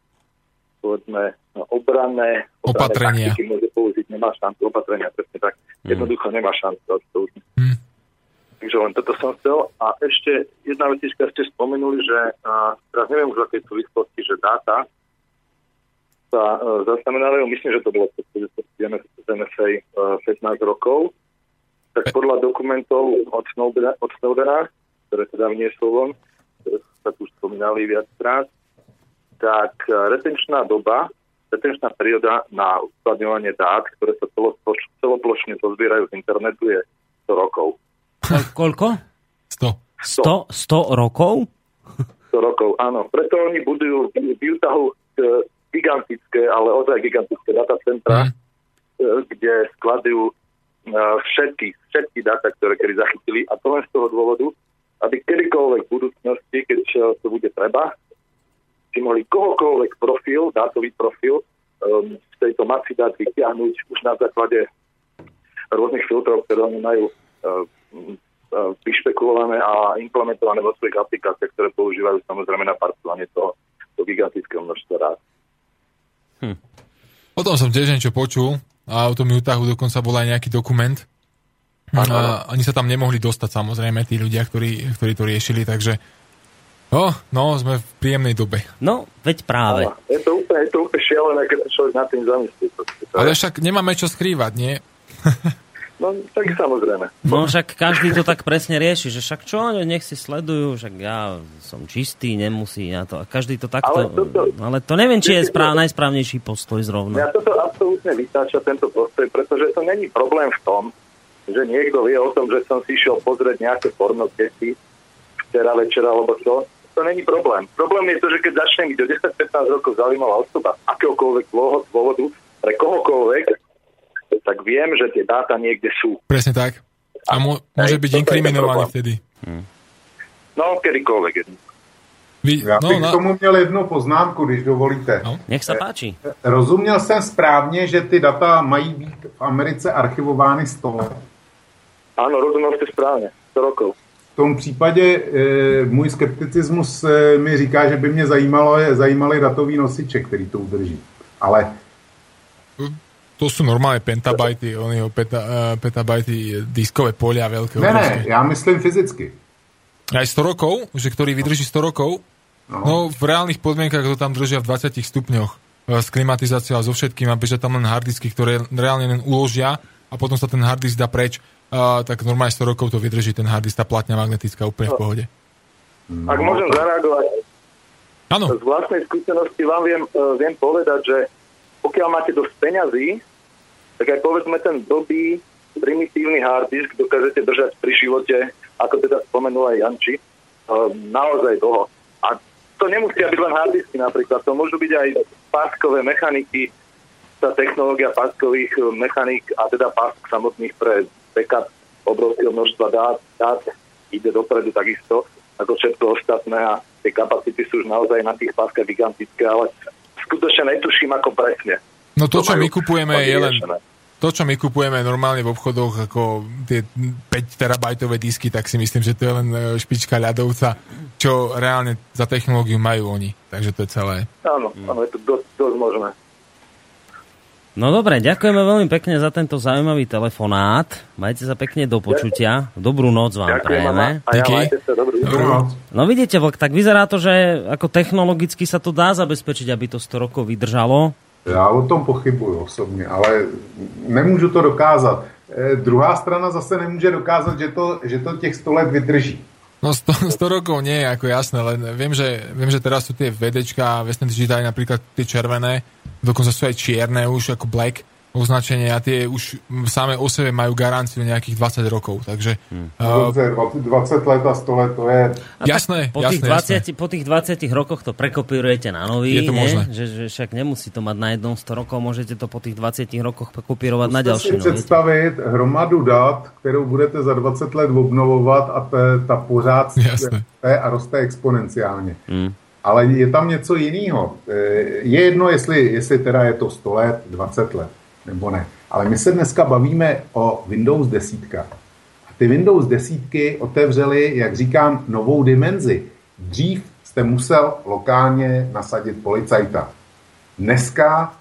povedzme obranné, opatrenia. Taktiky môže použiť, nemá šancu opatrenia, presne tak. Mm. Jednoducho nemá šancu. To už. Mm. Takže len toto som chcel. A ešte jedna vetička ste spomenuli, že a, teraz neviem už v akej súvislosti, že dáta sa uh, zaznamenávajú, myslím, že to bolo v NSA uh, 16 rokov, tak podľa dokumentov od Snowdena, od Snowdena ktoré teda vniesol von, ktoré sa tu spomínali viackrát, tak e, retenčná doba, retenčná príroda na uskladňovanie dát, ktoré sa celoplošne zozbierajú z internetu, je 100 rokov. Koľko? 100. 100, 100 rokov? 100 rokov, áno. Preto oni budujú výtahu e, gigantické, ale ozaj gigantické datacentra, mm. kde skladujú všetky, všetky dáta, ktoré kedy zachytili a to len z toho dôvodu, aby kedykoľvek v budúcnosti, keď to bude treba, si mohli kohokoľvek profil, dátový profil um, z tejto masy dát vytiahnuť už na základe rôznych filtrov, ktoré oni majú uh, uh, vyšpekulované a implementované vo svojich aplikáciách, ktoré používajú samozrejme na parcovanie toho, toho gigantického množstva dát. Hm. Potom som tiež niečo počul, a o tom Utahu dokonca bol aj nejaký dokument. A ani sa tam nemohli dostať samozrejme tí ľudia, ktorí, ktorí to riešili, takže no, no, sme v príjemnej dobe. No, veď práve. Je to úplne, je to úplne šialené, keď sa človek nad tým zamyslí. Ale však nemáme čo skrývať, nie? No, tak samozrejme. No však každý to tak presne rieši, že však čo, nech si sledujú, však ja som čistý, nemusí na to. A každý to takto... Ale, toto, ale to neviem, či je správ, najsprávnejší postoj zrovna. Ja toto absolútne vytáča tento postoj, pretože to není problém v tom, že niekto vie o tom, že som si išiel pozrieť nejaké pornokety včera večera, alebo čo. To není problém. Problém je to, že keď začne mi do 10-15 rokov zaujímavá osoba akéhokoľvek dôvodu, pre kohokoľvek, tak viem, že tie dáta niekde sú. Presne tak. A mo- môže byť inkriminovaný vtedy. No, kedykoľvek. Vy, Já no, bych na... k tomu měl jednu poznámku, když dovolíte. No. Nech sa páči. Rozuměl jsem správně, že ty data mají být v Americe archivovány 100 let. Áno, rozumel ste správne. 100 rokov. V tom případě e, můj skepticismus e, mi říká, že by mě zajímalo, zajímaly datový nosiče, který to udrží. Ale To sú normálne pentabajty, oni peta, uh, petabajty diskové polia veľké. ne, ne, já myslím fyzicky. Aj 100 rokov, že ktorý vydrží 100 rokov, no. no v reálnych podmienkach to tam držia v 20 stupňoch s klimatizáciou a so všetkým a bežia tam len hardisky, ktoré reálne len uložia a potom sa ten harddisk dá preč, uh, tak normálne 100 rokov to vydrží ten harddisk, tá platňa magnetická úplne v pohode. Ak môžem zareagovať, Áno. z vlastnej skúsenosti vám viem, uh, viem povedať, že pokiaľ máte dosť peňazí, tak aj povedzme ten blbý primitívny hard disk dokážete držať pri živote, ako teda spomenul aj Janči, uh, naozaj dlho. A to nemusia byť len hard disky napríklad, to môžu byť aj páskové mechaniky, tá technológia páskových eh, mechaník a teda pásk samotných pre backup obrovského množstva dát, dát ide dopredu takisto ako všetko ostatné a tie kapacity sú už naozaj na tých páskach gigantické, ale skutočne netuším ako presne. No to, čo my kupujeme, je len... To, čo my kupujeme normálne v obchodoch, ako tie 5 terabajtové disky, tak si myslím, že to je len e, špička ľadovca, čo reálne za technológiu majú oni. Takže to je celé. Áno, áno, je to dosť, dosť možné. No dobre, ďakujeme veľmi pekne za tento zaujímavý telefonát. Majte sa pekne do počutia. Dobrú noc vám Ďakujem prajeme. ja deň. No vidíte, Vlk, tak vyzerá to, že ako technologicky sa to dá zabezpečiť, aby to 100 rokov vydržalo. Já o tom pochybuju osobně, ale nemůžu to dokázat. E, druhá strana zase nemůže dokázat, že to, že to těch 100 let vydrží. No 100, 100 rokov nie je ako jasné, len viem, že, viem, že teraz sú tie VDčka a Western Digital napríklad tie červené, dokonca sú aj čierne už ako black označenie a tie už same o sebe majú garanciu nejakých 20 rokov, takže... Hm. Uh, Dobře, 20 let a 100 let, to je... jasné, Po tých, jasné, 20, jasné. po tých 20 rokoch to prekopírujete na nový, Je to možné. Že, že však nemusí to mať na jednom 100 rokov, môžete to po tých 20 rokoch prekopírovať na Zkuste ďalší si nový. představit hromadu dat, kterou budete za 20 let obnovovat a ta, pořád roste a roste exponenciálně. Hmm. Ale je tam něco jiného. E, Je jedno, jestli, jestli teda je to 100 let, 20 let, nebo ne. Ale my se dneska bavíme o Windows 10. A ty Windows 10 otevřely, jak říkám, novou dimenzi. Dřív jste musel lokálně nasadit policajta. Dneska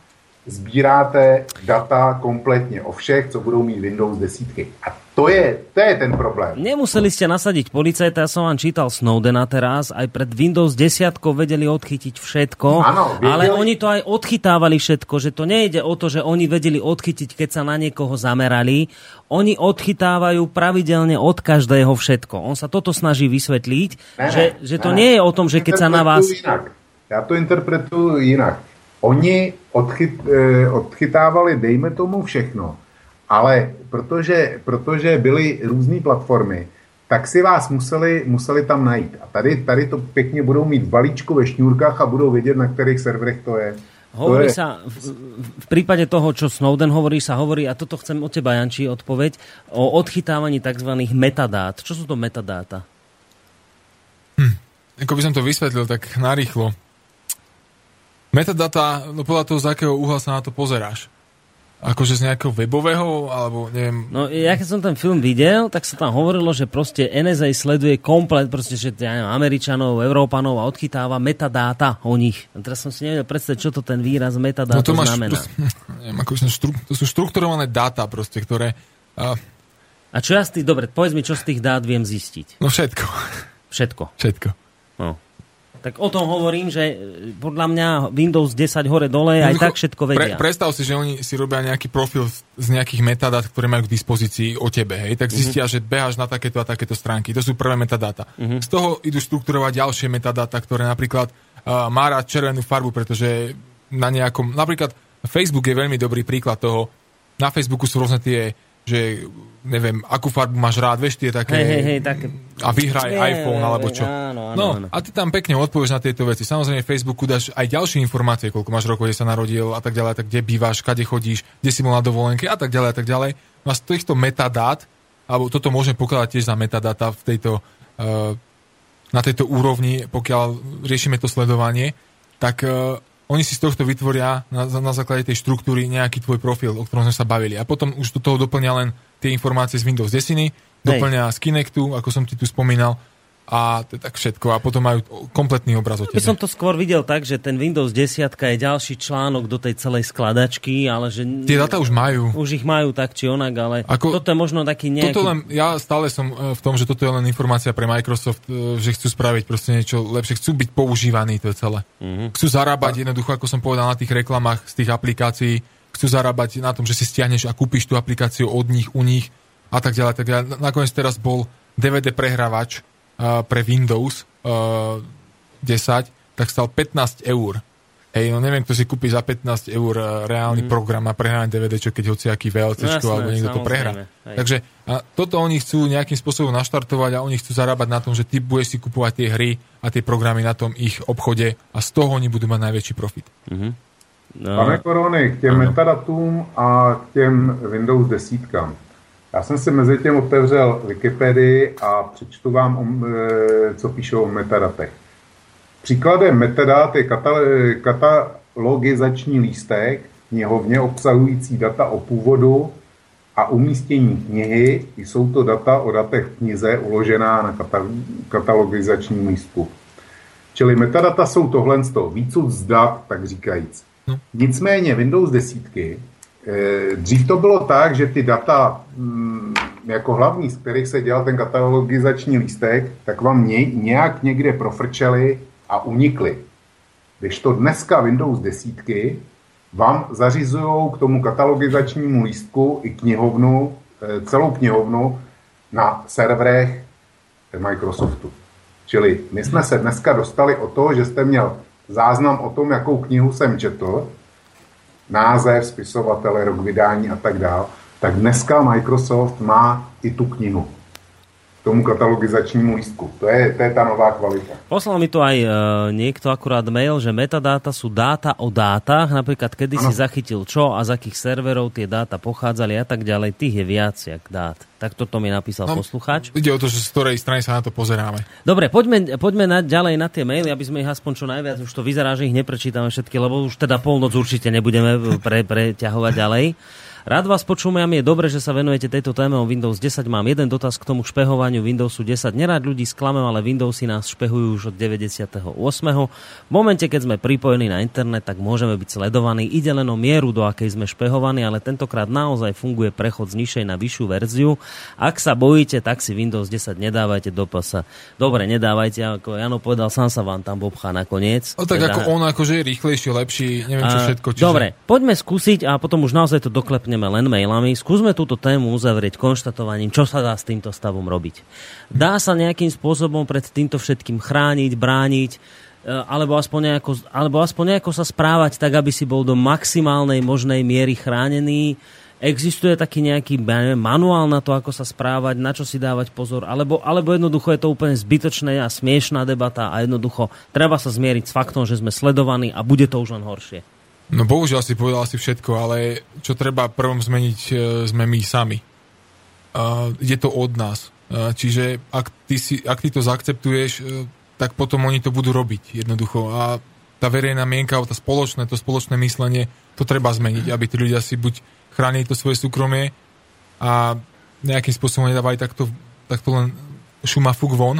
sbíráte data kompletně o všech, co budou mít Windows 10. A to je, to je ten problém. Nemuseli ste nasadiť policajta, ja som vám čítal Snowdena teraz, aj pred Windows 10 vedeli odchytiť všetko, Áno, vedeli. ale oni to aj odchytávali všetko, že to nejde o to, že oni vedeli odchytiť, keď sa na niekoho zamerali, oni odchytávajú pravidelne od každého všetko. On sa toto snaží vysvetliť, Ne, že, že to ne. nie je o tom, že keď sa na vás... Jinak. Já to interpretuju jinak. Oni odchyt, eh, odchytávali, dejme tomu, všechno, ale protože, protože byly různé platformy, tak si vás museli, museli tam najít. A tady, tady to pěkně budou mít v balíčku ve šňůrkách a budou vědět, na kterých serverech to je. Hovorí to je, sa, v, v prípade toho, čo Snowden hovorí, sa hovorí, a toto chcem od teba, Janči, odpoveď, o odchytávaní tzv. metadát. Čo sú to metadáta? Ako by som to vysvetlil tak narýchlo. Metadata, no podľa toho, z akého uhla sa na to pozeráš. akože z nejakého webového, alebo neviem... No ja keď som ten film videl, tak sa tam hovorilo, že proste NSA sleduje komplet, proste, že ja neviem, Američanov, Európanov a odchytáva metadáta o nich. A teraz som si nevedel predstaviť, čo to ten výraz metadáta no to máš, znamená. To, neviem, ako štru, to sú štrukturované dáta proste, ktoré... A... a čo ja z tých, dobre, povedz mi, čo z tých dát viem zistiť. No všetko. Všetko. Všetko. No. Tak o tom hovorím, že e, podľa mňa Windows 10 hore dole aj tak všetko vedia. Pre, predstav si, že oni si robia nejaký profil z nejakých metadát, ktoré majú k dispozícii o tebe. Hej? Tak zistia, uh-huh. že beháš na takéto a takéto stránky. To sú prvé metadáta. Uh-huh. Z toho idú štruktúrovať ďalšie metadáta, ktoré napríklad uh, má rád červenú farbu, pretože na nejakom... Napríklad Facebook je veľmi dobrý príklad toho. Na Facebooku sú rôzne tie že neviem, akú farbu máš rád, vieš, tie také... Hej, hej, hej, také... A vyhraj Nie, iPhone, alebo čo. Áno, áno, no, áno. a ty tam pekne odpovieš na tieto veci. Samozrejme, v Facebooku dáš aj ďalšie informácie, koľko máš rokov, kde sa narodil a tak ďalej, tak kde bývaš, kade chodíš, kde si bol na dovolenke a tak ďalej a tak ďalej. No z týchto metadát, alebo toto môžeme pokladať tiež za metadata v tejto, uh, na tejto úrovni, pokiaľ riešime to sledovanie, tak uh, oni si z tohto vytvoria na, na základe tej štruktúry nejaký tvoj profil, o ktorom sme sa bavili. A potom už do toho doplňa len tie informácie z Windows 10, doplňa z Kinectu, ako som ti tu spomínal, a to je tak všetko. A potom majú kompletný obraz o tebe. By som to skôr videl tak, že ten Windows 10 je ďalší článok do tej celej skladačky, ale že... Tie data už majú. Už ich majú tak či onak, ale Ako, toto je možno taký nejaký... Toto len, ja stále som e, v tom, že toto je len informácia pre Microsoft, e, že chcú spraviť proste niečo lepšie. Chcú byť používaní, to je celé. Uh-huh. Chcú zarábať jednoducho, ako som povedal na tých reklamách z tých aplikácií, chcú zarábať na tom, že si stiahneš a kúpiš tú aplikáciu od nich, u nich a tak ďalej. Tak ďalej. Nakoniec teraz bol DVD prehrávač, pre Windows uh, 10, tak stal 15 eur. Hej, no neviem, kto si kúpi za 15 eur reálny mm. program na prehranie DVD, čo keď hociaký VLC no, alebo niekto to prehrá. Hej. Takže a toto oni chcú nejakým spôsobom naštartovať a oni chcú zarábať na tom, že ty budeš si kupovať tie hry a tie programy na tom ich obchode a z toho oni budú mať najväčší profit. Mm-hmm. No. Pane Korony, k těm metadatům a k těm Windows desítkám. Já jsem si mezi tím otevřel Wikipedii a přečtu vám, e, co píšou o metadatech. Příkladem metadat je katalogizační lístek, knihovně obsahující data o původu a umístění knihy. Jsou to data o datech v knize uložená na katalogizačním lístku. Čili metadata jsou tohle z toho, víc z dat, tak říkajíc. No. Nicméně Windows desítky Eh, dřív to bylo tak, že ty data mm, jako hlavní, z kterých se dělal ten katalogizační lístek, tak vám nějak někde profrčeli a unikly. Když to dneska Windows desítky vám zařizují k tomu katalogizačnímu lístku i knihovnu, eh, celou knihovnu na serverech Microsoftu. Čili my jsme se dneska dostali o to, že jste měl záznam o tom, jakou knihu jsem četl, název, spisovatele, rok vydání a tak dále, tak dneska Microsoft má i tu knihu tomu katalogizačnímu lístku. To je, to je tá nová kvalita. Poslal mi to aj e, niekto akurát mail, že metadáta sú dáta o dátach, napríklad kedy ano. si zachytil čo a z akých serverov tie dáta pochádzali a tak ďalej. Tých je viac jak dát. Tak toto mi napísal no, poslucháč. Ide o to, že z ktorej strany sa na to pozeráme. Dobre, poďme, poďme na, ďalej na tie maily, aby sme ich aspoň čo najviac, už to vyzerá, že ich neprečítame všetky, lebo už teda polnoc určite nebudeme pre, preťahovať ďalej. Rád vás počúvam, je dobre, že sa venujete tejto téme o Windows 10. Mám jeden dotaz k tomu špehovaniu Windowsu 10. Nerád ľudí sklamem, ale Windowsy nás špehujú už od 98. V momente, keď sme pripojení na internet, tak môžeme byť sledovaní. Ide len o mieru, do akej sme špehovaní, ale tentokrát naozaj funguje prechod z nižšej na vyššiu verziu. Ak sa bojíte, tak si Windows 10 nedávajte do pasa. Dobre, nedávajte, ako Jano povedal, sám sa vám tam bobchá nakoniec. No tak teda... ako on akože je rýchlejší, lepší, neviem čo všetko. Čiže... Dobre, poďme skúsiť a potom už naozaj to doklepne dostaneme len mailami. Skúsme túto tému uzavrieť konštatovaním, čo sa dá s týmto stavom robiť. Dá sa nejakým spôsobom pred týmto všetkým chrániť, brániť, e, alebo aspoň, nejako, alebo aspoň nejako sa správať tak, aby si bol do maximálnej možnej miery chránený. Existuje taký nejaký manuál na to, ako sa správať, na čo si dávať pozor, alebo, alebo jednoducho je to úplne zbytočné a smiešná debata a jednoducho treba sa zmieriť s faktom, že sme sledovaní a bude to už len horšie. No bohužiaľ si povedal asi všetko, ale čo treba prvom zmeniť, e, sme my sami. Uh, je to od nás. Uh, čiže ak ty, si, ak ty to zaakceptuješ, uh, tak potom oni to budú robiť jednoducho. A tá verejná mienka, tá spoločné, to spoločné myslenie, to treba zmeniť, aby tí ľudia si buď chránili to svoje súkromie a nejakým spôsobom nedávali takto, takto len šuma fuk von,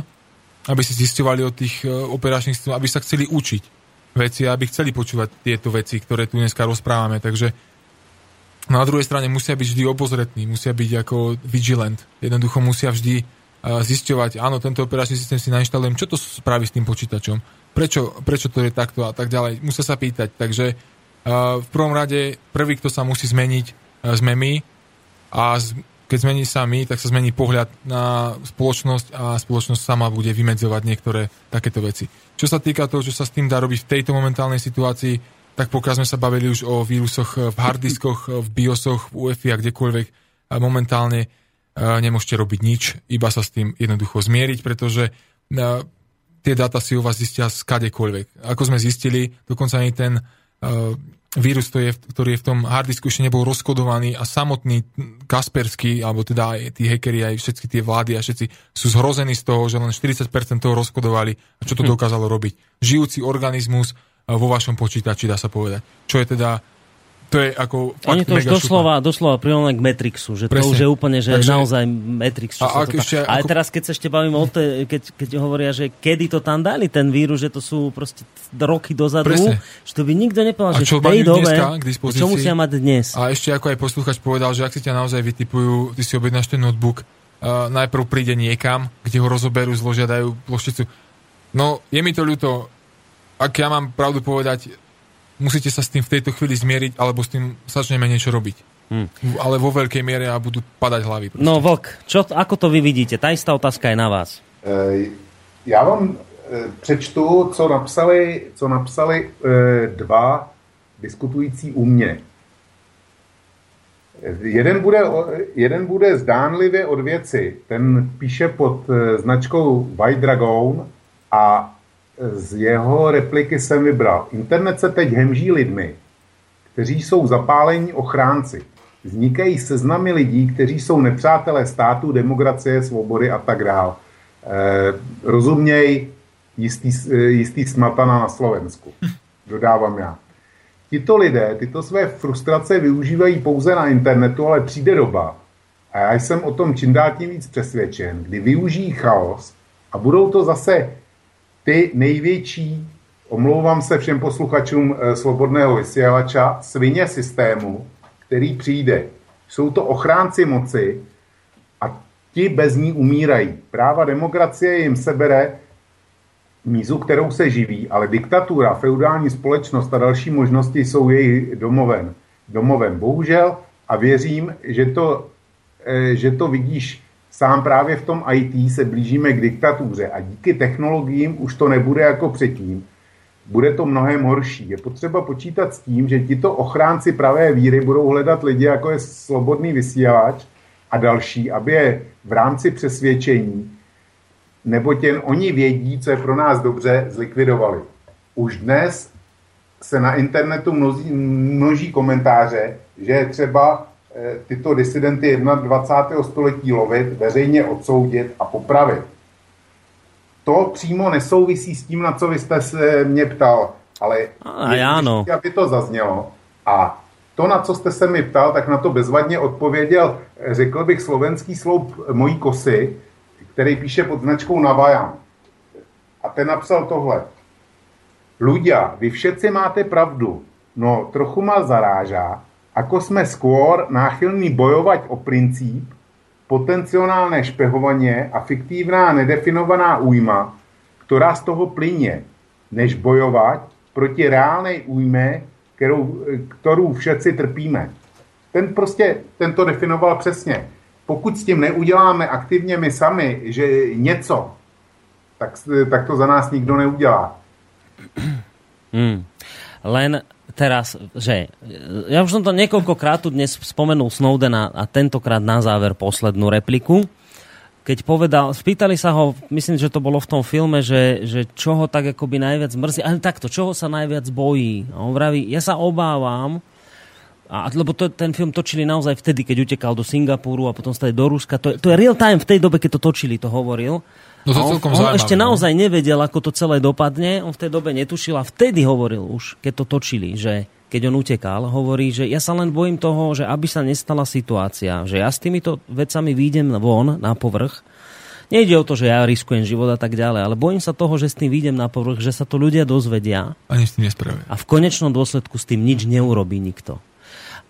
aby si zisťovali od tých e, operačných stôl, aby sa chceli učiť veci aby chceli počúvať tieto veci, ktoré tu dneska rozprávame. Takže na druhej strane musia byť vždy obozretní, musia byť ako vigilant. Jednoducho musia vždy e, zisťovať, áno, tento operačný systém si nainštalujem, čo to spraví s tým počítačom, prečo, prečo to je takto a tak ďalej. Musia sa pýtať. Takže uh, v prvom rade prvý, kto sa musí zmeniť, uh, sme my a keď zmení sa my, tak sa zmení pohľad na spoločnosť a spoločnosť sama bude vymedzovať niektoré takéto veci. Čo sa týka toho, čo sa s tým dá robiť v tejto momentálnej situácii, tak pokiaľ sme sa bavili už o vírusoch v harddiskoch, v BIOSoch, v UEFI a kdekoľvek, momentálne nemôžete robiť nič, iba sa s tým jednoducho zmieriť, pretože tie dáta si u vás zistia skadekoľvek. Ako sme zistili, dokonca ani ten vírus, to je, ktorý je v tom hardisku ešte nebol rozkodovaný a samotný Kaspersky, alebo teda aj tí hackeri, aj všetky tie vlády a všetci sú zhrození z toho, že len 40% toho rozkodovali a čo to hm. dokázalo robiť. Žijúci organizmus vo vašom počítači, dá sa povedať. Čo je teda to je ako Oni to už doslova, doslova prirovnané k Matrixu, že Presne. to už je úplne, že Takže, naozaj Matrix. Čo a, ak ešte, a ako... teraz, keď sa ešte bavím o te, keď, keď hovoria, že kedy to tam dali, ten vírus, že to sú proste roky dozadu, Presne. že to by nikto nepovedal, že v tej dobe, čo musia mať dnes. A ešte ako aj poslúchač povedal, že ak si ťa naozaj vytipujú, ty si objednáš ten notebook, uh, najprv príde niekam, kde ho rozoberú, zložia, dajú plošticu. No, je mi to ľúto, ak ja mám pravdu povedať, musíte sa s tým v tejto chvíli zmieriť, alebo s tým začneme niečo robiť. Hmm. Ale vo veľkej miere a budú padať hlavy. Proste. No Vlk, čo, ako to vy vidíte? Tá istá otázka je na vás. E, já vám e, přečtu, co napsali, co napsali e, dva diskutující u mě. Jeden bude, jeden bude zdánlivě od věci. Ten píše pod značkou White Dragon a z jeho repliky jsem vybral. Internet se teď hemží lidmi, kteří jsou zapálení ochránci. Vznikají seznamy lidí, kteří jsou nepřátelé státu, demokracie, svobody a tak dál. E, rozuměj jistý, jistý smatana na Slovensku. Dodávám já. Tito lidé tyto své frustrace využívají pouze na internetu, ale přijde doba, a já jsem o tom čím dál tím víc přesvědčen, kdy využijí chaos a budou to zase ty největší, omlouvám se všem posluchačům e, Slobodného vysílača, svině systému, který přijde. Jsou to ochránci moci a ti bez ní umírají. Práva demokracie jim sebere mízu, kterou se živí, ale diktatura, feudální společnost a další možnosti jsou jejich domoven. domoven. Bohužel a věřím, že to, e, že to vidíš sám právě v tom IT se blížíme k diktatuře a díky technologiím už to nebude jako předtím. Bude to mnohem horší. Je potřeba počítat s tím, že tito ochránci pravé víry budou hledat lidi, jako je slobodný vysílač a další, aby je v rámci přesvědčení, nebo jen oni vědí, co je pro nás dobře, zlikvidovali. Už dnes se na internetu množí, množí komentáře, že je třeba tyto disidenty 21. století lovit, veřejně odsoudit a popravit. To přímo nesouvisí s tím, na co vy jste se mě ptal, ale a já no. aby to zaznělo. A to, na co jste se mi ptal, tak na to bezvadně odpověděl, eh, řekl bych, slovenský sloup mojí kosy, který píše pod značkou Navajam. A ten napsal tohle. Ľudia, vy všetci máte pravdu, no trochu ma zarážá, ako sme skôr náchylní bojovať o princíp, potenciálne špehovanie a fiktívna nedefinovaná újma, ktorá z toho plynie, než bojovať proti reálnej újme, kterou, ktorú všetci trpíme. Ten prostě, ten definoval přesně. Pokud s tím neuděláme aktivně my sami, že něco, tak, tak to za nás nikdo neudělá. Hmm. Len teraz, že ja už som to niekoľkokrát tu dnes spomenul Snowdena a tentokrát na záver poslednú repliku. Keď povedal, spýtali sa ho, myslím, že to bolo v tom filme, že, že čo ho tak akoby najviac mrzí, ale takto, čoho sa najviac bojí. A on vraví, ja sa obávam, A, lebo to, ten film točili naozaj vtedy, keď utekal do Singapuru a potom stali do Ruska. To, to je real time v tej dobe, keď to točili, to hovoril. No to on, celkom on zaujímavé, ešte no. naozaj nevedel, ako to celé dopadne. On v tej dobe netušil a vtedy hovoril už, keď to točili, že keď on utekal, hovorí, že ja sa len bojím toho, že aby sa nestala situácia, že ja s týmito vecami výjdem von na povrch, Nejde o to, že ja riskujem život a tak ďalej, ale bojím sa toho, že s tým výjdem na povrch, že sa to ľudia dozvedia A nič s tým nespravia. a v konečnom dôsledku s tým nič neurobí nikto.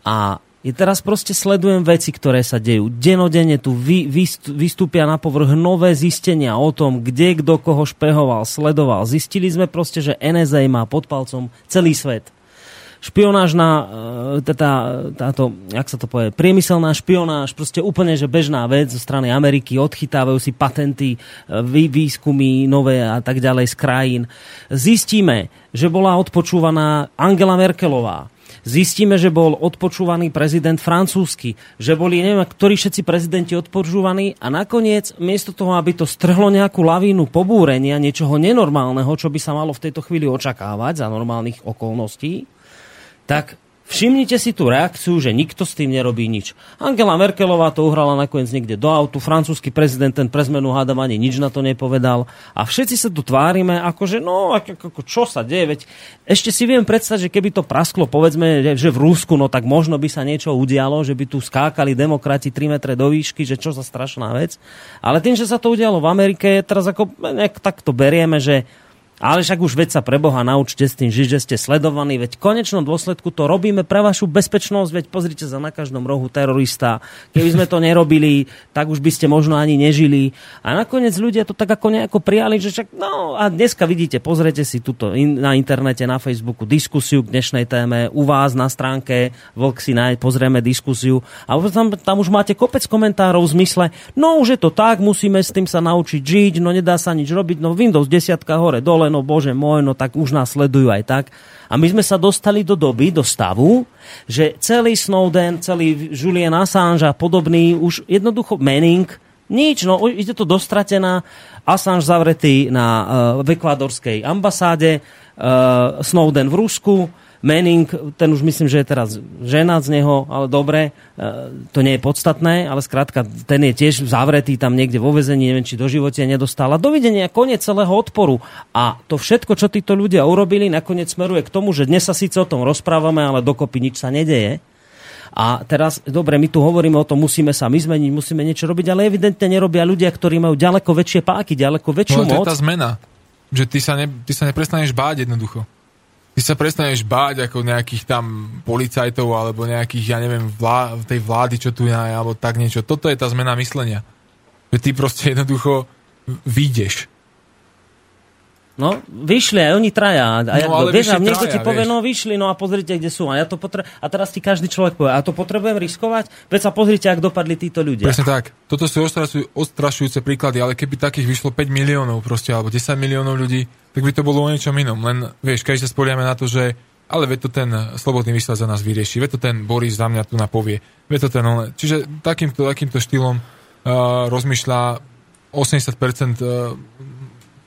A je teraz proste sledujem veci, ktoré sa dejú. Denodene tu vy, vyst- vystúpia na povrch nové zistenia o tom, kde kto koho špehoval, sledoval. Zistili sme proste, že NSA má pod palcom celý svet. Špionážna, e, teda, táto, jak sa to povie, priemyselná špionáž, proste úplne, že bežná vec zo strany Ameriky, odchytávajú si patenty, e, vý, výskumy nové a tak ďalej z krajín. Zistíme, že bola odpočúvaná Angela Merkelová, Zistíme, že bol odpočúvaný prezident francúzsky, že boli neviem, ktorí všetci prezidenti odpočúvaní a nakoniec, miesto toho, aby to strhlo nejakú lavínu pobúrenia, niečoho nenormálneho, čo by sa malo v tejto chvíli očakávať za normálnych okolností, tak všimnite si tú reakciu, že nikto s tým nerobí nič. Angela Merkelová to uhrala nakoniec niekde do autu, francúzsky prezident ten pre zmenu hádam ani nič na to nepovedal a všetci sa tu tvárime, ako že no, ako, čo sa deje, veď ešte si viem predstaviť, že keby to prasklo, povedzme, že v Rusku, no tak možno by sa niečo udialo, že by tu skákali demokrati 3 metre do výšky, že čo za strašná vec. Ale tým, že sa to udialo v Amerike, teraz ako nejak tak berieme, že ale však už veď sa pre Boha naučte s tým žiť, že ste sledovaní, veď v konečnom dôsledku to robíme pre vašu bezpečnosť, veď pozrite sa na každom rohu terorista. Keby sme to nerobili, tak už by ste možno ani nežili. A nakoniec ľudia to tak ako nejako prijali, že však, no a dneska vidíte, pozrite si tuto in, na internete, na Facebooku diskusiu k dnešnej téme, u vás na stránke Vlk si nájď, pozrieme diskusiu a tam, tam už máte kopec komentárov v zmysle, no už je to tak, musíme s tým sa naučiť žiť, no nedá sa nič robiť, no Windows 10 hore, dole, no bože môj, no tak už nás sledujú aj tak. A my sme sa dostali do doby, do stavu, že celý Snowden, celý Julian Assange a podobný, už jednoducho Manning, nič, no ide to dostratená. Assange zavretý na, uh, v ekvádorskej ambasáde, uh, Snowden v Rusku, Manning, ten už myslím, že je teraz žena z neho, ale dobre, e, to nie je podstatné, ale skrátka, ten je tiež zavretý tam niekde vo vezení, neviem, či do života nedostal. A dovidenia, koniec celého odporu. A to všetko, čo títo ľudia urobili, nakoniec smeruje k tomu, že dnes sa síce o tom rozprávame, ale dokopy nič sa nedeje. A teraz, dobre, my tu hovoríme o tom, musíme sa my zmeniť, musíme niečo robiť, ale evidentne nerobia ľudia, ktorí majú ďaleko väčšie páky, ďaleko väčšiu No, to moc. je tá zmena. Že ty sa, ne, ty sa neprestaneš báť jednoducho. Ty sa prestaneš báť ako nejakých tam policajtov alebo nejakých, ja neviem, vlá, tej vlády, čo tu je, alebo tak niečo. Toto je tá zmena myslenia. Že ty proste jednoducho vyjdeš. No, vyšli aj oni traja. A, ja, No, ale vieš, a niekto traja, ti povie, vieš. no vyšli, no a pozrite, kde sú. A, ja to potre- a teraz ti každý človek povie, a to potrebujem riskovať? Veď sa pozrite, ak dopadli títo ľudia. Presne tak. Toto sú ostrašuj, ostrašujúce príklady, ale keby takých vyšlo 5 miliónov proste, alebo 10 miliónov ľudí, tak by to bolo o niečom inom. Len, vieš, keď sa spoliame na to, že ale veď to ten slobodný vysielač za nás vyrieši, veď to ten Boris za mňa tu napovie, veď to ten on... Čiže takýmto, takýmto štýlom uh, rozmýšľa 80% uh,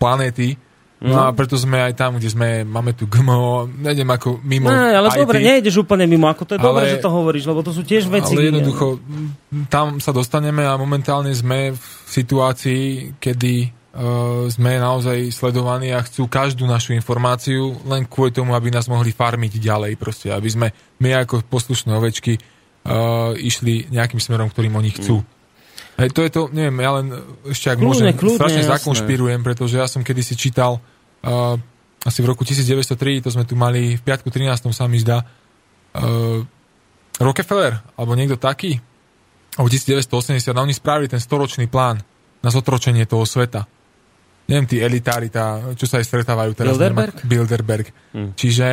planéty, No a preto sme aj tam, kde sme, máme tu GMO, nejdem ako mimo No, ale IT, dobre, nejdeš úplne mimo, ako to je Ale- dobre, že to hovoríš, lebo to sú tiež veci. ale jednoducho, m, tam sa dostaneme a momentálne sme v situácii, kedy uh, sme naozaj sledovaní a chcú každú našu informáciu len kvôli tomu, aby nás mohli farmiť ďalej proste, aby sme my ako poslušné ovečky uh, išli nejakým smerom, ktorým oni chcú. Hej, to je to, neviem, ja len ešte ak Kľudne, môžem, kľudne, strašne jasné. zakonšpirujem, pretože ja som kedysi čítal uh, asi v roku 1903, to sme tu mali v piatku 13. sa mi zdá, uh, Rockefeller, alebo niekto taký, alebo 1980, no oni spravili ten storočný plán na zotročenie toho sveta. Neviem, tí elitári, tá, čo sa aj stretávajú teraz. Bilderberg? neviem, Bilderberg. Hm. Čiže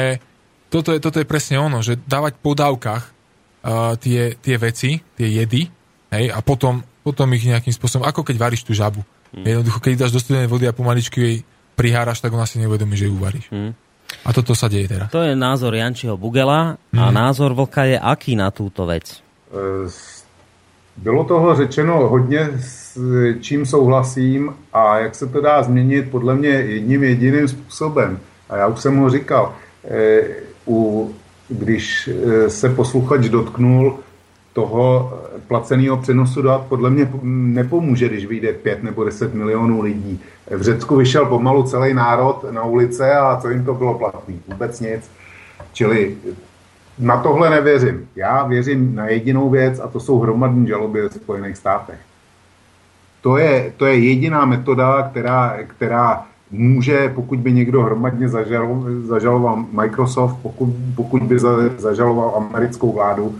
toto je, toto je presne ono, že dávať po dávkach uh, tie, tie veci, tie jedy, hej, a potom, potom ich nejakým spôsobom, ako keď varíš tú žabu. Hm. Jednoducho, keď dáš do studenej vody a pomaličky jej priháraš, tak ona si neuvedomí, že ju varíš. Hm. A toto sa deje teraz. To je názor Jančiho Bugela a Mhm. názor Vlka je aký na túto vec? Eh, Bylo toho řečeno hodně, s čím souhlasím a jak se to dá změnit podle mě jedním jediným způsobem. A já už jsem ho říkal, eh, u když eh, se posluchač dotknul toho placeného přenosu dat, podle mě nepomůže, když vyjde 5 nebo 10 milionů lidí. V Řecku vyšel pomalu celý národ na ulice a co jim to bylo platný? Vůbec nic. Čili na tohle nevěřím. Já věřím na jedinou věc a to jsou hromadní žaloby ve Spojených státech. To je, to je jediná metoda, která, která může, pokud by někdo hromadně zažaloval, zažaloval Microsoft, pokud, pokud by zažaloval americkou vládu,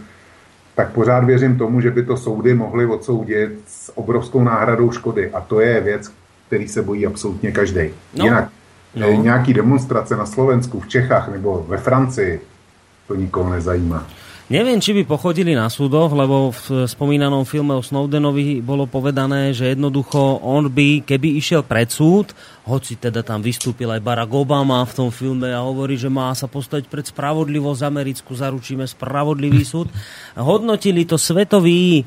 tak pořád věřím tomu, že by to soudy mohly odsoudit s obrovskou náhradou škody. A to je věc, který se bojí absolutně každý. No. Jinak no. nějaký demonstrace na Slovensku, v Čechách nebo ve Francii, to nikoho nezajímá. Neviem, či by pochodili na súdoch, lebo v spomínanom filme o Snowdenovi bolo povedané, že jednoducho on by, keby išiel pred súd, hoci teda tam vystúpil aj Barack Obama v tom filme a hovorí, že má sa postaviť pred spravodlivosť Americku, zaručíme spravodlivý súd. Hodnotili to svetoví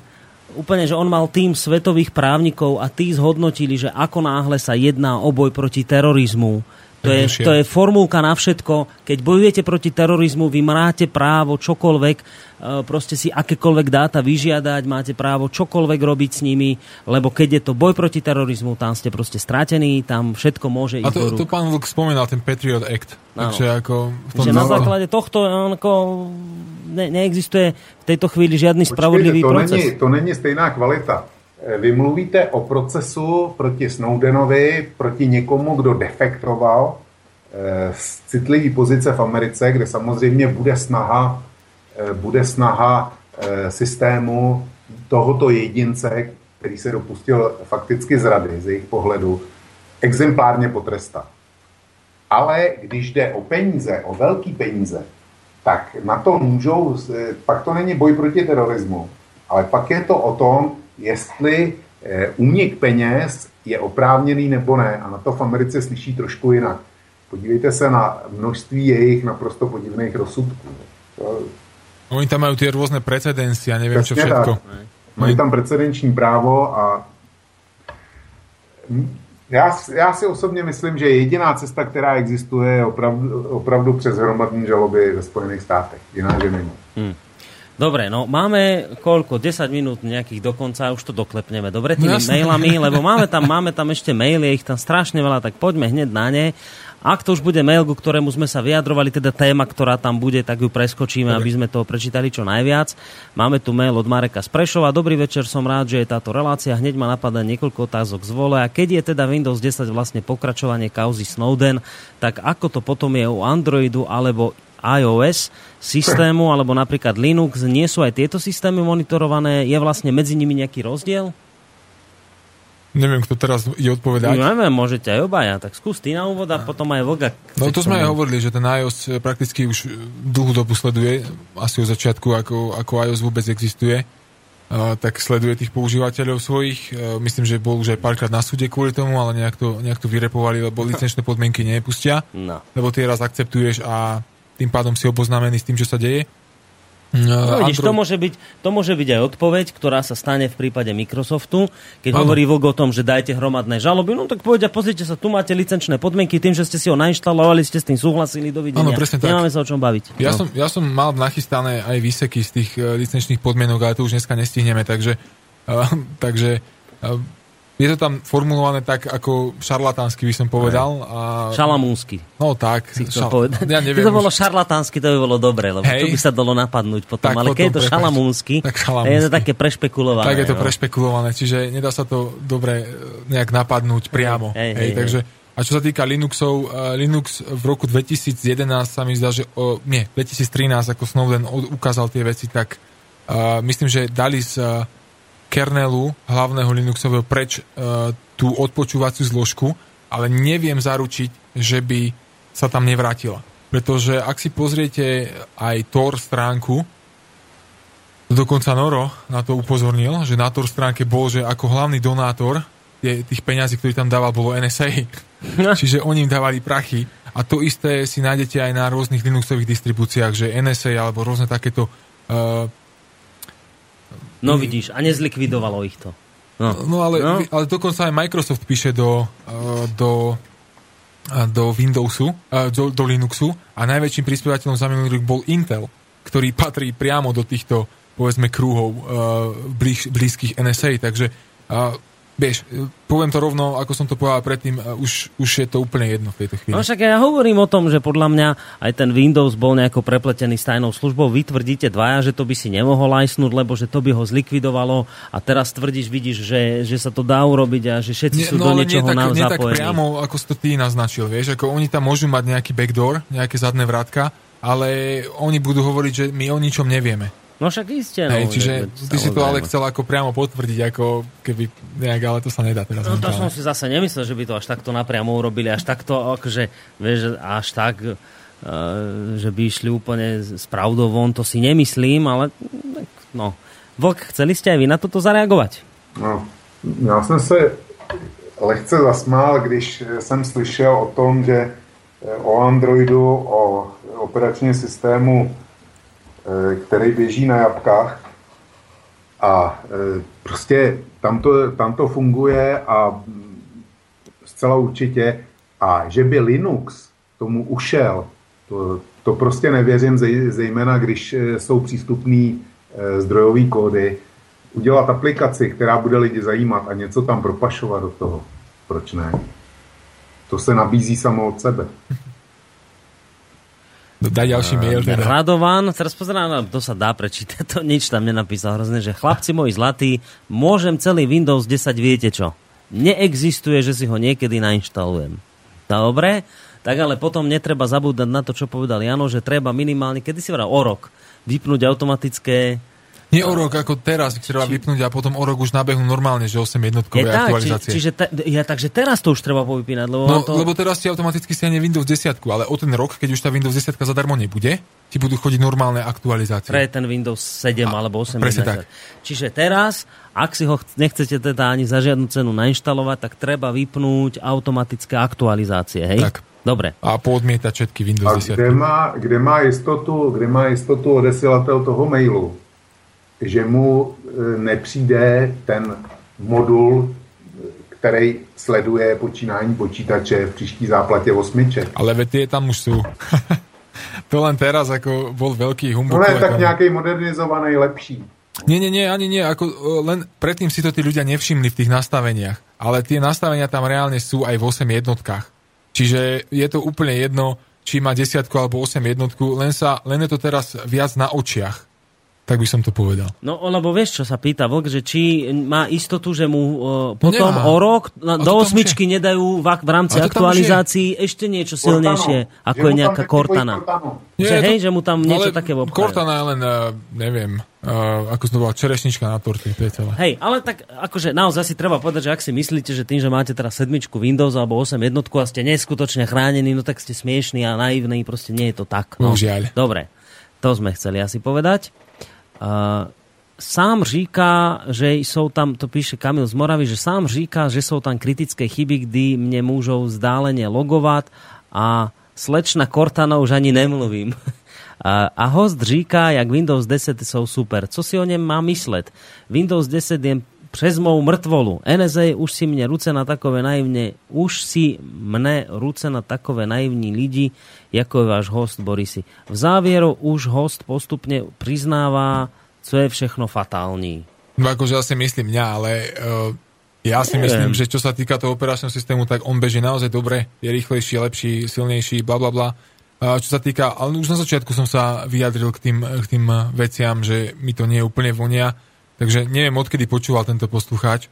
úplne, že on mal tým svetových právnikov a tí zhodnotili, že ako náhle sa jedná o boj proti terorizmu, to je, to je formulka na všetko. Keď bojujete proti terorizmu, vy máte právo čokoľvek, e, proste si akékoľvek dáta vyžiadať, máte právo čokoľvek robiť s nimi, lebo keď je to boj proti terorizmu, tam ste proste stratení, tam všetko môže ísť A to, to pán Vlk spomínal, ten Patriot Act. No. Takže ako v tom že na základe tohto ako ne, neexistuje v tejto chvíli žiadny Počkejte, spravodlivý to proces. Není, to není stejná kvalita. Eh, vy mluvíte o procesu proti Snowdenovi, proti někomu, kdo defektoval eh, z citlivý pozice v Americe, kde samozřejmě bude snaha, eh, bude snaha systému tohoto jedince, který se dopustil fakticky zrady z jejich pohledu, exemplárně potrestat. Ale když jde o peníze, o velký peníze, tak na to můžou, pak to není boj proti terorismu, ale pak je to o tom, jestli eh, únik peněz je oprávněný nebo ne. A na to v Americe slyší trošku jinak. Podívejte se na množství jejich naprosto podivných rozsudků. To... Oni tam mají ty různé precedenci a nevím, co všetko. Tak. Mají tam precedenční právo a já, já si osobně myslím, že jediná cesta, která existuje, je opravdu, opravdu přes hromadní žaloby ve Spojených státech. Jiná, že mimo. Hmm. Dobre, no máme koľko? 10 minút nejakých dokonca, už to doklepneme. Dobre, tými no, mailami, lebo máme tam, máme tam ešte maily, je ich tam strašne veľa, tak poďme hneď na ne. Ak to už bude mail, ku ktorému sme sa vyjadrovali, teda téma, ktorá tam bude, tak ju preskočíme, Dobre. aby sme to prečítali čo najviac. Máme tu mail od Mareka Sprešova. Dobrý večer, som rád, že je táto relácia. Hneď ma napadá niekoľko otázok z vole. A keď je teda Windows 10 vlastne pokračovanie kauzy Snowden, tak ako to potom je u Androidu alebo iOS systému, alebo napríklad Linux, nie sú aj tieto systémy monitorované? Je vlastne medzi nimi nejaký rozdiel? Neviem, kto teraz je odpovedať. No, neviem, môžete aj obaja. Tak skús ty na úvod a potom aj Voga. No to sme aj hovorili, že ten iOS prakticky už dlhú dobu sleduje, asi od začiatku, ako, ako iOS vôbec existuje. Uh, tak sleduje tých používateľov svojich. Uh, myslím, že bol už aj párkrát na súde kvôli tomu, ale nejak to, nejak to vyrepovali, lebo licenčné podmienky nepustia. No. Lebo ty raz akceptuješ a tým pádom si oboznámený s tým, čo sa deje. No, no vidíš, Android... to, môže byť, to môže byť aj odpoveď, ktorá sa stane v prípade Microsoftu, keď ano. hovorí Vog o tom, že dajte hromadné žaloby, no tak povedia, pozrite sa, tu máte licenčné podmienky, tým, že ste si ho nainštalovali, ste s tým súhlasili, dovidenia. Ano, presne tak. Nemáme sa o čom baviť. Ja, no. som, ja som mal nachystané aj výseky z tých uh, licenčných podmienok, ale to už dneska nestihneme, takže, uh, takže uh, je to tam formulované tak, ako šarlatánsky by som povedal. A... Šalamúnsky. No tak. Si šal... povedať. Ja neviem, Keď to bolo šarlatánsky, to by bolo dobre, lebo Hej. to by sa dalo napadnúť potom. Tak, ale keď je to šalamúnsky, tak šalamúnsky, je to také prešpekulované. Tak je to jo. prešpekulované, čiže nedá sa to dobre e, nejak napadnúť priamo. Hej, hej, hej, takže, a čo sa týka Linuxov, uh, Linux v roku 2011 sa mi zdá, že o, nie, 2013, ako Snowden ukázal tie veci, tak uh, myslím, že dali z uh, kernelu hlavného Linuxového preč e, tú odpočúvaciu zložku, ale neviem zaručiť, že by sa tam nevrátila. Pretože ak si pozriete aj Tor stránku, dokonca Noro na to upozornil, že na Tor stránke bol, že ako hlavný donátor tých peňazí, ktorý tam dával, bolo NSA. Čiže oni im dávali prachy. A to isté si nájdete aj na rôznych Linuxových distribúciách, že NSA alebo rôzne takéto uh, No vidíš, a nezlikvidovalo ich to. No, no, ale, no. ale dokonca aj Microsoft píše do, uh, do do Windowsu, do, do Linuxu a najväčším prispievateľom za minulý rok bol Intel, ktorý patrí priamo do týchto povedzme krúhov blíž, blízkych NSA, takže vieš, poviem to rovno, ako som to povedal predtým, už, už je to úplne jedno v tejto chvíli. No však ja hovorím o tom, že podľa mňa aj ten Windows bol nejako prepletený s tajnou službou. Vy tvrdíte dvaja, že to by si nemohol lajsnúť, lebo že to by ho zlikvidovalo a teraz tvrdíš, vidíš, že, že sa to dá urobiť a že všetci nie, sú no, do niečoho nie tak, nám nie tak priamo, ako si to ty naznačil, vieš, ako oni tam môžu mať nejaký backdoor, nejaké zadné vrátka, ale oni budú hovoriť, že my o ničom nevieme. No však iste. No, Hej, čiže ty si to ale chcel ako priamo potvrdiť, ako keby nejak, ale to sa nedá teraz. No to som si zase nemyslel, že by to až takto napriamo urobili, až takto, akože, vieš, až tak, uh, že by išli úplne s pravdou von, to si nemyslím, ale no. Vlk, chceli ste aj vy na toto zareagovať? No, já jsem se lehce zasmál, když jsem slyšel o tom, že o Androidu, o operačním systému který běží na jabkách a eh, prostě tam to, tam to funguje a zcela určitě a že by Linux tomu ušel, to, to prostě nevěřím, zejména když eh, jsou přístupné zdrojové kódy, udělat aplikaci, která bude lidi zajímat a něco tam propašovat do toho. Proč ne? To se nabízí samo od sebe. Daj ďalší mail. Teda. Radovan, teraz pozerám, to sa dá prečítať, to nič tam nenapísal hrozne, že chlapci moji zlatí, môžem celý Windows 10, viete čo? Neexistuje, že si ho niekedy nainštalujem. Dobre? Tak ale potom netreba zabúdať na to, čo povedal Jano, že treba minimálne, kedy si vral, o rok, vypnúť automatické nie o rok ako teraz, treba či... vypnúť a potom o rok už nabehnú normálne, že 8 jednotkové je aktualizácie. Či, čiže te, ja, takže teraz to už treba povypínať. Lebo, no, to... lebo teraz ti automaticky stiahne Windows 10, ale o ten rok, keď už tá Windows 10 zadarmo nebude, ti budú chodiť normálne aktualizácie. Pre ten Windows 7 a, alebo 8. tak. Čiže teraz, ak si ho nechcete teda ani za žiadnu cenu nainštalovať, tak treba vypnúť automatické aktualizácie, hej? Tak. Dobre. A poodmietať všetky Windows 10. A kde má, kde má istotu, kde má istotu odesielateľ toho mailu? Že mu e, nepřijde ten modul, který sleduje počínání počítače v příští záplatě osmiček. Ale veď tie tam už sú. to len teraz ako bol veľký humbuk. No len tak nejaký modernizovaný, lepší. Nie, nie, nie, ani nie. Ako, e, len predtým si to tí ľudia nevšimli v tých nastaveniach. Ale tie nastavenia tam reálne sú aj v 8 jednotkách. Čiže je to úplne jedno, či má desiatku alebo 8 jednotku, len, sa, len je to teraz viac na očiach. Tak by som to povedal. No, lebo vieš, čo sa pýta Vlk, že či má istotu, že mu uh, potom Nemá. o rok na, do osmičky je. nedajú v, v rámci aktualizácií ešte niečo silnejšie, Cortana. ako je nejaká Cortana. Nie, že, hej, to, že mu tam niečo také obchajú. Cortana je len, uh, neviem, uh, ako to bola, čerešnička na torte, je. Hej, ale tak akože naozaj si treba povedať, že ak si myslíte, že tým, že máte teraz sedmičku Windows alebo 8 jednotku a ste neskutočne chránení, no tak ste smiešní a naivní, proste nie je to tak. No. Žiaľ. Dobre, to sme chceli asi povedať. Uh, sám říká, že jsou tam, to píše Kamil z Moravy, že sám říká, že jsou tam kritické chyby, kdy mě můžou vzdáleně logovat a slečna Cortana už ani nemluvím. A host říká, jak Windows 10 jsou super. Co si o něm má myslet? Windows 10 je přes mou mrtvolu. NSA už si mne ruce na takové naivne, už si mne ruce na takové naivní lidi, ako je váš host Borisi. V závieru už host postupne priznáva, co je všechno fatální. No akože ja si myslím mňa, ale uh, ja si Neviem. myslím, že čo sa týka toho operačného systému, tak on beží naozaj dobre, je rýchlejší, lepší, silnejší, bla bla bla. Čo sa týka, ale už na začiatku som sa vyjadril k tým, k tým veciam, že mi to nie je úplne vonia Takže neviem, odkedy počúval tento poslucháč.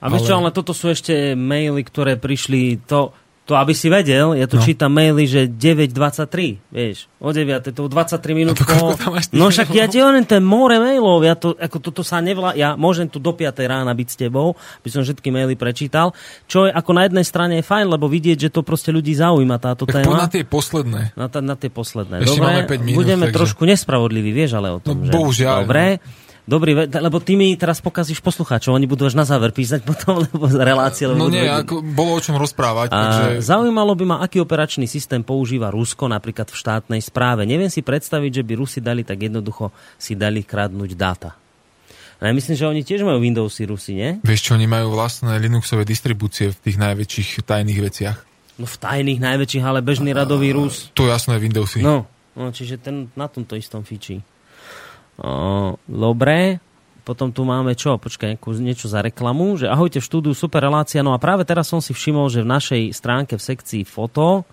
A vieš ale... čo, ale toto sú ešte maily, ktoré prišli, to, to aby si vedel, ja tu no. čítam maily, že 9.23, vieš, o 9, to 23 minút po... No však ja ti len ten more mailov, ja to, ako toto sa nevlá, ja môžem tu do 5 rána byť s tebou, by som všetky maily prečítal, čo je ako na jednej strane je fajn, lebo vidieť, že to proste ľudí zaujíma táto tak téma. na tie posledné. Na, ta, na tie posledné. Ešte Dobre, máme 5 minút, budeme takže... trošku nespravodliví, vieš ale o tom, no, že... Bohužiaľ. Dobre. No. Dobrý, lebo ty mi teraz pokazíš poslucháčov, oni budú až na záver písať potom, lebo relácie... Lebo no nie, ako bolo o čom rozprávať. A takže... Zaujímalo by ma, aký operačný systém používa Rusko napríklad v štátnej správe. Neviem si predstaviť, že by Rusi dali tak jednoducho si dali kradnúť dáta. A ja myslím, že oni tiež majú Windowsy Rusi, nie? Vieš čo, oni majú vlastné Linuxové distribúcie v tých najväčších tajných veciach. No v tajných najväčších, ale bežný radový Rus. To jasné, Windowsy. No, no čiže ten na tomto istom fičí. Dobre, potom tu máme čo? Počkaj, niečo za reklamu, že ahojte v štúdiu, super relácia. No a práve teraz som si všimol, že v našej stránke v sekcii foto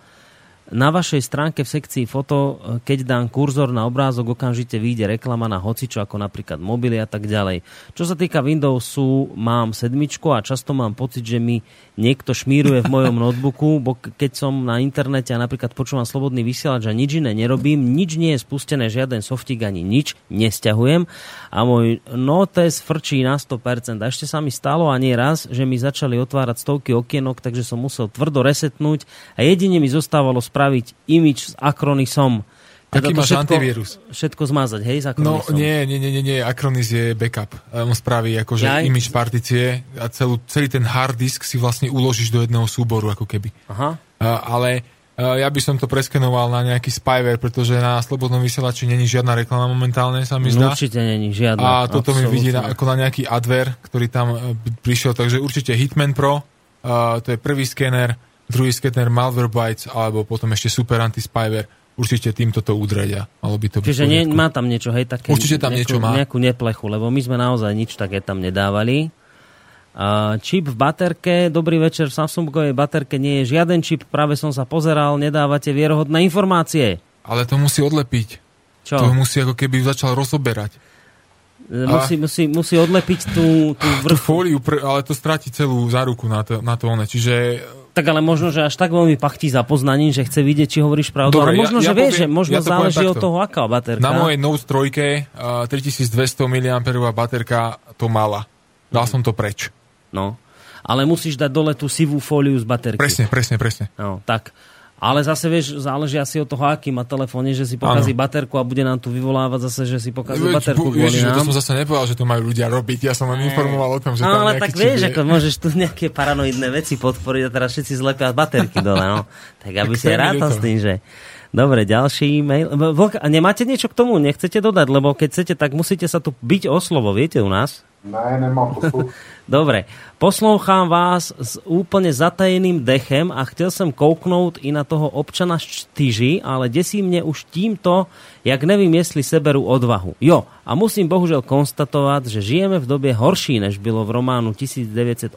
na vašej stránke v sekcii foto, keď dám kurzor na obrázok, okamžite vyjde reklama na hocičo, ako napríklad mobily a tak ďalej. Čo sa týka Windowsu, mám sedmičku a často mám pocit, že mi niekto šmíruje v mojom notebooku, bo keď som na internete a napríklad počúvam slobodný vysielač a nič iné nerobím, nič nie je spustené, žiaden softik ani nič, nesťahujem a môj notes frčí na 100%. A ešte sa mi stalo a nie raz, že mi začali otvárať stovky okienok, takže som musel tvrdo resetnúť a jedine mi zostávalo spraviť imič s Acronisom. Aký máš všetko, antivírus? Všetko zmazať, hej, s No Acronisom. nie, nie, nie, nie. Acronis je backup. On spraví akože Jaj. image partície a celú, celý ten hard disk si vlastne uložíš do jedného súboru, ako keby. Aha. A, ale a, ja by som to preskenoval na nejaký spyware, pretože na slobodnom vysielači není žiadna reklama momentálne, sa mi No, zdá. určite není žiadna. A toto mi absolútne. vidí na, ako na nejaký adver, ktorý tam e, prišiel, takže určite Hitman Pro, a, to je prvý skener, druhý skener Malwarebytes, alebo potom ešte Super Anti-Spyware. Určite týmto to udredia. Malo by to Čiže nie, má tam niečo, hej, také... Určite tam nejakú, niečo má. Nejakú neplechu, lebo my sme naozaj nič také tam nedávali. A čip v baterke, dobrý večer, v Samsungovej baterke nie je žiaden čip, práve som sa pozeral, nedávate vierohodné informácie. Ale to musí odlepiť. Čo? To musí ako keby začal rozoberať. E, Musí, musí, musí odlepiť tú, tú Tú vrchu. fóliu, pr- ale to stráti celú záruku na to, na to one. Čiže Tak ale možno, že až tak veľmi pachtí za poznaním, že chce vidieť, či hovoríš pravdu. Dobre, ale možno, ja- že ja vieš, poviem- že možno ja to záleží od toho, aká baterka. na mojej Note 3 uh, 3200 mAh baterka to mala. Dal som to preč. No. Ale musíš dať dole tú sivú fóliu z baterky. Presne, presne, presne. No, tak. Ale zase vieš, záleží asi od toho, aký má telefón, nie, že si pokazí Áno. baterku a bude nám tu vyvolávať zase, že si pokazí Veď, baterku kvôli to nám. som zase nepovedal, že to majú ľudia robiť. Ja som len informoval o tom, že tam No, ale tak vieš, ako môžeš tu nejaké paranoidné veci podporiť a teraz všetci zlepia baterky dole, no. Tak aby si to rátal to. s tým, že... Dobre, ďalší e-mail. Nemáte niečo k tomu? Nechcete dodať? Lebo keď chcete, tak musíte sa tu byť o slovo, viete u nás? Ne, nemám. Dobre, poslouchám vás s úplne zatajeným dechem a chcel som kouknout i na toho občana štyži, ale desí mne už tímto, jak nevím, jestli seberú odvahu. Jo, a musím bohužel konstatovať, že žijeme v době horší, než bylo v románu 1984.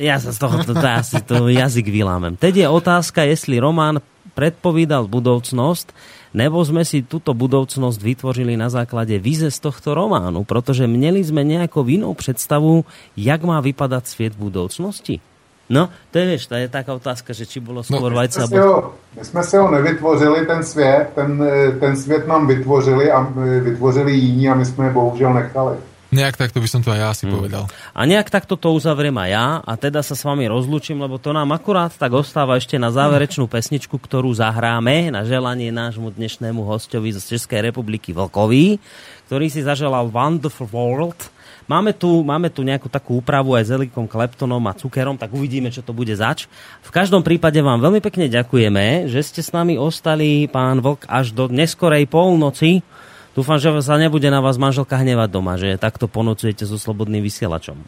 Ja sa z toho, to, to, asi to jazyk vylámem. Teď je otázka, jestli román predpovídal budoucnosť, nebo sme si túto budoucnosť vytvořili na základe vize z tohto románu, protože měli sme nejakou inou predstavu, jak má vypadať sviet v budoucnosti. No, to je, vieš, to je taká otázka, že či bolo skôr no, My vajca... ho, my jsme si ho nevytvořili, ten svět, ten, eh, ten svět nám vytvořili a eh, vytvořili jiní a my jsme je bohužel nechali. Nejak takto by som to aj ja Hmm. asi povedal. A nejak takto to uzavriem aj ja a teda sa s vami rozlúčim, lebo to nám akurát tak ostáva ešte na záverečnú pesničku, ktorú zahráme na želanie nášmu dnešnému hostovi z Českej republiky Vlkovi, ktorý si zaželal Wonderful World. Máme tu, máme tu nejakú takú úpravu aj s Elikom Kleptonom a Cukerom, tak uvidíme, čo to bude zač. V každom prípade vám veľmi pekne ďakujeme, že ste s nami ostali, pán Vlk, až do neskorej polnoci. Dúfam, že sa nebude na vás manželka hnevať doma, že takto ponocujete so slobodným vysielačom.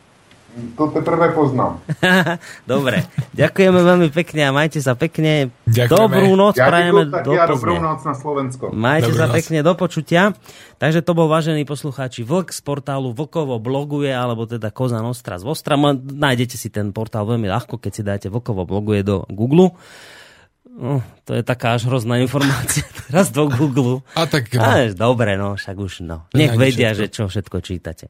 To teprve poznám. Dobre, ďakujeme veľmi pekne a majte sa pekne. Ďakujeme. Dobrú noc Já prajeme do taky a dobrou Plzne. noc na Slovensko. Majte Dobrú sa noc. pekne do počutia. Takže to bol vážený poslucháči Vlk z portálu Vlkovo bloguje, alebo teda Koza Nostra z Vostra. Nájdete si ten portál veľmi ľahko, keď si dáte Vlkovo bloguje do Google. No, to je taká až hrozná informácia teraz do Google. A tak no. Ale dobre, no, však už no. Nech vedia, všetko. že čo všetko čítate.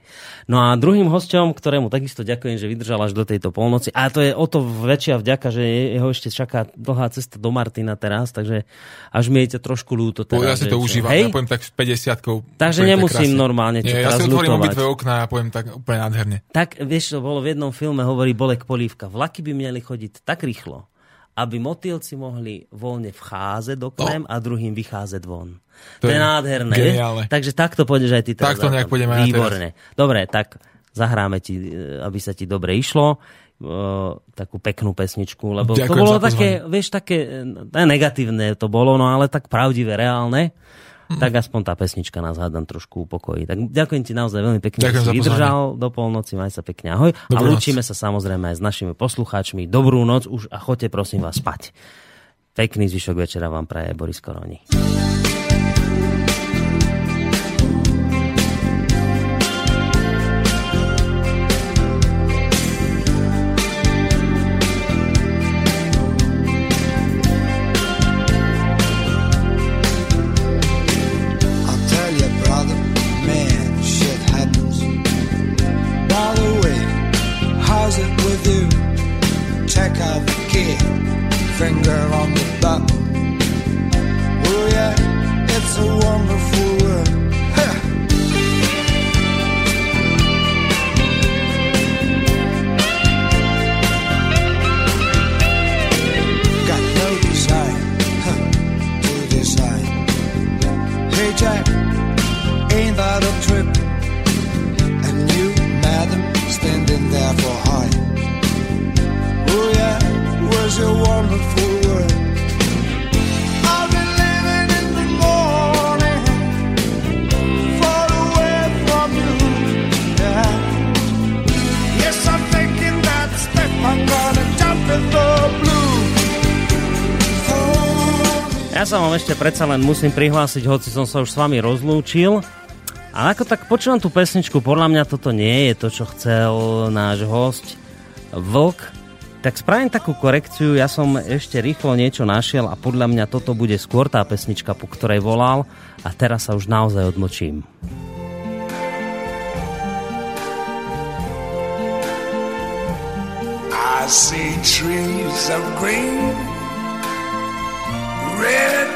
No a druhým hosťom, ktorému takisto ďakujem, že vydržal až do tejto polnoci. A to je o to väčšia vďaka, že jeho ešte čaká dlhá cesta do Martina teraz, takže až mi je to trošku ľúto. Teraz, ja si to užívam, hej? ja poviem tak s 50 Takže nemusím normálne ti Nie, ja si otvorím obidve okná a poviem tak úplne nádherne. Tak, vieš, to bolo v jednom filme, hovorí Bolek Polívka. Vlaky by mali chodiť tak rýchlo, aby motýlci mohli voľne vcházať do klem a druhým vycházať von. To, To je je nádherné. geniálne. Takže takto pôjdeš aj ty teraz. Takto nejak to. pôjdem aj ja Výborne. Dobre, tak zahráme ti, e, aby sa ti dobre išlo e, takú peknú pesničku, lebo to Ďakujem bolo za také, vieš, také e, ne, negatívne to bolo, no ale tak pravdivé, reálne. Tak aspoň tá pesnička nás hádam trošku upokojí. Tak ďakujem ti naozaj veľmi pekne, Ďakujem že si vydržal do polnoci, maj sa pekne, ahoj. Dobrú a lúčime sa samozrejme aj s našimi poslucháčmi. Dobrú noc už a choďte prosím vás spať. Pekný zvyšok večera vám praje Boris Koroni. Predsa len musím prihlásiť, hoci som sa už s vami rozlúčil. A ako tak počúvam tú pesničku, podľa mňa toto nie je to, čo chcel náš host Vlk. Tak spravím takú korekciu, ja som ešte rýchlo niečo našiel a podľa mňa toto bude skôr tá pesnička, po ktorej volal a teraz sa už naozaj odmočím. I see trees of green, red